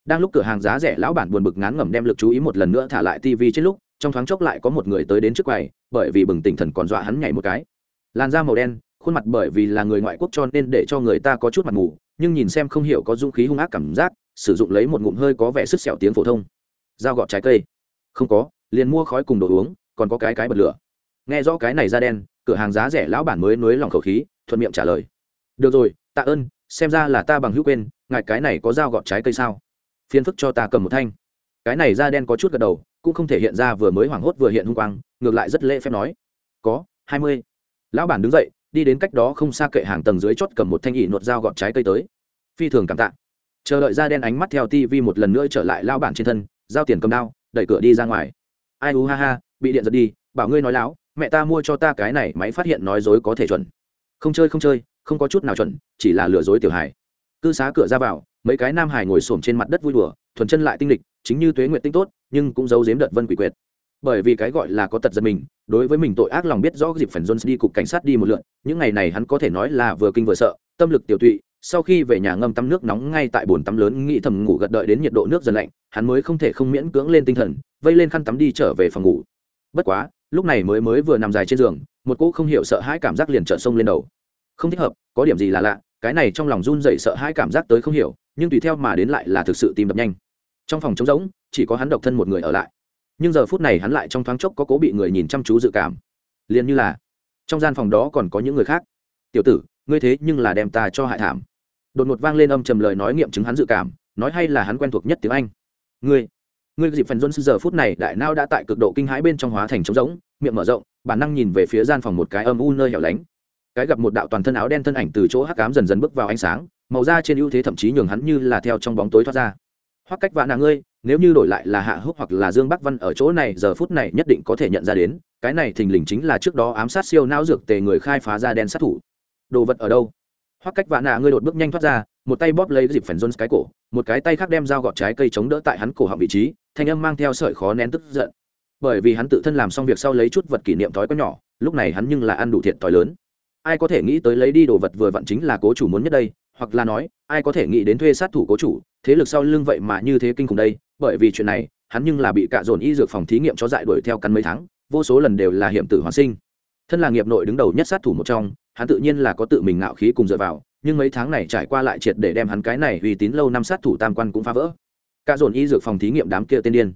Đang lúc cửa hàng giá rẻ lão bản buồn bực ngán ngẩm đem lực chú ý một lần nữa thả lại tv trên lúc, trong thoáng chốc lại có một người tới đến trước quầy, bởi vì bừng tỉnh thần còn dọa hắn nhảy một cái. Làn da màu đen, khuôn mặt bởi vì là người ngoại quốc cho nên để cho người ta có chút mặt mù, nhưng nhìn xem không hiểu có dũng khí hung ác cảm giác, sử dụng lấy một ngụm hơi có vẻ sức sẹo tiếng phổ thông. Dao gọt trái cây. Không có, liền mua khói cùng đồ uống, còn có cái cái bật lửa. Nghe rõ cái này da đen, cửa hàng giá rẻ lão bản mới nối lòng khẩu khí, thuận miệng trả lời. Được rồi, tạ ơn, xem ra là ta bằng hữu quên, ngài cái này có dao gọt trái cây sao? Phiền phức cho ta cầm một thanh. Cái này da đen có chút gật đầu, cũng không thể hiện ra vừa mới hoảng hốt vừa hiện hung quang, ngược lại rất lễ phép nói. Có, hai mươi. Lão bản đứng dậy, đi đến cách đó không xa kệ hàng tầng dưới chót cầm một thanh ỉ nuột dao gọt trái cây tới. Phi thường cảm tạ. Chờ đợi da đen ánh mắt theo tv một lần nữa trở lại lao bản trên thân, giao tiền cầm đao, đẩy cửa đi ra ngoài. Ai u ha ha, bị điện giật đi, bảo ngươi nói láo, mẹ ta mua cho ta cái này máy phát hiện nói dối có thể chuẩn. Không chơi không chơi, không có chút nào chuẩn, chỉ là lừa dối tiểu hải cư xá cửa ra vào mấy cái nam hải ngồi xổm trên mặt đất vui đùa, thuần chân lại tinh lịch, chính như tuế nguyện tinh tốt, nhưng cũng giấu giếm đợt vân quỷ quyệt. Bởi vì cái gọi là có tật giật mình, đối với mình tội ác lòng biết rõ dịp phần jones đi cục cảnh sát đi một lượn, những ngày này hắn có thể nói là vừa kinh vừa sợ, tâm lực tiểu tụy, sau khi về nhà ngâm tắm nước nóng ngay tại bồn tắm lớn, nghĩ thầm ngủ gật đợi đến nhiệt độ nước dần lạnh, hắn mới không thể không miễn cưỡng lên tinh thần, vây lên khăn tắm đi trở về phòng ngủ. Bất quá, lúc này mới mới vừa nằm dài trên giường, một cô không hiểu sợ hãi cảm giác liền trợn sông lên đầu. Không thích hợp, có điểm gì là lạ, cái này trong lòng run dậy sợ hãi cảm giác tới không hiểu nhưng tùy theo mà đến lại là thực sự tìm đập nhanh. Trong phòng trống rỗng, chỉ có hắn độc thân một người ở lại. Nhưng giờ phút này hắn lại trong thoáng chốc có cố bị người nhìn chăm chú dự cảm. Liền như là, trong gian phòng đó còn có những người khác. Tiểu tử, ngươi thế nhưng là đem ta cho hại thảm. Đột ngột vang lên âm trầm lời nói nghiệm chứng hắn dự cảm, nói hay là hắn quen thuộc nhất tiếng anh. Ngươi ngươi dịp phần jones giờ phút này đại nao đã tại cực độ kinh hãi bên trong hóa thành trống rỗng, miệng mở rộng, bản năng nhìn về phía gian phòng một cái âm u nơi hẻo lánh. Cái gặp một đạo toàn thân áo đen thân ảnh từ chỗ hắc cám dần dần bước vào ánh sáng màu da trên ưu thế thậm chí nhường hắn như là theo trong bóng tối thoát ra. Hoặc cách vạn nàng ngươi, nếu như đổi lại là hạ húc hoặc là dương bắc văn ở chỗ này, giờ phút này nhất định có thể nhận ra đến, cái này thình lình chính là trước đó ám sát siêu não dược tề người khai phá ra đen sát thủ. Đồ vật ở đâu? Hoặc cách vạn nạ ngươi đột bước nhanh thoát ra, một tay bóp lấy dịp phần jones cái cổ, một cái tay khác đem dao gọt trái cây chống đỡ tại hắn cổ họng vị trí, thanh âm mang theo sợi khó nén tức giận. Bởi vì hắn tự thân làm xong việc sau lấy chút vật kỷ niệm thói có nhỏ, lúc này hắn nhưng là ăn đủ thiệt thòi lớn. Ai có thể nghĩ tới lấy đi đồ vật vừa vặn chính là cố chủ muốn nhất đây hoặc là nói, ai có thể nghĩ đến thuê sát thủ cố chủ, thế lực sau lưng vậy mà như thế kinh khủng đây, bởi vì chuyện này, hắn nhưng là bị cạ dồn y dược phòng thí nghiệm cho dại đuổi theo cắn mấy tháng, vô số lần đều là hiểm tử hoàn sinh. Thân là nghiệp nội đứng đầu nhất sát thủ một trong, hắn tự nhiên là có tự mình ngạo khí cùng dựa vào, nhưng mấy tháng này trải qua lại triệt để đem hắn cái này uy tín lâu năm sát thủ tam quan cũng phá vỡ. Cạ dồn y dược phòng thí nghiệm đám kia tên điên.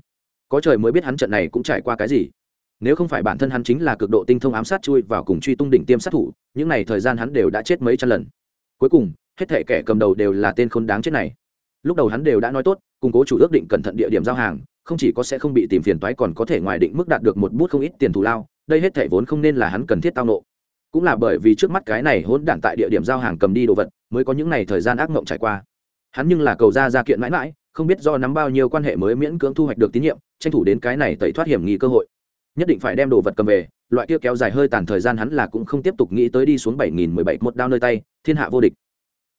Có trời mới biết hắn trận này cũng trải qua cái gì. Nếu không phải bản thân hắn chính là cực độ tinh thông ám sát chui vào cùng truy tung đỉnh tiêm sát thủ, những n à y thời gian hắn đều đã chết mấy trăm lần. Cuối cùng hết thể kẻ cầm đầu đều là tên khốn đáng chết này. Lúc đầu hắn đều đã nói tốt, cùng cố chủ ước định cẩn thận địa điểm giao hàng, không chỉ có sẽ không bị tìm phiền toái còn có thể ngoài định mức đạt được một bút không ít tiền thù lao, đây hết thể vốn không nên là hắn cần thiết tao nộ. Cũng là bởi vì trước mắt cái này hỗn đản tại địa điểm giao hàng cầm đi đồ vật, mới có những ngày thời gian ác mộng trải qua. Hắn nhưng là cầu ra ra kiện mãi mãi, không biết do nắm bao nhiêu quan hệ mới miễn cưỡng thu hoạch được tín nhiệm, tranh thủ đến cái này tẩy thoát hiểm nghi cơ hội. Nhất định phải đem đồ vật cầm về, loại kia kéo dài hơi tàn thời gian hắn là cũng không tiếp tục nghĩ tới đi xuống bảy nghìn mười bảy một đao nơi tay, thiên hạ vô địch.